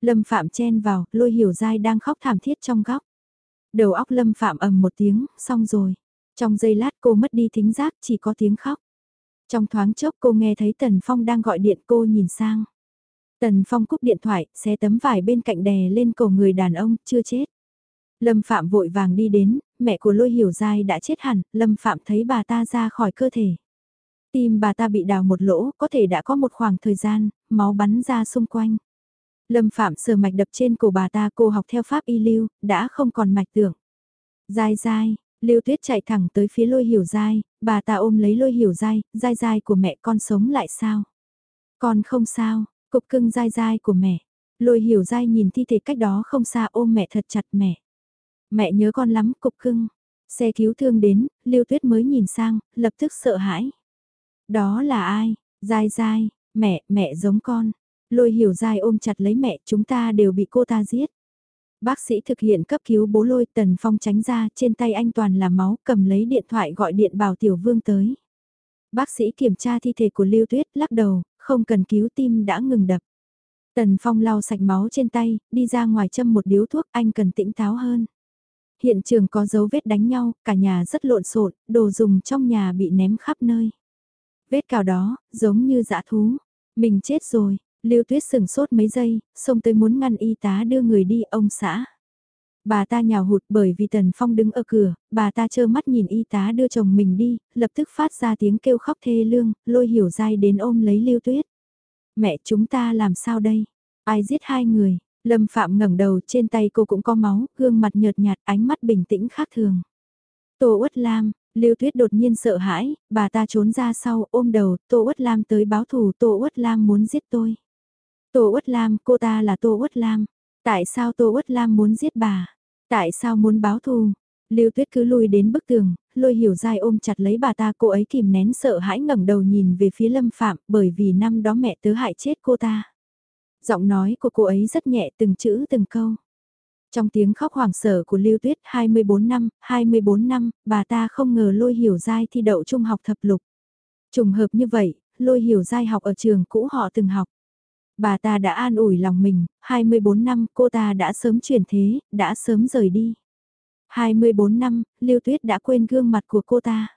Lâm Phạm chen vào, lôi hiểu dai đang khóc thảm thiết trong góc. Đầu óc Lâm Phạm ầm một tiếng, xong rồi. Trong giây lát cô mất đi thính giác, chỉ có tiếng khóc. Trong thoáng chốc cô nghe thấy Tần Phong đang gọi điện cô nhìn sang. Tần Phong cúp điện thoại, xé tấm vải bên cạnh đè lên cổ người đàn ông, chưa chết. Lâm Phạm vội vàng đi đến, mẹ của lôi hiểu dai đã chết hẳn, Lâm Phạm thấy bà ta ra khỏi cơ thể. Tim bà ta bị đào một lỗ, có thể đã có một khoảng thời gian, máu bắn ra xung quanh. Lâm Phạm sờ mạch đập trên cổ bà ta cô học theo pháp y lưu, đã không còn mạch tưởng. Dai dai, Lưu Tuyết chạy thẳng tới phía lôi hiểu dai, bà ta ôm lấy lôi hiểu dai, dai dai của mẹ con sống lại sao? Con không sao, cục cưng dai dai của mẹ. Lôi hiểu dai nhìn thi thể cách đó không xa ôm mẹ thật chặt mẹ. Mẹ nhớ con lắm cục cưng. Xe cứu thương đến, Lưu Tuyết mới nhìn sang, lập tức sợ hãi. Đó là ai? Dai dai, mẹ, mẹ giống con. Lôi hiểu dai ôm chặt lấy mẹ, chúng ta đều bị cô ta giết. Bác sĩ thực hiện cấp cứu bố lôi tần phong tránh ra, trên tay anh toàn là máu, cầm lấy điện thoại gọi điện bảo tiểu vương tới. Bác sĩ kiểm tra thi thể của Lưu Tuyết, lắc đầu, không cần cứu tim đã ngừng đập. Tần Phong lau sạch máu trên tay, đi ra ngoài châm một điếu thuốc, anh cần tĩnh táo hơn. Hiện trường có dấu vết đánh nhau, cả nhà rất lộn xộn, đồ dùng trong nhà bị ném khắp nơi. Vết cào đó, giống như dã thú. Mình chết rồi, Lưu Tuyết sừng sốt mấy giây, xông tới muốn ngăn y tá đưa người đi ông xã. Bà ta nhào hụt bởi vì Tần Phong đứng ở cửa, bà ta trơ mắt nhìn y tá đưa chồng mình đi, lập tức phát ra tiếng kêu khóc thê lương, lôi hiểu dai đến ôm lấy Lưu Tuyết. Mẹ chúng ta làm sao đây? Ai giết hai người? Lâm Phạm ngẩng đầu trên tay cô cũng có máu, gương mặt nhợt nhạt, ánh mắt bình tĩnh khác thường. Tô Uất Lam, Lưu Tuyết đột nhiên sợ hãi, bà ta trốn ra sau, ôm đầu, Tô Uất Lam tới báo thù, Tô Uất Lam muốn giết tôi. Tô Uất Lam, cô ta là Tô Uất Lam. Tại sao Tô Uất Lam muốn giết bà? Tại sao muốn báo thù? Lưu Tuyết cứ lùi đến bức tường, lôi hiểu dai ôm chặt lấy bà ta cô ấy kìm nén sợ hãi ngẩng đầu nhìn về phía Lâm Phạm bởi vì năm đó mẹ tớ hại chết cô ta. Giọng nói của cô ấy rất nhẹ từng chữ từng câu. Trong tiếng khóc hoảng sợ của Lưu Tuyết 24 năm, 24 năm, bà ta không ngờ lôi hiểu dai thi đậu trung học thập lục. Trùng hợp như vậy, lôi hiểu dai học ở trường cũ họ từng học. Bà ta đã an ủi lòng mình, 24 năm cô ta đã sớm chuyển thế, đã sớm rời đi. 24 năm, Lưu Tuyết đã quên gương mặt của cô ta.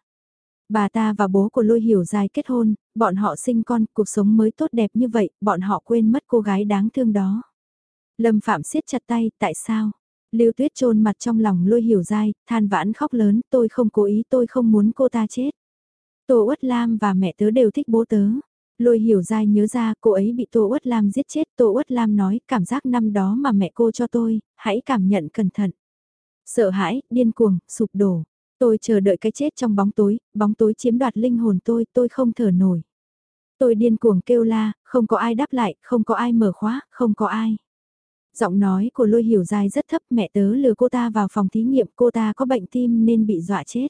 Bà ta và bố của Lôi Hiểu Dài kết hôn, bọn họ sinh con, cuộc sống mới tốt đẹp như vậy, bọn họ quên mất cô gái đáng thương đó. Lâm Phạm siết chặt tay, tại sao? Lưu Tuyết trôn mặt trong lòng Lôi Hiểu Dài, than vãn khóc lớn, tôi không cố ý, tôi không muốn cô ta chết. Tô Uất Lam và mẹ tớ đều thích bố tớ. Lôi hiểu dai nhớ ra cô ấy bị Tô Uất Lam giết chết. Tô Uất Lam nói cảm giác năm đó mà mẹ cô cho tôi, hãy cảm nhận cẩn thận. Sợ hãi, điên cuồng, sụp đổ. Tôi chờ đợi cái chết trong bóng tối, bóng tối chiếm đoạt linh hồn tôi, tôi không thở nổi. Tôi điên cuồng kêu la, không có ai đáp lại, không có ai mở khóa, không có ai. Giọng nói của lôi hiểu dài rất thấp mẹ tớ lừa cô ta vào phòng thí nghiệm cô ta có bệnh tim nên bị dọa chết.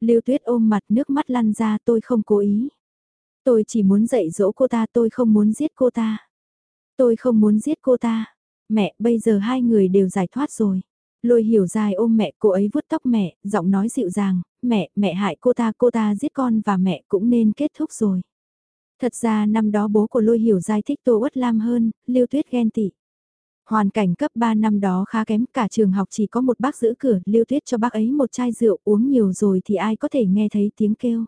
Lưu tuyết ôm mặt nước mắt lăn ra tôi không cố ý. Tôi chỉ muốn dạy dỗ cô ta tôi không muốn giết cô ta. Tôi không muốn giết cô ta. Mẹ bây giờ hai người đều giải thoát rồi. Lôi hiểu dài ôm mẹ cô ấy vuốt tóc mẹ, giọng nói dịu dàng, mẹ, mẹ hại cô ta, cô ta giết con và mẹ cũng nên kết thúc rồi. Thật ra năm đó bố của lôi hiểu dài thích Tô Uất Lam hơn, Lưu Tuyết ghen tị. Hoàn cảnh cấp 3 năm đó khá kém, cả trường học chỉ có một bác giữ cửa, Lưu Tuyết cho bác ấy một chai rượu uống nhiều rồi thì ai có thể nghe thấy tiếng kêu.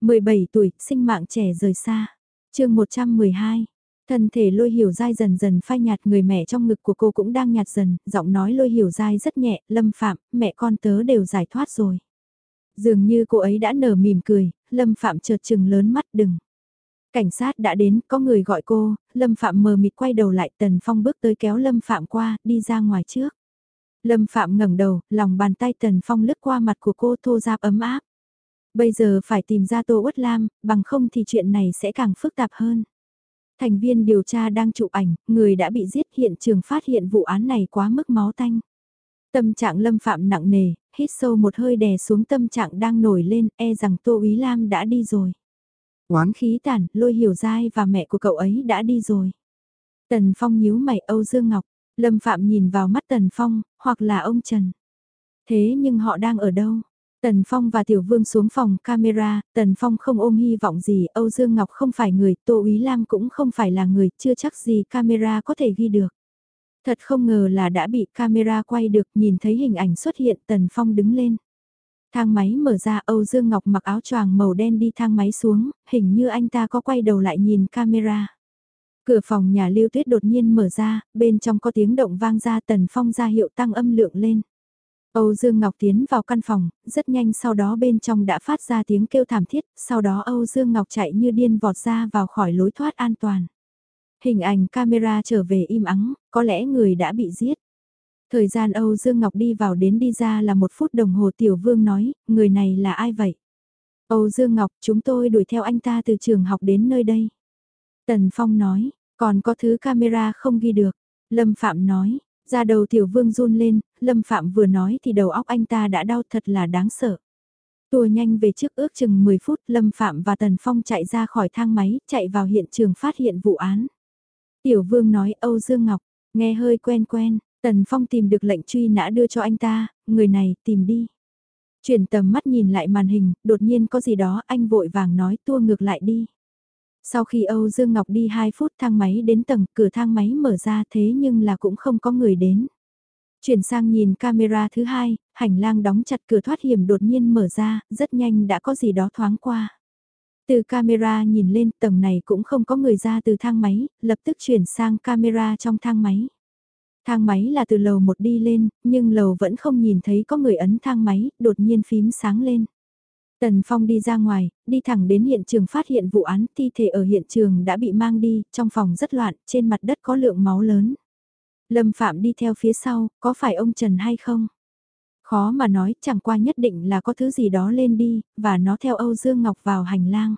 17 tuổi, sinh mạng trẻ rời xa. chương 112. Thân thể lôi hiểu dai dần dần phai nhạt người mẹ trong ngực của cô cũng đang nhạt dần, giọng nói lôi hiểu dai rất nhẹ, lâm phạm, mẹ con tớ đều giải thoát rồi. Dường như cô ấy đã nở mỉm cười, lâm phạm chợt chừng lớn mắt đừng. Cảnh sát đã đến, có người gọi cô, lâm phạm mờ mịt quay đầu lại tần phong bước tới kéo lâm phạm qua, đi ra ngoài trước. Lâm phạm ngẩng đầu, lòng bàn tay tần phong lướt qua mặt của cô thô giáp ấm áp. Bây giờ phải tìm ra Tô Uất Lam, bằng không thì chuyện này sẽ càng phức tạp hơn. Thành viên điều tra đang chụp ảnh, người đã bị giết hiện trường phát hiện vụ án này quá mức máu tanh. Tâm trạng lâm phạm nặng nề, hít sâu một hơi đè xuống tâm trạng đang nổi lên, e rằng Tô Úy Lam đã đi rồi. Oán khí tản, lôi hiểu dai và mẹ của cậu ấy đã đi rồi. Tần Phong nhíu mày Âu Dương Ngọc, lâm phạm nhìn vào mắt Tần Phong, hoặc là ông Trần. Thế nhưng họ đang ở đâu? Tần Phong và Tiểu Vương xuống phòng camera, Tần Phong không ôm hy vọng gì, Âu Dương Ngọc không phải người, Tô Úy Lam cũng không phải là người, chưa chắc gì camera có thể ghi được. Thật không ngờ là đã bị camera quay được, nhìn thấy hình ảnh xuất hiện Tần Phong đứng lên. Thang máy mở ra Âu Dương Ngọc mặc áo choàng màu đen đi thang máy xuống, hình như anh ta có quay đầu lại nhìn camera. Cửa phòng nhà Lưu Tuyết đột nhiên mở ra, bên trong có tiếng động vang ra Tần Phong ra hiệu tăng âm lượng lên. Âu Dương Ngọc tiến vào căn phòng, rất nhanh sau đó bên trong đã phát ra tiếng kêu thảm thiết, sau đó Âu Dương Ngọc chạy như điên vọt ra vào khỏi lối thoát an toàn. Hình ảnh camera trở về im ắng, có lẽ người đã bị giết. Thời gian Âu Dương Ngọc đi vào đến đi ra là một phút đồng hồ Tiểu Vương nói, người này là ai vậy? Âu Dương Ngọc, chúng tôi đuổi theo anh ta từ trường học đến nơi đây. Tần Phong nói, còn có thứ camera không ghi được. Lâm Phạm nói, ra đầu Tiểu Vương run lên, Lâm Phạm vừa nói thì đầu óc anh ta đã đau thật là đáng sợ. Tua nhanh về trước ước chừng 10 phút Lâm Phạm và Tần Phong chạy ra khỏi thang máy, chạy vào hiện trường phát hiện vụ án. Tiểu Vương nói Âu Dương Ngọc, nghe hơi quen quen, Tần Phong tìm được lệnh truy nã đưa cho anh ta, người này tìm đi. Chuyển tầm mắt nhìn lại màn hình, đột nhiên có gì đó anh vội vàng nói tua ngược lại đi. Sau khi Âu Dương Ngọc đi 2 phút thang máy đến tầng, cửa thang máy mở ra thế nhưng là cũng không có người đến. Chuyển sang nhìn camera thứ hai, hành lang đóng chặt cửa thoát hiểm đột nhiên mở ra, rất nhanh đã có gì đó thoáng qua. Từ camera nhìn lên tầng này cũng không có người ra từ thang máy, lập tức chuyển sang camera trong thang máy. Thang máy là từ lầu một đi lên, nhưng lầu vẫn không nhìn thấy có người ấn thang máy, đột nhiên phím sáng lên. Tần Phong đi ra ngoài, đi thẳng đến hiện trường phát hiện vụ án thi thể ở hiện trường đã bị mang đi, trong phòng rất loạn, trên mặt đất có lượng máu lớn. Lâm Phạm đi theo phía sau, có phải ông Trần hay không? Khó mà nói, chẳng qua nhất định là có thứ gì đó lên đi, và nó theo Âu Dương Ngọc vào hành lang.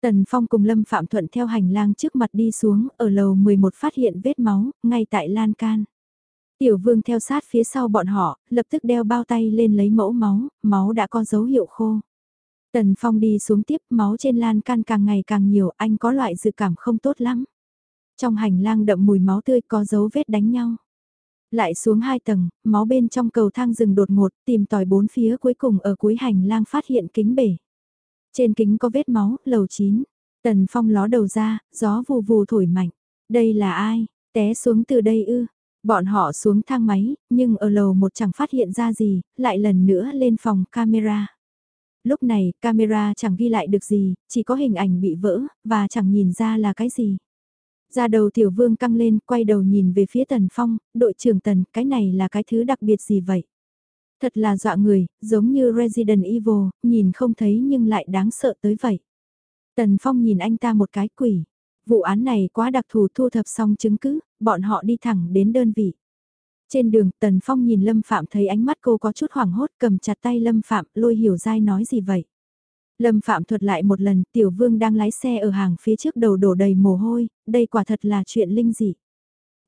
Tần Phong cùng Lâm Phạm Thuận theo hành lang trước mặt đi xuống, ở lầu 11 phát hiện vết máu, ngay tại lan can. Tiểu vương theo sát phía sau bọn họ, lập tức đeo bao tay lên lấy mẫu máu, máu đã có dấu hiệu khô. Tần Phong đi xuống tiếp, máu trên lan can càng ngày càng nhiều, anh có loại dự cảm không tốt lắm. Trong hành lang đậm mùi máu tươi có dấu vết đánh nhau. Lại xuống hai tầng, máu bên trong cầu thang rừng đột ngột, tìm tòi bốn phía cuối cùng ở cuối hành lang phát hiện kính bể. Trên kính có vết máu, lầu 9. Tần Phong ló đầu ra, gió vù vù thổi mạnh. Đây là ai? Té xuống từ đây ư? Bọn họ xuống thang máy, nhưng ở lầu một chẳng phát hiện ra gì, lại lần nữa lên phòng camera. Lúc này, camera chẳng ghi lại được gì, chỉ có hình ảnh bị vỡ, và chẳng nhìn ra là cái gì. Ra đầu tiểu vương căng lên, quay đầu nhìn về phía tần phong, đội trưởng tần, cái này là cái thứ đặc biệt gì vậy? Thật là dọa người, giống như Resident Evil, nhìn không thấy nhưng lại đáng sợ tới vậy. Tần Phong nhìn anh ta một cái quỷ. Vụ án này quá đặc thù thu thập xong chứng cứ, bọn họ đi thẳng đến đơn vị. Trên đường, Tần Phong nhìn Lâm Phạm thấy ánh mắt cô có chút hoảng hốt cầm chặt tay Lâm Phạm, lôi hiểu dai nói gì vậy. Lâm Phạm thuật lại một lần, Tiểu Vương đang lái xe ở hàng phía trước đầu đổ đầy mồ hôi, đây quả thật là chuyện linh dị.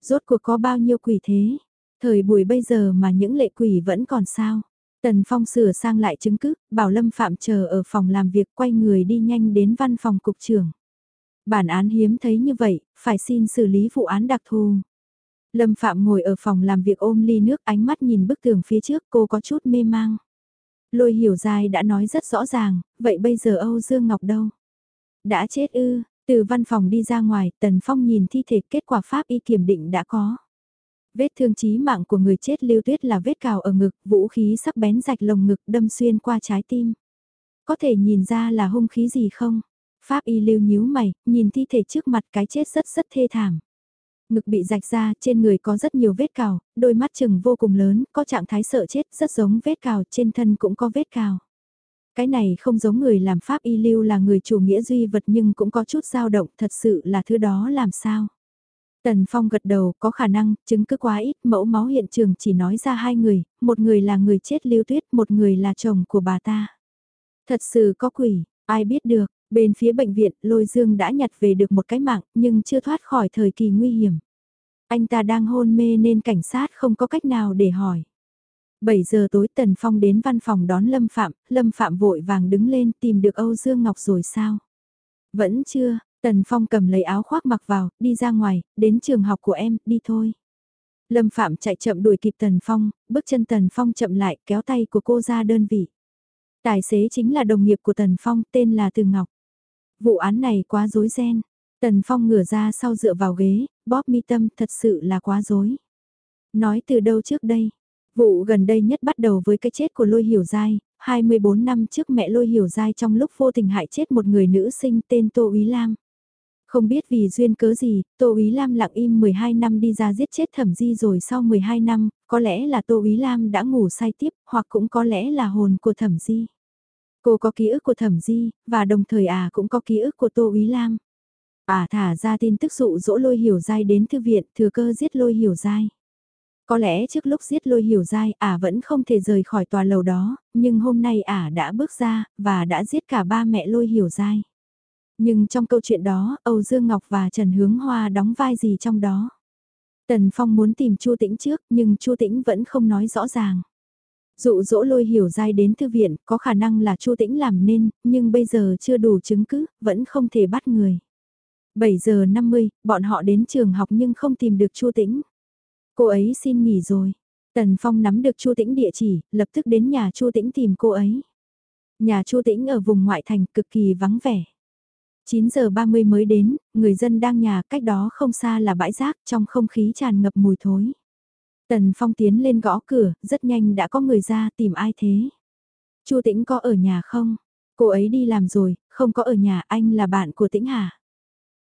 Rốt cuộc có bao nhiêu quỷ thế? Thời buổi bây giờ mà những lệ quỷ vẫn còn sao? Tần Phong sửa sang lại chứng cứ, bảo Lâm Phạm chờ ở phòng làm việc quay người đi nhanh đến văn phòng cục trưởng. Bản án hiếm thấy như vậy, phải xin xử lý vụ án đặc thù. Lâm Phạm ngồi ở phòng làm việc ôm ly nước ánh mắt nhìn bức tường phía trước cô có chút mê mang. Lôi hiểu dài đã nói rất rõ ràng, vậy bây giờ Âu Dương Ngọc đâu? Đã chết ư, từ văn phòng đi ra ngoài, Tần Phong nhìn thi thể kết quả pháp y kiểm định đã có. Vết thương chí mạng của người chết lưu tuyết là vết cào ở ngực, vũ khí sắc bén rạch lồng ngực đâm xuyên qua trái tim. Có thể nhìn ra là hung khí gì không? Pháp y lưu nhíu mày, nhìn thi thể trước mặt cái chết rất rất thê thảm. Ngực bị rạch ra, trên người có rất nhiều vết cào, đôi mắt chừng vô cùng lớn, có trạng thái sợ chết, rất giống vết cào, trên thân cũng có vết cào. Cái này không giống người làm pháp y lưu là người chủ nghĩa duy vật nhưng cũng có chút dao động, thật sự là thứ đó làm sao. Tần Phong gật đầu, có khả năng, chứng cứ quá ít, mẫu máu hiện trường chỉ nói ra hai người, một người là người chết lưu tuyết, một người là chồng của bà ta. Thật sự có quỷ, ai biết được, bên phía bệnh viện, lôi dương đã nhặt về được một cái mạng, nhưng chưa thoát khỏi thời kỳ nguy hiểm. Anh ta đang hôn mê nên cảnh sát không có cách nào để hỏi. 7 giờ tối Tần Phong đến văn phòng đón Lâm Phạm, Lâm Phạm vội vàng đứng lên tìm được Âu Dương Ngọc rồi sao? Vẫn chưa, Tần Phong cầm lấy áo khoác mặc vào, đi ra ngoài, đến trường học của em, đi thôi. Lâm Phạm chạy chậm đuổi kịp Tần Phong, bước chân Tần Phong chậm lại kéo tay của cô ra đơn vị. Tài xế chính là đồng nghiệp của Tần Phong, tên là Từ Ngọc. Vụ án này quá rối ren. Tần Phong ngửa ra sau dựa vào ghế, bóp mi tâm thật sự là quá rối. Nói từ đâu trước đây? Vụ gần đây nhất bắt đầu với cái chết của Lôi Hiểu Giai, 24 năm trước mẹ Lôi Hiểu Giai trong lúc vô tình hại chết một người nữ sinh tên Tô Úy Lam. Không biết vì duyên cớ gì, Tô Úy Lam lặng im 12 năm đi ra giết chết thẩm di rồi sau 12 năm, có lẽ là Tô Úy Lam đã ngủ say tiếp, hoặc cũng có lẽ là hồn của thẩm di. Cô có ký ức của thẩm di, và đồng thời à cũng có ký ức của Tô Úy Lam. À thả ra tin tức dụ dỗ lôi hiểu dai đến thư viện, thừa cơ giết lôi hiểu dai. Có lẽ trước lúc giết lôi hiểu dai, à vẫn không thể rời khỏi tòa lầu đó, nhưng hôm nay à đã bước ra, và đã giết cả ba mẹ lôi hiểu dai. Nhưng trong câu chuyện đó, Âu Dương Ngọc và Trần Hướng Hoa đóng vai gì trong đó? Tần Phong muốn tìm Chu Tĩnh trước, nhưng Chu Tĩnh vẫn không nói rõ ràng. Dụ dỗ lôi hiểu dai đến thư viện, có khả năng là Chu Tĩnh làm nên, nhưng bây giờ chưa đủ chứng cứ, vẫn không thể bắt người. 7 giờ 50, bọn họ đến trường học nhưng không tìm được Chu Tĩnh. Cô ấy xin nghỉ rồi. Tần Phong nắm được Chu Tĩnh địa chỉ, lập tức đến nhà Chu Tĩnh tìm cô ấy. Nhà Chu Tĩnh ở vùng ngoại thành cực kỳ vắng vẻ. 9 giờ 30 mới đến, người dân đang nhà cách đó không xa là bãi rác trong không khí tràn ngập mùi thối. Tần Phong tiến lên gõ cửa, rất nhanh đã có người ra tìm ai thế. Chu Tĩnh có ở nhà không? Cô ấy đi làm rồi, không có ở nhà anh là bạn của Tĩnh hả?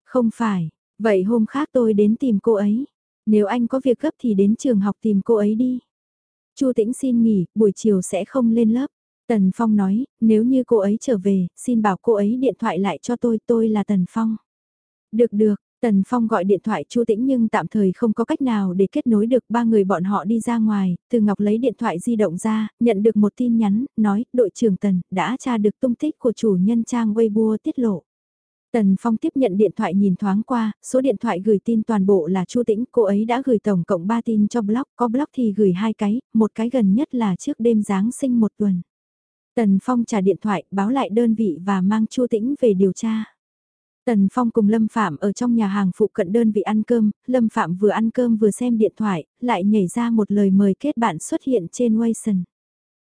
Không phải, vậy hôm khác tôi đến tìm cô ấy. Nếu anh có việc gấp thì đến trường học tìm cô ấy đi. Chu Tĩnh xin nghỉ, buổi chiều sẽ không lên lớp. Tần Phong nói, nếu như cô ấy trở về, xin bảo cô ấy điện thoại lại cho tôi, tôi là Tần Phong. Được được, Tần Phong gọi điện thoại Chu Tĩnh nhưng tạm thời không có cách nào để kết nối được ba người bọn họ đi ra ngoài, Từ Ngọc lấy điện thoại di động ra, nhận được một tin nhắn, nói, đội trưởng Tần, đã tra được tung tích của chủ nhân trang Weibo tiết lộ. Tần Phong tiếp nhận điện thoại nhìn thoáng qua, số điện thoại gửi tin toàn bộ là Chu Tĩnh, cô ấy đã gửi tổng cộng 3 tin cho blog, có blog thì gửi hai cái, một cái gần nhất là trước đêm Giáng sinh một tuần. Tần Phong trả điện thoại, báo lại đơn vị và mang Chu Tĩnh về điều tra. Tần Phong cùng Lâm Phạm ở trong nhà hàng phụ cận đơn vị ăn cơm, Lâm Phạm vừa ăn cơm vừa xem điện thoại, lại nhảy ra một lời mời kết bạn xuất hiện trên Wayson.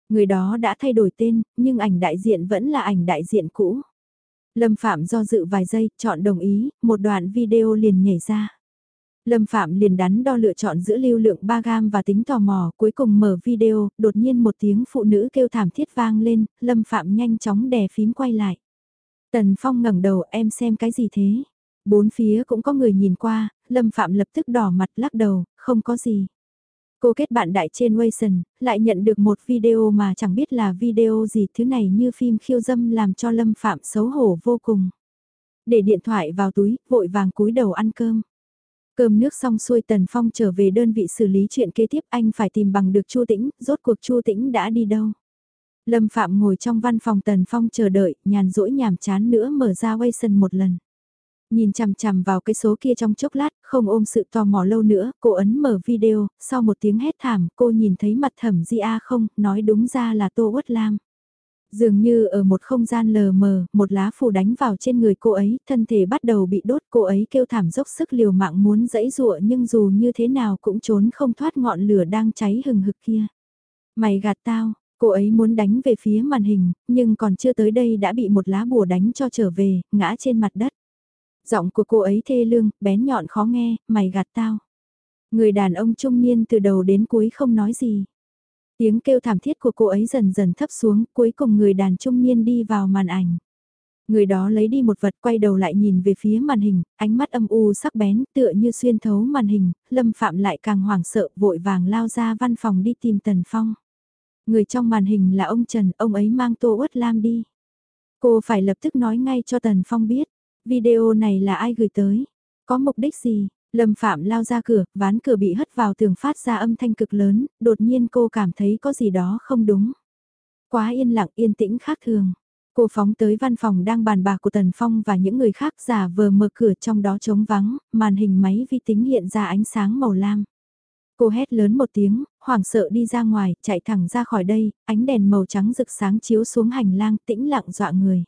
Người đó đã thay đổi tên, nhưng ảnh đại diện vẫn là ảnh đại diện cũ. Lâm Phạm do dự vài giây, chọn đồng ý, một đoạn video liền nhảy ra. Lâm Phạm liền đắn đo lựa chọn giữa lưu lượng 3 gam và tính tò mò, cuối cùng mở video, đột nhiên một tiếng phụ nữ kêu thảm thiết vang lên, Lâm Phạm nhanh chóng đè phím quay lại. Tần Phong ngẩng đầu em xem cái gì thế? Bốn phía cũng có người nhìn qua, Lâm Phạm lập tức đỏ mặt lắc đầu, không có gì. Cô kết bạn đại trên Wayson, lại nhận được một video mà chẳng biết là video gì thứ này như phim khiêu dâm làm cho Lâm Phạm xấu hổ vô cùng. Để điện thoại vào túi, vội vàng cúi đầu ăn cơm. Cơm nước xong xuôi Tần Phong trở về đơn vị xử lý chuyện kế tiếp anh phải tìm bằng được Chu Tĩnh, rốt cuộc Chu Tĩnh đã đi đâu. Lâm Phạm ngồi trong văn phòng Tần Phong chờ đợi, nhàn rỗi nhàm chán nữa mở ra Wayson một lần. Nhìn chằm chằm vào cái số kia trong chốc lát, không ôm sự tò mò lâu nữa, cô ấn mở video, sau một tiếng hét thảm, cô nhìn thấy mặt thẩm di a không, nói đúng ra là Tô Uất Lam. Dường như ở một không gian lờ mờ, một lá phù đánh vào trên người cô ấy, thân thể bắt đầu bị đốt, cô ấy kêu thảm dốc sức liều mạng muốn dẫy dụa nhưng dù như thế nào cũng trốn không thoát ngọn lửa đang cháy hừng hực kia. Mày gạt tao, cô ấy muốn đánh về phía màn hình, nhưng còn chưa tới đây đã bị một lá bùa đánh cho trở về, ngã trên mặt đất. Giọng của cô ấy thê lương, bén nhọn khó nghe, mày gạt tao. Người đàn ông trung niên từ đầu đến cuối không nói gì. Tiếng kêu thảm thiết của cô ấy dần dần thấp xuống, cuối cùng người đàn trung niên đi vào màn ảnh. Người đó lấy đi một vật quay đầu lại nhìn về phía màn hình, ánh mắt âm u sắc bén tựa như xuyên thấu màn hình, Lâm Phạm lại càng hoảng sợ vội vàng lao ra văn phòng đi tìm Tần Phong. Người trong màn hình là ông Trần, ông ấy mang Tô Uất Lam đi. Cô phải lập tức nói ngay cho Tần Phong biết, video này là ai gửi tới, có mục đích gì, Lâm Phạm lao ra cửa, ván cửa bị hất vào tường phát ra âm thanh cực lớn, đột nhiên cô cảm thấy có gì đó không đúng. Quá yên lặng yên tĩnh khác thường. Cô phóng tới văn phòng đang bàn bạc của Tần Phong và những người khác giả vờ mở cửa trong đó trống vắng, màn hình máy vi tính hiện ra ánh sáng màu lam. Cô hét lớn một tiếng, hoảng sợ đi ra ngoài, chạy thẳng ra khỏi đây, ánh đèn màu trắng rực sáng chiếu xuống hành lang tĩnh lặng dọa người.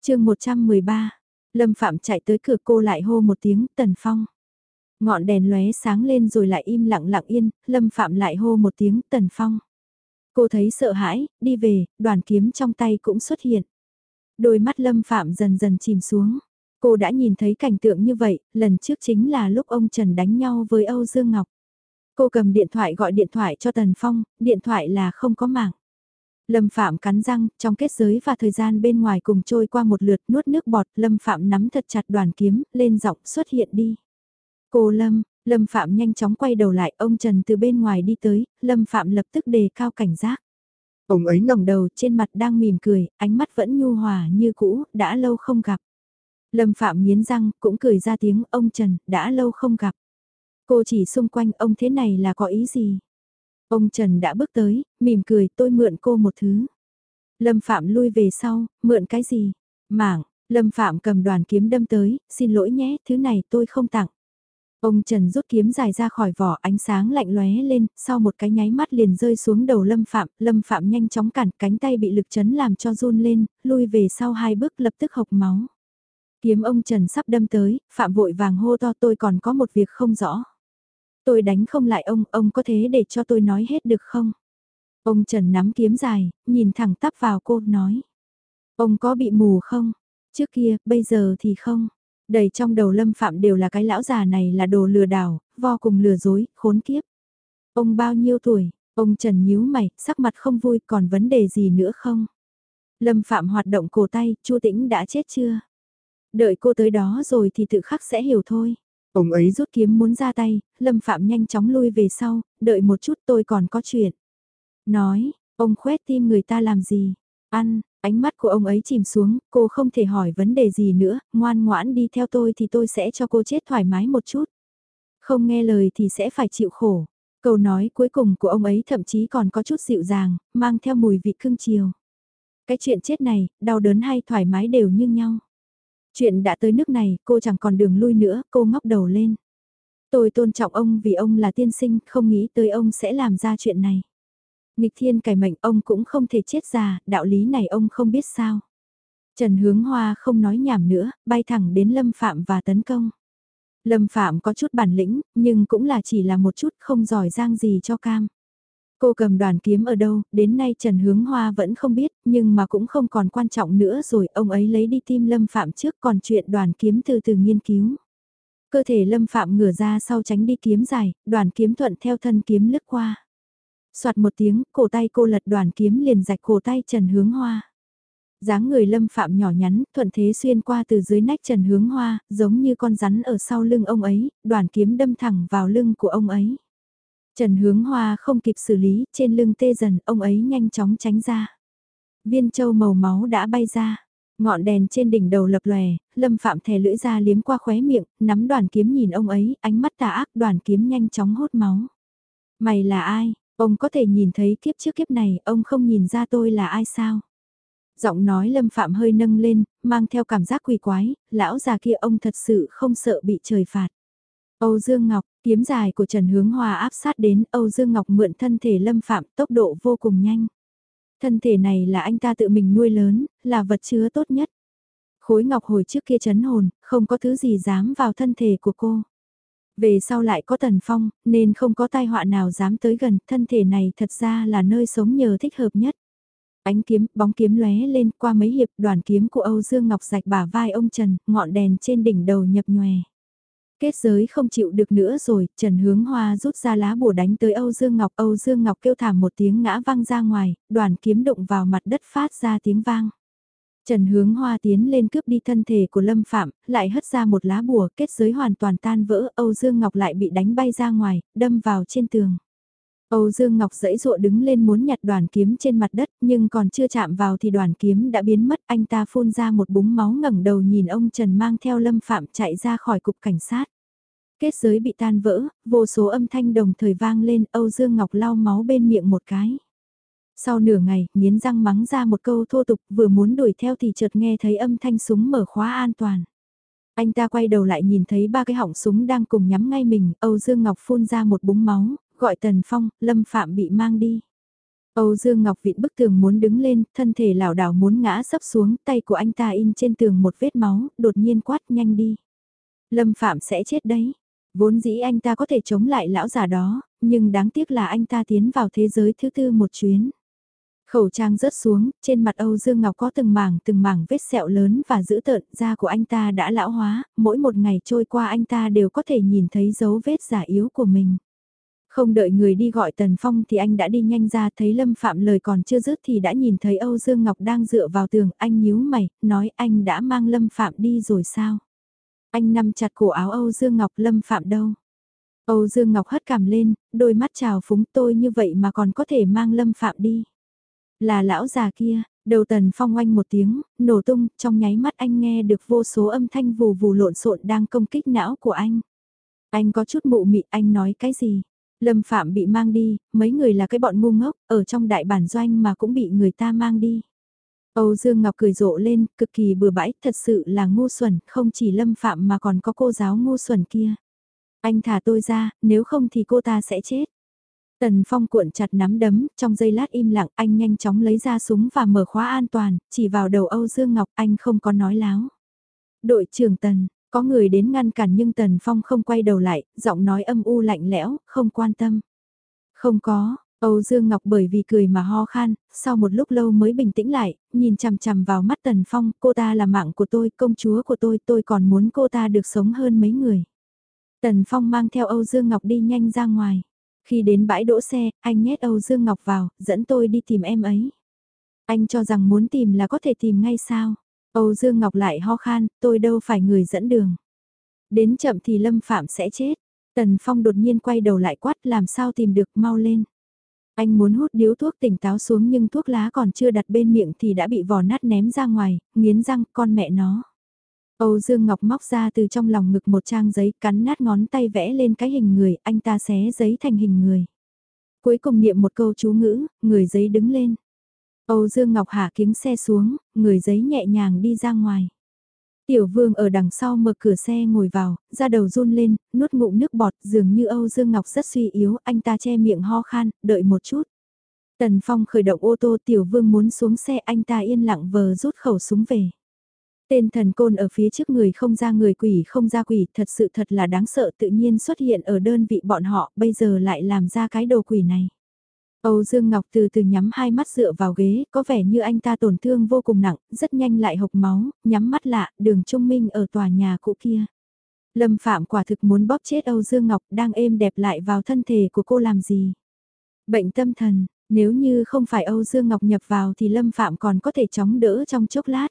chương 113, Lâm Phạm chạy tới cửa cô lại hô một tiếng, Tần Phong. Ngọn đèn lóe sáng lên rồi lại im lặng lặng yên, Lâm Phạm lại hô một tiếng Tần Phong. Cô thấy sợ hãi, đi về, đoàn kiếm trong tay cũng xuất hiện. Đôi mắt Lâm Phạm dần dần chìm xuống. Cô đã nhìn thấy cảnh tượng như vậy, lần trước chính là lúc ông Trần đánh nhau với Âu Dương Ngọc. Cô cầm điện thoại gọi điện thoại cho Tần Phong, điện thoại là không có mạng. Lâm Phạm cắn răng, trong kết giới và thời gian bên ngoài cùng trôi qua một lượt nuốt nước bọt, Lâm Phạm nắm thật chặt đoàn kiếm, lên giọng xuất hiện đi. Cô Lâm, Lâm Phạm nhanh chóng quay đầu lại, ông Trần từ bên ngoài đi tới, Lâm Phạm lập tức đề cao cảnh giác. Ông ấy ngẩng đầu trên mặt đang mỉm cười, ánh mắt vẫn nhu hòa như cũ, đã lâu không gặp. Lâm Phạm nghiến răng, cũng cười ra tiếng, ông Trần, đã lâu không gặp. Cô chỉ xung quanh ông thế này là có ý gì? Ông Trần đã bước tới, mỉm cười, tôi mượn cô một thứ. Lâm Phạm lui về sau, mượn cái gì? Mảng, Lâm Phạm cầm đoàn kiếm đâm tới, xin lỗi nhé, thứ này tôi không tặng. Ông Trần rút kiếm dài ra khỏi vỏ ánh sáng lạnh lóe lên, sau một cái nháy mắt liền rơi xuống đầu Lâm Phạm, Lâm Phạm nhanh chóng cản cánh tay bị lực chấn làm cho run lên, lui về sau hai bước lập tức hộc máu. Kiếm ông Trần sắp đâm tới, Phạm vội vàng hô to tôi còn có một việc không rõ. Tôi đánh không lại ông, ông có thế để cho tôi nói hết được không? Ông Trần nắm kiếm dài, nhìn thẳng tắp vào cô, nói. Ông có bị mù không? Trước kia, bây giờ thì không. Đầy trong đầu lâm phạm đều là cái lão già này là đồ lừa đảo, vo cùng lừa dối, khốn kiếp. Ông bao nhiêu tuổi? Ông Trần nhíu mày, sắc mặt không vui, còn vấn đề gì nữa không? Lâm Phạm hoạt động cổ tay, Chu Tĩnh đã chết chưa? Đợi cô tới đó rồi thì tự khắc sẽ hiểu thôi. Ông ấy rút kiếm muốn ra tay, Lâm Phạm nhanh chóng lui về sau, đợi một chút tôi còn có chuyện. Nói, ông khoét tim người ta làm gì? Ăn, ánh mắt của ông ấy chìm xuống, cô không thể hỏi vấn đề gì nữa, ngoan ngoãn đi theo tôi thì tôi sẽ cho cô chết thoải mái một chút. Không nghe lời thì sẽ phải chịu khổ. Câu nói cuối cùng của ông ấy thậm chí còn có chút dịu dàng, mang theo mùi vị cưng chiều. Cái chuyện chết này, đau đớn hay thoải mái đều như nhau. Chuyện đã tới nước này, cô chẳng còn đường lui nữa, cô ngóc đầu lên. Tôi tôn trọng ông vì ông là tiên sinh, không nghĩ tới ông sẽ làm ra chuyện này. Nghịch thiên cải mệnh ông cũng không thể chết già, đạo lý này ông không biết sao. Trần Hướng Hoa không nói nhảm nữa, bay thẳng đến Lâm Phạm và tấn công. Lâm Phạm có chút bản lĩnh, nhưng cũng là chỉ là một chút không giỏi giang gì cho cam. Cô cầm đoàn kiếm ở đâu, đến nay Trần Hướng Hoa vẫn không biết, nhưng mà cũng không còn quan trọng nữa rồi, ông ấy lấy đi tim Lâm Phạm trước còn chuyện đoàn kiếm từ từ nghiên cứu. Cơ thể Lâm Phạm ngửa ra sau tránh đi kiếm dài, đoàn kiếm thuận theo thân kiếm lướt qua. Soạt một tiếng, cổ tay cô lật đoàn kiếm liền rạch cổ tay Trần Hướng Hoa. dáng người Lâm Phạm nhỏ nhắn, thuận thế xuyên qua từ dưới nách Trần Hướng Hoa, giống như con rắn ở sau lưng ông ấy, đoàn kiếm đâm thẳng vào lưng của ông ấy. Trần hướng hoa không kịp xử lý, trên lưng tê dần, ông ấy nhanh chóng tránh ra. Viên châu màu máu đã bay ra, ngọn đèn trên đỉnh đầu lập lòe, lâm phạm thè lưỡi ra liếm qua khóe miệng, nắm đoàn kiếm nhìn ông ấy, ánh mắt tà ác đoàn kiếm nhanh chóng hốt máu. Mày là ai? Ông có thể nhìn thấy kiếp trước kiếp này, ông không nhìn ra tôi là ai sao? Giọng nói lâm phạm hơi nâng lên, mang theo cảm giác quỷ quái, lão già kia ông thật sự không sợ bị trời phạt. Âu Dương Ngọc, kiếm dài của Trần Hướng Hòa áp sát đến Âu Dương Ngọc mượn thân thể lâm phạm tốc độ vô cùng nhanh. Thân thể này là anh ta tự mình nuôi lớn, là vật chứa tốt nhất. Khối ngọc hồi trước kia chấn hồn, không có thứ gì dám vào thân thể của cô. Về sau lại có tần phong, nên không có tai họa nào dám tới gần, thân thể này thật ra là nơi sống nhờ thích hợp nhất. Ánh kiếm, bóng kiếm lóe lên qua mấy hiệp đoàn kiếm của Âu Dương Ngọc rạch bả vai ông Trần, ngọn đèn trên đỉnh đầu nhập nhòe. Kết giới không chịu được nữa rồi, Trần Hướng Hoa rút ra lá bùa đánh tới Âu Dương Ngọc. Âu Dương Ngọc kêu thảm một tiếng ngã văng ra ngoài, đoàn kiếm đụng vào mặt đất phát ra tiếng vang. Trần Hướng Hoa tiến lên cướp đi thân thể của Lâm Phạm, lại hất ra một lá bùa, kết giới hoàn toàn tan vỡ, Âu Dương Ngọc lại bị đánh bay ra ngoài, đâm vào trên tường. Âu Dương Ngọc dãy dụa đứng lên muốn nhặt đoàn kiếm trên mặt đất, nhưng còn chưa chạm vào thì đoàn kiếm đã biến mất, anh ta phun ra một búng máu ngẩng đầu nhìn ông Trần mang theo Lâm Phạm chạy ra khỏi cục cảnh sát. Kết giới bị tan vỡ, vô số âm thanh đồng thời vang lên, Âu Dương Ngọc lau máu bên miệng một cái. Sau nửa ngày, nghiến răng mắng ra một câu thô tục vừa muốn đuổi theo thì chợt nghe thấy âm thanh súng mở khóa an toàn. Anh ta quay đầu lại nhìn thấy ba cái họng súng đang cùng nhắm ngay mình, Âu Dương Ngọc phun ra một búng máu, gọi Tần Phong, Lâm Phạm bị mang đi. Âu Dương Ngọc vịn bức tường muốn đứng lên, thân thể lảo đảo muốn ngã sấp xuống, tay của anh ta in trên tường một vết máu, đột nhiên quát nhanh đi. Lâm Phạm sẽ chết đấy. Vốn dĩ anh ta có thể chống lại lão già đó, nhưng đáng tiếc là anh ta tiến vào thế giới thứ tư một chuyến. Khẩu trang rớt xuống, trên mặt Âu Dương Ngọc có từng mảng từng mảng vết sẹo lớn và dữ tợn, da của anh ta đã lão hóa, mỗi một ngày trôi qua anh ta đều có thể nhìn thấy dấu vết giả yếu của mình. Không đợi người đi gọi Tần Phong thì anh đã đi nhanh ra thấy Lâm Phạm lời còn chưa dứt thì đã nhìn thấy Âu Dương Ngọc đang dựa vào tường, anh nhíu mày, nói anh đã mang Lâm Phạm đi rồi sao? Anh nằm chặt cổ áo Âu Dương Ngọc Lâm Phạm đâu? Âu Dương Ngọc hất cảm lên, đôi mắt trào phúng tôi như vậy mà còn có thể mang Lâm Phạm đi. Là lão già kia, đầu Tần Phong oanh một tiếng, nổ tung, trong nháy mắt anh nghe được vô số âm thanh vù vù lộn xộn đang công kích não của anh. Anh có chút mụ mị, anh nói cái gì? Lâm Phạm bị mang đi, mấy người là cái bọn ngu ngốc, ở trong đại bản doanh mà cũng bị người ta mang đi. Âu Dương Ngọc cười rộ lên, cực kỳ bừa bãi, thật sự là ngu xuẩn, không chỉ Lâm Phạm mà còn có cô giáo ngu xuẩn kia. Anh thả tôi ra, nếu không thì cô ta sẽ chết. Tần Phong cuộn chặt nắm đấm, trong giây lát im lặng anh nhanh chóng lấy ra súng và mở khóa an toàn, chỉ vào đầu Âu Dương Ngọc anh không có nói láo. Đội trưởng Tần, có người đến ngăn cản nhưng Tần Phong không quay đầu lại, giọng nói âm u lạnh lẽo, không quan tâm. Không có, Âu Dương Ngọc bởi vì cười mà ho khan, sau một lúc lâu mới bình tĩnh lại, nhìn chằm chằm vào mắt Tần Phong, cô ta là mạng của tôi, công chúa của tôi, tôi còn muốn cô ta được sống hơn mấy người. Tần Phong mang theo Âu Dương Ngọc đi nhanh ra ngoài. Khi đến bãi đỗ xe, anh nhét Âu Dương Ngọc vào, dẫn tôi đi tìm em ấy. Anh cho rằng muốn tìm là có thể tìm ngay sao? Âu Dương Ngọc lại ho khan, tôi đâu phải người dẫn đường. Đến chậm thì Lâm Phạm sẽ chết. Tần Phong đột nhiên quay đầu lại quát làm sao tìm được mau lên. Anh muốn hút điếu thuốc tỉnh táo xuống nhưng thuốc lá còn chưa đặt bên miệng thì đã bị vò nát ném ra ngoài, nghiến răng con mẹ nó. Âu Dương Ngọc móc ra từ trong lòng ngực một trang giấy cắn nát ngón tay vẽ lên cái hình người, anh ta xé giấy thành hình người. Cuối cùng niệm một câu chú ngữ, người giấy đứng lên. Âu Dương Ngọc hạ kiếng xe xuống, người giấy nhẹ nhàng đi ra ngoài. Tiểu vương ở đằng sau mở cửa xe ngồi vào, ra đầu run lên, nuốt ngụm nước bọt dường như Âu Dương Ngọc rất suy yếu, anh ta che miệng ho khan, đợi một chút. Tần Phong khởi động ô tô tiểu vương muốn xuống xe anh ta yên lặng vờ rút khẩu súng về. Tên thần côn ở phía trước người không ra người quỷ không ra quỷ thật sự thật là đáng sợ tự nhiên xuất hiện ở đơn vị bọn họ bây giờ lại làm ra cái đồ quỷ này. Âu Dương Ngọc từ từ nhắm hai mắt dựa vào ghế, có vẻ như anh ta tổn thương vô cùng nặng, rất nhanh lại hộc máu, nhắm mắt lạ, đường trung minh ở tòa nhà cũ kia. Lâm Phạm quả thực muốn bóp chết Âu Dương Ngọc đang êm đẹp lại vào thân thể của cô làm gì. Bệnh tâm thần, nếu như không phải Âu Dương Ngọc nhập vào thì Lâm Phạm còn có thể chống đỡ trong chốc lát.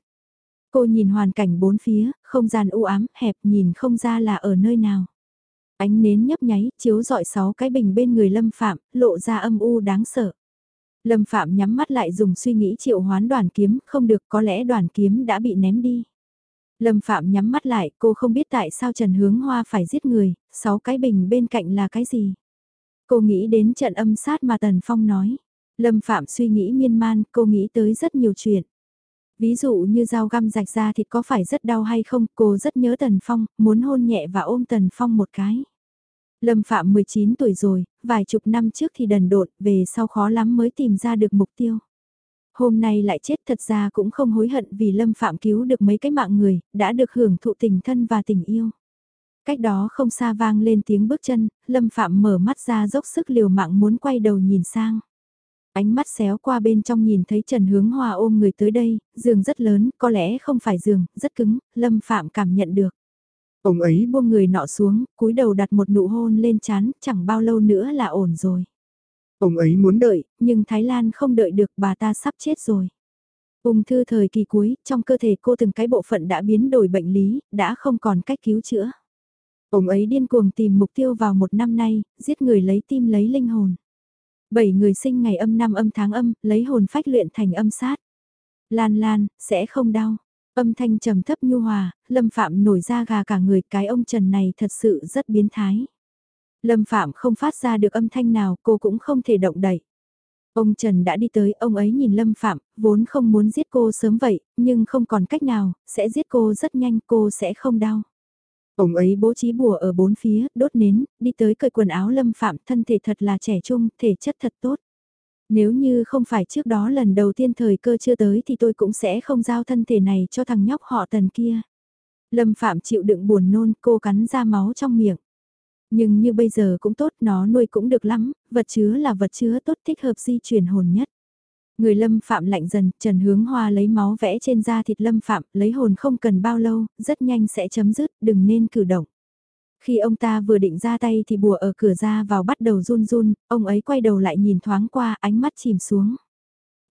Cô nhìn hoàn cảnh bốn phía, không gian u ám, hẹp nhìn không ra là ở nơi nào. Ánh nến nhấp nháy, chiếu dọi sáu cái bình bên người Lâm Phạm, lộ ra âm u đáng sợ. Lâm Phạm nhắm mắt lại dùng suy nghĩ triệu hoán đoàn kiếm, không được có lẽ đoàn kiếm đã bị ném đi. Lâm Phạm nhắm mắt lại, cô không biết tại sao Trần Hướng Hoa phải giết người, sáu cái bình bên cạnh là cái gì. Cô nghĩ đến trận âm sát mà Tần Phong nói. Lâm Phạm suy nghĩ miên man, cô nghĩ tới rất nhiều chuyện. Ví dụ như dao găm rạch ra thịt có phải rất đau hay không, cô rất nhớ Tần Phong, muốn hôn nhẹ và ôm Tần Phong một cái. Lâm Phạm 19 tuổi rồi, vài chục năm trước thì đần độn, về sau khó lắm mới tìm ra được mục tiêu. Hôm nay lại chết thật ra cũng không hối hận vì Lâm Phạm cứu được mấy cái mạng người, đã được hưởng thụ tình thân và tình yêu. Cách đó không xa vang lên tiếng bước chân, Lâm Phạm mở mắt ra dốc sức liều mạng muốn quay đầu nhìn sang. Ánh mắt xéo qua bên trong nhìn thấy Trần Hướng Hoa ôm người tới đây, giường rất lớn, có lẽ không phải giường, rất cứng, Lâm Phạm cảm nhận được. Ông ấy buông người nọ xuống, cúi đầu đặt một nụ hôn lên chán, chẳng bao lâu nữa là ổn rồi. Ông ấy muốn đợi, nhưng Thái Lan không đợi được bà ta sắp chết rồi. Ung thư thời kỳ cuối, trong cơ thể cô từng cái bộ phận đã biến đổi bệnh lý, đã không còn cách cứu chữa. Ông ấy điên cuồng tìm mục tiêu vào một năm nay, giết người lấy tim lấy linh hồn. Bảy người sinh ngày âm năm âm tháng âm, lấy hồn phách luyện thành âm sát. Lan lan, sẽ không đau. Âm thanh trầm thấp nhu hòa, Lâm Phạm nổi ra gà cả người, cái ông Trần này thật sự rất biến thái. Lâm Phạm không phát ra được âm thanh nào, cô cũng không thể động đậy. Ông Trần đã đi tới, ông ấy nhìn Lâm Phạm, vốn không muốn giết cô sớm vậy, nhưng không còn cách nào, sẽ giết cô rất nhanh, cô sẽ không đau. Ông ấy bố trí bùa ở bốn phía, đốt nến, đi tới cởi quần áo Lâm Phạm, thân thể thật là trẻ trung, thể chất thật tốt. Nếu như không phải trước đó lần đầu tiên thời cơ chưa tới thì tôi cũng sẽ không giao thân thể này cho thằng nhóc họ tần kia. Lâm Phạm chịu đựng buồn nôn cô cắn ra máu trong miệng. Nhưng như bây giờ cũng tốt nó nuôi cũng được lắm, vật chứa là vật chứa tốt thích hợp di chuyển hồn nhất. Người lâm phạm lạnh dần, Trần Hướng Hoa lấy máu vẽ trên da thịt lâm phạm, lấy hồn không cần bao lâu, rất nhanh sẽ chấm dứt, đừng nên cử động. Khi ông ta vừa định ra tay thì bùa ở cửa ra vào bắt đầu run run, ông ấy quay đầu lại nhìn thoáng qua ánh mắt chìm xuống.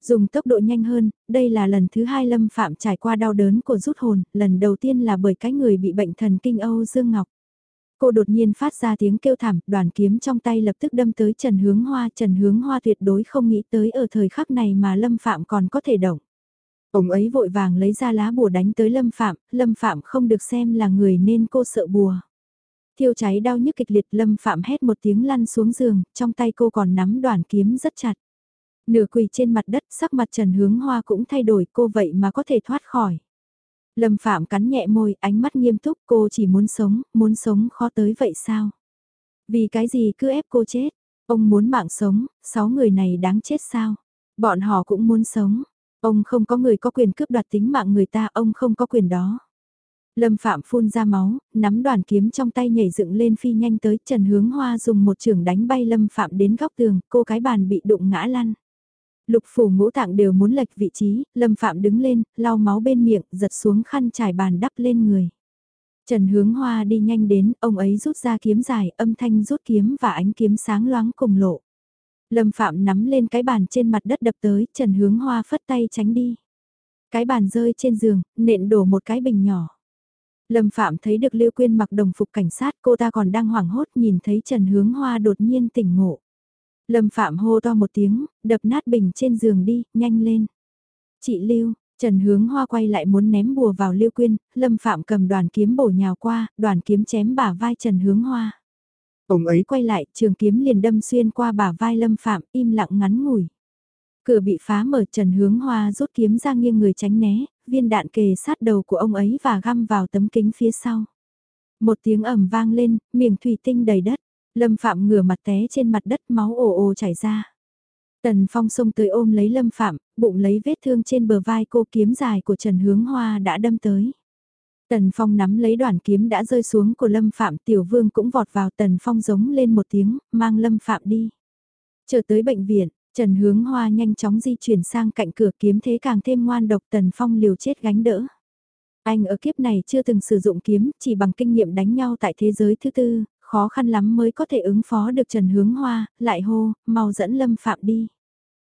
Dùng tốc độ nhanh hơn, đây là lần thứ hai Lâm Phạm trải qua đau đớn của rút hồn, lần đầu tiên là bởi cái người bị bệnh thần kinh Âu Dương Ngọc. Cô đột nhiên phát ra tiếng kêu thảm, đoàn kiếm trong tay lập tức đâm tới Trần Hướng Hoa. Trần Hướng Hoa tuyệt đối không nghĩ tới ở thời khắc này mà Lâm Phạm còn có thể động. Ông ấy vội vàng lấy ra lá bùa đánh tới Lâm Phạm, Lâm Phạm không được xem là người nên cô sợ bùa. Thiêu cháy đau nhức kịch liệt Lâm Phạm hét một tiếng lăn xuống giường, trong tay cô còn nắm đoàn kiếm rất chặt. Nửa quỳ trên mặt đất, sắc mặt Trần Hướng Hoa cũng thay đổi cô vậy mà có thể thoát khỏi. Lâm Phạm cắn nhẹ môi, ánh mắt nghiêm túc cô chỉ muốn sống, muốn sống khó tới vậy sao? Vì cái gì cứ ép cô chết? Ông muốn mạng sống, sáu người này đáng chết sao? Bọn họ cũng muốn sống. Ông không có người có quyền cướp đoạt tính mạng người ta, ông không có quyền đó. Lâm Phạm phun ra máu, nắm đoàn kiếm trong tay nhảy dựng lên phi nhanh tới Trần Hướng Hoa dùng một trường đánh bay Lâm Phạm đến góc tường, cô cái bàn bị đụng ngã lăn. Lục phủ ngũ tạng đều muốn lệch vị trí, Lâm Phạm đứng lên, lau máu bên miệng, giật xuống khăn trải bàn đắp lên người. Trần Hướng Hoa đi nhanh đến, ông ấy rút ra kiếm dài, âm thanh rút kiếm và ánh kiếm sáng loáng cùng lộ. Lâm Phạm nắm lên cái bàn trên mặt đất đập tới, Trần Hướng Hoa phất tay tránh đi. Cái bàn rơi trên giường, nện đổ một cái bình nhỏ. Lâm Phạm thấy được Lưu Quyên mặc đồng phục cảnh sát, cô ta còn đang hoảng hốt nhìn thấy Trần Hướng Hoa đột nhiên tỉnh ngộ. Lâm Phạm hô to một tiếng, đập nát bình trên giường đi, nhanh lên. Chị Lưu, Trần Hướng Hoa quay lại muốn ném bùa vào Lưu Quyên, Lâm Phạm cầm đoàn kiếm bổ nhào qua, đoàn kiếm chém bả vai Trần Hướng Hoa. Ông ấy quay lại, trường kiếm liền đâm xuyên qua bả vai Lâm Phạm, im lặng ngắn ngủi. Cửa bị phá mở Trần Hướng Hoa rút kiếm ra nghiêng người tránh né, viên đạn kề sát đầu của ông ấy và găm vào tấm kính phía sau. Một tiếng ầm vang lên, miệng thủy tinh đầy đất. Lâm Phạm ngửa mặt té trên mặt đất máu ồ ồ chảy ra. Tần Phong xông tới ôm lấy Lâm Phạm, bụng lấy vết thương trên bờ vai cô kiếm dài của Trần Hướng Hoa đã đâm tới. Tần Phong nắm lấy đoàn kiếm đã rơi xuống của Lâm Phạm Tiểu Vương cũng vọt vào Tần Phong giống lên một tiếng, mang Lâm Phạm đi. Trở tới bệnh viện, Trần Hướng Hoa nhanh chóng di chuyển sang cạnh cửa kiếm thế càng thêm ngoan độc Tần Phong liều chết gánh đỡ. Anh ở kiếp này chưa từng sử dụng kiếm, chỉ bằng kinh nghiệm đánh nhau tại thế giới thứ tư, khó khăn lắm mới có thể ứng phó được Trần Hướng Hoa, lại hô, mau dẫn Lâm Phạm đi.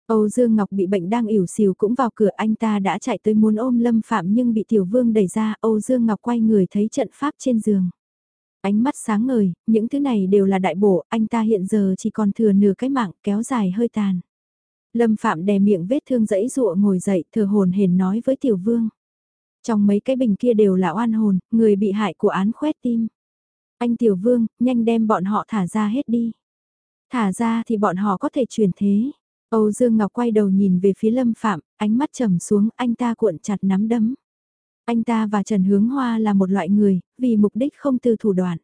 Âu Dương Ngọc bị bệnh đang ỉu xìu cũng vào cửa anh ta đã chạy tới muốn ôm Lâm Phạm nhưng bị Tiểu Vương đẩy ra, Âu Dương Ngọc quay người thấy trận pháp trên giường. Ánh mắt sáng ngời, những thứ này đều là đại bổ, anh ta hiện giờ chỉ còn thừa nửa cái mạng kéo dài hơi tàn. Lâm Phạm đè miệng vết thương dẫy dụa ngồi dậy thừa hồn hển nói với Tiểu Vương. Trong mấy cái bình kia đều là oan hồn, người bị hại của án khoét tim. Anh Tiểu Vương, nhanh đem bọn họ thả ra hết đi. Thả ra thì bọn họ có thể chuyển thế. Âu Dương Ngọc quay đầu nhìn về phía Lâm Phạm, ánh mắt trầm xuống, anh ta cuộn chặt nắm đấm. Anh ta và Trần Hướng Hoa là một loại người, vì mục đích không từ thủ đoạn.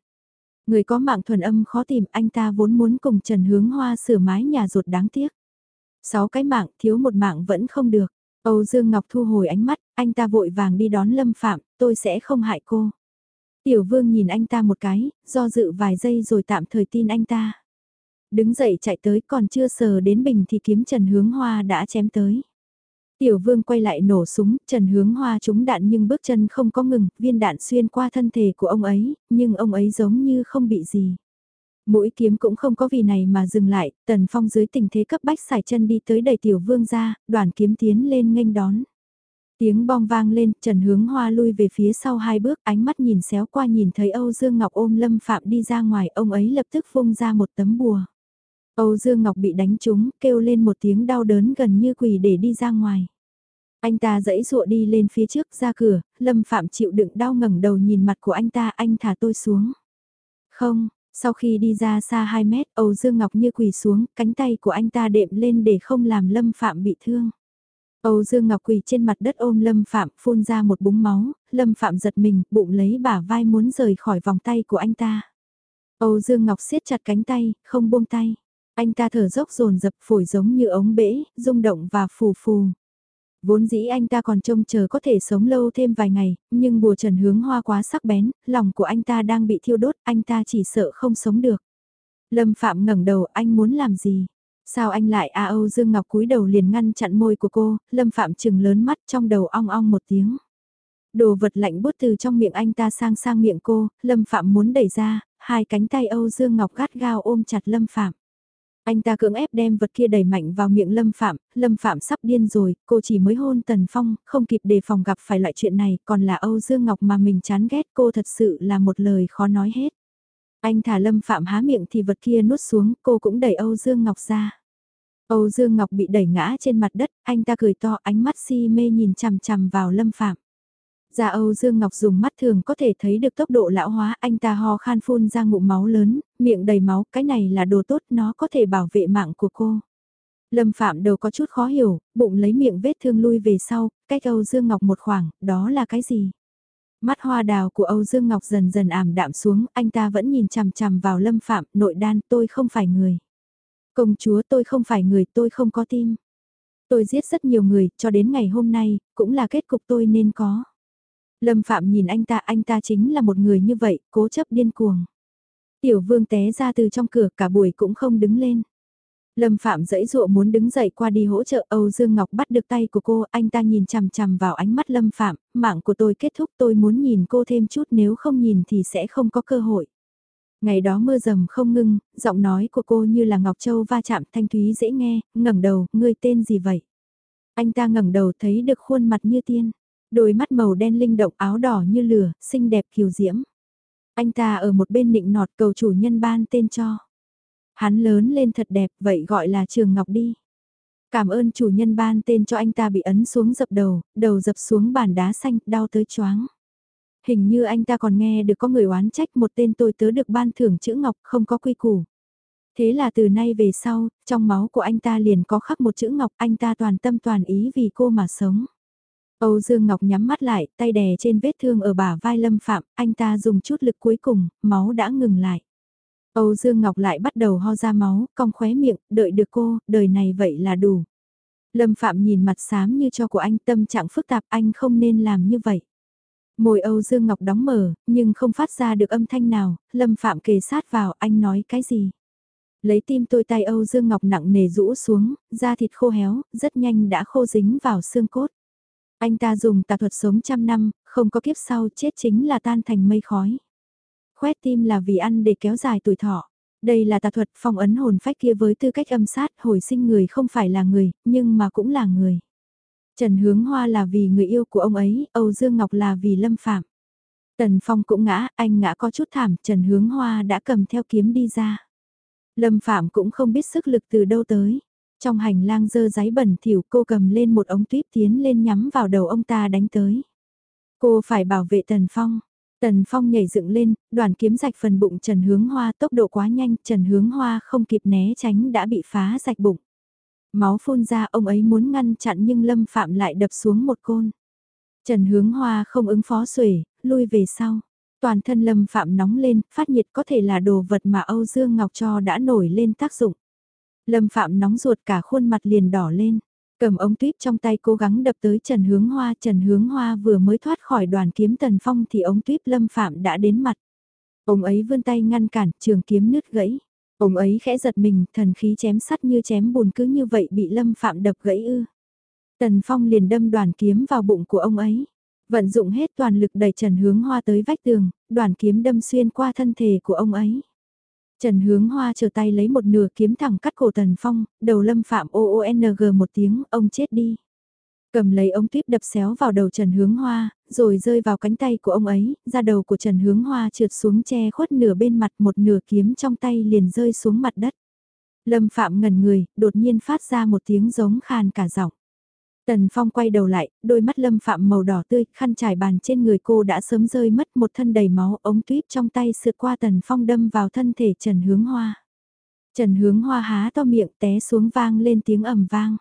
Người có mạng thuần âm khó tìm, anh ta vốn muốn cùng Trần Hướng Hoa sửa mái nhà ruột đáng tiếc. Sáu cái mạng, thiếu một mạng vẫn không được. Âu Dương Ngọc thu hồi ánh mắt, anh ta vội vàng đi đón Lâm Phạm, tôi sẽ không hại cô. Tiểu vương nhìn anh ta một cái, do dự vài giây rồi tạm thời tin anh ta. Đứng dậy chạy tới còn chưa sờ đến bình thì kiếm Trần Hướng Hoa đã chém tới. Tiểu vương quay lại nổ súng, Trần Hướng Hoa trúng đạn nhưng bước chân không có ngừng, viên đạn xuyên qua thân thể của ông ấy, nhưng ông ấy giống như không bị gì. Mũi kiếm cũng không có vì này mà dừng lại, Tần Phong dưới tình thế cấp bách xài chân đi tới đầy tiểu vương ra, đoàn kiếm tiến lên nghênh đón. Tiếng bong vang lên, Trần Hướng Hoa lui về phía sau hai bước, ánh mắt nhìn xéo qua nhìn thấy Âu Dương Ngọc ôm Lâm Phạm đi ra ngoài, ông ấy lập tức vung ra một tấm bùa. Âu Dương Ngọc bị đánh trúng, kêu lên một tiếng đau đớn gần như quỳ để đi ra ngoài. Anh ta dẫy dụa đi lên phía trước ra cửa, Lâm Phạm chịu đựng đau ngẩng đầu nhìn mặt của anh ta, anh thả tôi xuống. Không, sau khi đi ra xa 2 mét, Âu Dương Ngọc như quỳ xuống, cánh tay của anh ta đệm lên để không làm Lâm Phạm bị thương. Âu Dương Ngọc quỳ trên mặt đất ôm Lâm Phạm, phun ra một búng máu, Lâm Phạm giật mình, bụng lấy bả vai muốn rời khỏi vòng tay của anh ta. Âu Dương Ngọc siết chặt cánh tay, không buông tay. Anh ta thở dốc dồn dập phổi giống như ống bể, rung động và phù phù. Vốn dĩ anh ta còn trông chờ có thể sống lâu thêm vài ngày, nhưng bùa trần hướng hoa quá sắc bén, lòng của anh ta đang bị thiêu đốt, anh ta chỉ sợ không sống được. Lâm Phạm ngẩng đầu, anh muốn làm gì? Sao anh lại a Âu Dương Ngọc cúi đầu liền ngăn chặn môi của cô, Lâm Phạm chừng lớn mắt trong đầu ong ong một tiếng. Đồ vật lạnh bút từ trong miệng anh ta sang sang miệng cô, Lâm Phạm muốn đẩy ra, hai cánh tay Âu Dương Ngọc gắt gao ôm chặt Lâm Phạm. Anh ta cưỡng ép đem vật kia đẩy mạnh vào miệng Lâm Phạm, Lâm Phạm sắp điên rồi, cô chỉ mới hôn Tần Phong, không kịp đề phòng gặp phải loại chuyện này, còn là Âu Dương Ngọc mà mình chán ghét cô thật sự là một lời khó nói hết. Anh thả Lâm Phạm há miệng thì vật kia nuốt xuống, cô cũng đẩy Âu Dương Ngọc ra. Âu Dương Ngọc bị đẩy ngã trên mặt đất, anh ta cười to ánh mắt si mê nhìn chằm chằm vào Lâm Phạm. Già Âu Dương Ngọc dùng mắt thường có thể thấy được tốc độ lão hóa, anh ta ho khan phun ra ngụm máu lớn, miệng đầy máu, cái này là đồ tốt, nó có thể bảo vệ mạng của cô. Lâm Phạm đầu có chút khó hiểu, bụng lấy miệng vết thương lui về sau, cách Âu Dương Ngọc một khoảng, đó là cái gì? Mắt hoa đào của Âu Dương Ngọc dần dần ảm đạm xuống, anh ta vẫn nhìn chằm chằm vào Lâm Phạm, nội đan, tôi không phải người. Công chúa tôi không phải người, tôi không có tim. Tôi giết rất nhiều người, cho đến ngày hôm nay, cũng là kết cục tôi nên có. Lâm Phạm nhìn anh ta, anh ta chính là một người như vậy, cố chấp điên cuồng. Tiểu vương té ra từ trong cửa cả buổi cũng không đứng lên. Lâm Phạm dẫy dụa muốn đứng dậy qua đi hỗ trợ Âu Dương Ngọc bắt được tay của cô, anh ta nhìn chằm chằm vào ánh mắt Lâm Phạm, mạng của tôi kết thúc tôi muốn nhìn cô thêm chút nếu không nhìn thì sẽ không có cơ hội. Ngày đó mưa rầm không ngưng, giọng nói của cô như là Ngọc Châu va chạm thanh thúy dễ nghe, ngẩng đầu, ngươi tên gì vậy? Anh ta ngẩng đầu thấy được khuôn mặt như tiên, đôi mắt màu đen linh động áo đỏ như lửa, xinh đẹp kiều diễm. Anh ta ở một bên nịnh nọt cầu chủ nhân ban tên cho. Hắn lớn lên thật đẹp, vậy gọi là Trường Ngọc đi. Cảm ơn chủ nhân ban tên cho anh ta bị ấn xuống dập đầu, đầu dập xuống bàn đá xanh, đau tới choáng. Hình như anh ta còn nghe được có người oán trách một tên tôi tớ được ban thưởng chữ Ngọc không có quy củ. Thế là từ nay về sau, trong máu của anh ta liền có khắc một chữ Ngọc, anh ta toàn tâm toàn ý vì cô mà sống. Âu Dương Ngọc nhắm mắt lại, tay đè trên vết thương ở bả vai Lâm Phạm, anh ta dùng chút lực cuối cùng, máu đã ngừng lại. Âu Dương Ngọc lại bắt đầu ho ra máu, cong khóe miệng, đợi được cô, đời này vậy là đủ. Lâm Phạm nhìn mặt xám như cho của anh tâm trạng phức tạp anh không nên làm như vậy. Môi Âu Dương Ngọc đóng mở, nhưng không phát ra được âm thanh nào, Lâm Phạm kề sát vào anh nói cái gì. Lấy tim tôi tay Âu Dương Ngọc nặng nề rũ xuống, da thịt khô héo, rất nhanh đã khô dính vào xương cốt. Anh ta dùng tà thuật sống trăm năm, không có kiếp sau chết chính là tan thành mây khói. Khoét tim là vì ăn để kéo dài tuổi thọ. Đây là tà thuật phong ấn hồn phách kia với tư cách âm sát hồi sinh người không phải là người, nhưng mà cũng là người. Trần Hướng Hoa là vì người yêu của ông ấy, Âu Dương Ngọc là vì Lâm Phạm. Tần Phong cũng ngã, anh ngã có chút thảm, Trần Hướng Hoa đã cầm theo kiếm đi ra. Lâm Phạm cũng không biết sức lực từ đâu tới. Trong hành lang dơ giấy bẩn thỉu cô cầm lên một ống tuyếp tiến lên nhắm vào đầu ông ta đánh tới. Cô phải bảo vệ Tần Phong. Tần Phong nhảy dựng lên, đoàn kiếm rạch phần bụng Trần Hướng Hoa tốc độ quá nhanh, Trần Hướng Hoa không kịp né tránh đã bị phá rạch bụng. Máu phun ra ông ấy muốn ngăn chặn nhưng Lâm Phạm lại đập xuống một côn. Trần Hướng Hoa không ứng phó xuể, lui về sau. Toàn thân Lâm Phạm nóng lên, phát nhiệt có thể là đồ vật mà Âu Dương Ngọc cho đã nổi lên tác dụng. Lâm Phạm nóng ruột cả khuôn mặt liền đỏ lên. Cầm ống tuyếp trong tay cố gắng đập tới Trần Hướng Hoa. Trần Hướng Hoa vừa mới thoát khỏi đoàn kiếm tần phong thì ống tuyếp Lâm Phạm đã đến mặt. Ông ấy vươn tay ngăn cản, trường kiếm nứt gãy. Ông ấy khẽ giật mình, thần khí chém sắt như chém bùn cứ như vậy bị Lâm Phạm đập gãy ư. Tần Phong liền đâm đoàn kiếm vào bụng của ông ấy. Vận dụng hết toàn lực đẩy Trần Hướng Hoa tới vách tường, đoàn kiếm đâm xuyên qua thân thể của ông ấy. Trần Hướng Hoa trở tay lấy một nửa kiếm thẳng cắt cổ Tần Phong, đầu Lâm Phạm OONG một tiếng, ông chết đi. Cầm lấy ống tuyếp đập xéo vào đầu Trần Hướng Hoa, rồi rơi vào cánh tay của ông ấy, ra đầu của Trần Hướng Hoa trượt xuống che khuất nửa bên mặt một nửa kiếm trong tay liền rơi xuống mặt đất. Lâm Phạm ngẩn người, đột nhiên phát ra một tiếng giống khàn cả giọng. Tần Phong quay đầu lại, đôi mắt Lâm Phạm màu đỏ tươi, khăn trải bàn trên người cô đã sớm rơi mất một thân đầy máu ống tuyếp trong tay sượt qua Tần Phong đâm vào thân thể Trần Hướng Hoa. Trần Hướng Hoa há to miệng té xuống vang lên tiếng ầm vang.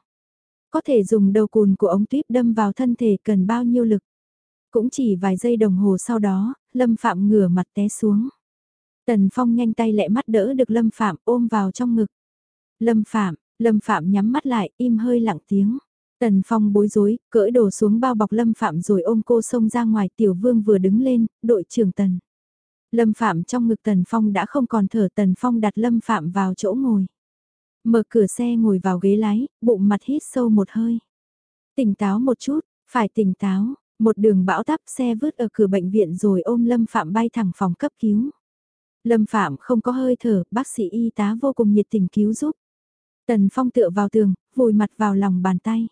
Có thể dùng đầu cùn của ống tuyếp đâm vào thân thể cần bao nhiêu lực. Cũng chỉ vài giây đồng hồ sau đó, Lâm Phạm ngửa mặt té xuống. Tần Phong nhanh tay lẹ mắt đỡ được Lâm Phạm ôm vào trong ngực. Lâm Phạm, Lâm Phạm nhắm mắt lại, im hơi lặng tiếng. Tần Phong bối rối, cỡ đổ xuống bao bọc Lâm Phạm rồi ôm cô xông ra ngoài tiểu vương vừa đứng lên, đội trưởng Tần. Lâm Phạm trong ngực Tần Phong đã không còn thở Tần Phong đặt Lâm Phạm vào chỗ ngồi. Mở cửa xe ngồi vào ghế lái, bụng mặt hít sâu một hơi. Tỉnh táo một chút, phải tỉnh táo, một đường bão táp xe vứt ở cửa bệnh viện rồi ôm Lâm Phạm bay thẳng phòng cấp cứu. Lâm Phạm không có hơi thở, bác sĩ y tá vô cùng nhiệt tình cứu giúp. Tần Phong tựa vào tường, vùi mặt vào lòng bàn tay.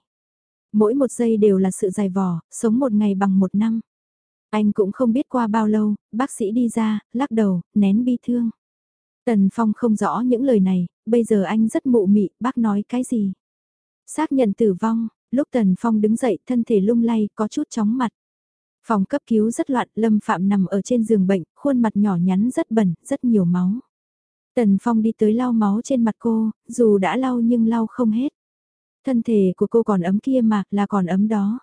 Mỗi một giây đều là sự dài vò, sống một ngày bằng một năm. Anh cũng không biết qua bao lâu, bác sĩ đi ra, lắc đầu, nén bi thương. Tần Phong không rõ những lời này, bây giờ anh rất mụ mị, bác nói cái gì? Xác nhận tử vong, lúc Tần Phong đứng dậy thân thể lung lay có chút chóng mặt. Phòng cấp cứu rất loạn, Lâm Phạm nằm ở trên giường bệnh, khuôn mặt nhỏ nhắn rất bẩn, rất nhiều máu. Tần Phong đi tới lau máu trên mặt cô, dù đã lau nhưng lau không hết. Thân thể của cô còn ấm kia mà, là còn ấm đó.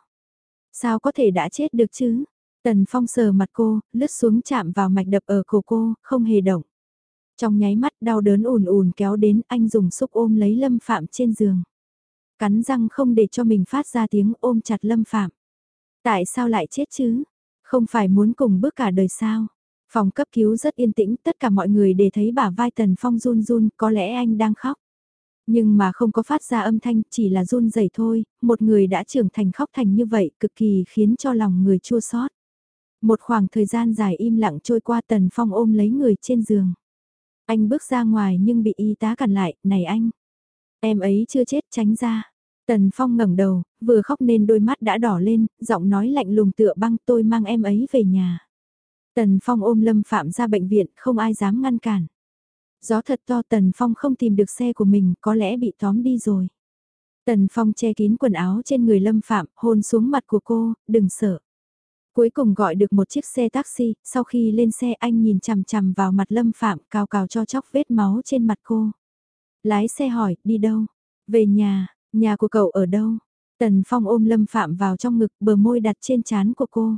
Sao có thể đã chết được chứ? Tần Phong sờ mặt cô, lướt xuống chạm vào mạch đập ở cổ cô, không hề động. Trong nháy mắt đau đớn ùn ùn kéo đến anh dùng xúc ôm lấy Lâm Phạm trên giường. Cắn răng không để cho mình phát ra tiếng ôm chặt Lâm Phạm. Tại sao lại chết chứ? Không phải muốn cùng bước cả đời sao? Phòng cấp cứu rất yên tĩnh, tất cả mọi người đều thấy bả vai Tần Phong run run, có lẽ anh đang khóc. Nhưng mà không có phát ra âm thanh, chỉ là run rẩy thôi, một người đã trưởng thành khóc thành như vậy, cực kỳ khiến cho lòng người chua xót. Một khoảng thời gian dài im lặng trôi qua Tần Phong ôm lấy người trên giường. Anh bước ra ngoài nhưng bị y tá cản lại, này anh. Em ấy chưa chết tránh ra. Tần Phong ngẩng đầu, vừa khóc nên đôi mắt đã đỏ lên, giọng nói lạnh lùng tựa băng tôi mang em ấy về nhà. Tần Phong ôm Lâm Phạm ra bệnh viện, không ai dám ngăn cản. Gió thật to Tần Phong không tìm được xe của mình, có lẽ bị tóm đi rồi. Tần Phong che kín quần áo trên người Lâm Phạm, hôn xuống mặt của cô, đừng sợ. Cuối cùng gọi được một chiếc xe taxi, sau khi lên xe anh nhìn chằm chằm vào mặt Lâm Phạm cào cào cho chóc vết máu trên mặt cô. Lái xe hỏi, đi đâu? Về nhà, nhà của cậu ở đâu? Tần Phong ôm Lâm Phạm vào trong ngực bờ môi đặt trên trán của cô.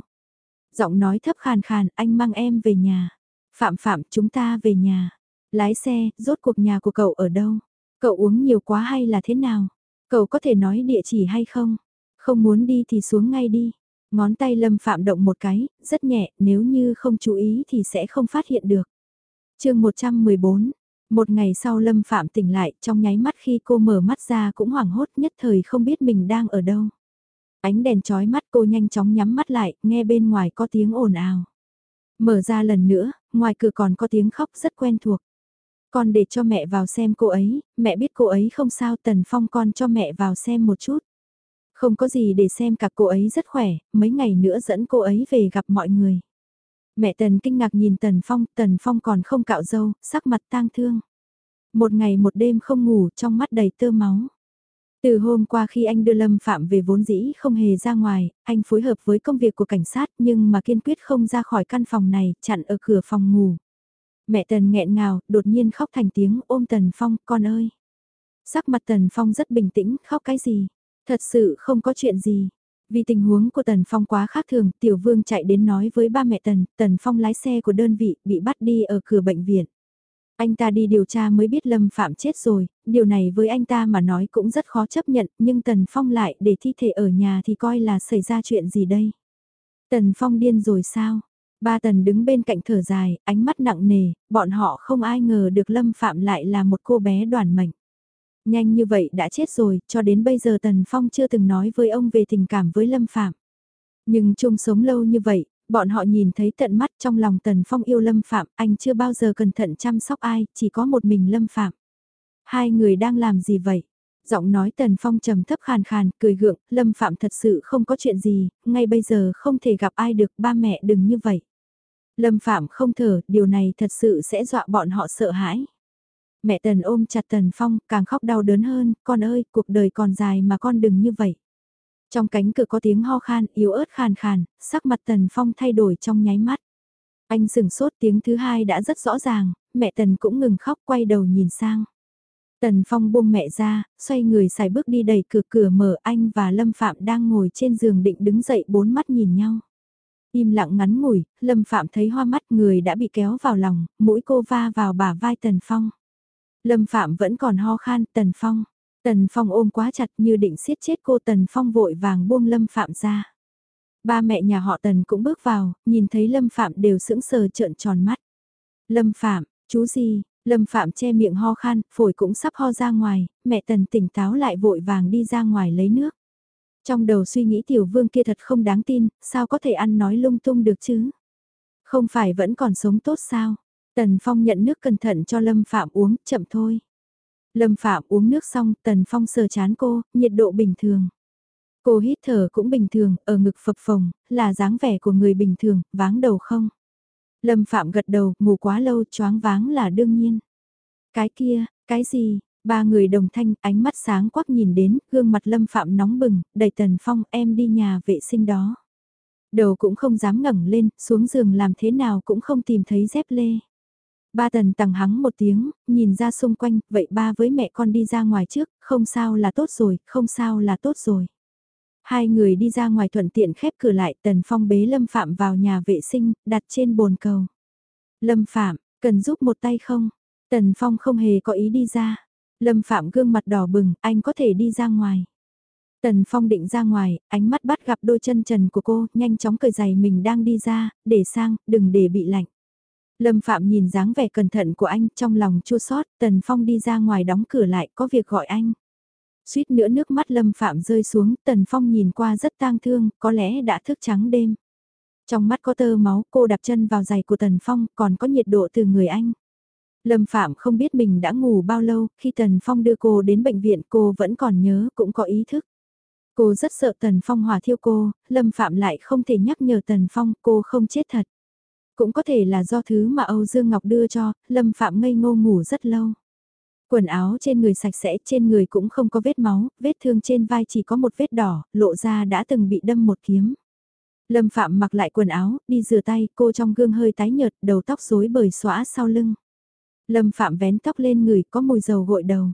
Giọng nói thấp khàn khàn, anh mang em về nhà. Phạm Phạm, chúng ta về nhà. Lái xe, rốt cuộc nhà của cậu ở đâu? Cậu uống nhiều quá hay là thế nào? Cậu có thể nói địa chỉ hay không? Không muốn đi thì xuống ngay đi. Ngón tay Lâm Phạm động một cái, rất nhẹ, nếu như không chú ý thì sẽ không phát hiện được. chương 114, một ngày sau Lâm Phạm tỉnh lại, trong nháy mắt khi cô mở mắt ra cũng hoảng hốt nhất thời không biết mình đang ở đâu. Ánh đèn chói mắt cô nhanh chóng nhắm mắt lại, nghe bên ngoài có tiếng ồn ào. Mở ra lần nữa, ngoài cửa còn có tiếng khóc rất quen thuộc. Con để cho mẹ vào xem cô ấy, mẹ biết cô ấy không sao Tần Phong con cho mẹ vào xem một chút. Không có gì để xem cả cô ấy rất khỏe, mấy ngày nữa dẫn cô ấy về gặp mọi người. Mẹ Tần kinh ngạc nhìn Tần Phong, Tần Phong còn không cạo râu, sắc mặt tang thương. Một ngày một đêm không ngủ, trong mắt đầy tơ máu. Từ hôm qua khi anh đưa Lâm Phạm về vốn dĩ không hề ra ngoài, anh phối hợp với công việc của cảnh sát nhưng mà kiên quyết không ra khỏi căn phòng này, chặn ở cửa phòng ngủ. Mẹ Tần nghẹn ngào, đột nhiên khóc thành tiếng ôm Tần Phong, con ơi. Sắc mặt Tần Phong rất bình tĩnh, khóc cái gì? Thật sự không có chuyện gì. Vì tình huống của Tần Phong quá khác thường, Tiểu Vương chạy đến nói với ba mẹ Tần, Tần Phong lái xe của đơn vị, bị bắt đi ở cửa bệnh viện. Anh ta đi điều tra mới biết Lâm Phạm chết rồi, điều này với anh ta mà nói cũng rất khó chấp nhận, nhưng Tần Phong lại để thi thể ở nhà thì coi là xảy ra chuyện gì đây. Tần Phong điên rồi sao? Ba Tần đứng bên cạnh thở dài, ánh mắt nặng nề, bọn họ không ai ngờ được Lâm Phạm lại là một cô bé đoàn mệnh. Nhanh như vậy đã chết rồi, cho đến bây giờ Tần Phong chưa từng nói với ông về tình cảm với Lâm Phạm. Nhưng chung sống lâu như vậy, bọn họ nhìn thấy tận mắt trong lòng Tần Phong yêu Lâm Phạm, anh chưa bao giờ cẩn thận chăm sóc ai, chỉ có một mình Lâm Phạm. Hai người đang làm gì vậy? Giọng nói Tần Phong trầm thấp khàn khàn, cười gượng, Lâm Phạm thật sự không có chuyện gì, ngay bây giờ không thể gặp ai được, ba mẹ đừng như vậy. Lâm Phạm không thở, điều này thật sự sẽ dọa bọn họ sợ hãi. Mẹ Tần ôm chặt Tần Phong, càng khóc đau đớn hơn, con ơi, cuộc đời còn dài mà con đừng như vậy. Trong cánh cửa có tiếng ho khan, yếu ớt khàn khàn, sắc mặt Tần Phong thay đổi trong nháy mắt. Anh sừng sốt tiếng thứ hai đã rất rõ ràng, mẹ Tần cũng ngừng khóc quay đầu nhìn sang. Tần Phong buông mẹ ra, xoay người xài bước đi đẩy cửa cửa mở anh và Lâm Phạm đang ngồi trên giường định đứng dậy bốn mắt nhìn nhau. Im lặng ngắn ngủi, Lâm Phạm thấy hoa mắt người đã bị kéo vào lòng, mũi cô va vào bả vai Tần Phong. Lâm Phạm vẫn còn ho khan, Tần Phong. Tần Phong ôm quá chặt như định siết chết cô Tần Phong vội vàng buông Lâm Phạm ra. Ba mẹ nhà họ Tần cũng bước vào, nhìn thấy Lâm Phạm đều sững sờ trợn tròn mắt. Lâm Phạm, chú gì? Lâm Phạm che miệng ho khan, phổi cũng sắp ho ra ngoài, mẹ Tần tỉnh táo lại vội vàng đi ra ngoài lấy nước. Trong đầu suy nghĩ tiểu vương kia thật không đáng tin, sao có thể ăn nói lung tung được chứ? Không phải vẫn còn sống tốt sao? Tần Phong nhận nước cẩn thận cho Lâm Phạm uống, chậm thôi. Lâm Phạm uống nước xong, Tần Phong sờ chán cô, nhiệt độ bình thường. Cô hít thở cũng bình thường, ở ngực phập phồng, là dáng vẻ của người bình thường, váng đầu không? Lâm Phạm gật đầu, ngủ quá lâu, choáng váng là đương nhiên. Cái kia, cái gì? Ba người đồng thanh, ánh mắt sáng quắc nhìn đến, gương mặt Lâm Phạm nóng bừng, đẩy Tần Phong em đi nhà vệ sinh đó. Đầu cũng không dám ngẩng lên, xuống giường làm thế nào cũng không tìm thấy dép lê. Ba tần tằng hắng một tiếng, nhìn ra xung quanh, vậy ba với mẹ con đi ra ngoài trước, không sao là tốt rồi, không sao là tốt rồi. Hai người đi ra ngoài thuận tiện khép cửa lại, tần phong bế Lâm Phạm vào nhà vệ sinh, đặt trên bồn cầu. Lâm Phạm, cần giúp một tay không? Tần phong không hề có ý đi ra. Lâm Phạm gương mặt đỏ bừng, anh có thể đi ra ngoài. Tần Phong định ra ngoài, ánh mắt bắt gặp đôi chân trần của cô, nhanh chóng cởi giày mình đang đi ra, để sang, đừng để bị lạnh. Lâm Phạm nhìn dáng vẻ cẩn thận của anh trong lòng chua xót Tần Phong đi ra ngoài đóng cửa lại có việc gọi anh. Suýt nữa nước mắt Lâm Phạm rơi xuống, Tần Phong nhìn qua rất tang thương, có lẽ đã thức trắng đêm. Trong mắt có tơ máu, cô đạp chân vào giày của Tần Phong, còn có nhiệt độ từ người anh. Lâm Phạm không biết mình đã ngủ bao lâu, khi Tần Phong đưa cô đến bệnh viện cô vẫn còn nhớ, cũng có ý thức. Cô rất sợ Tần Phong hòa thiêu cô, Lâm Phạm lại không thể nhắc nhở Tần Phong cô không chết thật. Cũng có thể là do thứ mà Âu Dương Ngọc đưa cho, Lâm Phạm ngây ngô ngủ rất lâu. Quần áo trên người sạch sẽ, trên người cũng không có vết máu, vết thương trên vai chỉ có một vết đỏ, lộ ra đã từng bị đâm một kiếm. Lâm Phạm mặc lại quần áo, đi rửa tay, cô trong gương hơi tái nhợt, đầu tóc rối bời xóa sau lưng. Lâm Phạm vén tóc lên người, có mùi dầu gội đầu.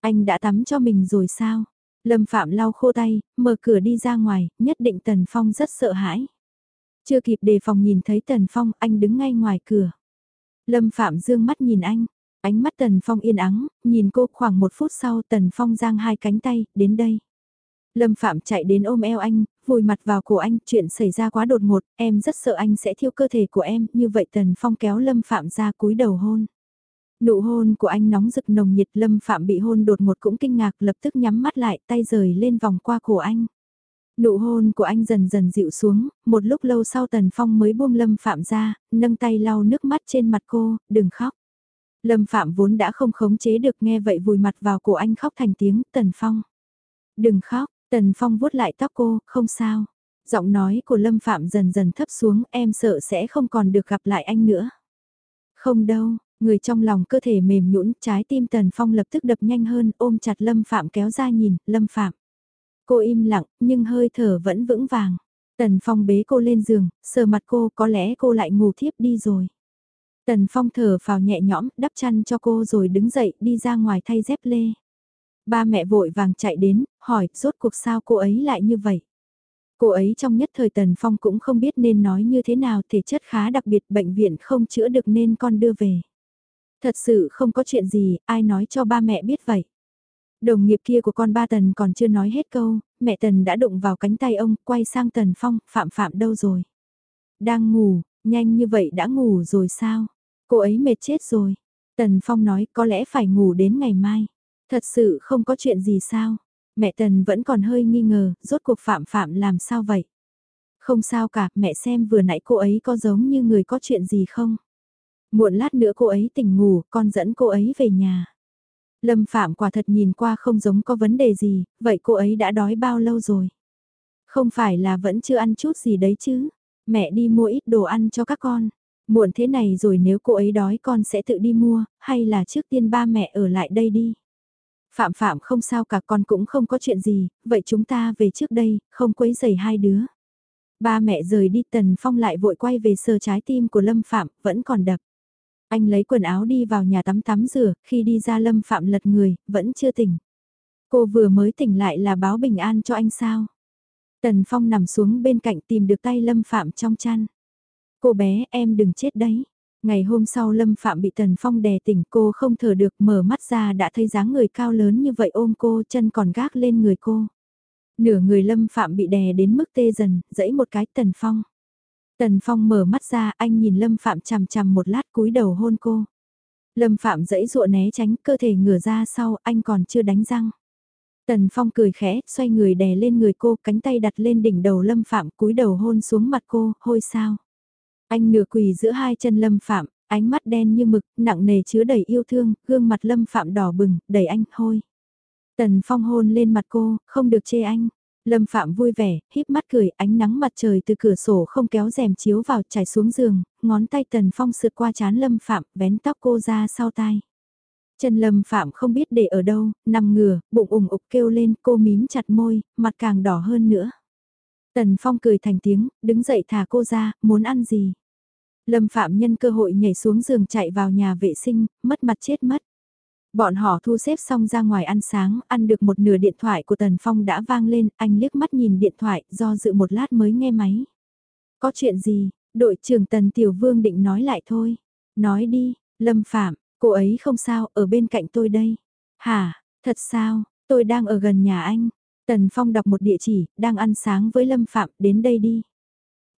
Anh đã tắm cho mình rồi sao? Lâm Phạm lau khô tay, mở cửa đi ra ngoài, nhất định Tần Phong rất sợ hãi. Chưa kịp đề phòng nhìn thấy Tần Phong, anh đứng ngay ngoài cửa. Lâm Phạm dương mắt nhìn anh, ánh mắt Tần Phong yên ắng, nhìn cô khoảng một phút sau Tần Phong giang hai cánh tay, đến đây. Lâm Phạm chạy đến ôm eo anh, vùi mặt vào cổ anh, chuyện xảy ra quá đột ngột, em rất sợ anh sẽ thiêu cơ thể của em, như vậy Tần Phong kéo Lâm Phạm ra cúi đầu hôn. Nụ hôn của anh nóng rực nồng nhiệt Lâm Phạm bị hôn đột ngột cũng kinh ngạc lập tức nhắm mắt lại tay rời lên vòng qua cổ anh. Nụ hôn của anh dần dần dịu xuống, một lúc lâu sau Tần Phong mới buông Lâm Phạm ra, nâng tay lau nước mắt trên mặt cô, đừng khóc. Lâm Phạm vốn đã không khống chế được nghe vậy vùi mặt vào cổ anh khóc thành tiếng Tần Phong. Đừng khóc, Tần Phong vuốt lại tóc cô, không sao. Giọng nói của Lâm Phạm dần dần thấp xuống em sợ sẽ không còn được gặp lại anh nữa. Không đâu, người trong lòng cơ thể mềm nhũn trái tim Tần Phong lập tức đập nhanh hơn ôm chặt Lâm Phạm kéo ra nhìn, Lâm Phạm. Cô im lặng, nhưng hơi thở vẫn vững vàng. Tần Phong bế cô lên giường, sờ mặt cô có lẽ cô lại ngủ thiếp đi rồi. Tần Phong thở vào nhẹ nhõm, đắp chăn cho cô rồi đứng dậy đi ra ngoài thay dép lê. Ba mẹ vội vàng chạy đến, hỏi rốt cuộc sao cô ấy lại như vậy. Cô ấy trong nhất thời Tần Phong cũng không biết nên nói như thế nào thể chất khá đặc biệt bệnh viện không chữa được nên con đưa về. Thật sự không có chuyện gì, ai nói cho ba mẹ biết vậy. Đồng nghiệp kia của con ba Tần còn chưa nói hết câu, mẹ Tần đã đụng vào cánh tay ông, quay sang Tần Phong, Phạm Phạm đâu rồi? Đang ngủ, nhanh như vậy đã ngủ rồi sao? Cô ấy mệt chết rồi. Tần Phong nói có lẽ phải ngủ đến ngày mai. Thật sự không có chuyện gì sao? Mẹ Tần vẫn còn hơi nghi ngờ, rốt cuộc Phạm Phạm làm sao vậy? Không sao cả, mẹ xem vừa nãy cô ấy có giống như người có chuyện gì không? Muộn lát nữa cô ấy tỉnh ngủ, con dẫn cô ấy về nhà. Lâm Phạm quả thật nhìn qua không giống có vấn đề gì, vậy cô ấy đã đói bao lâu rồi? Không phải là vẫn chưa ăn chút gì đấy chứ? Mẹ đi mua ít đồ ăn cho các con. Muộn thế này rồi nếu cô ấy đói con sẽ tự đi mua, hay là trước tiên ba mẹ ở lại đây đi. Phạm Phạm không sao cả con cũng không có chuyện gì, vậy chúng ta về trước đây, không quấy rầy hai đứa. Ba mẹ rời đi Tần Phong lại vội quay về sờ trái tim của Lâm Phạm, vẫn còn đập. Anh lấy quần áo đi vào nhà tắm tắm rửa, khi đi ra Lâm Phạm lật người, vẫn chưa tỉnh. Cô vừa mới tỉnh lại là báo bình an cho anh sao? Tần Phong nằm xuống bên cạnh tìm được tay Lâm Phạm trong chăn. Cô bé em đừng chết đấy. Ngày hôm sau Lâm Phạm bị Tần Phong đè tỉnh cô không thở được mở mắt ra đã thấy dáng người cao lớn như vậy ôm cô chân còn gác lên người cô. Nửa người Lâm Phạm bị đè đến mức tê dần, dẫy một cái Tần Phong. Tần Phong mở mắt ra anh nhìn Lâm Phạm chằm chằm một lát cúi đầu hôn cô. Lâm Phạm dẫy dụa né tránh cơ thể ngửa ra sau anh còn chưa đánh răng. Tần Phong cười khẽ, xoay người đè lên người cô, cánh tay đặt lên đỉnh đầu Lâm Phạm cúi đầu hôn xuống mặt cô, hôi sao. Anh nửa quỳ giữa hai chân Lâm Phạm, Ánh mắt đen như mực, nặng nề chứa đầy yêu thương, gương mặt Lâm Phạm đỏ bừng, đẩy anh, hôi. Tần Phong hôn lên mặt cô, không được chê anh. Lâm Phạm vui vẻ, híp mắt cười, ánh nắng mặt trời từ cửa sổ không kéo rèm chiếu vào trải xuống giường, ngón tay Tần Phong sượt qua chán Lâm Phạm, vén tóc cô ra sau tai. Chân Lâm Phạm không biết để ở đâu, nằm ngửa, bụng ủng ục kêu lên, cô mím chặt môi, mặt càng đỏ hơn nữa. Tần Phong cười thành tiếng, đứng dậy thả cô ra, muốn ăn gì? Lâm Phạm nhân cơ hội nhảy xuống giường chạy vào nhà vệ sinh, mất mặt chết mất. Bọn họ thu xếp xong ra ngoài ăn sáng, ăn được một nửa điện thoại của Tần Phong đã vang lên, anh liếc mắt nhìn điện thoại, do dự một lát mới nghe máy. Có chuyện gì, đội trưởng Tần Tiểu Vương định nói lại thôi. Nói đi, Lâm Phạm, cô ấy không sao, ở bên cạnh tôi đây. Hả, thật sao, tôi đang ở gần nhà anh. Tần Phong đọc một địa chỉ, đang ăn sáng với Lâm Phạm, đến đây đi.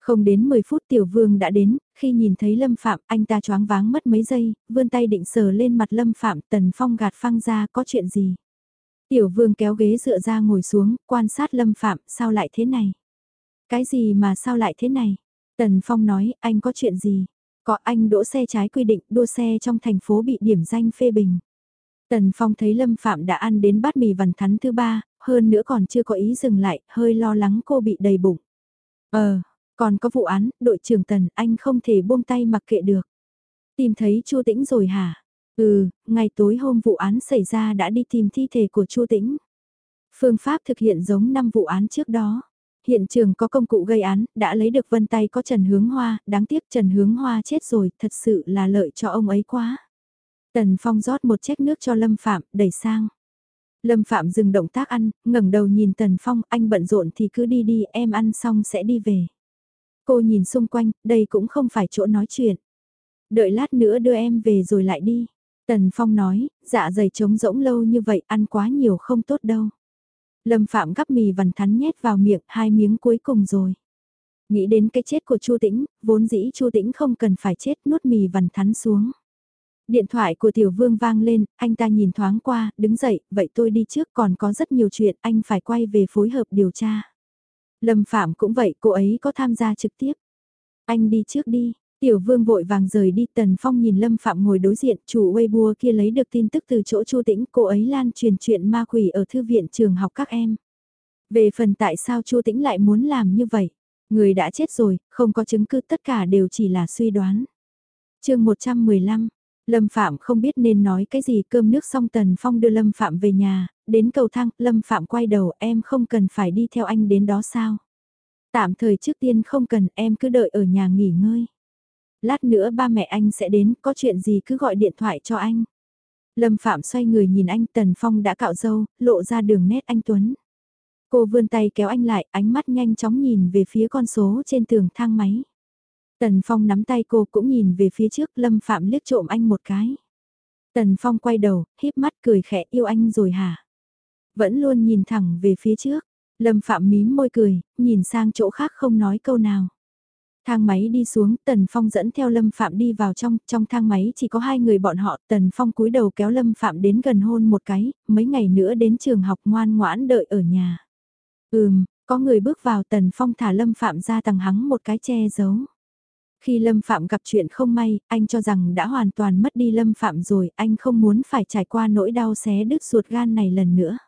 Không đến 10 phút Tiểu Vương đã đến, khi nhìn thấy Lâm Phạm anh ta choáng váng mất mấy giây, vươn tay định sờ lên mặt Lâm Phạm Tần Phong gạt phăng ra có chuyện gì. Tiểu Vương kéo ghế dựa ra ngồi xuống, quan sát Lâm Phạm, sao lại thế này? Cái gì mà sao lại thế này? Tần Phong nói, anh có chuyện gì? Có anh đỗ xe trái quy định, đua xe trong thành phố bị điểm danh phê bình. Tần Phong thấy Lâm Phạm đã ăn đến bát mì vằn thắn thứ ba, hơn nữa còn chưa có ý dừng lại, hơi lo lắng cô bị đầy bụng. Ờ, còn có vụ án, đội trưởng Tần, anh không thể buông tay mặc kệ được. Tìm thấy Chu Tĩnh rồi hả? Ừ, ngày tối hôm vụ án xảy ra đã đi tìm thi thể của Chu Tĩnh. Phương pháp thực hiện giống năm vụ án trước đó. Hiện trường có công cụ gây án, đã lấy được vân tay có Trần Hướng Hoa, đáng tiếc Trần Hướng Hoa chết rồi, thật sự là lợi cho ông ấy quá. Tần Phong rót một chén nước cho Lâm Phạm, đẩy sang. Lâm Phạm dừng động tác ăn, ngẩng đầu nhìn Tần Phong, anh bận rộn thì cứ đi đi, em ăn xong sẽ đi về. Cô nhìn xung quanh, đây cũng không phải chỗ nói chuyện. Đợi lát nữa đưa em về rồi lại đi. Tần Phong nói, dạ dày trống rỗng lâu như vậy ăn quá nhiều không tốt đâu. Lâm Phạm gắp mì vằn thắn nhét vào miệng hai miếng cuối cùng rồi. Nghĩ đến cái chết của Chu Tĩnh, vốn dĩ Chu Tĩnh không cần phải chết nuốt mì vằn thắn xuống. Điện thoại của Tiểu Vương vang lên, anh ta nhìn thoáng qua, đứng dậy, vậy tôi đi trước còn có rất nhiều chuyện anh phải quay về phối hợp điều tra. Lâm Phạm cũng vậy, cô ấy có tham gia trực tiếp. Anh đi trước đi, Tiểu Vương vội vàng rời đi, Tần Phong nhìn Lâm Phạm ngồi đối diện, chủ Weibo kia lấy được tin tức từ chỗ Chu Tĩnh, cô ấy lan truyền chuyện ma quỷ ở thư viện trường học các em. Về phần tại sao Chu Tĩnh lại muốn làm như vậy, người đã chết rồi, không có chứng cứ tất cả đều chỉ là suy đoán. chương 115 Lâm Phạm không biết nên nói cái gì cơm nước xong Tần Phong đưa Lâm Phạm về nhà, đến cầu thang, Lâm Phạm quay đầu em không cần phải đi theo anh đến đó sao. Tạm thời trước tiên không cần em cứ đợi ở nhà nghỉ ngơi. Lát nữa ba mẹ anh sẽ đến, có chuyện gì cứ gọi điện thoại cho anh. Lâm Phạm xoay người nhìn anh Tần Phong đã cạo râu, lộ ra đường nét anh Tuấn. Cô vươn tay kéo anh lại, ánh mắt nhanh chóng nhìn về phía con số trên tường thang máy. Tần Phong nắm tay cô cũng nhìn về phía trước Lâm Phạm liếc trộm anh một cái. Tần Phong quay đầu, híp mắt cười khẽ yêu anh rồi hả? Vẫn luôn nhìn thẳng về phía trước. Lâm Phạm mím môi cười, nhìn sang chỗ khác không nói câu nào. Thang máy đi xuống, Tần Phong dẫn theo Lâm Phạm đi vào trong, trong thang máy chỉ có hai người bọn họ, Tần Phong cúi đầu kéo Lâm Phạm đến gần hôn một cái, mấy ngày nữa đến trường học ngoan ngoãn đợi ở nhà. Ừm, có người bước vào Tần Phong thả Lâm Phạm ra tầng hắng một cái che giấu. Khi Lâm Phạm gặp chuyện không may, anh cho rằng đã hoàn toàn mất đi Lâm Phạm rồi, anh không muốn phải trải qua nỗi đau xé đứt ruột gan này lần nữa.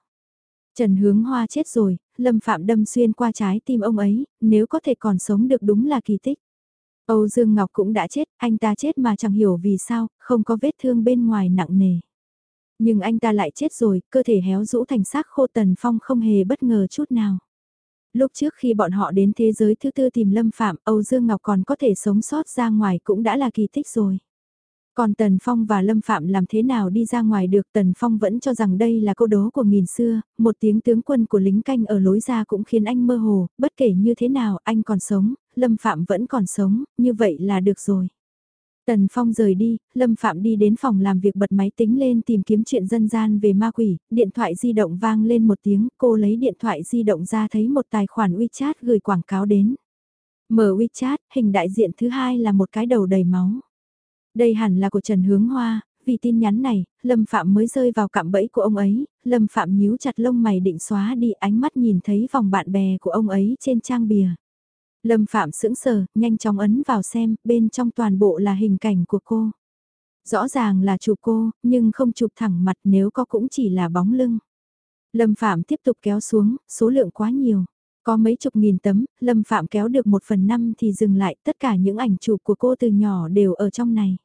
Trần Hướng Hoa chết rồi, Lâm Phạm đâm xuyên qua trái tim ông ấy, nếu có thể còn sống được đúng là kỳ tích. Âu Dương Ngọc cũng đã chết, anh ta chết mà chẳng hiểu vì sao, không có vết thương bên ngoài nặng nề. Nhưng anh ta lại chết rồi, cơ thể héo rũ thành xác khô Tần Phong không hề bất ngờ chút nào. Lúc trước khi bọn họ đến thế giới thứ tư tìm Lâm Phạm, Âu Dương Ngọc còn có thể sống sót ra ngoài cũng đã là kỳ tích rồi. Còn Tần Phong và Lâm Phạm làm thế nào đi ra ngoài được Tần Phong vẫn cho rằng đây là câu đố của nghìn xưa, một tiếng tướng quân của lính canh ở lối ra cũng khiến anh mơ hồ, bất kể như thế nào anh còn sống, Lâm Phạm vẫn còn sống, như vậy là được rồi. Tần Phong rời đi, Lâm Phạm đi đến phòng làm việc bật máy tính lên tìm kiếm chuyện dân gian về ma quỷ, điện thoại di động vang lên một tiếng, cô lấy điện thoại di động ra thấy một tài khoản WeChat gửi quảng cáo đến. Mở WeChat, hình đại diện thứ hai là một cái đầu đầy máu. Đây hẳn là của Trần Hướng Hoa, vì tin nhắn này, Lâm Phạm mới rơi vào cạm bẫy của ông ấy, Lâm Phạm nhíu chặt lông mày định xóa đi ánh mắt nhìn thấy vòng bạn bè của ông ấy trên trang bìa. Lâm Phạm sững sờ, nhanh chóng ấn vào xem, bên trong toàn bộ là hình cảnh của cô. Rõ ràng là chụp cô, nhưng không chụp thẳng mặt nếu có cũng chỉ là bóng lưng. Lâm Phạm tiếp tục kéo xuống, số lượng quá nhiều. Có mấy chục nghìn tấm, Lâm Phạm kéo được một phần năm thì dừng lại, tất cả những ảnh chụp của cô từ nhỏ đều ở trong này.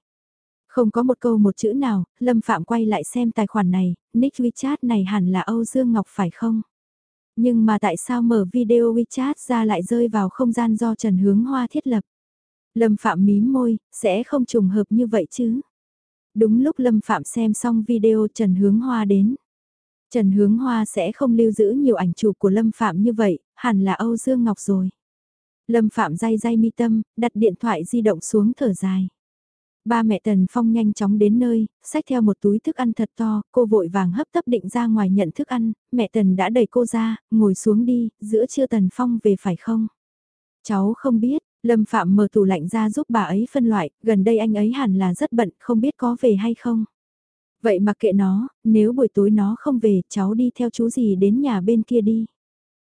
Không có một câu một chữ nào, Lâm Phạm quay lại xem tài khoản này, nick WeChat này hẳn là Âu Dương Ngọc phải không? Nhưng mà tại sao mở video WeChat ra lại rơi vào không gian do Trần Hướng Hoa thiết lập? Lâm Phạm mím môi, sẽ không trùng hợp như vậy chứ? Đúng lúc Lâm Phạm xem xong video Trần Hướng Hoa đến. Trần Hướng Hoa sẽ không lưu giữ nhiều ảnh chụp của Lâm Phạm như vậy, hẳn là Âu Dương Ngọc rồi. Lâm Phạm day day mi tâm, đặt điện thoại di động xuống thở dài. Ba mẹ Tần Phong nhanh chóng đến nơi, xách theo một túi thức ăn thật to, cô vội vàng hấp tấp định ra ngoài nhận thức ăn, mẹ Tần đã đẩy cô ra, ngồi xuống đi, giữa trưa Tần Phong về phải không? Cháu không biết, Lâm Phạm mở tủ lạnh ra giúp bà ấy phân loại, gần đây anh ấy hẳn là rất bận, không biết có về hay không. Vậy mà kệ nó, nếu buổi tối nó không về, cháu đi theo chú gì đến nhà bên kia đi.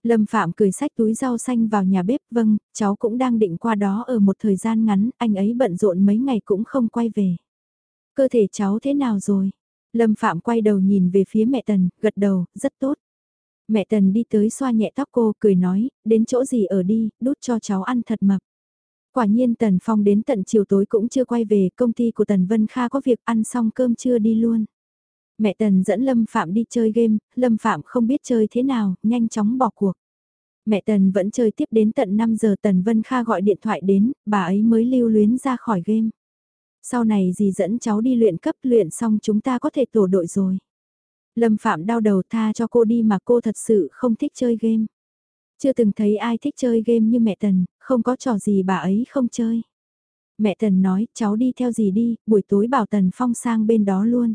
Lâm Phạm cười sách túi rau xanh vào nhà bếp, vâng, cháu cũng đang định qua đó ở một thời gian ngắn, anh ấy bận rộn mấy ngày cũng không quay về. Cơ thể cháu thế nào rồi? Lâm Phạm quay đầu nhìn về phía mẹ Tần, gật đầu, rất tốt. Mẹ Tần đi tới xoa nhẹ tóc cô, cười nói, đến chỗ gì ở đi, đút cho cháu ăn thật mập. Quả nhiên Tần Phong đến tận chiều tối cũng chưa quay về, công ty của Tần Vân Kha có việc ăn xong cơm chưa đi luôn. Mẹ Tần dẫn Lâm Phạm đi chơi game, Lâm Phạm không biết chơi thế nào, nhanh chóng bỏ cuộc. Mẹ Tần vẫn chơi tiếp đến tận 5 giờ Tần Vân Kha gọi điện thoại đến, bà ấy mới lưu luyến ra khỏi game. Sau này dì dẫn cháu đi luyện cấp luyện xong chúng ta có thể tổ đội rồi. Lâm Phạm đau đầu tha cho cô đi mà cô thật sự không thích chơi game. Chưa từng thấy ai thích chơi game như mẹ Tần, không có trò gì bà ấy không chơi. Mẹ Tần nói, cháu đi theo gì đi, buổi tối bảo Tần Phong sang bên đó luôn.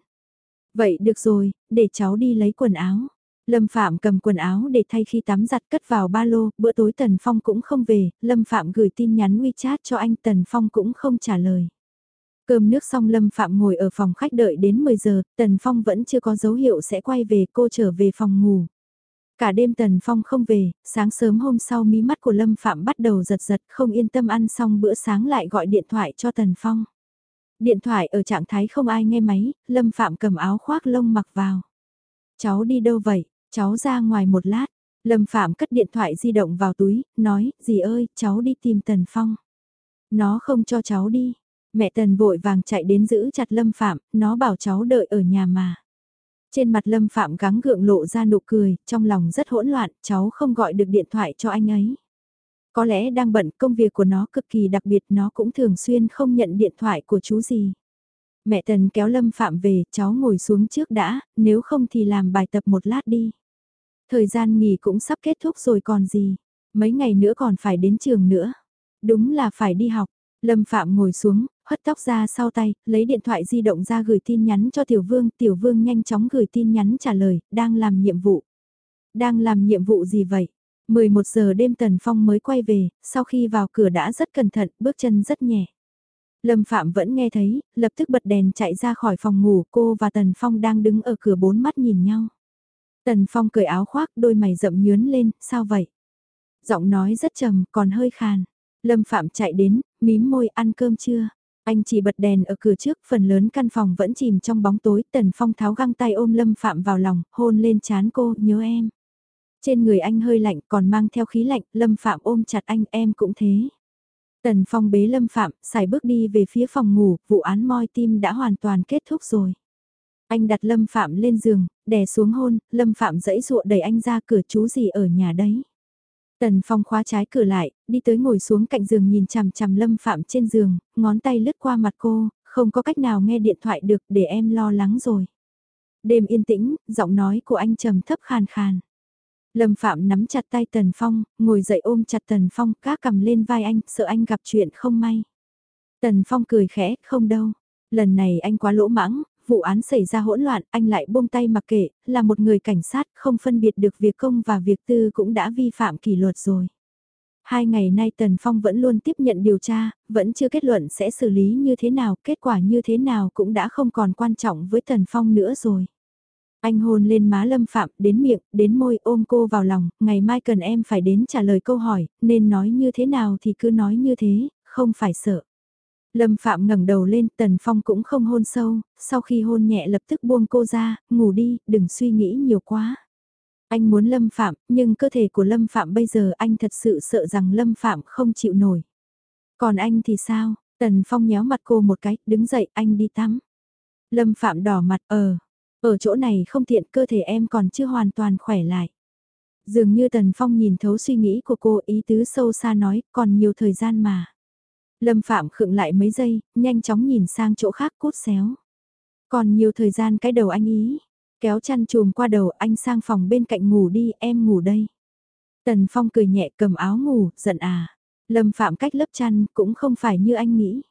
Vậy được rồi, để cháu đi lấy quần áo. Lâm Phạm cầm quần áo để thay khi tắm giặt cất vào ba lô, bữa tối Tần Phong cũng không về, Lâm Phạm gửi tin nhắn WeChat cho anh Tần Phong cũng không trả lời. Cơm nước xong Lâm Phạm ngồi ở phòng khách đợi đến 10 giờ, Tần Phong vẫn chưa có dấu hiệu sẽ quay về cô trở về phòng ngủ. Cả đêm Tần Phong không về, sáng sớm hôm sau mí mắt của Lâm Phạm bắt đầu giật giật không yên tâm ăn xong bữa sáng lại gọi điện thoại cho Tần Phong. Điện thoại ở trạng thái không ai nghe máy, Lâm Phạm cầm áo khoác lông mặc vào. Cháu đi đâu vậy? Cháu ra ngoài một lát. Lâm Phạm cất điện thoại di động vào túi, nói, dì ơi, cháu đi tìm Tần Phong. Nó không cho cháu đi. Mẹ Tần vội vàng chạy đến giữ chặt Lâm Phạm, nó bảo cháu đợi ở nhà mà. Trên mặt Lâm Phạm gắng gượng lộ ra nụ cười, trong lòng rất hỗn loạn, cháu không gọi được điện thoại cho anh ấy. Có lẽ đang bận công việc của nó cực kỳ đặc biệt nó cũng thường xuyên không nhận điện thoại của chú gì. Mẹ Tần kéo Lâm Phạm về, cháu ngồi xuống trước đã, nếu không thì làm bài tập một lát đi. Thời gian nghỉ cũng sắp kết thúc rồi còn gì, mấy ngày nữa còn phải đến trường nữa. Đúng là phải đi học, Lâm Phạm ngồi xuống, hất tóc ra sau tay, lấy điện thoại di động ra gửi tin nhắn cho Tiểu Vương. Tiểu Vương nhanh chóng gửi tin nhắn trả lời, đang làm nhiệm vụ. Đang làm nhiệm vụ gì vậy? 11 giờ đêm Tần Phong mới quay về, sau khi vào cửa đã rất cẩn thận, bước chân rất nhẹ. Lâm Phạm vẫn nghe thấy, lập tức bật đèn chạy ra khỏi phòng ngủ, cô và Tần Phong đang đứng ở cửa bốn mắt nhìn nhau. Tần Phong cởi áo khoác, đôi mày rậm nhướn lên, sao vậy? Giọng nói rất trầm, còn hơi khàn. Lâm Phạm chạy đến, mím môi ăn cơm chưa? Anh chỉ bật đèn ở cửa trước, phần lớn căn phòng vẫn chìm trong bóng tối, Tần Phong tháo găng tay ôm Lâm Phạm vào lòng, hôn lên chán cô, nhớ em. Trên người anh hơi lạnh còn mang theo khí lạnh, Lâm Phạm ôm chặt anh em cũng thế. Tần Phong bế Lâm Phạm, xài bước đi về phía phòng ngủ, vụ án moi tim đã hoàn toàn kết thúc rồi. Anh đặt Lâm Phạm lên giường, đè xuống hôn, Lâm Phạm dẫy dụa đẩy anh ra cửa chú gì ở nhà đấy. Tần Phong khóa trái cửa lại, đi tới ngồi xuống cạnh giường nhìn chằm chằm Lâm Phạm trên giường, ngón tay lướt qua mặt cô, không có cách nào nghe điện thoại được để em lo lắng rồi. Đêm yên tĩnh, giọng nói của anh trầm thấp khàn khàn. Lâm Phạm nắm chặt tay Tần Phong, ngồi dậy ôm chặt Tần Phong, cá cầm lên vai anh, sợ anh gặp chuyện không may. Tần Phong cười khẽ, không đâu. Lần này anh quá lỗ mãng, vụ án xảy ra hỗn loạn, anh lại buông tay mặc kệ, là một người cảnh sát không phân biệt được việc công và việc tư cũng đã vi phạm kỷ luật rồi. Hai ngày nay Tần Phong vẫn luôn tiếp nhận điều tra, vẫn chưa kết luận sẽ xử lý như thế nào, kết quả như thế nào cũng đã không còn quan trọng với Tần Phong nữa rồi. Anh hôn lên má Lâm Phạm, đến miệng, đến môi ôm cô vào lòng, ngày mai cần em phải đến trả lời câu hỏi, nên nói như thế nào thì cứ nói như thế, không phải sợ. Lâm Phạm ngẩng đầu lên, Tần Phong cũng không hôn sâu, sau khi hôn nhẹ lập tức buông cô ra, ngủ đi, đừng suy nghĩ nhiều quá. Anh muốn Lâm Phạm, nhưng cơ thể của Lâm Phạm bây giờ anh thật sự sợ rằng Lâm Phạm không chịu nổi. Còn anh thì sao? Tần Phong nhéo mặt cô một cái, đứng dậy, anh đi tắm. Lâm Phạm đỏ mặt, ờ, ở chỗ này không tiện cơ thể em còn chưa hoàn toàn khỏe lại. Dường như Tần Phong nhìn thấu suy nghĩ của cô ý tứ sâu xa nói, còn nhiều thời gian mà. Lâm Phạm khựng lại mấy giây, nhanh chóng nhìn sang chỗ khác cút xéo. Còn nhiều thời gian cái đầu anh ý. Kéo chăn chùm qua đầu anh sang phòng bên cạnh ngủ đi, em ngủ đây. Tần Phong cười nhẹ cầm áo ngủ, giận à. Lâm Phạm cách lớp chăn cũng không phải như anh nghĩ.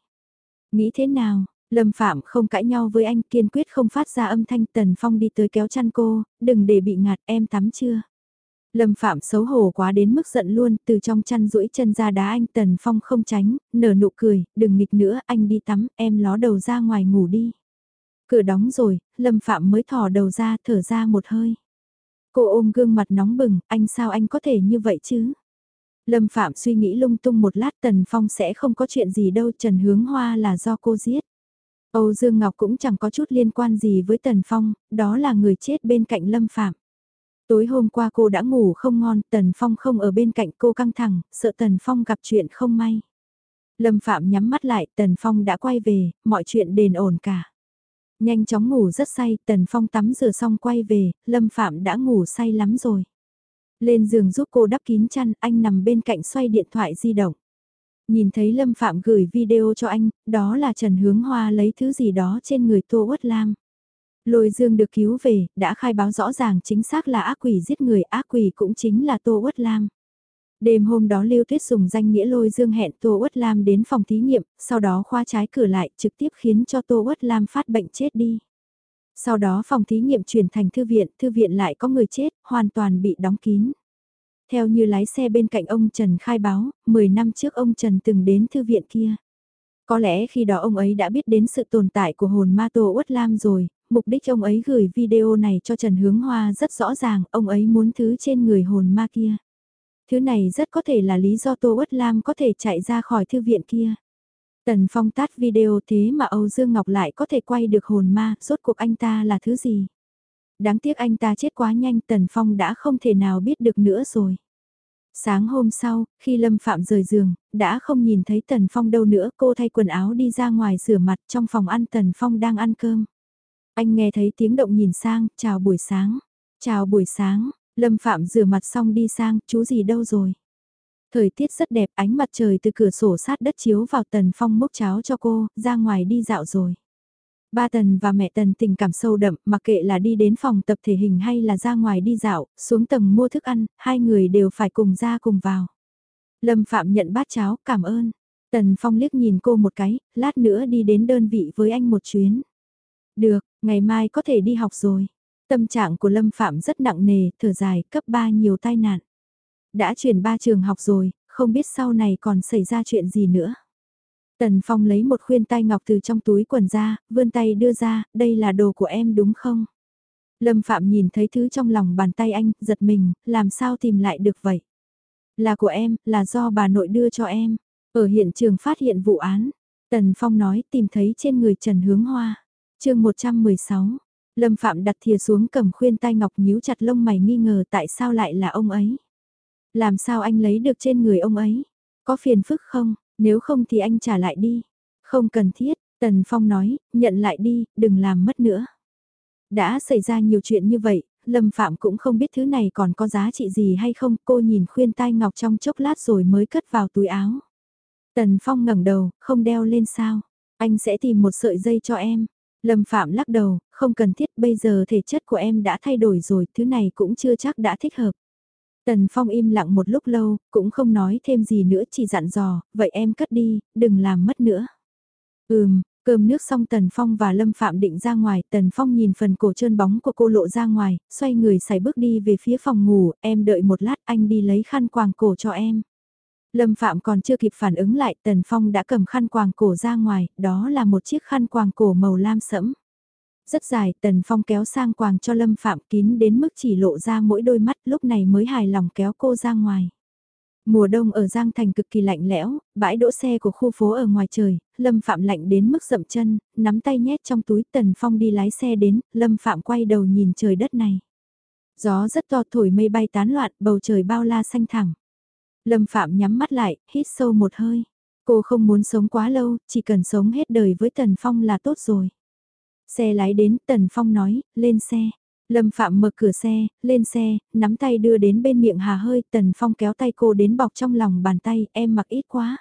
Nghĩ thế nào, Lâm Phạm không cãi nhau với anh kiên quyết không phát ra âm thanh Tần Phong đi tới kéo chăn cô, đừng để bị ngạt em tắm chưa. Lâm Phạm xấu hổ quá đến mức giận luôn, từ trong chăn duỗi chân ra đá anh Tần Phong không tránh, nở nụ cười, đừng nghịch nữa, anh đi tắm, em ló đầu ra ngoài ngủ đi. Cửa đóng rồi, Lâm Phạm mới thò đầu ra, thở ra một hơi. Cô ôm gương mặt nóng bừng, anh sao anh có thể như vậy chứ? Lâm Phạm suy nghĩ lung tung một lát Tần Phong sẽ không có chuyện gì đâu, Trần Hướng Hoa là do cô giết. Âu Dương Ngọc cũng chẳng có chút liên quan gì với Tần Phong, đó là người chết bên cạnh Lâm Phạm. Tối hôm qua cô đã ngủ không ngon, Tần Phong không ở bên cạnh cô căng thẳng, sợ Tần Phong gặp chuyện không may. Lâm Phạm nhắm mắt lại, Tần Phong đã quay về, mọi chuyện đền ổn cả. Nhanh chóng ngủ rất say, Tần Phong tắm rửa xong quay về, Lâm Phạm đã ngủ say lắm rồi. Lên giường giúp cô đắp kín chăn, anh nằm bên cạnh xoay điện thoại di động. Nhìn thấy Lâm Phạm gửi video cho anh, đó là Trần Hướng Hoa lấy thứ gì đó trên người Tô Uất Lam. Lôi Dương được cứu về, đã khai báo rõ ràng chính xác là ác quỷ giết người, ác quỷ cũng chính là Tô Uất Lam. Đêm hôm đó Lưu Tuyết dùng danh nghĩa Lôi Dương hẹn Tô Uất Lam đến phòng thí nghiệm, sau đó khoa trái cửa lại trực tiếp khiến cho Tô Uất Lam phát bệnh chết đi. Sau đó phòng thí nghiệm chuyển thành thư viện, thư viện lại có người chết, hoàn toàn bị đóng kín. Theo như lái xe bên cạnh ông Trần khai báo, 10 năm trước ông Trần từng đến thư viện kia. Có lẽ khi đó ông ấy đã biết đến sự tồn tại của hồn ma Tô Uất Lam rồi, mục đích ông ấy gửi video này cho Trần Hướng Hoa rất rõ ràng, ông ấy muốn thứ trên người hồn ma kia. Thứ này rất có thể là lý do Tô Uất Lam có thể chạy ra khỏi thư viện kia. Tần Phong tắt video thế mà Âu Dương Ngọc lại có thể quay được hồn ma, rốt cuộc anh ta là thứ gì? Đáng tiếc anh ta chết quá nhanh Tần Phong đã không thể nào biết được nữa rồi. Sáng hôm sau, khi Lâm Phạm rời giường, đã không nhìn thấy Tần Phong đâu nữa, cô thay quần áo đi ra ngoài rửa mặt trong phòng ăn Tần Phong đang ăn cơm. Anh nghe thấy tiếng động nhìn sang, chào buổi sáng. Chào buổi sáng, Lâm Phạm rửa mặt xong đi sang, chú gì đâu rồi? Thời tiết rất đẹp, ánh mặt trời từ cửa sổ sát đất chiếu vào Tần Phong múc cháo cho cô, ra ngoài đi dạo rồi. Ba Tần và mẹ Tần tình cảm sâu đậm, mặc kệ là đi đến phòng tập thể hình hay là ra ngoài đi dạo, xuống tầng mua thức ăn, hai người đều phải cùng ra cùng vào. Lâm Phạm nhận bát cháo, cảm ơn. Tần Phong liếc nhìn cô một cái, lát nữa đi đến đơn vị với anh một chuyến. Được, ngày mai có thể đi học rồi. Tâm trạng của Lâm Phạm rất nặng nề, thở dài, cấp 3 nhiều tai nạn. Đã chuyển ba trường học rồi, không biết sau này còn xảy ra chuyện gì nữa. Tần Phong lấy một khuyên tai ngọc từ trong túi quần ra, vươn tay đưa ra, đây là đồ của em đúng không? Lâm Phạm nhìn thấy thứ trong lòng bàn tay anh, giật mình, làm sao tìm lại được vậy? Là của em, là do bà nội đưa cho em. Ở hiện trường phát hiện vụ án, Tần Phong nói tìm thấy trên người Trần Hướng Hoa. chương 116, Lâm Phạm đặt thìa xuống cầm khuyên tai ngọc nhíu chặt lông mày nghi ngờ tại sao lại là ông ấy. Làm sao anh lấy được trên người ông ấy? Có phiền phức không? Nếu không thì anh trả lại đi. Không cần thiết, Tần Phong nói, nhận lại đi, đừng làm mất nữa. Đã xảy ra nhiều chuyện như vậy, Lâm Phạm cũng không biết thứ này còn có giá trị gì hay không, cô nhìn khuyên tai ngọc trong chốc lát rồi mới cất vào túi áo. Tần Phong ngẩng đầu, không đeo lên sao, anh sẽ tìm một sợi dây cho em. Lâm Phạm lắc đầu, không cần thiết bây giờ thể chất của em đã thay đổi rồi, thứ này cũng chưa chắc đã thích hợp. Tần Phong im lặng một lúc lâu, cũng không nói thêm gì nữa chỉ dặn dò, vậy em cất đi, đừng làm mất nữa. Ừm, cơm nước xong Tần Phong và Lâm Phạm định ra ngoài, Tần Phong nhìn phần cổ trơn bóng của cô lộ ra ngoài, xoay người xài bước đi về phía phòng ngủ, em đợi một lát anh đi lấy khăn quàng cổ cho em. Lâm Phạm còn chưa kịp phản ứng lại, Tần Phong đã cầm khăn quàng cổ ra ngoài, đó là một chiếc khăn quàng cổ màu lam sẫm. Rất dài, Tần Phong kéo sang quàng cho Lâm Phạm kín đến mức chỉ lộ ra mỗi đôi mắt lúc này mới hài lòng kéo cô ra ngoài. Mùa đông ở Giang Thành cực kỳ lạnh lẽo, bãi đỗ xe của khu phố ở ngoài trời, Lâm Phạm lạnh đến mức rậm chân, nắm tay nhét trong túi Tần Phong đi lái xe đến, Lâm Phạm quay đầu nhìn trời đất này. Gió rất to thổi mây bay tán loạn, bầu trời bao la xanh thẳng. Lâm Phạm nhắm mắt lại, hít sâu một hơi. Cô không muốn sống quá lâu, chỉ cần sống hết đời với Tần Phong là tốt rồi. Xe lái đến, Tần Phong nói, lên xe. Lâm Phạm mở cửa xe, lên xe, nắm tay đưa đến bên miệng hà hơi, Tần Phong kéo tay cô đến bọc trong lòng bàn tay, em mặc ít quá.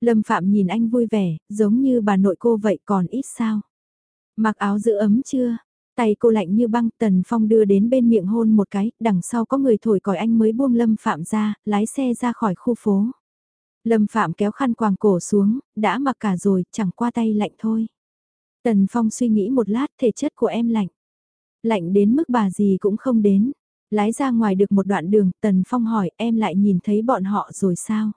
Lâm Phạm nhìn anh vui vẻ, giống như bà nội cô vậy còn ít sao. Mặc áo giữ ấm chưa? Tay cô lạnh như băng, Tần Phong đưa đến bên miệng hôn một cái, đằng sau có người thổi còi anh mới buông Lâm Phạm ra, lái xe ra khỏi khu phố. Lâm Phạm kéo khăn quàng cổ xuống, đã mặc cả rồi, chẳng qua tay lạnh thôi. Tần Phong suy nghĩ một lát thể chất của em lạnh. Lạnh đến mức bà gì cũng không đến. Lái ra ngoài được một đoạn đường, Tần Phong hỏi em lại nhìn thấy bọn họ rồi sao?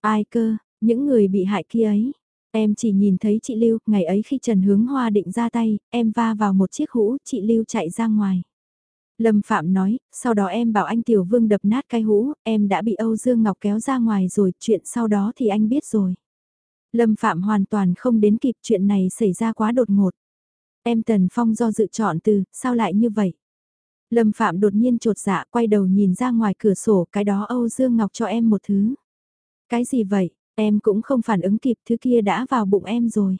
Ai cơ, những người bị hại kia ấy. Em chỉ nhìn thấy chị Lưu, ngày ấy khi Trần Hướng Hoa định ra tay, em va vào một chiếc hũ, chị Lưu chạy ra ngoài. Lâm Phạm nói, sau đó em bảo anh Tiểu Vương đập nát cái hũ, em đã bị Âu Dương Ngọc kéo ra ngoài rồi, chuyện sau đó thì anh biết rồi. Lâm Phạm hoàn toàn không đến kịp chuyện này xảy ra quá đột ngột. Em Tần Phong do dự chọn từ, sao lại như vậy? Lâm Phạm đột nhiên trột dạ quay đầu nhìn ra ngoài cửa sổ cái đó Âu Dương Ngọc cho em một thứ. Cái gì vậy, em cũng không phản ứng kịp thứ kia đã vào bụng em rồi.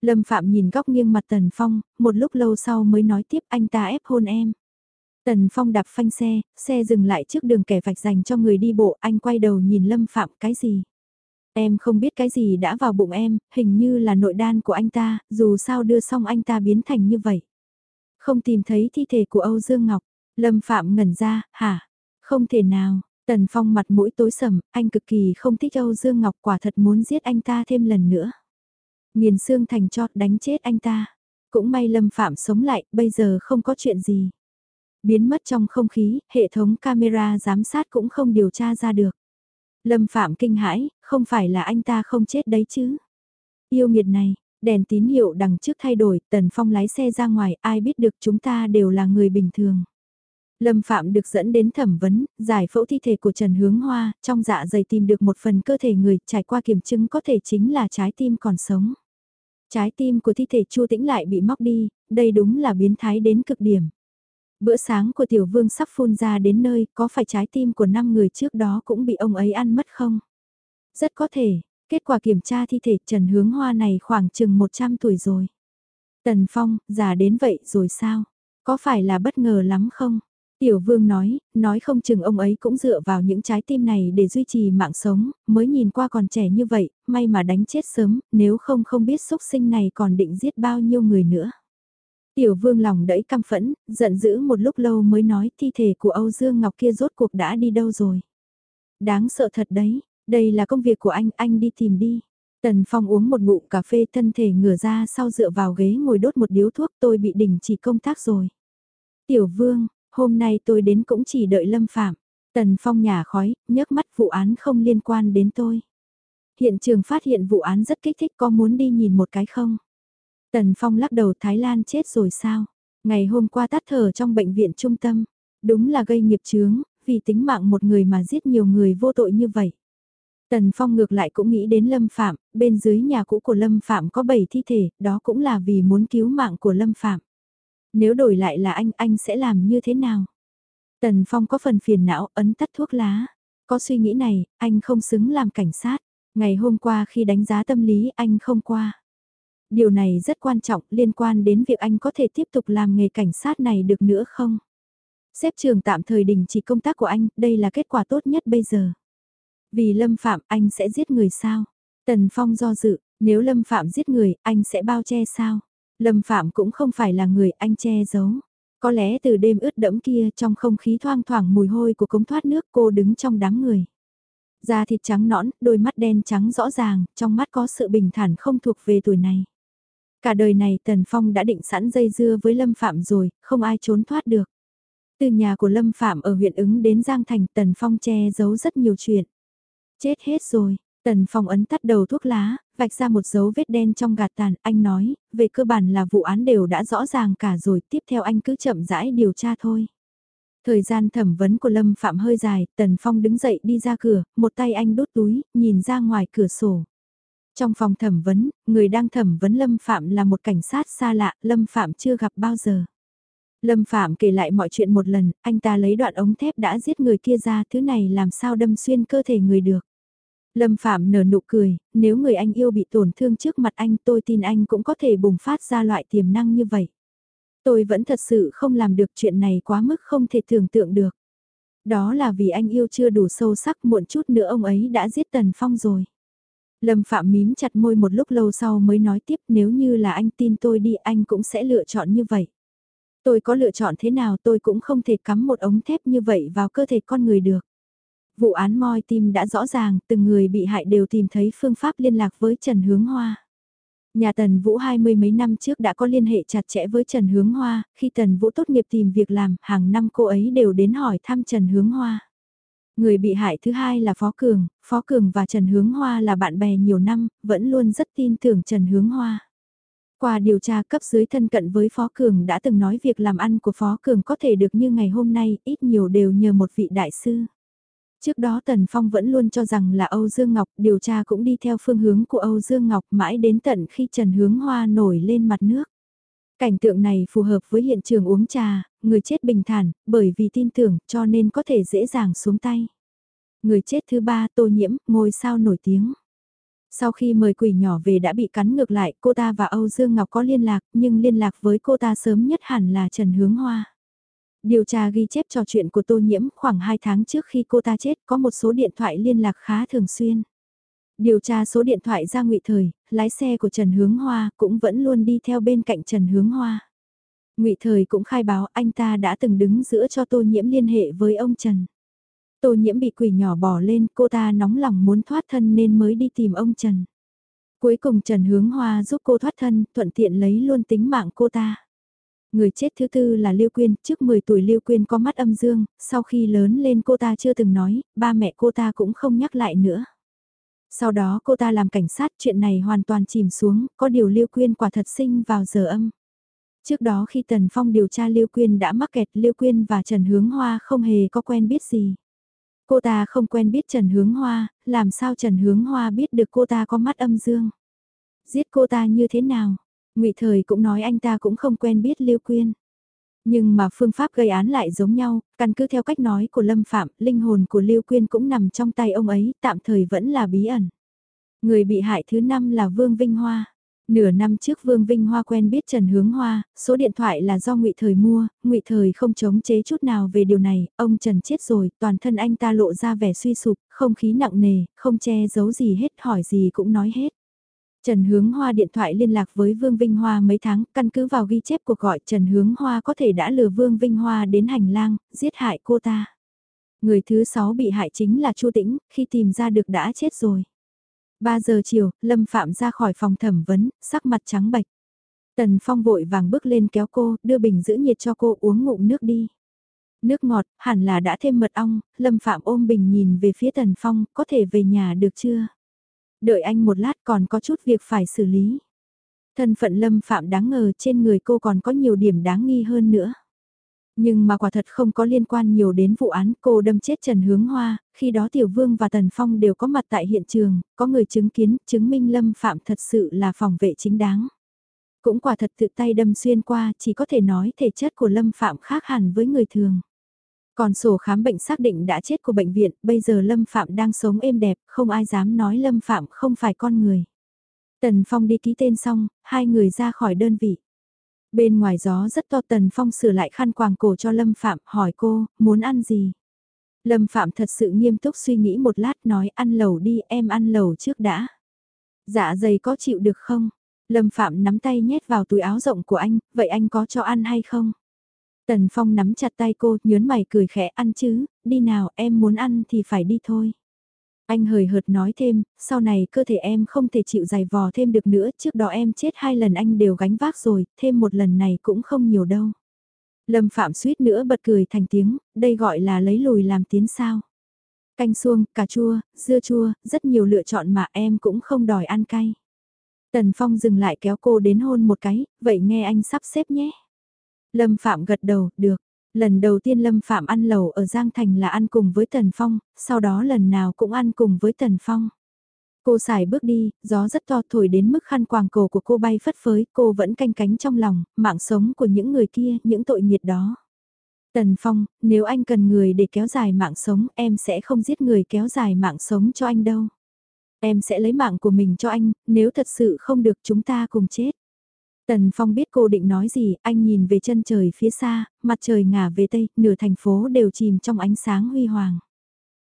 Lâm Phạm nhìn góc nghiêng mặt Tần Phong, một lúc lâu sau mới nói tiếp anh ta ép hôn em. Tần Phong đạp phanh xe, xe dừng lại trước đường kẻ vạch dành cho người đi bộ, anh quay đầu nhìn Lâm Phạm cái gì? Em không biết cái gì đã vào bụng em, hình như là nội đan của anh ta, dù sao đưa xong anh ta biến thành như vậy. Không tìm thấy thi thể của Âu Dương Ngọc, Lâm Phạm ngẩn ra, hả? Không thể nào, Tần Phong mặt mũi tối sầm, anh cực kỳ không thích Âu Dương Ngọc quả thật muốn giết anh ta thêm lần nữa. Nghiền xương thành chót đánh chết anh ta. Cũng may Lâm Phạm sống lại, bây giờ không có chuyện gì. Biến mất trong không khí, hệ thống camera giám sát cũng không điều tra ra được. Lâm Phạm kinh hãi, không phải là anh ta không chết đấy chứ. Yêu nghiệt này, đèn tín hiệu đằng trước thay đổi, Tần Phong lái xe ra ngoài, ai biết được chúng ta đều là người bình thường. Lâm Phạm được dẫn đến thẩm vấn, giải phẫu thi thể của Trần Hướng Hoa, trong dạ dày tìm được một phần cơ thể người, trải qua kiểm chứng có thể chính là trái tim còn sống. Trái tim của thi thể Chu Tĩnh lại bị móc đi, đây đúng là biến thái đến cực điểm. Bữa sáng của tiểu vương sắp phun ra đến nơi, có phải trái tim của năm người trước đó cũng bị ông ấy ăn mất không? Rất có thể, kết quả kiểm tra thi thể Trần Hướng Hoa này khoảng chừng 100 tuổi rồi. Tần Phong, già đến vậy rồi sao? Có phải là bất ngờ lắm không? Tiểu vương nói, nói không chừng ông ấy cũng dựa vào những trái tim này để duy trì mạng sống, mới nhìn qua còn trẻ như vậy, may mà đánh chết sớm, nếu không không biết xúc sinh này còn định giết bao nhiêu người nữa. Tiểu vương lòng đẫy căm phẫn, giận dữ một lúc lâu mới nói thi thể của Âu Dương Ngọc kia rốt cuộc đã đi đâu rồi. Đáng sợ thật đấy, đây là công việc của anh, anh đi tìm đi. Tần Phong uống một ngụm cà phê thân thể ngửa ra sau dựa vào ghế ngồi đốt một điếu thuốc tôi bị đình chỉ công tác rồi. Tiểu vương, hôm nay tôi đến cũng chỉ đợi lâm phạm. Tần Phong nhả khói, nhấc mắt vụ án không liên quan đến tôi. Hiện trường phát hiện vụ án rất kích thích có muốn đi nhìn một cái không? Tần Phong lắc đầu Thái Lan chết rồi sao? Ngày hôm qua tắt thở trong bệnh viện trung tâm. Đúng là gây nghiệp chướng, vì tính mạng một người mà giết nhiều người vô tội như vậy. Tần Phong ngược lại cũng nghĩ đến Lâm Phạm, bên dưới nhà cũ của Lâm Phạm có 7 thi thể, đó cũng là vì muốn cứu mạng của Lâm Phạm. Nếu đổi lại là anh, anh sẽ làm như thế nào? Tần Phong có phần phiền não, ấn tắt thuốc lá. Có suy nghĩ này, anh không xứng làm cảnh sát. Ngày hôm qua khi đánh giá tâm lý anh không qua. Điều này rất quan trọng liên quan đến việc anh có thể tiếp tục làm nghề cảnh sát này được nữa không? Xếp trường tạm thời đình chỉ công tác của anh, đây là kết quả tốt nhất bây giờ. Vì Lâm Phạm anh sẽ giết người sao? Tần Phong do dự, nếu Lâm Phạm giết người, anh sẽ bao che sao? Lâm Phạm cũng không phải là người anh che giấu. Có lẽ từ đêm ướt đẫm kia trong không khí thoang thoảng mùi hôi của cống thoát nước cô đứng trong đám người. Da thịt trắng nõn, đôi mắt đen trắng rõ ràng, trong mắt có sự bình thản không thuộc về tuổi này. Cả đời này Tần Phong đã định sẵn dây dưa với Lâm Phạm rồi, không ai trốn thoát được. Từ nhà của Lâm Phạm ở huyện ứng đến Giang Thành Tần Phong che giấu rất nhiều chuyện. Chết hết rồi, Tần Phong ấn tắt đầu thuốc lá, vạch ra một dấu vết đen trong gạt tàn, anh nói, về cơ bản là vụ án đều đã rõ ràng cả rồi, tiếp theo anh cứ chậm rãi điều tra thôi. Thời gian thẩm vấn của Lâm Phạm hơi dài, Tần Phong đứng dậy đi ra cửa, một tay anh đút túi, nhìn ra ngoài cửa sổ. Trong phòng thẩm vấn, người đang thẩm vấn Lâm Phạm là một cảnh sát xa lạ, Lâm Phạm chưa gặp bao giờ. Lâm Phạm kể lại mọi chuyện một lần, anh ta lấy đoạn ống thép đã giết người kia ra, thứ này làm sao đâm xuyên cơ thể người được. Lâm Phạm nở nụ cười, nếu người anh yêu bị tổn thương trước mặt anh tôi tin anh cũng có thể bùng phát ra loại tiềm năng như vậy. Tôi vẫn thật sự không làm được chuyện này quá mức không thể tưởng tượng được. Đó là vì anh yêu chưa đủ sâu sắc muộn chút nữa ông ấy đã giết Tần Phong rồi. Lâm Phạm mím chặt môi một lúc lâu sau mới nói tiếp nếu như là anh tin tôi đi anh cũng sẽ lựa chọn như vậy. Tôi có lựa chọn thế nào tôi cũng không thể cắm một ống thép như vậy vào cơ thể con người được. Vụ án moi tim đã rõ ràng, từng người bị hại đều tìm thấy phương pháp liên lạc với Trần Hướng Hoa. Nhà Tần Vũ hai mươi mấy năm trước đã có liên hệ chặt chẽ với Trần Hướng Hoa, khi Tần Vũ tốt nghiệp tìm việc làm, hàng năm cô ấy đều đến hỏi thăm Trần Hướng Hoa. Người bị hại thứ hai là Phó Cường, Phó Cường và Trần Hướng Hoa là bạn bè nhiều năm, vẫn luôn rất tin tưởng Trần Hướng Hoa. Qua điều tra cấp dưới thân cận với Phó Cường đã từng nói việc làm ăn của Phó Cường có thể được như ngày hôm nay, ít nhiều đều nhờ một vị đại sư. Trước đó Tần Phong vẫn luôn cho rằng là Âu Dương Ngọc, điều tra cũng đi theo phương hướng của Âu Dương Ngọc mãi đến tận khi Trần Hướng Hoa nổi lên mặt nước. Cảnh tượng này phù hợp với hiện trường uống trà, người chết bình thản, bởi vì tin tưởng cho nên có thể dễ dàng xuống tay. Người chết thứ ba tô nhiễm, ngôi sao nổi tiếng. Sau khi mời quỷ nhỏ về đã bị cắn ngược lại, cô ta và Âu Dương Ngọc có liên lạc, nhưng liên lạc với cô ta sớm nhất hẳn là Trần Hướng Hoa. Điều tra ghi chép trò chuyện của Tô Nhiễm khoảng 2 tháng trước khi cô ta chết có một số điện thoại liên lạc khá thường xuyên. Điều tra số điện thoại ra ngụy thời, lái xe của Trần Hướng Hoa cũng vẫn luôn đi theo bên cạnh Trần Hướng Hoa. ngụy thời cũng khai báo anh ta đã từng đứng giữa cho Tô Nhiễm liên hệ với ông Trần. Tô Nhiễm bị quỷ nhỏ bỏ lên, cô ta nóng lòng muốn thoát thân nên mới đi tìm ông Trần. Cuối cùng Trần Hướng Hoa giúp cô thoát thân, thuận tiện lấy luôn tính mạng cô ta. Người chết thứ tư là Lưu Quyên, trước 10 tuổi Lưu Quyên có mắt âm dương, sau khi lớn lên cô ta chưa từng nói, ba mẹ cô ta cũng không nhắc lại nữa. Sau đó cô ta làm cảnh sát chuyện này hoàn toàn chìm xuống, có điều Lưu Quyên quả thật sinh vào giờ âm. Trước đó khi Tần Phong điều tra Lưu Quyên đã mắc kẹt Lưu Quyên và Trần Hướng Hoa không hề có quen biết gì. Cô ta không quen biết Trần Hướng Hoa, làm sao Trần Hướng Hoa biết được cô ta có mắt âm dương. Giết cô ta như thế nào? ngụy Thời cũng nói anh ta cũng không quen biết Lưu Quyên. Nhưng mà phương pháp gây án lại giống nhau, căn cứ theo cách nói của Lâm Phạm, linh hồn của Lưu Quyên cũng nằm trong tay ông ấy, tạm thời vẫn là bí ẩn. Người bị hại thứ năm là Vương Vinh Hoa. Nửa năm trước Vương Vinh Hoa quen biết Trần Hướng Hoa, số điện thoại là do Ngụy Thời mua, Ngụy Thời không chống chế chút nào về điều này, ông Trần chết rồi, toàn thân anh ta lộ ra vẻ suy sụp, không khí nặng nề, không che giấu gì hết, hỏi gì cũng nói hết. Trần Hướng Hoa điện thoại liên lạc với Vương Vinh Hoa mấy tháng, căn cứ vào ghi chép cuộc gọi Trần Hướng Hoa có thể đã lừa Vương Vinh Hoa đến hành lang, giết hại cô ta. Người thứ sáu bị hại chính là Chu Tĩnh, khi tìm ra được đã chết rồi. 3 giờ chiều, Lâm Phạm ra khỏi phòng thẩm vấn, sắc mặt trắng bệch. Tần Phong vội vàng bước lên kéo cô, đưa bình giữ nhiệt cho cô uống ngụm nước đi. Nước ngọt, hẳn là đã thêm mật ong, Lâm Phạm ôm bình nhìn về phía Tần Phong, có thể về nhà được chưa? Đợi anh một lát còn có chút việc phải xử lý. Thân phận Lâm Phạm đáng ngờ trên người cô còn có nhiều điểm đáng nghi hơn nữa. Nhưng mà quả thật không có liên quan nhiều đến vụ án cô đâm chết Trần Hướng Hoa, khi đó Tiểu Vương và Tần Phong đều có mặt tại hiện trường, có người chứng kiến, chứng minh Lâm Phạm thật sự là phòng vệ chính đáng. Cũng quả thật tự tay đâm xuyên qua, chỉ có thể nói thể chất của Lâm Phạm khác hẳn với người thường. Còn sổ khám bệnh xác định đã chết của bệnh viện, bây giờ Lâm Phạm đang sống êm đẹp, không ai dám nói Lâm Phạm không phải con người. Tần Phong đi ký tên xong, hai người ra khỏi đơn vị. Bên ngoài gió rất to Tần Phong sửa lại khăn quàng cổ cho Lâm Phạm, hỏi cô, muốn ăn gì? Lâm Phạm thật sự nghiêm túc suy nghĩ một lát nói ăn lẩu đi, em ăn lẩu trước đã. Dạ dày có chịu được không? Lâm Phạm nắm tay nhét vào túi áo rộng của anh, vậy anh có cho ăn hay không? Tần Phong nắm chặt tay cô, nhớn mày cười khẽ ăn chứ, đi nào em muốn ăn thì phải đi thôi. Anh hời hợt nói thêm, sau này cơ thể em không thể chịu dài vò thêm được nữa, trước đó em chết hai lần anh đều gánh vác rồi, thêm một lần này cũng không nhiều đâu. Lâm Phạm suýt nữa bật cười thành tiếng, đây gọi là lấy lùi làm tiến sao. Canh xuông, cà chua, dưa chua, rất nhiều lựa chọn mà em cũng không đòi ăn cay. Tần Phong dừng lại kéo cô đến hôn một cái, vậy nghe anh sắp xếp nhé. Lâm Phạm gật đầu, được. Lần đầu tiên Lâm Phạm ăn lẩu ở Giang Thành là ăn cùng với Tần Phong, sau đó lần nào cũng ăn cùng với Tần Phong. Cô xài bước đi, gió rất to thổi đến mức khăn quàng cổ của cô bay phất phới, cô vẫn canh cánh trong lòng, mạng sống của những người kia, những tội nghiệt đó. Tần Phong, nếu anh cần người để kéo dài mạng sống, em sẽ không giết người kéo dài mạng sống cho anh đâu. Em sẽ lấy mạng của mình cho anh, nếu thật sự không được chúng ta cùng chết. Tần Phong biết cô định nói gì, anh nhìn về chân trời phía xa, mặt trời ngả về tây, nửa thành phố đều chìm trong ánh sáng huy hoàng.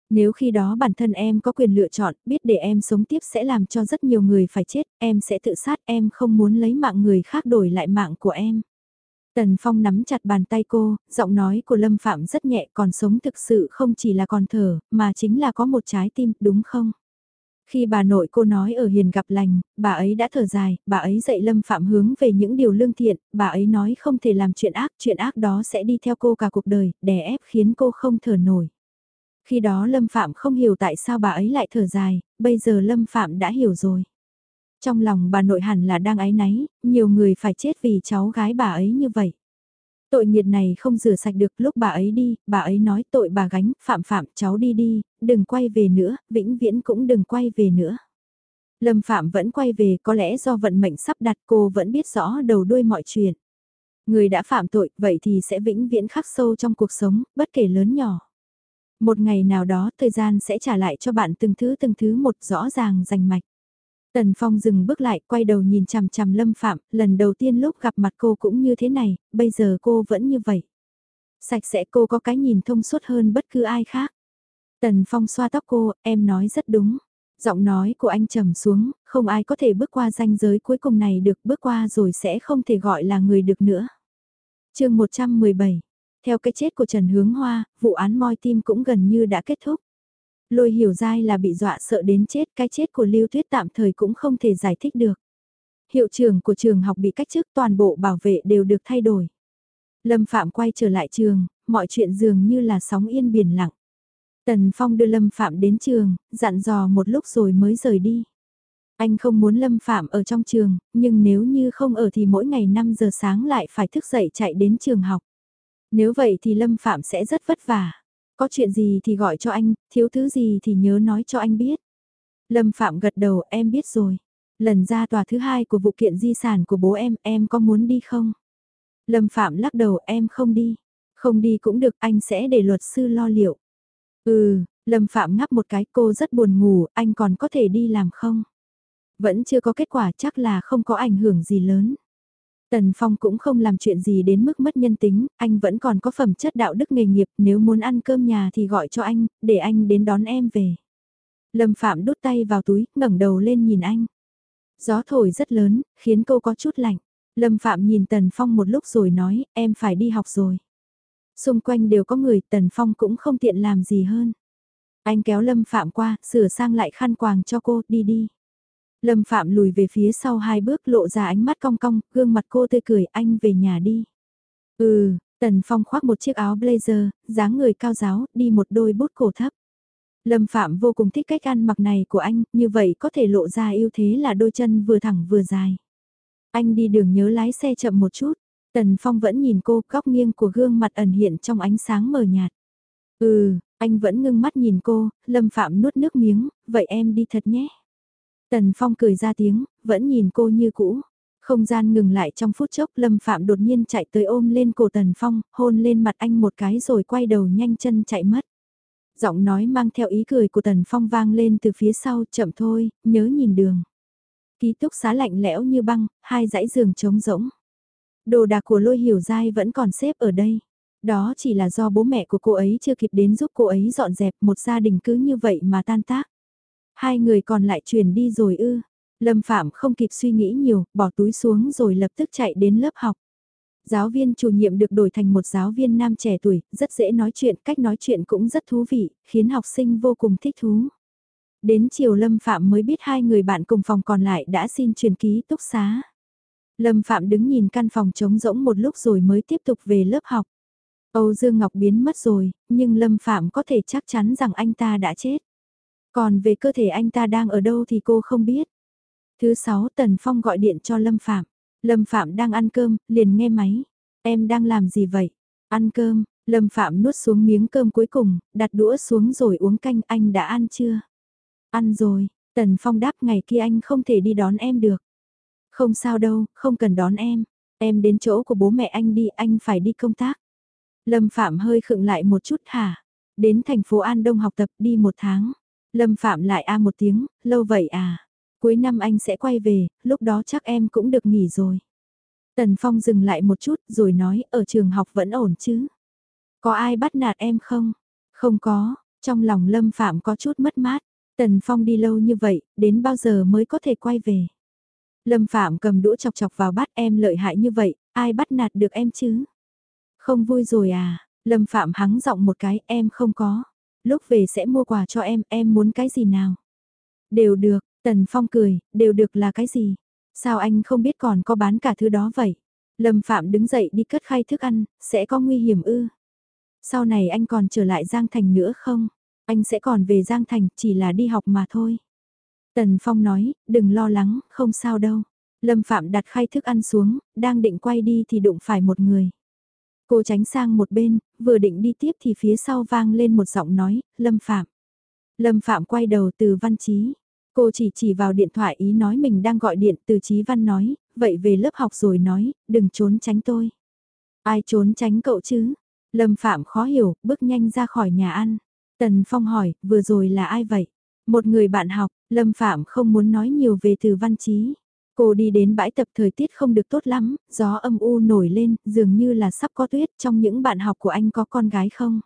Nếu khi đó bản thân em có quyền lựa chọn, biết để em sống tiếp sẽ làm cho rất nhiều người phải chết, em sẽ tự sát, em không muốn lấy mạng người khác đổi lại mạng của em. Tần Phong nắm chặt bàn tay cô, giọng nói của Lâm Phạm rất nhẹ còn sống thực sự không chỉ là còn thở, mà chính là có một trái tim, đúng không? Khi bà nội cô nói ở hiền gặp lành, bà ấy đã thở dài, bà ấy dạy Lâm Phạm hướng về những điều lương thiện, bà ấy nói không thể làm chuyện ác, chuyện ác đó sẽ đi theo cô cả cuộc đời, đè ép khiến cô không thở nổi. Khi đó Lâm Phạm không hiểu tại sao bà ấy lại thở dài, bây giờ Lâm Phạm đã hiểu rồi. Trong lòng bà nội hẳn là đang ái náy, nhiều người phải chết vì cháu gái bà ấy như vậy. Tội nghiệt này không rửa sạch được lúc bà ấy đi, bà ấy nói tội bà gánh, phạm phạm cháu đi đi, đừng quay về nữa, vĩnh viễn cũng đừng quay về nữa. Lâm Phạm vẫn quay về có lẽ do vận mệnh sắp đặt cô vẫn biết rõ đầu đuôi mọi chuyện. Người đã phạm tội vậy thì sẽ vĩnh viễn khắc sâu trong cuộc sống, bất kể lớn nhỏ. Một ngày nào đó thời gian sẽ trả lại cho bạn từng thứ từng thứ một rõ ràng rành mạch. Tần Phong dừng bước lại, quay đầu nhìn chằm chằm Lâm Phạm, lần đầu tiên lúc gặp mặt cô cũng như thế này, bây giờ cô vẫn như vậy. Sạch sẽ cô có cái nhìn thông suốt hơn bất cứ ai khác. Tần Phong xoa tóc cô, em nói rất đúng. Giọng nói của anh trầm xuống, không ai có thể bước qua ranh giới cuối cùng này được bước qua rồi sẽ không thể gọi là người được nữa. chương 117, theo cái chết của Trần Hướng Hoa, vụ án moi tim cũng gần như đã kết thúc. Lôi hiểu dai là bị dọa sợ đến chết, cái chết của Lưu Tuyết tạm thời cũng không thể giải thích được. Hiệu trưởng của trường học bị cách chức toàn bộ bảo vệ đều được thay đổi. Lâm Phạm quay trở lại trường, mọi chuyện dường như là sóng yên biển lặng. Tần Phong đưa Lâm Phạm đến trường, dặn dò một lúc rồi mới rời đi. Anh không muốn Lâm Phạm ở trong trường, nhưng nếu như không ở thì mỗi ngày 5 giờ sáng lại phải thức dậy chạy đến trường học. Nếu vậy thì Lâm Phạm sẽ rất vất vả. Có chuyện gì thì gọi cho anh, thiếu thứ gì thì nhớ nói cho anh biết. Lâm Phạm gật đầu em biết rồi. Lần ra tòa thứ hai của vụ kiện di sản của bố em, em có muốn đi không? Lâm Phạm lắc đầu em không đi. Không đi cũng được anh sẽ để luật sư lo liệu. Ừ, Lâm Phạm ngắp một cái cô rất buồn ngủ, anh còn có thể đi làm không? Vẫn chưa có kết quả chắc là không có ảnh hưởng gì lớn. Tần Phong cũng không làm chuyện gì đến mức mất nhân tính, anh vẫn còn có phẩm chất đạo đức nghề nghiệp, nếu muốn ăn cơm nhà thì gọi cho anh, để anh đến đón em về. Lâm Phạm đút tay vào túi, ngẩng đầu lên nhìn anh. Gió thổi rất lớn, khiến cô có chút lạnh. Lâm Phạm nhìn Tần Phong một lúc rồi nói, em phải đi học rồi. Xung quanh đều có người, Tần Phong cũng không tiện làm gì hơn. Anh kéo Lâm Phạm qua, sửa sang lại khăn quàng cho cô, đi đi. Lâm Phạm lùi về phía sau hai bước lộ ra ánh mắt cong cong, gương mặt cô tươi cười anh về nhà đi. Ừ, Tần Phong khoác một chiếc áo blazer, dáng người cao giáo, đi một đôi bút cổ thấp. Lâm Phạm vô cùng thích cách ăn mặc này của anh, như vậy có thể lộ ra ưu thế là đôi chân vừa thẳng vừa dài. Anh đi đường nhớ lái xe chậm một chút, Tần Phong vẫn nhìn cô góc nghiêng của gương mặt ẩn hiện trong ánh sáng mờ nhạt. Ừ, anh vẫn ngưng mắt nhìn cô, Lâm Phạm nuốt nước miếng, vậy em đi thật nhé. Tần Phong cười ra tiếng, vẫn nhìn cô như cũ. Không gian ngừng lại trong phút chốc Lâm Phạm đột nhiên chạy tới ôm lên cổ Tần Phong, hôn lên mặt anh một cái rồi quay đầu nhanh chân chạy mất. Giọng nói mang theo ý cười của Tần Phong vang lên từ phía sau chậm thôi, nhớ nhìn đường. Ký túc xá lạnh lẽo như băng, hai dãy giường trống rỗng. Đồ đạc của lôi hiểu dai vẫn còn xếp ở đây. Đó chỉ là do bố mẹ của cô ấy chưa kịp đến giúp cô ấy dọn dẹp một gia đình cứ như vậy mà tan tác. Hai người còn lại chuyển đi rồi ư. Lâm Phạm không kịp suy nghĩ nhiều, bỏ túi xuống rồi lập tức chạy đến lớp học. Giáo viên chủ nhiệm được đổi thành một giáo viên nam trẻ tuổi, rất dễ nói chuyện, cách nói chuyện cũng rất thú vị, khiến học sinh vô cùng thích thú. Đến chiều Lâm Phạm mới biết hai người bạn cùng phòng còn lại đã xin truyền ký túc xá. Lâm Phạm đứng nhìn căn phòng trống rỗng một lúc rồi mới tiếp tục về lớp học. Âu Dương Ngọc biến mất rồi, nhưng Lâm Phạm có thể chắc chắn rằng anh ta đã chết. Còn về cơ thể anh ta đang ở đâu thì cô không biết. Thứ sáu Tần Phong gọi điện cho Lâm Phạm. Lâm Phạm đang ăn cơm, liền nghe máy. Em đang làm gì vậy? Ăn cơm, Lâm Phạm nuốt xuống miếng cơm cuối cùng, đặt đũa xuống rồi uống canh anh đã ăn chưa? Ăn rồi, Tần Phong đáp ngày kia anh không thể đi đón em được. Không sao đâu, không cần đón em. Em đến chỗ của bố mẹ anh đi, anh phải đi công tác. Lâm Phạm hơi khựng lại một chút hả? Đến thành phố An Đông học tập đi một tháng. Lâm Phạm lại a một tiếng, lâu vậy à? Cuối năm anh sẽ quay về, lúc đó chắc em cũng được nghỉ rồi. Tần Phong dừng lại một chút rồi nói ở trường học vẫn ổn chứ? Có ai bắt nạt em không? Không có, trong lòng Lâm Phạm có chút mất mát. Tần Phong đi lâu như vậy, đến bao giờ mới có thể quay về? Lâm Phạm cầm đũa chọc chọc vào bát em lợi hại như vậy, ai bắt nạt được em chứ? Không vui rồi à? Lâm Phạm hắng giọng một cái, em không có. Lúc về sẽ mua quà cho em, em muốn cái gì nào? Đều được, Tần Phong cười, đều được là cái gì? Sao anh không biết còn có bán cả thứ đó vậy? Lâm Phạm đứng dậy đi cất khay thức ăn, sẽ có nguy hiểm ư? Sau này anh còn trở lại Giang Thành nữa không? Anh sẽ còn về Giang Thành, chỉ là đi học mà thôi. Tần Phong nói, đừng lo lắng, không sao đâu. Lâm Phạm đặt khay thức ăn xuống, đang định quay đi thì đụng phải một người. Cô tránh sang một bên, vừa định đi tiếp thì phía sau vang lên một giọng nói, Lâm Phạm. Lâm Phạm quay đầu từ văn trí. Cô chỉ chỉ vào điện thoại ý nói mình đang gọi điện từ trí văn nói, vậy về lớp học rồi nói, đừng trốn tránh tôi. Ai trốn tránh cậu chứ? Lâm Phạm khó hiểu, bước nhanh ra khỏi nhà ăn. Tần Phong hỏi, vừa rồi là ai vậy? Một người bạn học, Lâm Phạm không muốn nói nhiều về từ văn trí. Cô đi đến bãi tập thời tiết không được tốt lắm, gió âm u nổi lên, dường như là sắp có tuyết trong những bạn học của anh có con gái không?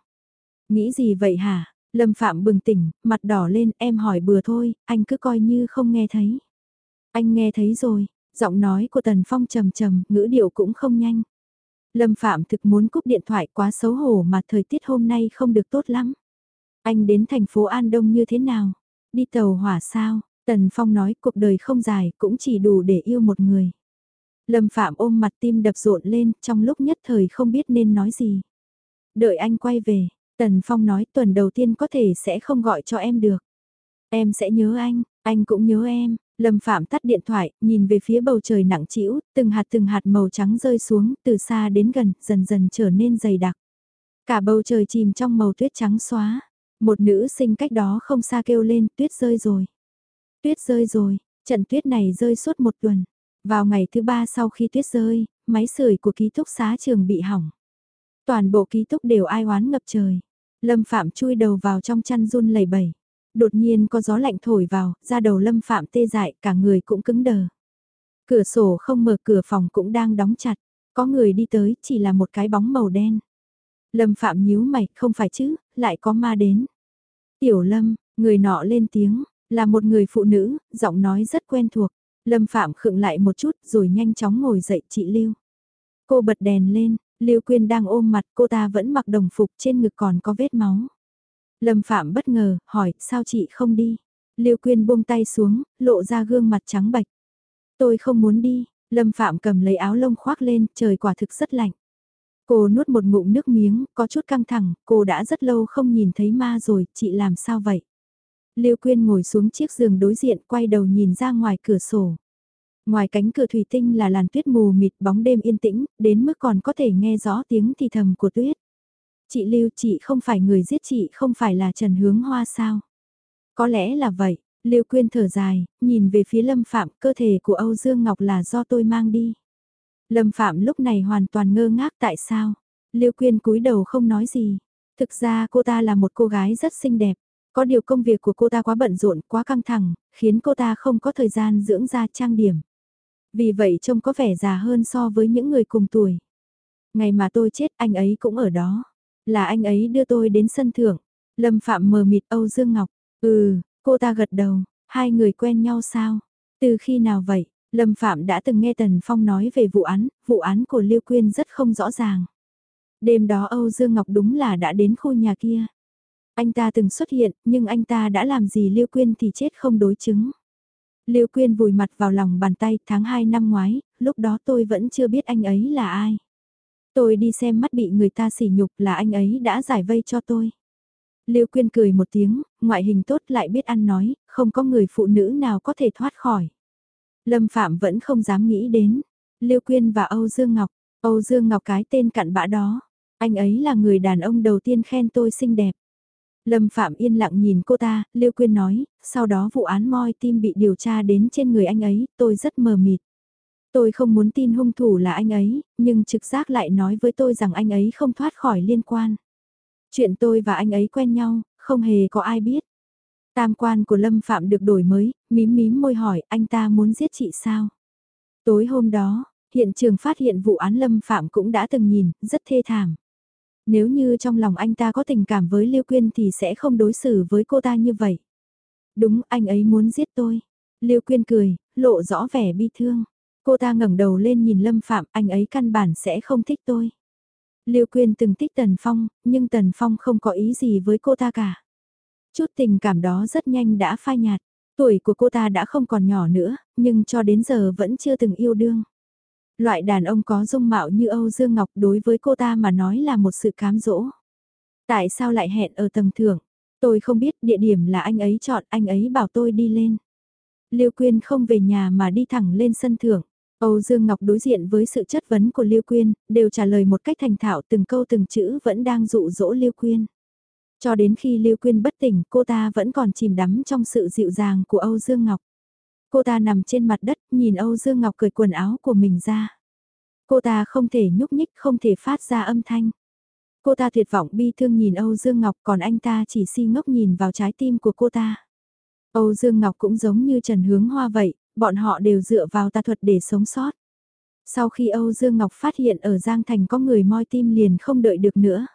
Nghĩ gì vậy hả? Lâm Phạm bừng tỉnh, mặt đỏ lên, em hỏi bừa thôi, anh cứ coi như không nghe thấy. Anh nghe thấy rồi, giọng nói của Tần Phong trầm trầm, ngữ điệu cũng không nhanh. Lâm Phạm thực muốn cúp điện thoại quá xấu hổ mà thời tiết hôm nay không được tốt lắm. Anh đến thành phố An Đông như thế nào? Đi tàu hỏa sao? Tần Phong nói cuộc đời không dài cũng chỉ đủ để yêu một người. Lâm Phạm ôm mặt tim đập rộn lên trong lúc nhất thời không biết nên nói gì. Đợi anh quay về, Tần Phong nói tuần đầu tiên có thể sẽ không gọi cho em được. Em sẽ nhớ anh, anh cũng nhớ em. Lâm Phạm tắt điện thoại, nhìn về phía bầu trời nặng trĩu, từng hạt từng hạt màu trắng rơi xuống, từ xa đến gần, dần dần trở nên dày đặc. Cả bầu trời chìm trong màu tuyết trắng xóa. Một nữ sinh cách đó không xa kêu lên, tuyết rơi rồi. Tuyết rơi rồi, trận tuyết này rơi suốt một tuần. Vào ngày thứ ba sau khi tuyết rơi, máy sưởi của ký túc xá trường bị hỏng. Toàn bộ ký túc đều ai oán ngập trời. Lâm Phạm chui đầu vào trong chăn run lẩy bẩy. Đột nhiên có gió lạnh thổi vào, ra đầu Lâm Phạm tê dại, cả người cũng cứng đờ. Cửa sổ không mở cửa phòng cũng đang đóng chặt. Có người đi tới, chỉ là một cái bóng màu đen. Lâm Phạm nhíu mày, không phải chứ, lại có ma đến. Tiểu Lâm, người nọ lên tiếng, là một người phụ nữ, giọng nói rất quen thuộc. Lâm Phạm khựng lại một chút rồi nhanh chóng ngồi dậy chị Lưu. Cô bật đèn lên, Lưu Quyên đang ôm mặt cô ta vẫn mặc đồng phục trên ngực còn có vết máu. Lâm Phạm bất ngờ, hỏi sao chị không đi? Lưu Quyên buông tay xuống, lộ ra gương mặt trắng bạch. Tôi không muốn đi, Lâm Phạm cầm lấy áo lông khoác lên, trời quả thực rất lạnh. Cô nuốt một ngụm nước miếng, có chút căng thẳng, cô đã rất lâu không nhìn thấy ma rồi, chị làm sao vậy? Lưu Quyên ngồi xuống chiếc giường đối diện quay đầu nhìn ra ngoài cửa sổ. Ngoài cánh cửa thủy tinh là làn tuyết mù mịt bóng đêm yên tĩnh, đến mức còn có thể nghe rõ tiếng thì thầm của tuyết. Chị Lưu chị không phải người giết chị không phải là Trần Hướng Hoa sao? Có lẽ là vậy, Lưu Quyên thở dài, nhìn về phía Lâm Phạm cơ thể của Âu Dương Ngọc là do tôi mang đi. Lâm Phạm lúc này hoàn toàn ngơ ngác tại sao? Lưu Quyên cúi đầu không nói gì. Thực ra cô ta là một cô gái rất xinh đẹp. Có điều công việc của cô ta quá bận rộn, quá căng thẳng, khiến cô ta không có thời gian dưỡng da trang điểm. Vì vậy trông có vẻ già hơn so với những người cùng tuổi. Ngày mà tôi chết anh ấy cũng ở đó. Là anh ấy đưa tôi đến sân thượng. Lâm Phạm mờ mịt Âu Dương Ngọc. Ừ, cô ta gật đầu. Hai người quen nhau sao? Từ khi nào vậy? Lâm Phạm đã từng nghe Tần Phong nói về vụ án, vụ án của Liêu Quyên rất không rõ ràng. Đêm đó Âu Dương Ngọc đúng là đã đến khu nhà kia. Anh ta từng xuất hiện, nhưng anh ta đã làm gì Liêu Quyên thì chết không đối chứng. Liêu Quyên vùi mặt vào lòng bàn tay tháng 2 năm ngoái, lúc đó tôi vẫn chưa biết anh ấy là ai. Tôi đi xem mắt bị người ta sỉ nhục là anh ấy đã giải vây cho tôi. Lưu Quyên cười một tiếng, ngoại hình tốt lại biết ăn nói, không có người phụ nữ nào có thể thoát khỏi. Lâm Phạm vẫn không dám nghĩ đến. Lưu Quyên và Âu Dương Ngọc, Âu Dương Ngọc cái tên cặn bã đó. Anh ấy là người đàn ông đầu tiên khen tôi xinh đẹp. Lâm Phạm yên lặng nhìn cô ta, Lưu Quyên nói, sau đó vụ án moi tim bị điều tra đến trên người anh ấy, tôi rất mờ mịt. Tôi không muốn tin hung thủ là anh ấy, nhưng trực giác lại nói với tôi rằng anh ấy không thoát khỏi liên quan. Chuyện tôi và anh ấy quen nhau, không hề có ai biết. Tam quan của Lâm Phạm được đổi mới, mím mím môi hỏi anh ta muốn giết chị sao? Tối hôm đó, hiện trường phát hiện vụ án Lâm Phạm cũng đã từng nhìn, rất thê thảm. Nếu như trong lòng anh ta có tình cảm với Liêu Quyên thì sẽ không đối xử với cô ta như vậy. Đúng, anh ấy muốn giết tôi. Liêu Quyên cười, lộ rõ vẻ bi thương. Cô ta ngẩng đầu lên nhìn Lâm Phạm, anh ấy căn bản sẽ không thích tôi. Liêu Quyên từng thích Tần Phong, nhưng Tần Phong không có ý gì với cô ta cả. Chút tình cảm đó rất nhanh đã phai nhạt. Tuổi của cô ta đã không còn nhỏ nữa, nhưng cho đến giờ vẫn chưa từng yêu đương. Loại đàn ông có dung mạo như Âu Dương Ngọc đối với cô ta mà nói là một sự cám dỗ. Tại sao lại hẹn ở tầng thưởng? Tôi không biết địa điểm là anh ấy chọn, anh ấy bảo tôi đi lên. Liêu Quyên không về nhà mà đi thẳng lên sân thưởng. Âu Dương Ngọc đối diện với sự chất vấn của Liêu Quyên, đều trả lời một cách thành thạo từng câu từng chữ vẫn đang dụ dỗ Liêu Quyên. Cho đến khi Liêu Quyên bất tỉnh, cô ta vẫn còn chìm đắm trong sự dịu dàng của Âu Dương Ngọc. Cô ta nằm trên mặt đất, nhìn Âu Dương Ngọc cởi quần áo của mình ra. Cô ta không thể nhúc nhích, không thể phát ra âm thanh. Cô ta tuyệt vọng bi thương nhìn Âu Dương Ngọc còn anh ta chỉ si ngốc nhìn vào trái tim của cô ta. Âu Dương Ngọc cũng giống như Trần Hướng Hoa vậy, bọn họ đều dựa vào tà thuật để sống sót. Sau khi Âu Dương Ngọc phát hiện ở Giang Thành có người moi tim liền không đợi được nữa.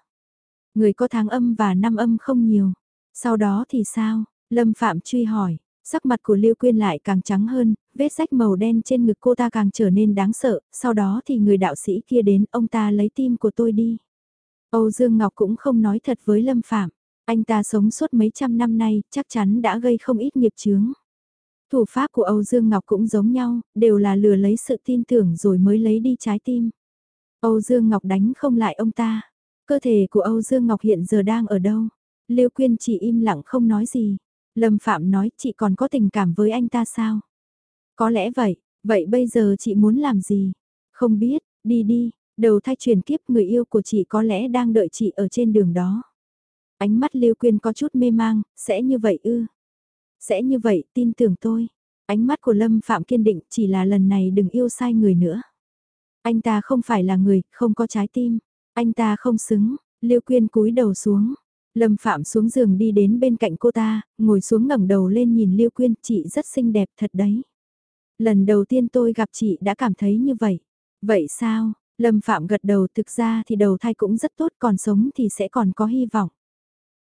Người có tháng âm và năm âm không nhiều. Sau đó thì sao? Lâm Phạm truy hỏi. Sắc mặt của Lưu Quyên lại càng trắng hơn, vết rách màu đen trên ngực cô ta càng trở nên đáng sợ, sau đó thì người đạo sĩ kia đến, ông ta lấy tim của tôi đi. Âu Dương Ngọc cũng không nói thật với Lâm Phạm, anh ta sống suốt mấy trăm năm nay, chắc chắn đã gây không ít nghiệp chướng. Thủ pháp của Âu Dương Ngọc cũng giống nhau, đều là lừa lấy sự tin tưởng rồi mới lấy đi trái tim. Âu Dương Ngọc đánh không lại ông ta. Cơ thể của Âu Dương Ngọc hiện giờ đang ở đâu? Liêu Quyên chỉ im lặng không nói gì. Lâm Phạm nói chị còn có tình cảm với anh ta sao? Có lẽ vậy, vậy bây giờ chị muốn làm gì? Không biết, đi đi, đầu thai truyền kiếp người yêu của chị có lẽ đang đợi chị ở trên đường đó. Ánh mắt Lưu Quyên có chút mê mang, sẽ như vậy ư? Sẽ như vậy, tin tưởng tôi. Ánh mắt của Lâm Phạm kiên định chỉ là lần này đừng yêu sai người nữa. Anh ta không phải là người, không có trái tim. Anh ta không xứng, Lưu Quyên cúi đầu xuống. Lâm Phạm xuống giường đi đến bên cạnh cô ta, ngồi xuống ngẩng đầu lên nhìn Lưu Quyên, chị rất xinh đẹp thật đấy. Lần đầu tiên tôi gặp chị đã cảm thấy như vậy. Vậy sao? Lâm Phạm gật đầu thực ra thì đầu thai cũng rất tốt còn sống thì sẽ còn có hy vọng.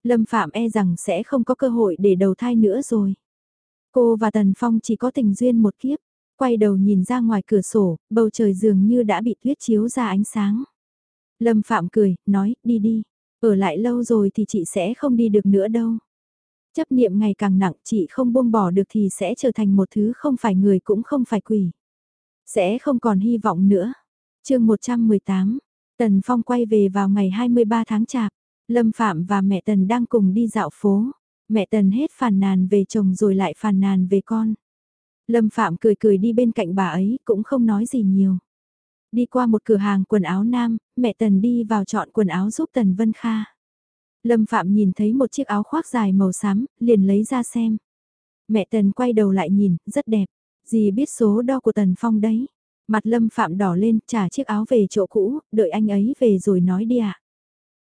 Lâm Phạm e rằng sẽ không có cơ hội để đầu thai nữa rồi. Cô và Tần Phong chỉ có tình duyên một kiếp, quay đầu nhìn ra ngoài cửa sổ, bầu trời dường như đã bị tuyết chiếu ra ánh sáng. Lâm Phạm cười, nói, đi đi, ở lại lâu rồi thì chị sẽ không đi được nữa đâu. Chấp niệm ngày càng nặng chị không buông bỏ được thì sẽ trở thành một thứ không phải người cũng không phải quỷ. Sẽ không còn hy vọng nữa. chương 118, Tần Phong quay về vào ngày 23 tháng chạp. Lâm Phạm và mẹ Tần đang cùng đi dạo phố. Mẹ Tần hết phàn nàn về chồng rồi lại phàn nàn về con. Lâm Phạm cười cười đi bên cạnh bà ấy cũng không nói gì nhiều. Đi qua một cửa hàng quần áo nam, mẹ Tần đi vào chọn quần áo giúp Tần Vân Kha. Lâm Phạm nhìn thấy một chiếc áo khoác dài màu xám, liền lấy ra xem. Mẹ Tần quay đầu lại nhìn, rất đẹp. Dì biết số đo của Tần Phong đấy. Mặt Lâm Phạm đỏ lên, trả chiếc áo về chỗ cũ, đợi anh ấy về rồi nói đi ạ.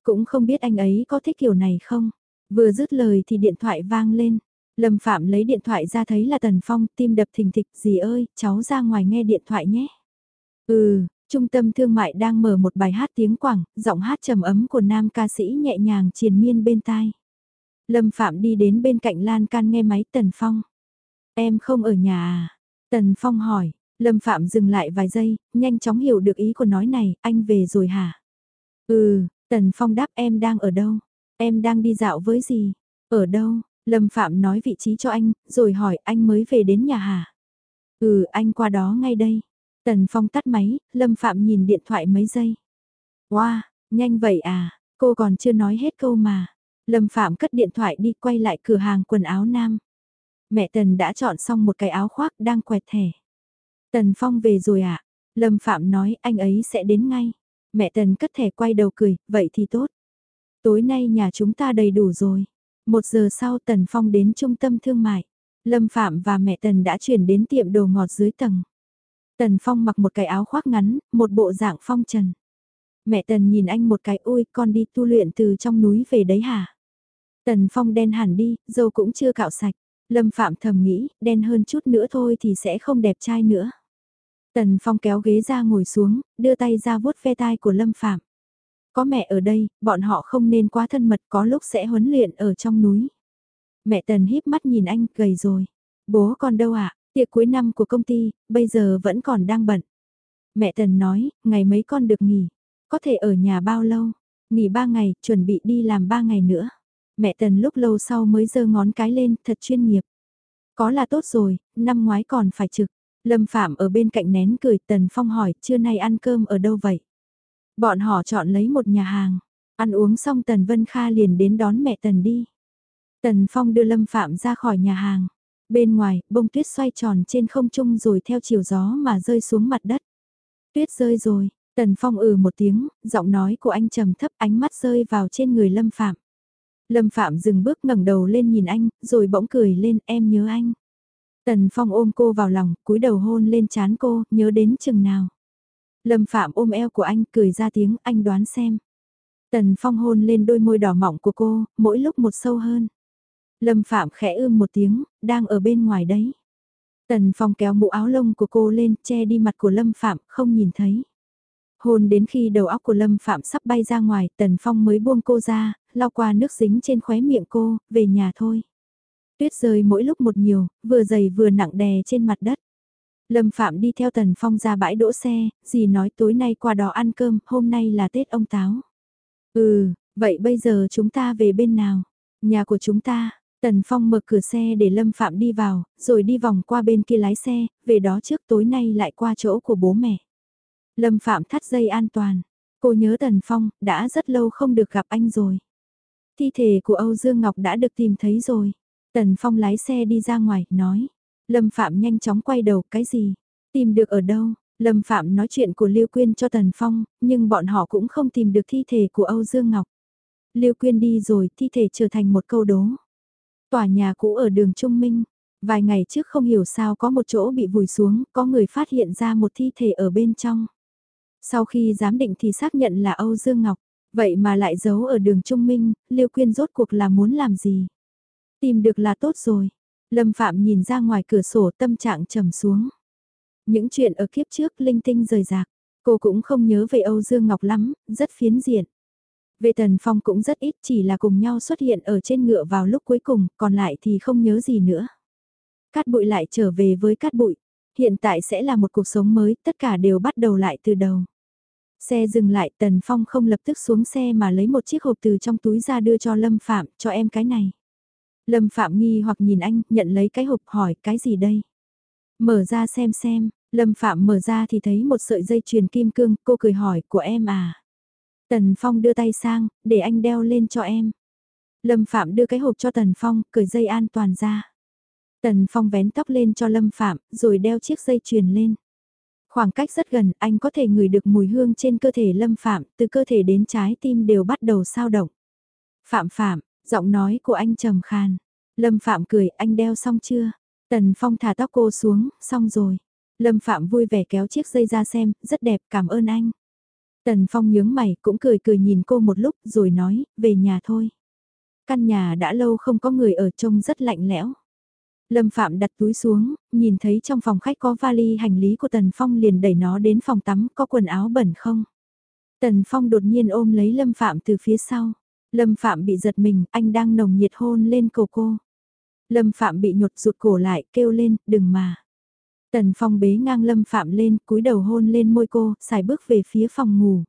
Cũng không biết anh ấy có thích kiểu này không. Vừa dứt lời thì điện thoại vang lên. Lâm Phạm lấy điện thoại ra thấy là Tần Phong, tim đập thình thịch, dì ơi, cháu ra ngoài nghe điện thoại nhé. Ừ, trung tâm thương mại đang mở một bài hát tiếng Quảng, giọng hát trầm ấm của nam ca sĩ nhẹ nhàng triền miên bên tai. Lâm Phạm đi đến bên cạnh lan can nghe máy Tần Phong. Em không ở nhà à? Tần Phong hỏi, Lâm Phạm dừng lại vài giây, nhanh chóng hiểu được ý của nói này, anh về rồi hả? Ừ, Tần Phong đáp em đang ở đâu? Em đang đi dạo với gì? Ở đâu? Lâm Phạm nói vị trí cho anh, rồi hỏi anh mới về đến nhà hả? Ừ, anh qua đó ngay đây. Tần Phong tắt máy, Lâm Phạm nhìn điện thoại mấy giây. Wow, nhanh vậy à, cô còn chưa nói hết câu mà. Lâm Phạm cất điện thoại đi quay lại cửa hàng quần áo nam. Mẹ Tần đã chọn xong một cái áo khoác đang quẹt thẻ. Tần Phong về rồi ạ. À? Lâm Phạm nói anh ấy sẽ đến ngay. Mẹ Tần cất thẻ quay đầu cười, vậy thì tốt. Tối nay nhà chúng ta đầy đủ rồi. Một giờ sau Tần Phong đến trung tâm thương mại. Lâm Phạm và mẹ Tần đã chuyển đến tiệm đồ ngọt dưới tầng. Tần Phong mặc một cái áo khoác ngắn, một bộ dạng phong trần. Mẹ Tần nhìn anh một cái ôi con đi tu luyện từ trong núi về đấy hả? Tần Phong đen hẳn đi, dâu cũng chưa cạo sạch. Lâm Phạm thầm nghĩ, đen hơn chút nữa thôi thì sẽ không đẹp trai nữa. Tần Phong kéo ghế ra ngồi xuống, đưa tay ra vuốt ve tai của Lâm Phạm. Có mẹ ở đây, bọn họ không nên quá thân mật có lúc sẽ huấn luyện ở trong núi. Mẹ Tần híp mắt nhìn anh, gầy rồi. Bố con đâu ạ? À? Tiệc cuối năm của công ty, bây giờ vẫn còn đang bận. Mẹ Tần nói, ngày mấy con được nghỉ. Có thể ở nhà bao lâu? Nghỉ ba ngày, chuẩn bị đi làm ba ngày nữa. Mẹ Tần lúc lâu sau mới giơ ngón cái lên, thật chuyên nghiệp. Có là tốt rồi, năm ngoái còn phải trực. Lâm Phạm ở bên cạnh nén cười Tần Phong hỏi, trưa nay ăn cơm ở đâu vậy? Bọn họ chọn lấy một nhà hàng. Ăn uống xong Tần Vân Kha liền đến đón mẹ Tần đi. Tần Phong đưa Lâm Phạm ra khỏi nhà hàng. Bên ngoài, bông tuyết xoay tròn trên không trung rồi theo chiều gió mà rơi xuống mặt đất. Tuyết rơi rồi, Tần Phong ừ một tiếng, giọng nói của anh trầm thấp ánh mắt rơi vào trên người Lâm Phạm. Lâm Phạm dừng bước ngẩng đầu lên nhìn anh, rồi bỗng cười lên em nhớ anh. Tần Phong ôm cô vào lòng, cúi đầu hôn lên chán cô, nhớ đến chừng nào. Lâm Phạm ôm eo của anh, cười ra tiếng, anh đoán xem. Tần Phong hôn lên đôi môi đỏ mọng của cô, mỗi lúc một sâu hơn. Lâm Phạm khẽ ưm một tiếng, đang ở bên ngoài đấy. Tần Phong kéo mũ áo lông của cô lên, che đi mặt của Lâm Phạm, không nhìn thấy. Hôn đến khi đầu óc của Lâm Phạm sắp bay ra ngoài, Tần Phong mới buông cô ra, lau qua nước dính trên khóe miệng cô, về nhà thôi. Tuyết rơi mỗi lúc một nhiều, vừa dày vừa nặng đè trên mặt đất. Lâm Phạm đi theo Tần Phong ra bãi đỗ xe, dì nói tối nay qua đó ăn cơm, hôm nay là Tết ông Táo. Ừ, vậy bây giờ chúng ta về bên nào? Nhà của chúng ta, Tần Phong mở cửa xe để Lâm Phạm đi vào, rồi đi vòng qua bên kia lái xe, về đó trước tối nay lại qua chỗ của bố mẹ. Lâm Phạm thắt dây an toàn. Cô nhớ Tần Phong, đã rất lâu không được gặp anh rồi. Thi thể của Âu Dương Ngọc đã được tìm thấy rồi. Tần Phong lái xe đi ra ngoài, nói. Lâm Phạm nhanh chóng quay đầu, cái gì? Tìm được ở đâu? Lâm Phạm nói chuyện của Lưu Quyên cho Tần Phong, nhưng bọn họ cũng không tìm được thi thể của Âu Dương Ngọc. Lưu Quyên đi rồi, thi thể trở thành một câu đố. Tòa nhà cũ ở đường Trung Minh, vài ngày trước không hiểu sao có một chỗ bị vùi xuống, có người phát hiện ra một thi thể ở bên trong. Sau khi giám định thì xác nhận là Âu Dương Ngọc, vậy mà lại giấu ở đường Trung Minh, Lưu Quyên rốt cuộc là muốn làm gì? Tìm được là tốt rồi. Lâm Phạm nhìn ra ngoài cửa sổ tâm trạng trầm xuống. Những chuyện ở kiếp trước linh tinh rời rạc, cô cũng không nhớ về Âu Dương Ngọc lắm, rất phiến diện. Về Tần Phong cũng rất ít chỉ là cùng nhau xuất hiện ở trên ngựa vào lúc cuối cùng, còn lại thì không nhớ gì nữa. Cát bụi lại trở về với cát bụi, hiện tại sẽ là một cuộc sống mới, tất cả đều bắt đầu lại từ đầu. Xe dừng lại, Tần Phong không lập tức xuống xe mà lấy một chiếc hộp từ trong túi ra đưa cho Lâm Phạm, cho em cái này. Lâm Phạm nghi hoặc nhìn anh, nhận lấy cái hộp hỏi cái gì đây? Mở ra xem xem, Lâm Phạm mở ra thì thấy một sợi dây chuyền kim cương, cô cười hỏi, của em à? Tần Phong đưa tay sang, để anh đeo lên cho em. Lâm Phạm đưa cái hộp cho Tần Phong, cởi dây an toàn ra. Tần Phong vén tóc lên cho Lâm Phạm, rồi đeo chiếc dây chuyền lên. Khoảng cách rất gần, anh có thể ngửi được mùi hương trên cơ thể Lâm Phạm, từ cơ thể đến trái tim đều bắt đầu sao động. Phạm Phạm, giọng nói của anh trầm khan. Lâm Phạm cười, anh đeo xong chưa? Tần Phong thả tóc cô xuống, xong rồi. Lâm Phạm vui vẻ kéo chiếc dây ra xem, rất đẹp, cảm ơn anh. Tần Phong nhướng mày, cũng cười cười nhìn cô một lúc, rồi nói, về nhà thôi. Căn nhà đã lâu không có người ở trông rất lạnh lẽo. Lâm Phạm đặt túi xuống, nhìn thấy trong phòng khách có vali hành lý của Tần Phong liền đẩy nó đến phòng tắm, có quần áo bẩn không? Tần Phong đột nhiên ôm lấy Lâm Phạm từ phía sau. Lâm Phạm bị giật mình, anh đang nồng nhiệt hôn lên cổ cô. Lâm Phạm bị nhột rụt cổ lại, kêu lên, đừng mà. Tần Phong bế ngang Lâm Phạm lên, cúi đầu hôn lên môi cô, xài bước về phía phòng ngủ.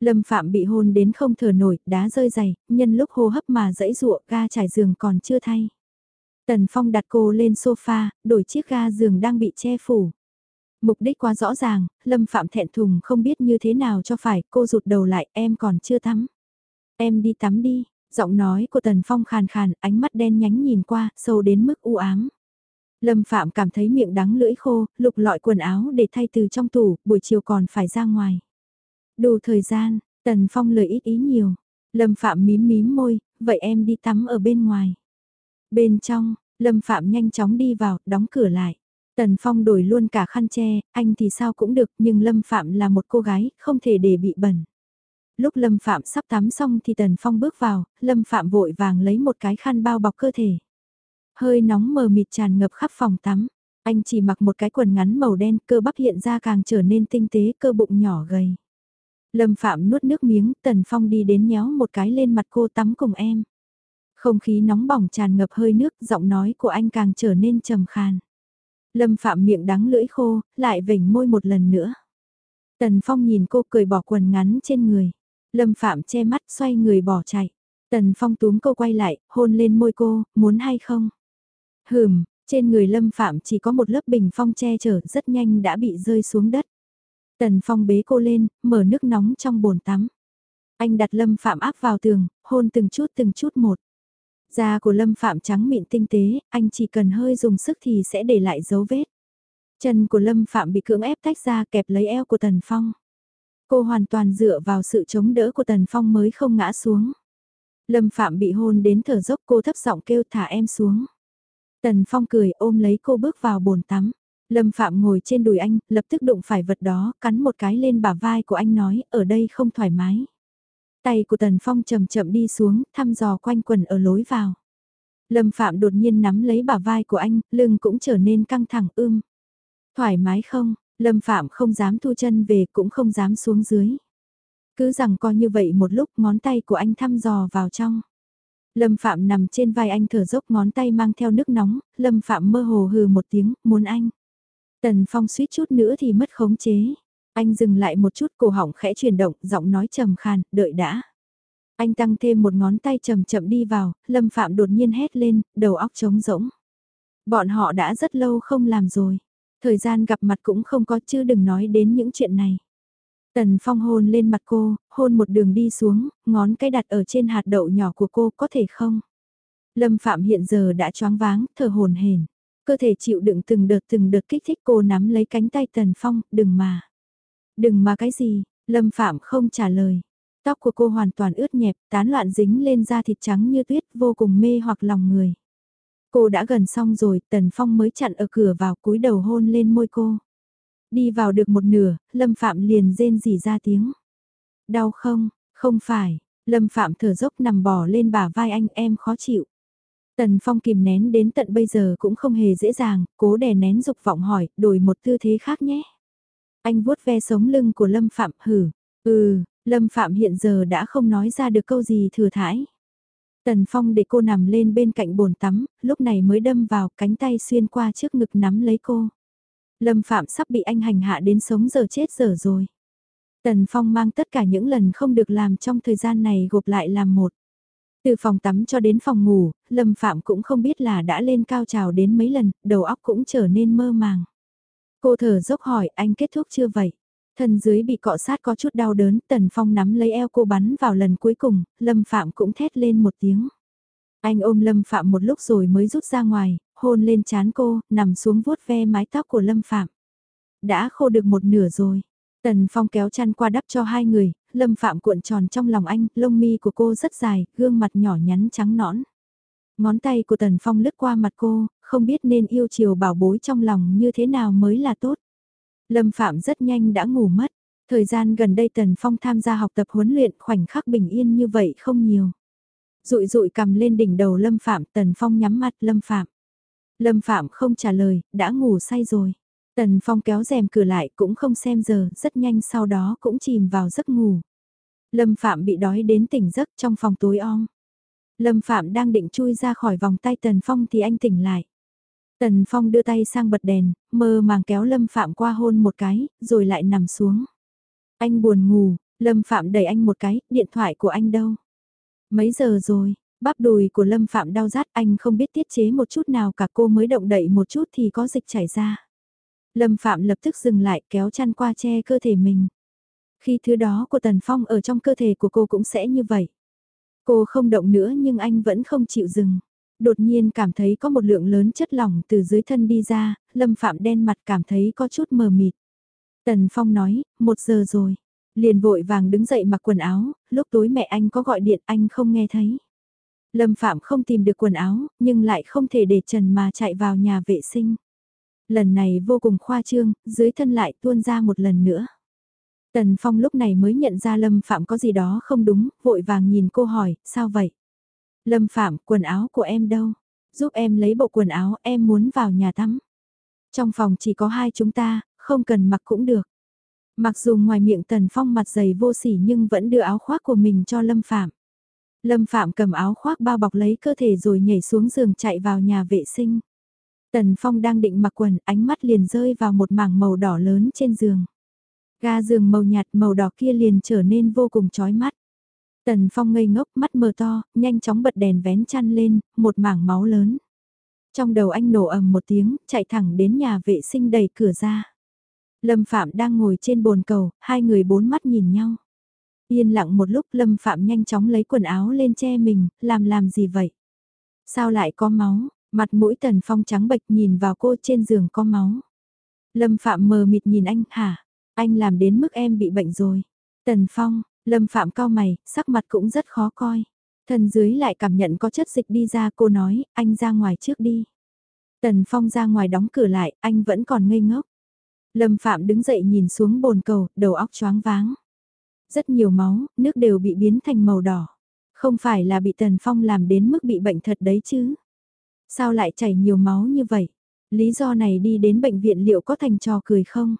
Lâm Phạm bị hôn đến không thở nổi, đá rơi dày, nhân lúc hô hấp mà dẫy ruộng, ga trải giường còn chưa thay. Tần Phong đặt cô lên sofa, đổi chiếc ga giường đang bị che phủ. Mục đích quá rõ ràng, Lâm Phạm thẹn thùng không biết như thế nào cho phải, cô rụt đầu lại, em còn chưa tắm. Em đi tắm đi, giọng nói của Tần Phong khàn khàn, ánh mắt đen nhánh nhìn qua, sâu đến mức u ám. Lâm Phạm cảm thấy miệng đắng lưỡi khô, lục lọi quần áo để thay từ trong tủ, buổi chiều còn phải ra ngoài. Đủ thời gian, Tần Phong lời ít ý nhiều. Lâm Phạm mím mím môi, vậy em đi tắm ở bên ngoài. Bên trong, Lâm Phạm nhanh chóng đi vào, đóng cửa lại. Tần Phong đổi luôn cả khăn che, anh thì sao cũng được nhưng Lâm Phạm là một cô gái, không thể để bị bẩn. Lúc Lâm Phạm sắp tắm xong thì Tần Phong bước vào, Lâm Phạm vội vàng lấy một cái khăn bao bọc cơ thể. Hơi nóng mờ mịt tràn ngập khắp phòng tắm. Anh chỉ mặc một cái quần ngắn màu đen, cơ bắp hiện ra càng trở nên tinh tế, cơ bụng nhỏ gầy. Lâm Phạm nuốt nước miếng, Tần Phong đi đến nhéo một cái lên mặt cô tắm cùng em. Không khí nóng bỏng tràn ngập hơi nước, giọng nói của anh càng trở nên trầm khàn. Lâm Phạm miệng đắng lưỡi khô, lại vểnh môi một lần nữa. Tần Phong nhìn cô cười bỏ quần ngắn trên người. Lâm Phạm che mắt xoay người bỏ chạy. Tần Phong túm cô quay lại, hôn lên môi cô, muốn hay không? Hừm, trên người Lâm Phạm chỉ có một lớp bình phong che chở rất nhanh đã bị rơi xuống đất. Tần Phong bế cô lên, mở nước nóng trong bồn tắm. Anh đặt Lâm Phạm áp vào tường, hôn từng chút từng chút một. Da của Lâm Phạm trắng mịn tinh tế, anh chỉ cần hơi dùng sức thì sẽ để lại dấu vết. Chân của Lâm Phạm bị cưỡng ép tách ra kẹp lấy eo của Tần Phong. Cô hoàn toàn dựa vào sự chống đỡ của Tần Phong mới không ngã xuống. Lâm Phạm bị hôn đến thở dốc cô thấp giọng kêu thả em xuống. Tần Phong cười ôm lấy cô bước vào bồn tắm. Lâm Phạm ngồi trên đùi anh, lập tức đụng phải vật đó, cắn một cái lên bả vai của anh nói, ở đây không thoải mái. Tay của Tần Phong chậm chậm đi xuống, thăm dò quanh quần ở lối vào. Lâm Phạm đột nhiên nắm lấy bả vai của anh, lưng cũng trở nên căng thẳng ưm. Thoải mái không, Lâm Phạm không dám thu chân về cũng không dám xuống dưới. Cứ rằng coi như vậy một lúc ngón tay của anh thăm dò vào trong. Lâm Phạm nằm trên vai anh thở dốc ngón tay mang theo nước nóng, Lâm Phạm mơ hồ hừ một tiếng, muốn anh. Tần Phong suýt chút nữa thì mất khống chế. Anh dừng lại một chút cổ họng khẽ chuyển động, giọng nói trầm khàn, đợi đã. Anh tăng thêm một ngón tay chậm chậm đi vào, Lâm Phạm đột nhiên hét lên, đầu óc trống rỗng. Bọn họ đã rất lâu không làm rồi. Thời gian gặp mặt cũng không có chứ đừng nói đến những chuyện này. Tần Phong hôn lên mặt cô, hôn một đường đi xuống, ngón cái đặt ở trên hạt đậu nhỏ của cô có thể không? Lâm Phạm hiện giờ đã choáng váng, thở hồn hển, cơ thể chịu đựng từng đợt từng đợt kích thích cô nắm lấy cánh tay Tần Phong, đừng mà. Đừng mà cái gì, Lâm Phạm không trả lời. Tóc của cô hoàn toàn ướt nhẹp, tán loạn dính lên da thịt trắng như tuyết vô cùng mê hoặc lòng người. Cô đã gần xong rồi, Tần Phong mới chặn ở cửa vào cúi đầu hôn lên môi cô. Đi vào được một nửa, Lâm Phạm liền rên rỉ ra tiếng. Đau không? Không phải. Lâm Phạm thở dốc nằm bò lên bả vai anh em khó chịu. Tần Phong kìm nén đến tận bây giờ cũng không hề dễ dàng, cố đè nén dục vọng hỏi, đổi một tư thế khác nhé. Anh vuốt ve sống lưng của Lâm Phạm hử. Ừ, Lâm Phạm hiện giờ đã không nói ra được câu gì thừa thãi. Tần Phong để cô nằm lên bên cạnh bồn tắm, lúc này mới đâm vào cánh tay xuyên qua trước ngực nắm lấy cô. Lâm Phạm sắp bị anh hành hạ đến sống giờ chết giờ rồi. Tần Phong mang tất cả những lần không được làm trong thời gian này gộp lại làm một. Từ phòng tắm cho đến phòng ngủ, Lâm Phạm cũng không biết là đã lên cao trào đến mấy lần, đầu óc cũng trở nên mơ màng. Cô thở dốc hỏi anh kết thúc chưa vậy? Thân dưới bị cọ sát có chút đau đớn, Tần Phong nắm lấy eo cô bắn vào lần cuối cùng, Lâm Phạm cũng thét lên một tiếng. Anh ôm Lâm Phạm một lúc rồi mới rút ra ngoài, hôn lên chán cô, nằm xuống vuốt ve mái tóc của Lâm Phạm. Đã khô được một nửa rồi. Tần Phong kéo chăn qua đắp cho hai người, Lâm Phạm cuộn tròn trong lòng anh, lông mi của cô rất dài, gương mặt nhỏ nhắn trắng nõn. Ngón tay của Tần Phong lướt qua mặt cô, không biết nên yêu chiều bảo bối trong lòng như thế nào mới là tốt. Lâm Phạm rất nhanh đã ngủ mất. Thời gian gần đây Tần Phong tham gia học tập huấn luyện khoảnh khắc bình yên như vậy không nhiều. Rụi rụi cầm lên đỉnh đầu Lâm Phạm, Tần Phong nhắm mắt Lâm Phạm. Lâm Phạm không trả lời, đã ngủ say rồi. Tần Phong kéo rèm cửa lại cũng không xem giờ, rất nhanh sau đó cũng chìm vào giấc ngủ. Lâm Phạm bị đói đến tỉnh giấc trong phòng tối om. Lâm Phạm đang định chui ra khỏi vòng tay Tần Phong thì anh tỉnh lại. Tần Phong đưa tay sang bật đèn, mơ màng kéo Lâm Phạm qua hôn một cái, rồi lại nằm xuống. Anh buồn ngủ, Lâm Phạm đẩy anh một cái, điện thoại của anh đâu? Mấy giờ rồi? Bắp đùi của Lâm Phạm đau rát anh không biết tiết chế một chút nào cả cô mới động đậy một chút thì có dịch chảy ra. Lâm Phạm lập tức dừng lại kéo chăn qua che cơ thể mình. Khi thứ đó của Tần Phong ở trong cơ thể của cô cũng sẽ như vậy. Cô không động nữa nhưng anh vẫn không chịu dừng. Đột nhiên cảm thấy có một lượng lớn chất lỏng từ dưới thân đi ra, Lâm Phạm đen mặt cảm thấy có chút mờ mịt. Tần Phong nói, một giờ rồi. Liền vội vàng đứng dậy mặc quần áo, lúc tối mẹ anh có gọi điện anh không nghe thấy. Lâm Phạm không tìm được quần áo, nhưng lại không thể để Trần mà chạy vào nhà vệ sinh. Lần này vô cùng khoa trương, dưới thân lại tuôn ra một lần nữa. Tần Phong lúc này mới nhận ra Lâm Phạm có gì đó không đúng, vội vàng nhìn cô hỏi, sao vậy? Lâm Phạm, quần áo của em đâu? Giúp em lấy bộ quần áo, em muốn vào nhà tắm. Trong phòng chỉ có hai chúng ta, không cần mặc cũng được. Mặc dù ngoài miệng Tần Phong mặt dày vô sỉ nhưng vẫn đưa áo khoác của mình cho Lâm Phạm. Lâm Phạm cầm áo khoác bao bọc lấy cơ thể rồi nhảy xuống giường chạy vào nhà vệ sinh. Tần Phong đang định mặc quần, ánh mắt liền rơi vào một mảng màu đỏ lớn trên giường. Ga giường màu nhạt màu đỏ kia liền trở nên vô cùng chói mắt. Tần Phong ngây ngốc mắt mờ to, nhanh chóng bật đèn vén chăn lên, một mảng máu lớn. Trong đầu anh nổ ầm một tiếng, chạy thẳng đến nhà vệ sinh đẩy cửa ra. Lâm Phạm đang ngồi trên bồn cầu, hai người bốn mắt nhìn nhau. Yên lặng một lúc Lâm Phạm nhanh chóng lấy quần áo lên che mình, làm làm gì vậy? Sao lại có máu? Mặt mũi Tần Phong trắng bệch nhìn vào cô trên giường có máu. Lâm Phạm mờ mịt nhìn anh, hả? Anh làm đến mức em bị bệnh rồi. Tần Phong, Lâm Phạm cao mày, sắc mặt cũng rất khó coi. Thân dưới lại cảm nhận có chất dịch đi ra cô nói, anh ra ngoài trước đi. Tần Phong ra ngoài đóng cửa lại, anh vẫn còn ngây ngốc. Lâm Phạm đứng dậy nhìn xuống bồn cầu, đầu óc choáng váng. Rất nhiều máu, nước đều bị biến thành màu đỏ. Không phải là bị Tần Phong làm đến mức bị bệnh thật đấy chứ. Sao lại chảy nhiều máu như vậy? Lý do này đi đến bệnh viện liệu có thành trò cười không?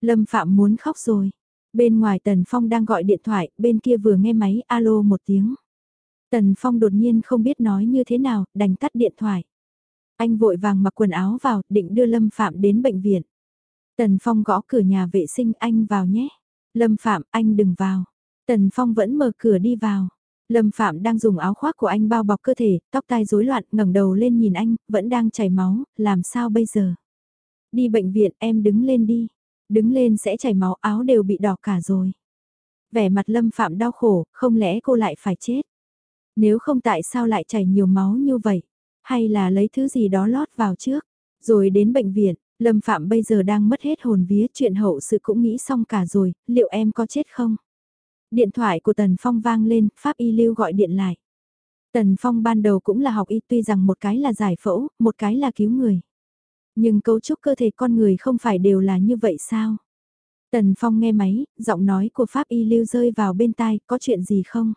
Lâm Phạm muốn khóc rồi. Bên ngoài Tần Phong đang gọi điện thoại, bên kia vừa nghe máy alo một tiếng. Tần Phong đột nhiên không biết nói như thế nào, đành tắt điện thoại. Anh vội vàng mặc quần áo vào, định đưa Lâm Phạm đến bệnh viện. Tần Phong gõ cửa nhà vệ sinh anh vào nhé. Lâm Phạm, anh đừng vào. Tần Phong vẫn mở cửa đi vào. Lâm Phạm đang dùng áo khoác của anh bao bọc cơ thể, tóc tai rối loạn, ngẩng đầu lên nhìn anh, vẫn đang chảy máu, làm sao bây giờ? Đi bệnh viện, em đứng lên đi. Đứng lên sẽ chảy máu áo đều bị đỏ cả rồi. Vẻ mặt Lâm Phạm đau khổ, không lẽ cô lại phải chết? Nếu không tại sao lại chảy nhiều máu như vậy? Hay là lấy thứ gì đó lót vào trước? Rồi đến bệnh viện, Lâm Phạm bây giờ đang mất hết hồn vía chuyện hậu sự cũng nghĩ xong cả rồi, liệu em có chết không? Điện thoại của Tần Phong vang lên, Pháp Y Lưu gọi điện lại. Tần Phong ban đầu cũng là học y tuy rằng một cái là giải phẫu, một cái là cứu người. Nhưng cấu trúc cơ thể con người không phải đều là như vậy sao? Tần Phong nghe máy, giọng nói của Pháp Y Lưu rơi vào bên tai, có chuyện gì không?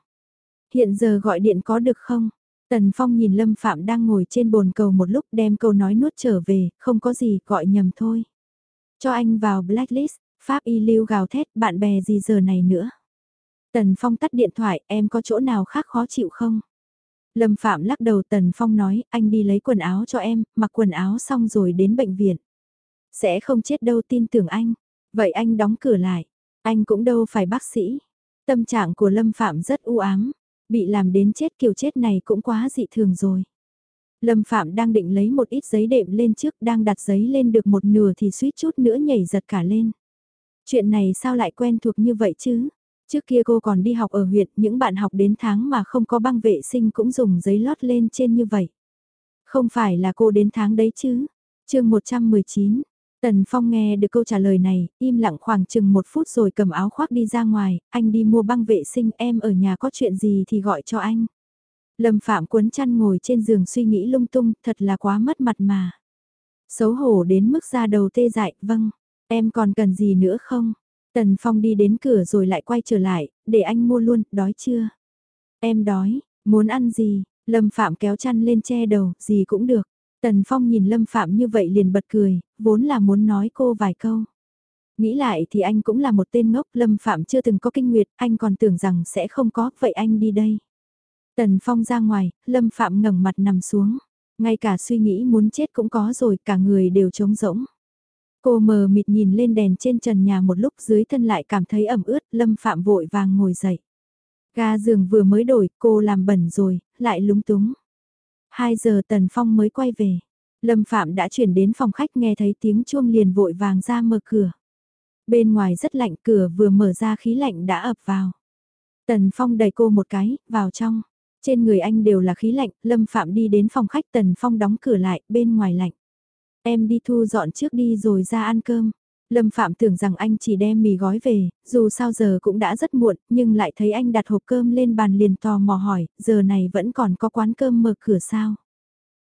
Hiện giờ gọi điện có được không? Tần Phong nhìn Lâm Phạm đang ngồi trên bồn cầu một lúc đem câu nói nuốt trở về, không có gì, gọi nhầm thôi. Cho anh vào blacklist, Pháp Y Lưu gào thét, bạn bè gì giờ này nữa? Tần Phong tắt điện thoại, em có chỗ nào khác khó chịu không? Lâm Phạm lắc đầu Tần Phong nói, anh đi lấy quần áo cho em, mặc quần áo xong rồi đến bệnh viện. Sẽ không chết đâu tin tưởng anh. Vậy anh đóng cửa lại. Anh cũng đâu phải bác sĩ. Tâm trạng của Lâm Phạm rất u ám. Bị làm đến chết kiểu chết này cũng quá dị thường rồi. Lâm Phạm đang định lấy một ít giấy đệm lên trước đang đặt giấy lên được một nửa thì suýt chút nữa nhảy giật cả lên. Chuyện này sao lại quen thuộc như vậy chứ? Trước kia cô còn đi học ở huyện, những bạn học đến tháng mà không có băng vệ sinh cũng dùng giấy lót lên trên như vậy. Không phải là cô đến tháng đấy chứ? chương 119, Tần Phong nghe được câu trả lời này, im lặng khoảng chừng một phút rồi cầm áo khoác đi ra ngoài, anh đi mua băng vệ sinh em ở nhà có chuyện gì thì gọi cho anh. Lâm Phạm cuốn chăn ngồi trên giường suy nghĩ lung tung, thật là quá mất mặt mà. Xấu hổ đến mức ra đầu tê dại, vâng, em còn cần gì nữa không? Tần Phong đi đến cửa rồi lại quay trở lại, để anh mua luôn, đói chưa? Em đói, muốn ăn gì? Lâm Phạm kéo chăn lên che đầu, gì cũng được. Tần Phong nhìn Lâm Phạm như vậy liền bật cười, vốn là muốn nói cô vài câu. Nghĩ lại thì anh cũng là một tên ngốc, Lâm Phạm chưa từng có kinh nguyệt, anh còn tưởng rằng sẽ không có, vậy anh đi đây. Tần Phong ra ngoài, Lâm Phạm ngẩng mặt nằm xuống. Ngay cả suy nghĩ muốn chết cũng có rồi, cả người đều trống rỗng. Cô mờ mịt nhìn lên đèn trên trần nhà một lúc dưới thân lại cảm thấy ẩm ướt, Lâm Phạm vội vàng ngồi dậy. Ga giường vừa mới đổi, cô làm bẩn rồi, lại lúng túng. 2 giờ Tần Phong mới quay về. Lâm Phạm đã chuyển đến phòng khách nghe thấy tiếng chuông liền vội vàng ra mở cửa. Bên ngoài rất lạnh cửa vừa mở ra khí lạnh đã ập vào. Tần Phong đẩy cô một cái, vào trong. Trên người anh đều là khí lạnh, Lâm Phạm đi đến phòng khách Tần Phong đóng cửa lại, bên ngoài lạnh. Em đi thu dọn trước đi rồi ra ăn cơm. Lâm Phạm tưởng rằng anh chỉ đem mì gói về, dù sao giờ cũng đã rất muộn, nhưng lại thấy anh đặt hộp cơm lên bàn liền tò mò hỏi, giờ này vẫn còn có quán cơm mở cửa sao?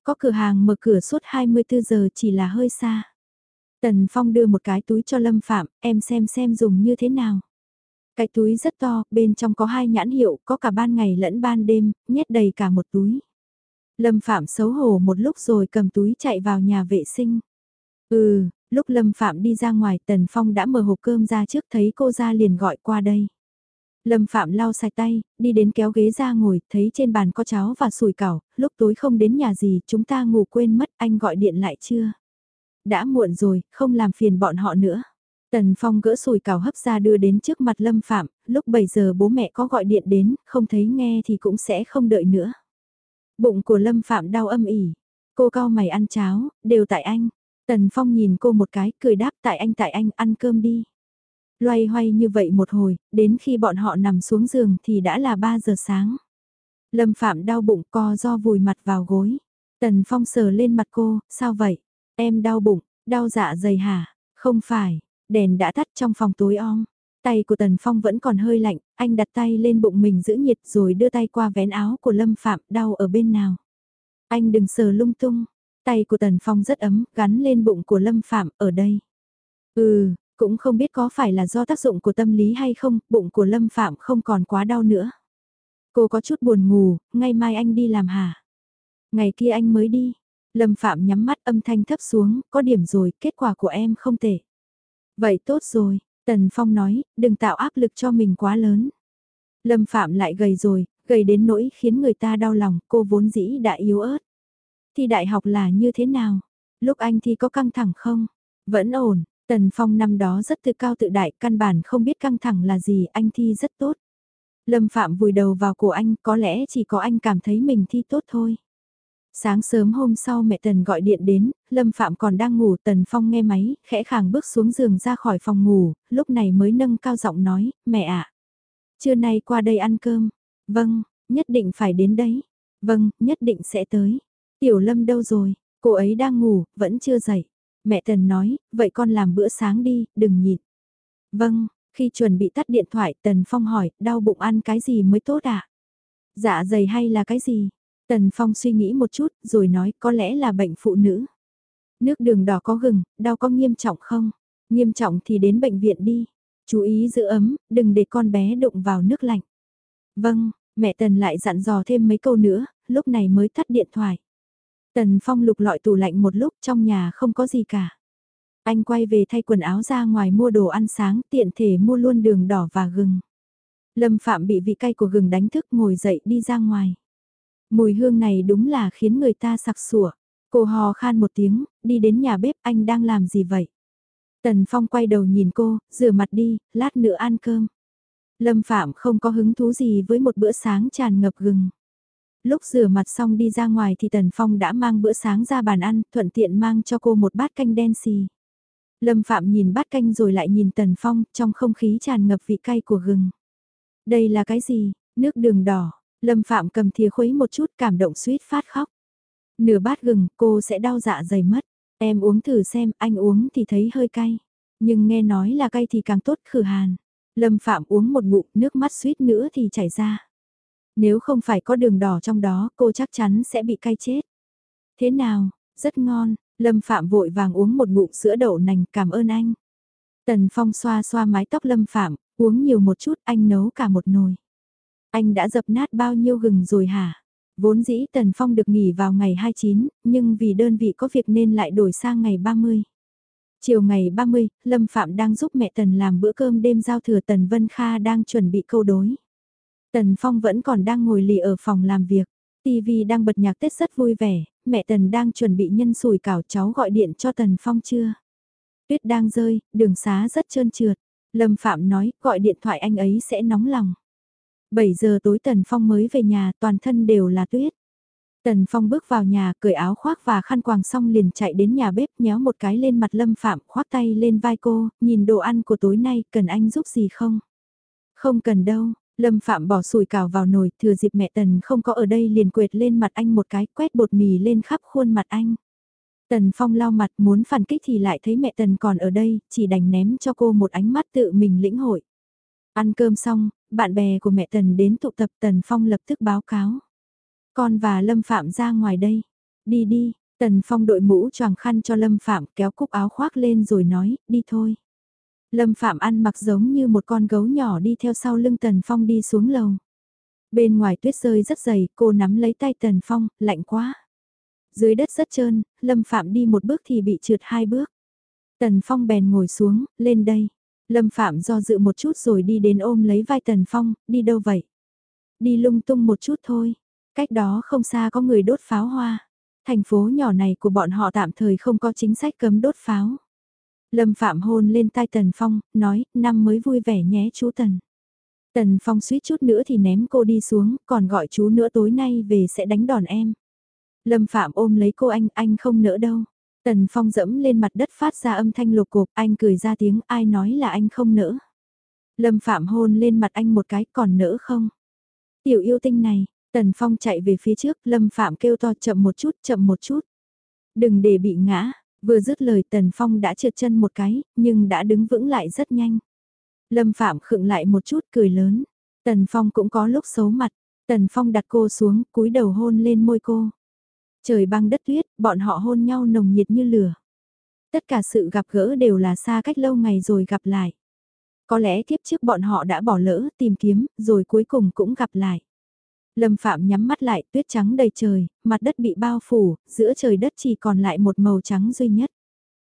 Có cửa hàng mở cửa suốt 24 giờ chỉ là hơi xa. Tần Phong đưa một cái túi cho Lâm Phạm, em xem xem dùng như thế nào. Cái túi rất to, bên trong có hai nhãn hiệu, có cả ban ngày lẫn ban đêm, nhét đầy cả một túi. Lâm Phạm xấu hổ một lúc rồi cầm túi chạy vào nhà vệ sinh. Ừ, lúc Lâm Phạm đi ra ngoài Tần Phong đã mở hộp cơm ra trước thấy cô ra liền gọi qua đây. Lâm Phạm lau sạch tay, đi đến kéo ghế ra ngồi, thấy trên bàn có cháo và sủi cảo, lúc tối không đến nhà gì, chúng ta ngủ quên mất, anh gọi điện lại chưa? Đã muộn rồi, không làm phiền bọn họ nữa. Tần Phong gỡ sủi cảo hấp ra đưa đến trước mặt Lâm Phạm, lúc 7 giờ bố mẹ có gọi điện đến, không thấy nghe thì cũng sẽ không đợi nữa. Bụng của Lâm Phạm đau âm ỉ. Cô cao mày ăn cháo, đều tại anh. Tần Phong nhìn cô một cái, cười đáp tại anh tại anh ăn cơm đi. Loay hoay như vậy một hồi, đến khi bọn họ nằm xuống giường thì đã là 3 giờ sáng. Lâm Phạm đau bụng co do vùi mặt vào gối. Tần Phong sờ lên mặt cô, sao vậy? Em đau bụng, đau dạ dày hả? Không phải, đèn đã tắt trong phòng tối om. Tay của Tần Phong vẫn còn hơi lạnh, anh đặt tay lên bụng mình giữ nhiệt rồi đưa tay qua vén áo của Lâm Phạm đau ở bên nào. Anh đừng sờ lung tung, tay của Tần Phong rất ấm, gắn lên bụng của Lâm Phạm ở đây. Ừ, cũng không biết có phải là do tác dụng của tâm lý hay không, bụng của Lâm Phạm không còn quá đau nữa. Cô có chút buồn ngủ, ngày mai anh đi làm hả? Ngày kia anh mới đi. Lâm Phạm nhắm mắt âm thanh thấp xuống, có điểm rồi, kết quả của em không tệ. Vậy tốt rồi, Tần Phong nói, đừng tạo áp lực cho mình quá lớn. Lâm Phạm lại gầy rồi, gầy đến nỗi khiến người ta đau lòng, cô vốn dĩ đã yếu ớt. Thi đại học là như thế nào? Lúc anh thi có căng thẳng không? Vẫn ổn, Tần Phong năm đó rất tự cao tự đại, căn bản không biết căng thẳng là gì, anh thi rất tốt. Lâm Phạm vùi đầu vào cổ anh, có lẽ chỉ có anh cảm thấy mình thi tốt thôi. Sáng sớm hôm sau mẹ Tần gọi điện đến, Lâm Phạm còn đang ngủ Tần Phong nghe máy, khẽ khàng bước xuống giường ra khỏi phòng ngủ, lúc này mới nâng cao giọng nói, mẹ ạ. Trưa nay qua đây ăn cơm. Vâng, nhất định phải đến đấy. Vâng, nhất định sẽ tới. Tiểu Lâm đâu rồi? Cô ấy đang ngủ, vẫn chưa dậy. Mẹ Tần nói, vậy con làm bữa sáng đi, đừng nhịn. Vâng, khi chuẩn bị tắt điện thoại Tần Phong hỏi, đau bụng ăn cái gì mới tốt ạ? À? Dạ dày hay là cái gì? Tần Phong suy nghĩ một chút, rồi nói có lẽ là bệnh phụ nữ. Nước đường đỏ có gừng, đau có nghiêm trọng không? Nghiêm trọng thì đến bệnh viện đi. Chú ý giữ ấm, đừng để con bé đụng vào nước lạnh. Vâng, mẹ Tần lại dặn dò thêm mấy câu nữa, lúc này mới tắt điện thoại. Tần Phong lục lọi tủ lạnh một lúc trong nhà không có gì cả. Anh quay về thay quần áo ra ngoài mua đồ ăn sáng tiện thể mua luôn đường đỏ và gừng. Lâm Phạm bị vị cay của gừng đánh thức ngồi dậy đi ra ngoài. Mùi hương này đúng là khiến người ta sặc sủa. Cô hò khan một tiếng, đi đến nhà bếp anh đang làm gì vậy? Tần Phong quay đầu nhìn cô, rửa mặt đi, lát nữa ăn cơm. Lâm Phạm không có hứng thú gì với một bữa sáng tràn ngập gừng. Lúc rửa mặt xong đi ra ngoài thì Tần Phong đã mang bữa sáng ra bàn ăn, thuận tiện mang cho cô một bát canh đen xì. Lâm Phạm nhìn bát canh rồi lại nhìn Tần Phong, trong không khí tràn ngập vị cay của gừng. Đây là cái gì? Nước đường đỏ. Lâm Phạm cầm thìa khuấy một chút cảm động suýt phát khóc. Nửa bát gừng, cô sẽ đau dạ dày mất. Em uống thử xem, anh uống thì thấy hơi cay. Nhưng nghe nói là cay thì càng tốt khử hàn. Lâm Phạm uống một ngụm nước mắt suýt nữa thì chảy ra. Nếu không phải có đường đỏ trong đó, cô chắc chắn sẽ bị cay chết. Thế nào, rất ngon, Lâm Phạm vội vàng uống một ngụm sữa đậu nành cảm ơn anh. Tần Phong xoa xoa mái tóc Lâm Phạm, uống nhiều một chút anh nấu cả một nồi. Anh đã dập nát bao nhiêu gừng rồi hả? Vốn dĩ Tần Phong được nghỉ vào ngày 29, nhưng vì đơn vị có việc nên lại đổi sang ngày 30. Chiều ngày 30, Lâm Phạm đang giúp mẹ Tần làm bữa cơm đêm giao thừa Tần Vân Kha đang chuẩn bị câu đối. Tần Phong vẫn còn đang ngồi lì ở phòng làm việc. TV đang bật nhạc Tết rất vui vẻ, mẹ Tần đang chuẩn bị nhân sủi cảo cháu gọi điện cho Tần Phong chưa? Tuyết đang rơi, đường xá rất trơn trượt. Lâm Phạm nói, gọi điện thoại anh ấy sẽ nóng lòng. 7 giờ tối Tần Phong mới về nhà, toàn thân đều là tuyết. Tần Phong bước vào nhà, cởi áo khoác và khăn quàng xong liền chạy đến nhà bếp nhéo một cái lên mặt Lâm Phạm, khoác tay lên vai cô, nhìn đồ ăn của tối nay, cần anh giúp gì không? Không cần đâu, Lâm Phạm bỏ sùi cào vào nồi, thừa dịp mẹ Tần không có ở đây liền quệt lên mặt anh một cái, quét bột mì lên khắp khuôn mặt anh. Tần Phong lau mặt muốn phản kích thì lại thấy mẹ Tần còn ở đây, chỉ đành ném cho cô một ánh mắt tự mình lĩnh hội. Ăn cơm xong, bạn bè của mẹ Tần đến tụ tập Tần Phong lập tức báo cáo. Con và Lâm Phạm ra ngoài đây. Đi đi, Tần Phong đội mũ choàng khăn cho Lâm Phạm kéo cúc áo khoác lên rồi nói, đi thôi. Lâm Phạm ăn mặc giống như một con gấu nhỏ đi theo sau lưng Tần Phong đi xuống lầu. Bên ngoài tuyết rơi rất dày, cô nắm lấy tay Tần Phong, lạnh quá. Dưới đất rất trơn, Lâm Phạm đi một bước thì bị trượt hai bước. Tần Phong bèn ngồi xuống, lên đây. Lâm Phạm do dự một chút rồi đi đến ôm lấy vai Tần Phong, đi đâu vậy? Đi lung tung một chút thôi. Cách đó không xa có người đốt pháo hoa. Thành phố nhỏ này của bọn họ tạm thời không có chính sách cấm đốt pháo. Lâm Phạm hôn lên tai Tần Phong, nói, năm mới vui vẻ nhé chú Tần. Tần Phong suýt chút nữa thì ném cô đi xuống, còn gọi chú nữa tối nay về sẽ đánh đòn em. Lâm Phạm ôm lấy cô anh, anh không nỡ đâu. Tần Phong dẫm lên mặt đất phát ra âm thanh lục cục, anh cười ra tiếng ai nói là anh không nỡ. Lâm Phạm hôn lên mặt anh một cái còn nỡ không? Tiểu yêu tinh này, Tần Phong chạy về phía trước, Lâm Phạm kêu to chậm một chút, chậm một chút. Đừng để bị ngã, vừa dứt lời Tần Phong đã trượt chân một cái, nhưng đã đứng vững lại rất nhanh. Lâm Phạm khựng lại một chút cười lớn. Tần Phong cũng có lúc xấu mặt. Tần Phong đặt cô xuống, cúi đầu hôn lên môi cô. Trời băng đất tuyết, bọn họ hôn nhau nồng nhiệt như lửa. Tất cả sự gặp gỡ đều là xa cách lâu ngày rồi gặp lại. Có lẽ kiếp trước bọn họ đã bỏ lỡ, tìm kiếm, rồi cuối cùng cũng gặp lại. Lâm Phạm nhắm mắt lại, tuyết trắng đầy trời, mặt đất bị bao phủ, giữa trời đất chỉ còn lại một màu trắng duy nhất.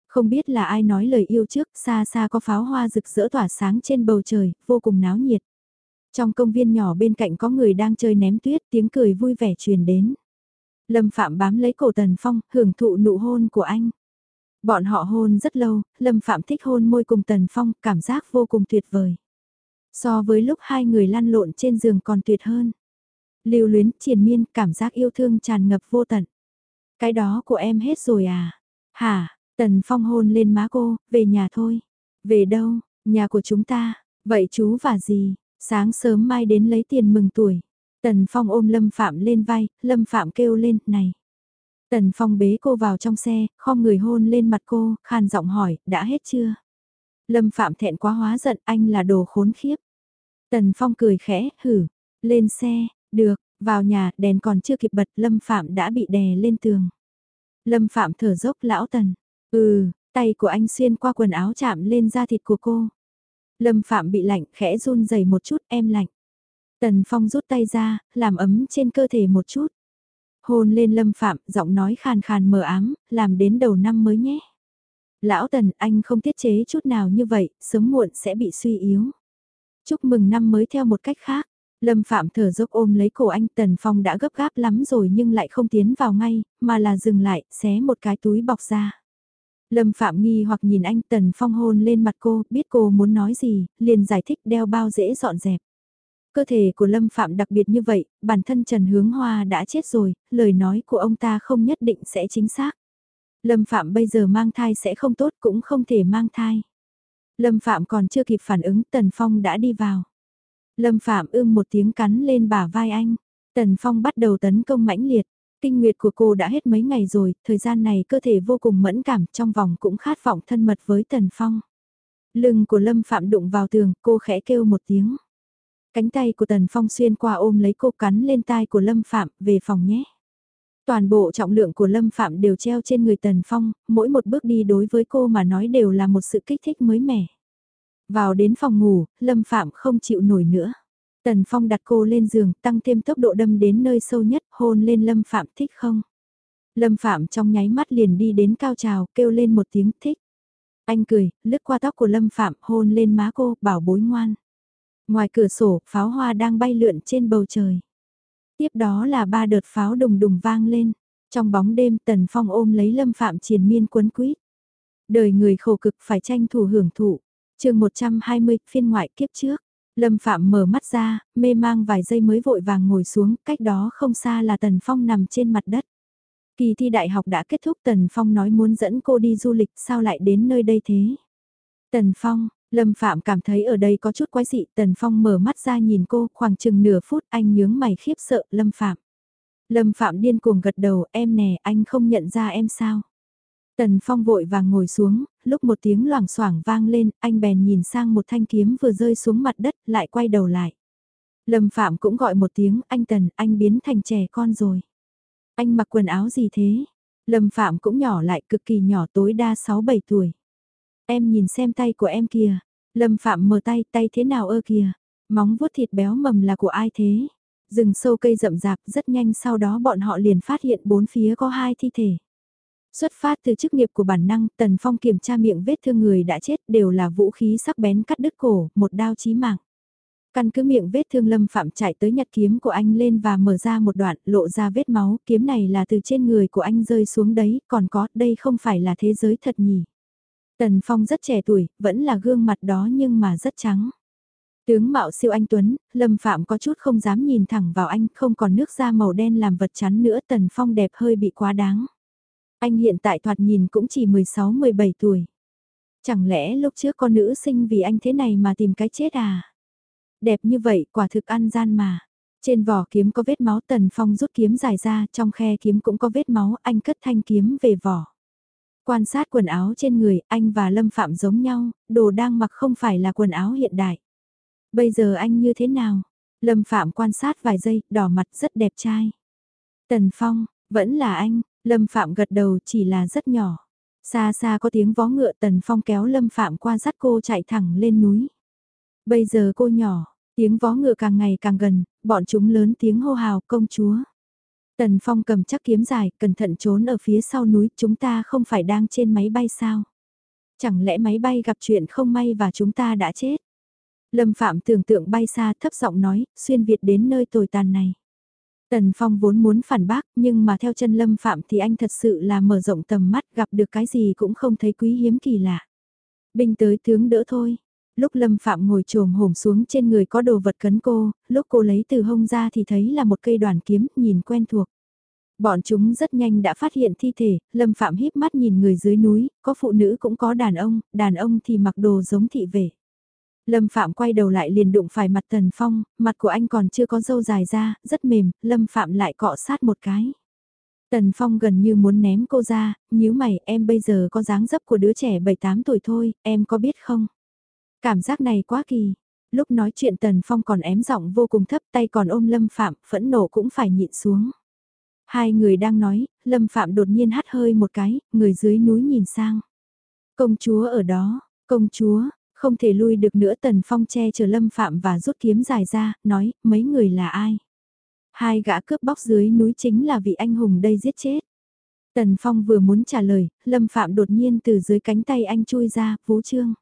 Không biết là ai nói lời yêu trước, xa xa có pháo hoa rực rỡ tỏa sáng trên bầu trời, vô cùng náo nhiệt. Trong công viên nhỏ bên cạnh có người đang chơi ném tuyết, tiếng cười vui vẻ truyền đến. Lâm Phạm bám lấy cổ Tần Phong, hưởng thụ nụ hôn của anh. Bọn họ hôn rất lâu, Lâm Phạm thích hôn môi cùng Tần Phong, cảm giác vô cùng tuyệt vời. So với lúc hai người lăn lộn trên giường còn tuyệt hơn. Lưu luyến, triền miên, cảm giác yêu thương tràn ngập vô tận. Cái đó của em hết rồi à? Hả? Tần Phong hôn lên má cô, về nhà thôi. Về đâu? Nhà của chúng ta. Vậy chú và gì? Sáng sớm mai đến lấy tiền mừng tuổi. Tần Phong ôm Lâm Phạm lên vai, Lâm Phạm kêu lên, này. Tần Phong bế cô vào trong xe, khom người hôn lên mặt cô, khàn giọng hỏi, đã hết chưa? Lâm Phạm thẹn quá hóa giận, anh là đồ khốn khiếp. Tần Phong cười khẽ, hử, lên xe, được, vào nhà, đèn còn chưa kịp bật, Lâm Phạm đã bị đè lên tường. Lâm Phạm thở dốc lão Tần, ừ, tay của anh xuyên qua quần áo chạm lên da thịt của cô. Lâm Phạm bị lạnh, khẽ run rẩy một chút, em lạnh. Tần Phong rút tay ra, làm ấm trên cơ thể một chút. Hôn lên Lâm Phạm, giọng nói khàn khàn mờ ám, làm đến đầu năm mới nhé. Lão Tần, anh không tiết chế chút nào như vậy, sớm muộn sẽ bị suy yếu. Chúc mừng năm mới theo một cách khác. Lâm Phạm thở dốc ôm lấy cổ anh Tần Phong đã gấp gáp lắm rồi nhưng lại không tiến vào ngay, mà là dừng lại, xé một cái túi bọc ra. Lâm Phạm nghi hoặc nhìn anh Tần Phong hôn lên mặt cô, biết cô muốn nói gì, liền giải thích đeo bao dễ dọn dẹp. Cơ thể của Lâm Phạm đặc biệt như vậy, bản thân Trần Hướng Hoa đã chết rồi, lời nói của ông ta không nhất định sẽ chính xác. Lâm Phạm bây giờ mang thai sẽ không tốt cũng không thể mang thai. Lâm Phạm còn chưa kịp phản ứng Tần Phong đã đi vào. Lâm Phạm ưm một tiếng cắn lên bả vai anh. Tần Phong bắt đầu tấn công mãnh liệt. Kinh nguyệt của cô đã hết mấy ngày rồi, thời gian này cơ thể vô cùng mẫn cảm, trong vòng cũng khát vọng thân mật với Tần Phong. Lưng của Lâm Phạm đụng vào tường, cô khẽ kêu một tiếng. Cánh tay của Tần Phong xuyên qua ôm lấy cô cắn lên tai của Lâm Phạm, về phòng nhé. Toàn bộ trọng lượng của Lâm Phạm đều treo trên người Tần Phong, mỗi một bước đi đối với cô mà nói đều là một sự kích thích mới mẻ. Vào đến phòng ngủ, Lâm Phạm không chịu nổi nữa. Tần Phong đặt cô lên giường, tăng thêm tốc độ đâm đến nơi sâu nhất, hôn lên Lâm Phạm thích không? Lâm Phạm trong nháy mắt liền đi đến cao trào, kêu lên một tiếng thích. Anh cười, lướt qua tóc của Lâm Phạm, hôn lên má cô, bảo bối ngoan. Ngoài cửa sổ, pháo hoa đang bay lượn trên bầu trời. Tiếp đó là ba đợt pháo đùng đùng vang lên. Trong bóng đêm Tần Phong ôm lấy Lâm Phạm triền miên quấn quýt. Đời người khổ cực phải tranh thủ hưởng thụ chương 120, phiên ngoại kiếp trước. Lâm Phạm mở mắt ra, mê mang vài giây mới vội vàng ngồi xuống, cách đó không xa là Tần Phong nằm trên mặt đất. Kỳ thi đại học đã kết thúc Tần Phong nói muốn dẫn cô đi du lịch sao lại đến nơi đây thế? Tần Phong, Lâm Phạm cảm thấy ở đây có chút quái dị, Tần Phong mở mắt ra nhìn cô, khoảng chừng nửa phút anh nhướng mày khiếp sợ Lâm Phạm. Lâm Phạm điên cuồng gật đầu, em nè, anh không nhận ra em sao? Tần Phong vội vàng ngồi xuống, lúc một tiếng loảng xoảng vang lên, anh bèn nhìn sang một thanh kiếm vừa rơi xuống mặt đất, lại quay đầu lại. Lâm Phạm cũng gọi một tiếng, anh Tần, anh biến thành trẻ con rồi. Anh mặc quần áo gì thế? Lâm Phạm cũng nhỏ lại cực kỳ nhỏ tối đa 6-7 tuổi. Em nhìn xem tay của em kìa. Lâm Phạm mở tay, tay thế nào ơ kìa. Móng vuốt thịt béo mầm là của ai thế? Rừng sâu cây rậm rạp rất nhanh sau đó bọn họ liền phát hiện bốn phía có hai thi thể. Xuất phát từ chức nghiệp của bản năng, Tần Phong kiểm tra miệng vết thương người đã chết đều là vũ khí sắc bén cắt đứt cổ, một đao chí mạng. Căn cứ miệng vết thương lâm phạm chạy tới nhặt kiếm của anh lên và mở ra một đoạn lộ ra vết máu, kiếm này là từ trên người của anh rơi xuống đấy, còn có, đây không phải là thế giới thật nhỉ. Tần Phong rất trẻ tuổi, vẫn là gương mặt đó nhưng mà rất trắng. Tướng mạo siêu anh Tuấn, Lâm Phạm có chút không dám nhìn thẳng vào anh, không còn nước da màu đen làm vật chắn nữa Tần Phong đẹp hơi bị quá đáng. Anh hiện tại thoạt nhìn cũng chỉ 16-17 tuổi. Chẳng lẽ lúc trước con nữ sinh vì anh thế này mà tìm cái chết à? Đẹp như vậy quả thực ăn gian mà. Trên vỏ kiếm có vết máu tần phong rút kiếm dài ra, trong khe kiếm cũng có vết máu, anh cất thanh kiếm về vỏ. Quan sát quần áo trên người, anh và Lâm Phạm giống nhau, đồ đang mặc không phải là quần áo hiện đại. Bây giờ anh như thế nào? Lâm Phạm quan sát vài giây, đỏ mặt rất đẹp trai. Tần Phong, vẫn là anh, Lâm Phạm gật đầu chỉ là rất nhỏ. Xa xa có tiếng vó ngựa Tần Phong kéo Lâm Phạm qua dắt cô chạy thẳng lên núi. Bây giờ cô nhỏ, tiếng vó ngựa càng ngày càng gần, bọn chúng lớn tiếng hô hào công chúa. Tần Phong cầm chắc kiếm dài, cẩn thận trốn ở phía sau núi, chúng ta không phải đang trên máy bay sao? Chẳng lẽ máy bay gặp chuyện không may và chúng ta đã chết? Lâm Phạm tưởng tượng bay xa thấp giọng nói, xuyên Việt đến nơi tồi tàn này. Tần Phong vốn muốn phản bác, nhưng mà theo chân Lâm Phạm thì anh thật sự là mở rộng tầm mắt gặp được cái gì cũng không thấy quý hiếm kỳ lạ. Binh tới tướng đỡ thôi. Lúc Lâm Phạm ngồi trồm hổm xuống trên người có đồ vật cấn cô, lúc cô lấy từ hông ra thì thấy là một cây đoàn kiếm, nhìn quen thuộc. Bọn chúng rất nhanh đã phát hiện thi thể, Lâm Phạm híp mắt nhìn người dưới núi, có phụ nữ cũng có đàn ông, đàn ông thì mặc đồ giống thị vệ. Lâm Phạm quay đầu lại liền đụng phải mặt Tần Phong, mặt của anh còn chưa có dâu dài ra, rất mềm, Lâm Phạm lại cọ sát một cái. Tần Phong gần như muốn ném cô ra, nhíu mày, em bây giờ có dáng dấp của đứa trẻ 7-8 tuổi thôi, em có biết không? Cảm giác này quá kỳ. Lúc nói chuyện Tần Phong còn ém giọng vô cùng thấp tay còn ôm Lâm Phạm, phẫn nộ cũng phải nhịn xuống. Hai người đang nói, Lâm Phạm đột nhiên hắt hơi một cái, người dưới núi nhìn sang. Công chúa ở đó, công chúa, không thể lui được nữa Tần Phong che chở Lâm Phạm và rút kiếm dài ra, nói, mấy người là ai? Hai gã cướp bóc dưới núi chính là vị anh hùng đây giết chết. Tần Phong vừa muốn trả lời, Lâm Phạm đột nhiên từ dưới cánh tay anh chui ra, vũ trương.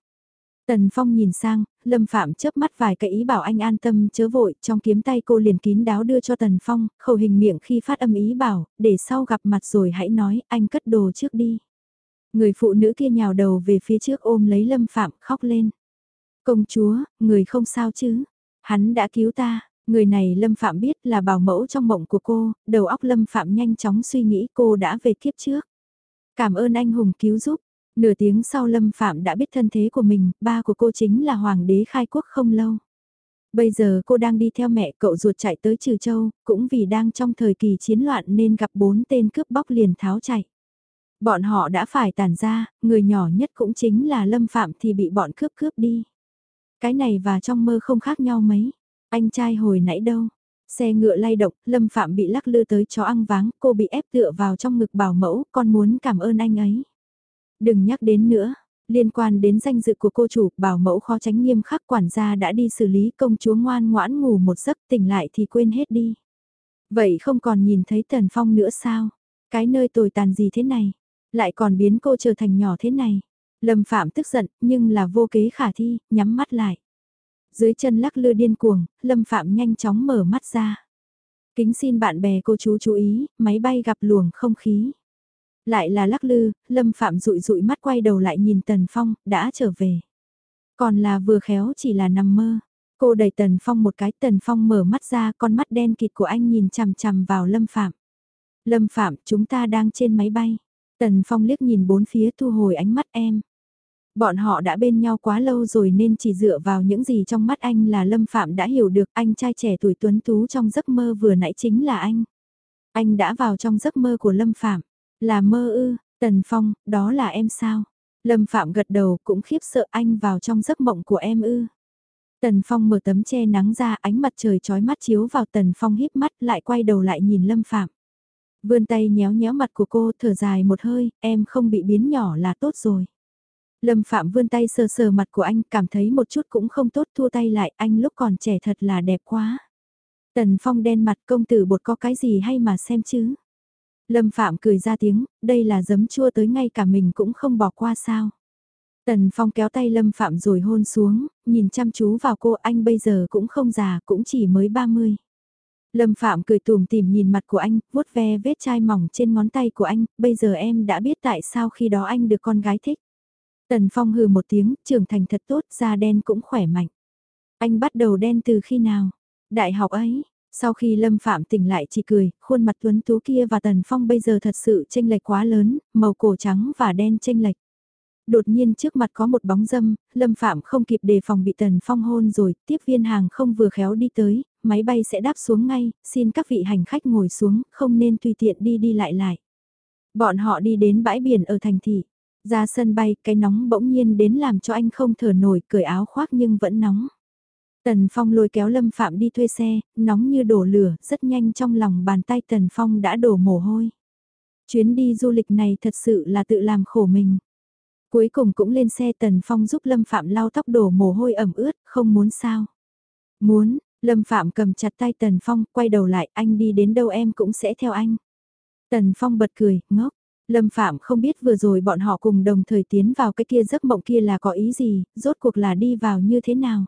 Tần Phong nhìn sang, Lâm Phạm chớp mắt vài cái ý bảo anh an tâm chớ vội, trong kiếm tay cô liền kín đáo đưa cho Tần Phong, khẩu hình miệng khi phát âm ý bảo, để sau gặp mặt rồi hãy nói, anh cất đồ trước đi. Người phụ nữ kia nhào đầu về phía trước ôm lấy Lâm Phạm khóc lên. Công chúa, người không sao chứ? Hắn đã cứu ta, người này Lâm Phạm biết là bảo mẫu trong mộng của cô, đầu óc Lâm Phạm nhanh chóng suy nghĩ cô đã về kiếp trước. Cảm ơn anh hùng cứu giúp. Nửa tiếng sau Lâm Phạm đã biết thân thế của mình, ba của cô chính là Hoàng đế khai quốc không lâu. Bây giờ cô đang đi theo mẹ cậu ruột chạy tới Trừ Châu, cũng vì đang trong thời kỳ chiến loạn nên gặp bốn tên cướp bóc liền tháo chạy. Bọn họ đã phải tàn ra, người nhỏ nhất cũng chính là Lâm Phạm thì bị bọn cướp cướp đi. Cái này và trong mơ không khác nhau mấy. Anh trai hồi nãy đâu? Xe ngựa lay động, Lâm Phạm bị lắc lư tới chó ăn váng, cô bị ép tựa vào trong ngực bảo mẫu, con muốn cảm ơn anh ấy. Đừng nhắc đến nữa, liên quan đến danh dự của cô chủ, bảo mẫu khó tránh nghiêm khắc quản gia đã đi xử lý công chúa ngoan ngoãn ngủ một giấc tỉnh lại thì quên hết đi. Vậy không còn nhìn thấy Tần Phong nữa sao? Cái nơi tồi tàn gì thế này? Lại còn biến cô trở thành nhỏ thế này? Lâm Phạm tức giận, nhưng là vô kế khả thi, nhắm mắt lại. Dưới chân lắc lư điên cuồng, Lâm Phạm nhanh chóng mở mắt ra. Kính xin bạn bè cô chú chú ý, máy bay gặp luồng không khí. Lại là lắc lư, Lâm Phạm rụi rụi mắt quay đầu lại nhìn Tần Phong, đã trở về. Còn là vừa khéo chỉ là nằm mơ. Cô đẩy Tần Phong một cái, Tần Phong mở mắt ra, con mắt đen kịt của anh nhìn chằm chằm vào Lâm Phạm. Lâm Phạm, chúng ta đang trên máy bay. Tần Phong liếc nhìn bốn phía thu hồi ánh mắt em. Bọn họ đã bên nhau quá lâu rồi nên chỉ dựa vào những gì trong mắt anh là Lâm Phạm đã hiểu được anh trai trẻ tuổi tuấn tú trong giấc mơ vừa nãy chính là anh. Anh đã vào trong giấc mơ của Lâm Phạm. Là mơ ư, Tần Phong, đó là em sao? Lâm Phạm gật đầu cũng khiếp sợ anh vào trong giấc mộng của em ư. Tần Phong mở tấm che nắng ra ánh mặt trời chói mắt chiếu vào Tần Phong híp mắt lại quay đầu lại nhìn Lâm Phạm. Vươn tay nhéo nhéo mặt của cô thở dài một hơi, em không bị biến nhỏ là tốt rồi. Lâm Phạm vươn tay sờ sờ mặt của anh cảm thấy một chút cũng không tốt thua tay lại anh lúc còn trẻ thật là đẹp quá. Tần Phong đen mặt công tử bột có cái gì hay mà xem chứ. Lâm Phạm cười ra tiếng, đây là giấm chua tới ngay cả mình cũng không bỏ qua sao. Tần Phong kéo tay Lâm Phạm rồi hôn xuống, nhìn chăm chú vào cô anh bây giờ cũng không già, cũng chỉ mới 30. Lâm Phạm cười tùm tìm nhìn mặt của anh, vuốt ve vết chai mỏng trên ngón tay của anh, bây giờ em đã biết tại sao khi đó anh được con gái thích. Tần Phong hừ một tiếng, trưởng thành thật tốt, da đen cũng khỏe mạnh. Anh bắt đầu đen từ khi nào? Đại học ấy, sau khi Lâm Phạm tỉnh lại chỉ cười, khuôn mặt tuấn tú kia và Tần Phong bây giờ thật sự chênh lệch quá lớn, màu cổ trắng và đen chênh lệch. Đột nhiên trước mặt có một bóng dâm, Lâm Phạm không kịp đề phòng bị Tần Phong hôn rồi, tiếp viên hàng không vừa khéo đi tới, máy bay sẽ đáp xuống ngay, xin các vị hành khách ngồi xuống, không nên tùy tiện đi đi lại lại. Bọn họ đi đến bãi biển ở thành thị, ra sân bay, cái nóng bỗng nhiên đến làm cho anh không thở nổi, cởi áo khoác nhưng vẫn nóng. Tần Phong lôi kéo Lâm Phạm đi thuê xe, nóng như đổ lửa, rất nhanh trong lòng bàn tay Tần Phong đã đổ mồ hôi. Chuyến đi du lịch này thật sự là tự làm khổ mình. Cuối cùng cũng lên xe Tần Phong giúp Lâm Phạm lau tóc đổ mồ hôi ẩm ướt, không muốn sao. Muốn, Lâm Phạm cầm chặt tay Tần Phong, quay đầu lại, anh đi đến đâu em cũng sẽ theo anh. Tần Phong bật cười, ngốc. Lâm Phạm không biết vừa rồi bọn họ cùng đồng thời tiến vào cái kia giấc mộng kia là có ý gì, rốt cuộc là đi vào như thế nào.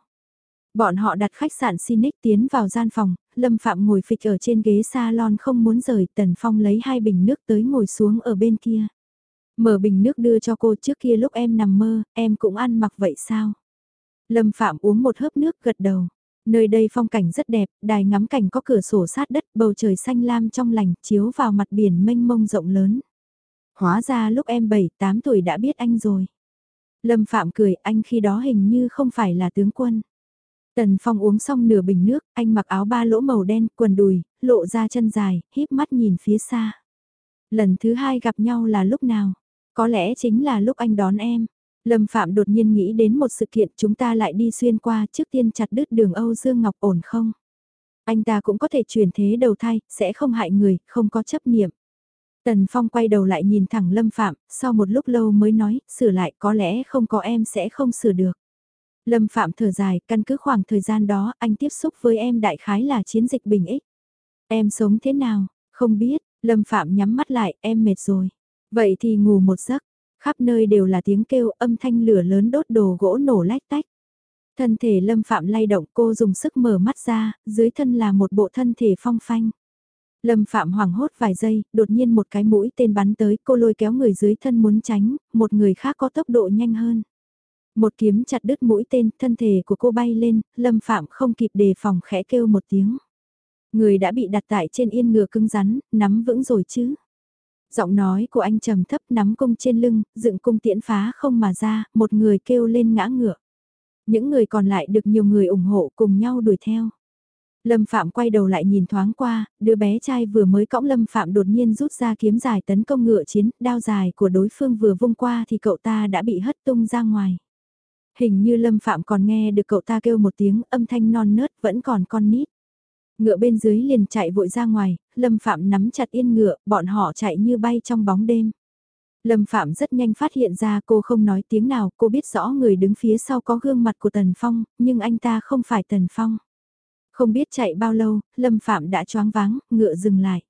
Bọn họ đặt khách sạn Sinic tiến vào gian phòng, Lâm Phạm ngồi phịch ở trên ghế salon không muốn rời, Tần Phong lấy hai bình nước tới ngồi xuống ở bên kia. Mở bình nước đưa cho cô trước kia lúc em nằm mơ, em cũng ăn mặc vậy sao? Lâm Phạm uống một hớp nước gật đầu. Nơi đây phong cảnh rất đẹp, đài ngắm cảnh có cửa sổ sát đất, bầu trời xanh lam trong lành, chiếu vào mặt biển mênh mông rộng lớn. Hóa ra lúc em 7-8 tuổi đã biết anh rồi. Lâm Phạm cười, anh khi đó hình như không phải là tướng quân. Tần Phong uống xong nửa bình nước, anh mặc áo ba lỗ màu đen, quần đùi, lộ ra chân dài, híp mắt nhìn phía xa. Lần thứ hai gặp nhau là lúc nào? Có lẽ chính là lúc anh đón em. Lâm Phạm đột nhiên nghĩ đến một sự kiện chúng ta lại đi xuyên qua trước tiên chặt đứt đường Âu Dương Ngọc ổn không? Anh ta cũng có thể chuyển thế đầu thai, sẽ không hại người, không có chấp niệm. Tần Phong quay đầu lại nhìn thẳng Lâm Phạm, sau một lúc lâu mới nói, sửa lại có lẽ không có em sẽ không sửa được. Lâm Phạm thở dài, căn cứ khoảng thời gian đó anh tiếp xúc với em đại khái là chiến dịch bình ích. Em sống thế nào, không biết, Lâm Phạm nhắm mắt lại, em mệt rồi. Vậy thì ngủ một giấc, khắp nơi đều là tiếng kêu âm thanh lửa lớn đốt đồ gỗ nổ lách tách. Thân thể Lâm Phạm lay động cô dùng sức mở mắt ra, dưới thân là một bộ thân thể phong phanh. Lâm Phạm hoảng hốt vài giây, đột nhiên một cái mũi tên bắn tới, cô lôi kéo người dưới thân muốn tránh, một người khác có tốc độ nhanh hơn. Một kiếm chặt đứt mũi tên, thân thể của cô bay lên, Lâm Phạm không kịp đề phòng khẽ kêu một tiếng. Người đã bị đặt tại trên yên ngựa cứng rắn, nắm vững rồi chứ. Giọng nói của anh trầm thấp nắm cung trên lưng, dựng cung tiễn phá không mà ra, một người kêu lên ngã ngựa. Những người còn lại được nhiều người ủng hộ cùng nhau đuổi theo. Lâm Phạm quay đầu lại nhìn thoáng qua, đứa bé trai vừa mới cõng Lâm Phạm đột nhiên rút ra kiếm dài tấn công ngựa chiến, đao dài của đối phương vừa vung qua thì cậu ta đã bị hất tung ra ngoài. Hình như Lâm Phạm còn nghe được cậu ta kêu một tiếng âm thanh non nớt vẫn còn con nít. Ngựa bên dưới liền chạy vội ra ngoài, Lâm Phạm nắm chặt yên ngựa, bọn họ chạy như bay trong bóng đêm. Lâm Phạm rất nhanh phát hiện ra cô không nói tiếng nào, cô biết rõ người đứng phía sau có gương mặt của Tần Phong, nhưng anh ta không phải Tần Phong. Không biết chạy bao lâu, Lâm Phạm đã choáng váng, ngựa dừng lại.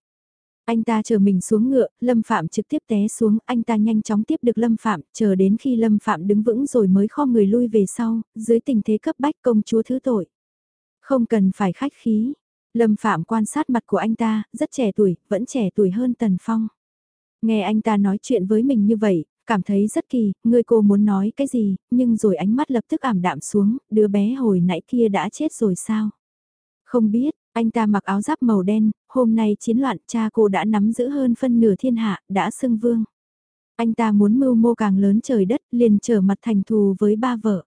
Anh ta chờ mình xuống ngựa, Lâm Phạm trực tiếp té xuống, anh ta nhanh chóng tiếp được Lâm Phạm, chờ đến khi Lâm Phạm đứng vững rồi mới kho người lui về sau, dưới tình thế cấp bách công chúa thứ tội. Không cần phải khách khí. Lâm Phạm quan sát mặt của anh ta, rất trẻ tuổi, vẫn trẻ tuổi hơn Tần Phong. Nghe anh ta nói chuyện với mình như vậy, cảm thấy rất kỳ, người cô muốn nói cái gì, nhưng rồi ánh mắt lập tức ảm đạm xuống, đứa bé hồi nãy kia đã chết rồi sao? Không biết, anh ta mặc áo giáp màu đen, hôm nay chiến loạn cha cô đã nắm giữ hơn phân nửa thiên hạ, đã xưng vương. Anh ta muốn mưu mô càng lớn trời đất, liền trở mặt thành thù với ba vợ.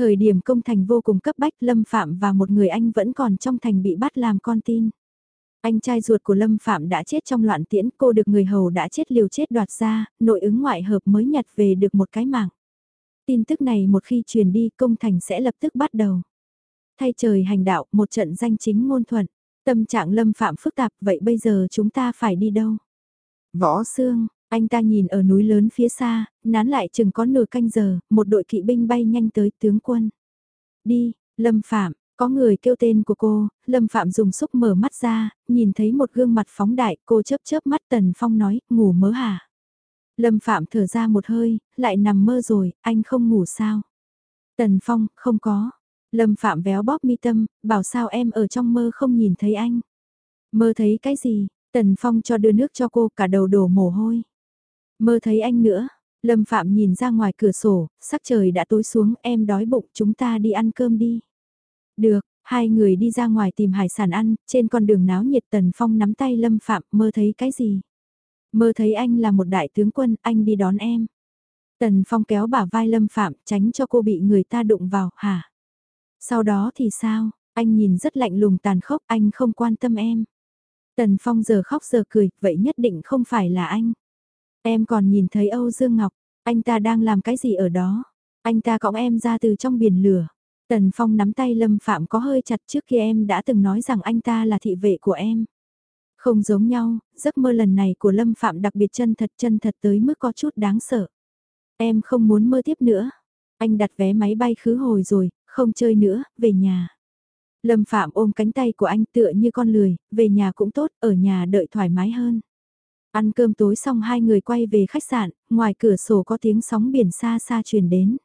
Thời điểm công thành vô cùng cấp bách Lâm Phạm và một người anh vẫn còn trong thành bị bắt làm con tin. Anh trai ruột của Lâm Phạm đã chết trong loạn tiễn, cô được người hầu đã chết liều chết đoạt ra, nội ứng ngoại hợp mới nhặt về được một cái mạng. Tin tức này một khi truyền đi công thành sẽ lập tức bắt đầu. Thay trời hành đạo, một trận danh chính ngôn thuận. Tâm trạng Lâm Phạm phức tạp, vậy bây giờ chúng ta phải đi đâu? Võ Sương, anh ta nhìn ở núi lớn phía xa, nán lại chừng có nửa canh giờ, một đội kỵ binh bay nhanh tới tướng quân. Đi, Lâm Phạm, có người kêu tên của cô, Lâm Phạm dùng xúc mở mắt ra, nhìn thấy một gương mặt phóng đại, cô chớp chớp mắt Tần Phong nói, ngủ mớ hả? Lâm Phạm thở ra một hơi, lại nằm mơ rồi, anh không ngủ sao? Tần Phong, không có. Lâm Phạm véo bóp mi tâm, bảo sao em ở trong mơ không nhìn thấy anh. Mơ thấy cái gì? Tần Phong cho đưa nước cho cô cả đầu đổ mồ hôi. Mơ thấy anh nữa. Lâm Phạm nhìn ra ngoài cửa sổ, sắc trời đã tối xuống em đói bụng chúng ta đi ăn cơm đi. Được, hai người đi ra ngoài tìm hải sản ăn, trên con đường náo nhiệt Tần Phong nắm tay Lâm Phạm mơ thấy cái gì? Mơ thấy anh là một đại tướng quân, anh đi đón em. Tần Phong kéo bả vai Lâm Phạm tránh cho cô bị người ta đụng vào, hả? Sau đó thì sao? Anh nhìn rất lạnh lùng tàn khốc, anh không quan tâm em. Tần Phong giờ khóc giờ cười, vậy nhất định không phải là anh. Em còn nhìn thấy Âu Dương Ngọc, anh ta đang làm cái gì ở đó? Anh ta cõng em ra từ trong biển lửa. Tần Phong nắm tay Lâm Phạm có hơi chặt trước khi em đã từng nói rằng anh ta là thị vệ của em. Không giống nhau, giấc mơ lần này của Lâm Phạm đặc biệt chân thật chân thật tới mức có chút đáng sợ. Em không muốn mơ tiếp nữa. Anh đặt vé máy bay khứ hồi rồi, không chơi nữa, về nhà. Lâm Phạm ôm cánh tay của anh tựa như con lười, về nhà cũng tốt, ở nhà đợi thoải mái hơn. Ăn cơm tối xong hai người quay về khách sạn, ngoài cửa sổ có tiếng sóng biển xa xa truyền đến.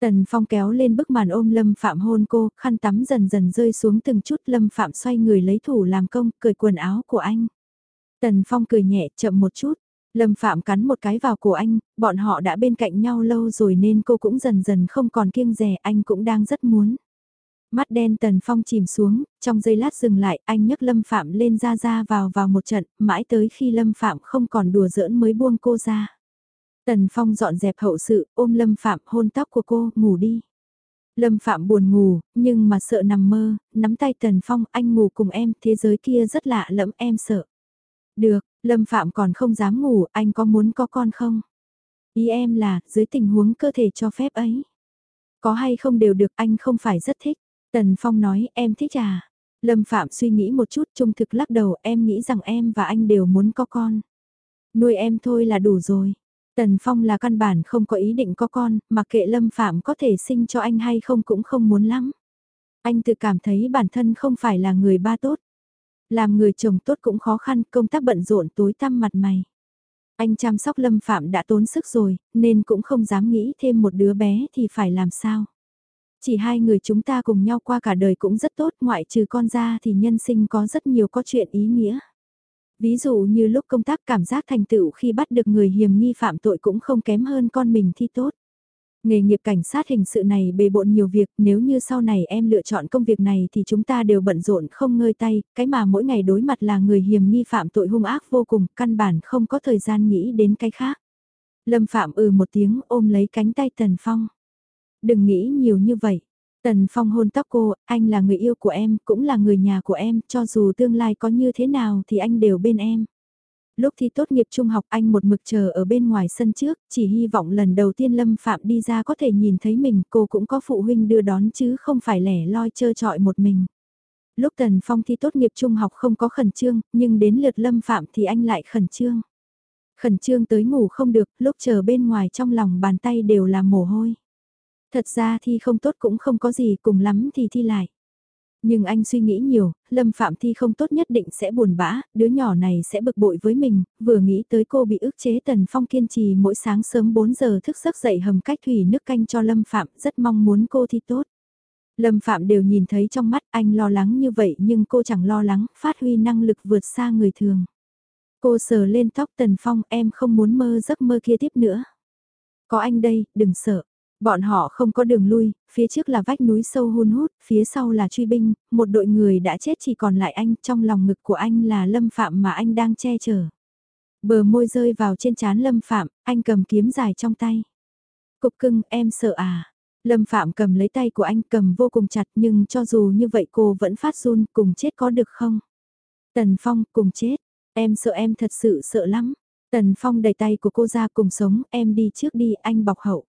Tần Phong kéo lên bức màn ôm Lâm Phạm hôn cô, khăn tắm dần dần rơi xuống từng chút Lâm Phạm xoay người lấy thủ làm công, cởi quần áo của anh. Tần Phong cười nhẹ chậm một chút, Lâm Phạm cắn một cái vào cổ anh, bọn họ đã bên cạnh nhau lâu rồi nên cô cũng dần dần không còn kiêng rè anh cũng đang rất muốn. Mắt đen Tần Phong chìm xuống, trong giây lát dừng lại, anh nhấc Lâm Phạm lên ra ra vào vào một trận, mãi tới khi Lâm Phạm không còn đùa giỡn mới buông cô ra. Tần Phong dọn dẹp hậu sự, ôm Lâm Phạm hôn tóc của cô, ngủ đi. Lâm Phạm buồn ngủ, nhưng mà sợ nằm mơ, nắm tay Tần Phong, anh ngủ cùng em, thế giới kia rất lạ lẫm em sợ. Được, Lâm Phạm còn không dám ngủ, anh có muốn có con không? Ý em là, dưới tình huống cơ thể cho phép ấy. Có hay không đều được, anh không phải rất thích. Tần Phong nói, em thích à? Lâm Phạm suy nghĩ một chút trung thực lắc đầu, em nghĩ rằng em và anh đều muốn có con. Nuôi em thôi là đủ rồi. Tần Phong là căn bản không có ý định có con, mặc kệ Lâm Phạm có thể sinh cho anh hay không cũng không muốn lắm. Anh tự cảm thấy bản thân không phải là người ba tốt. Làm người chồng tốt cũng khó khăn, công tác bận rộn tối tăm mặt mày. Anh chăm sóc Lâm Phạm đã tốn sức rồi, nên cũng không dám nghĩ thêm một đứa bé thì phải làm sao. Chỉ hai người chúng ta cùng nhau qua cả đời cũng rất tốt, ngoại trừ con ra thì nhân sinh có rất nhiều có chuyện ý nghĩa. Ví dụ như lúc công tác cảm giác thành tựu khi bắt được người hiểm nghi phạm tội cũng không kém hơn con mình thi tốt. Nghề nghiệp cảnh sát hình sự này bề bộn nhiều việc, nếu như sau này em lựa chọn công việc này thì chúng ta đều bận rộn không ngơi tay, cái mà mỗi ngày đối mặt là người hiểm nghi phạm tội hung ác vô cùng, căn bản không có thời gian nghĩ đến cái khác. Lâm Phạm ừ một tiếng ôm lấy cánh tay Tần Phong. Đừng nghĩ nhiều như vậy. Tần Phong hôn tóc cô, anh là người yêu của em, cũng là người nhà của em, cho dù tương lai có như thế nào thì anh đều bên em. Lúc thi tốt nghiệp trung học anh một mực chờ ở bên ngoài sân trước, chỉ hy vọng lần đầu tiên Lâm Phạm đi ra có thể nhìn thấy mình, cô cũng có phụ huynh đưa đón chứ không phải lẻ loi trơ trọi một mình. Lúc Tần Phong thi tốt nghiệp trung học không có khẩn trương, nhưng đến lượt Lâm Phạm thì anh lại khẩn trương. Khẩn trương tới ngủ không được, lúc chờ bên ngoài trong lòng bàn tay đều là mồ hôi. Thật ra thi không tốt cũng không có gì cùng lắm thì thi lại. Nhưng anh suy nghĩ nhiều, Lâm Phạm Thi không tốt nhất định sẽ buồn bã, đứa nhỏ này sẽ bực bội với mình, vừa nghĩ tới cô bị ức chế Tần Phong kiên trì mỗi sáng sớm 4 giờ thức giấc dậy hầm cách thủy nước canh cho Lâm Phạm, rất mong muốn cô thi tốt. Lâm Phạm đều nhìn thấy trong mắt anh lo lắng như vậy nhưng cô chẳng lo lắng, phát huy năng lực vượt xa người thường. Cô sờ lên tóc Tần Phong em không muốn mơ giấc mơ kia tiếp nữa. Có anh đây, đừng sợ. Bọn họ không có đường lui, phía trước là vách núi sâu hun hút, phía sau là truy binh, một đội người đã chết chỉ còn lại anh, trong lòng ngực của anh là lâm phạm mà anh đang che chở. Bờ môi rơi vào trên chán lâm phạm, anh cầm kiếm dài trong tay. Cục cưng, em sợ à? Lâm Phạm cầm lấy tay của anh cầm vô cùng chặt nhưng cho dù như vậy cô vẫn phát run cùng chết có được không? Tần Phong cùng chết, em sợ em thật sự sợ lắm. Tần Phong đẩy tay của cô ra cùng sống, em đi trước đi, anh bọc hậu.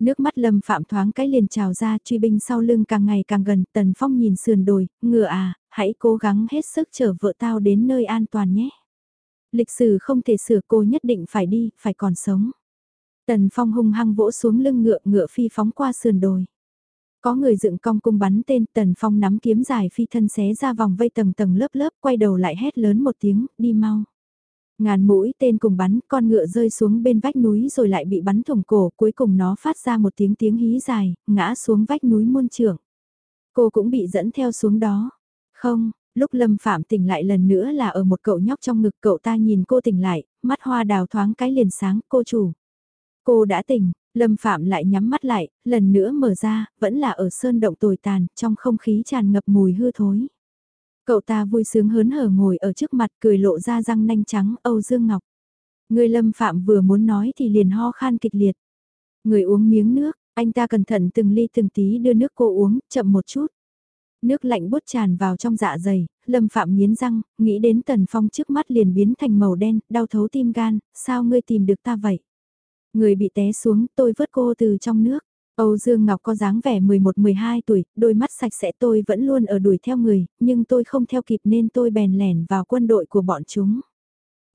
Nước mắt Lâm Phạm thoáng cái liền trào ra, truy binh sau lưng càng ngày càng gần, Tần Phong nhìn sườn đồi, ngựa à, hãy cố gắng hết sức chở vợ tao đến nơi an toàn nhé. Lịch sử không thể sửa cô nhất định phải đi, phải còn sống. Tần Phong hung hăng vỗ xuống lưng ngựa, ngựa phi phóng qua sườn đồi. Có người dựng cong cung bắn tên, Tần Phong nắm kiếm dài phi thân xé ra vòng vây tầng tầng lớp lớp, quay đầu lại hét lớn một tiếng, đi mau. Ngàn mũi tên cùng bắn, con ngựa rơi xuống bên vách núi rồi lại bị bắn thủng cổ, cuối cùng nó phát ra một tiếng tiếng hí dài, ngã xuống vách núi muôn trưởng. Cô cũng bị dẫn theo xuống đó. Không, lúc Lâm Phạm tỉnh lại lần nữa là ở một cậu nhóc trong ngực cậu ta nhìn cô tỉnh lại, mắt hoa đào thoáng cái liền sáng, cô chủ. Cô đã tỉnh, Lâm Phạm lại nhắm mắt lại, lần nữa mở ra, vẫn là ở sơn động tồi tàn, trong không khí tràn ngập mùi hư thối. Cậu ta vui sướng hớn hở ngồi ở trước mặt cười lộ ra răng nanh trắng Âu Dương Ngọc. Người Lâm Phạm vừa muốn nói thì liền ho khan kịch liệt. Người uống miếng nước, anh ta cẩn thận từng ly từng tí đưa nước cô uống, chậm một chút. Nước lạnh bút tràn vào trong dạ dày, Lâm Phạm nghiến răng, nghĩ đến Tần Phong trước mắt liền biến thành màu đen, đau thấu tim gan, sao ngươi tìm được ta vậy? Người bị té xuống, tôi vớt cô từ trong nước. Âu Dương Ngọc có dáng vẻ 11-12 tuổi, đôi mắt sạch sẽ tôi vẫn luôn ở đuổi theo người, nhưng tôi không theo kịp nên tôi bèn lẻn vào quân đội của bọn chúng.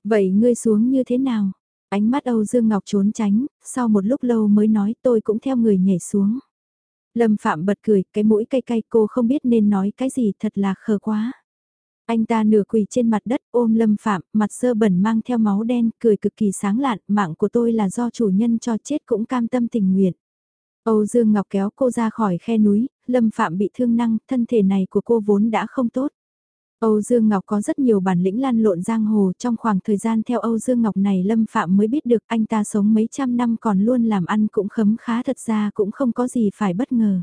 Vậy ngươi xuống như thế nào? Ánh mắt Âu Dương Ngọc trốn tránh, sau một lúc lâu mới nói tôi cũng theo người nhảy xuống. Lâm Phạm bật cười, cái mũi cay cay cô không biết nên nói cái gì thật là khờ quá. Anh ta nửa quỳ trên mặt đất ôm Lâm Phạm, mặt sơ bẩn mang theo máu đen, cười cực kỳ sáng lạn, mạng của tôi là do chủ nhân cho chết cũng cam tâm tình nguyện. Âu Dương Ngọc kéo cô ra khỏi khe núi, Lâm Phạm bị thương năng, thân thể này của cô vốn đã không tốt. Âu Dương Ngọc có rất nhiều bản lĩnh lan lộn giang hồ trong khoảng thời gian theo Âu Dương Ngọc này Lâm Phạm mới biết được anh ta sống mấy trăm năm còn luôn làm ăn cũng khấm khá thật ra cũng không có gì phải bất ngờ.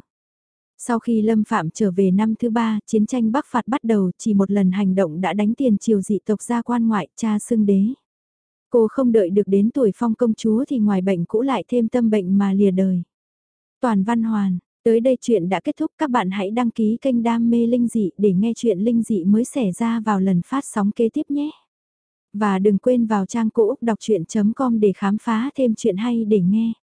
Sau khi Lâm Phạm trở về năm thứ ba, chiến tranh Bắc phạt bắt đầu, chỉ một lần hành động đã đánh tiền triều dị tộc ra quan ngoại, cha xưng đế. Cô không đợi được đến tuổi phong công chúa thì ngoài bệnh cũ lại thêm tâm bệnh mà lìa đời. Toàn Văn Hoàn, tới đây chuyện đã kết thúc các bạn hãy đăng ký kênh Đam mê Linh Dị để nghe chuyện Linh Dị mới xảy ra vào lần phát sóng kế tiếp nhé. Và đừng quên vào trang cũ đọc chuyện.com để khám phá thêm chuyện hay để nghe.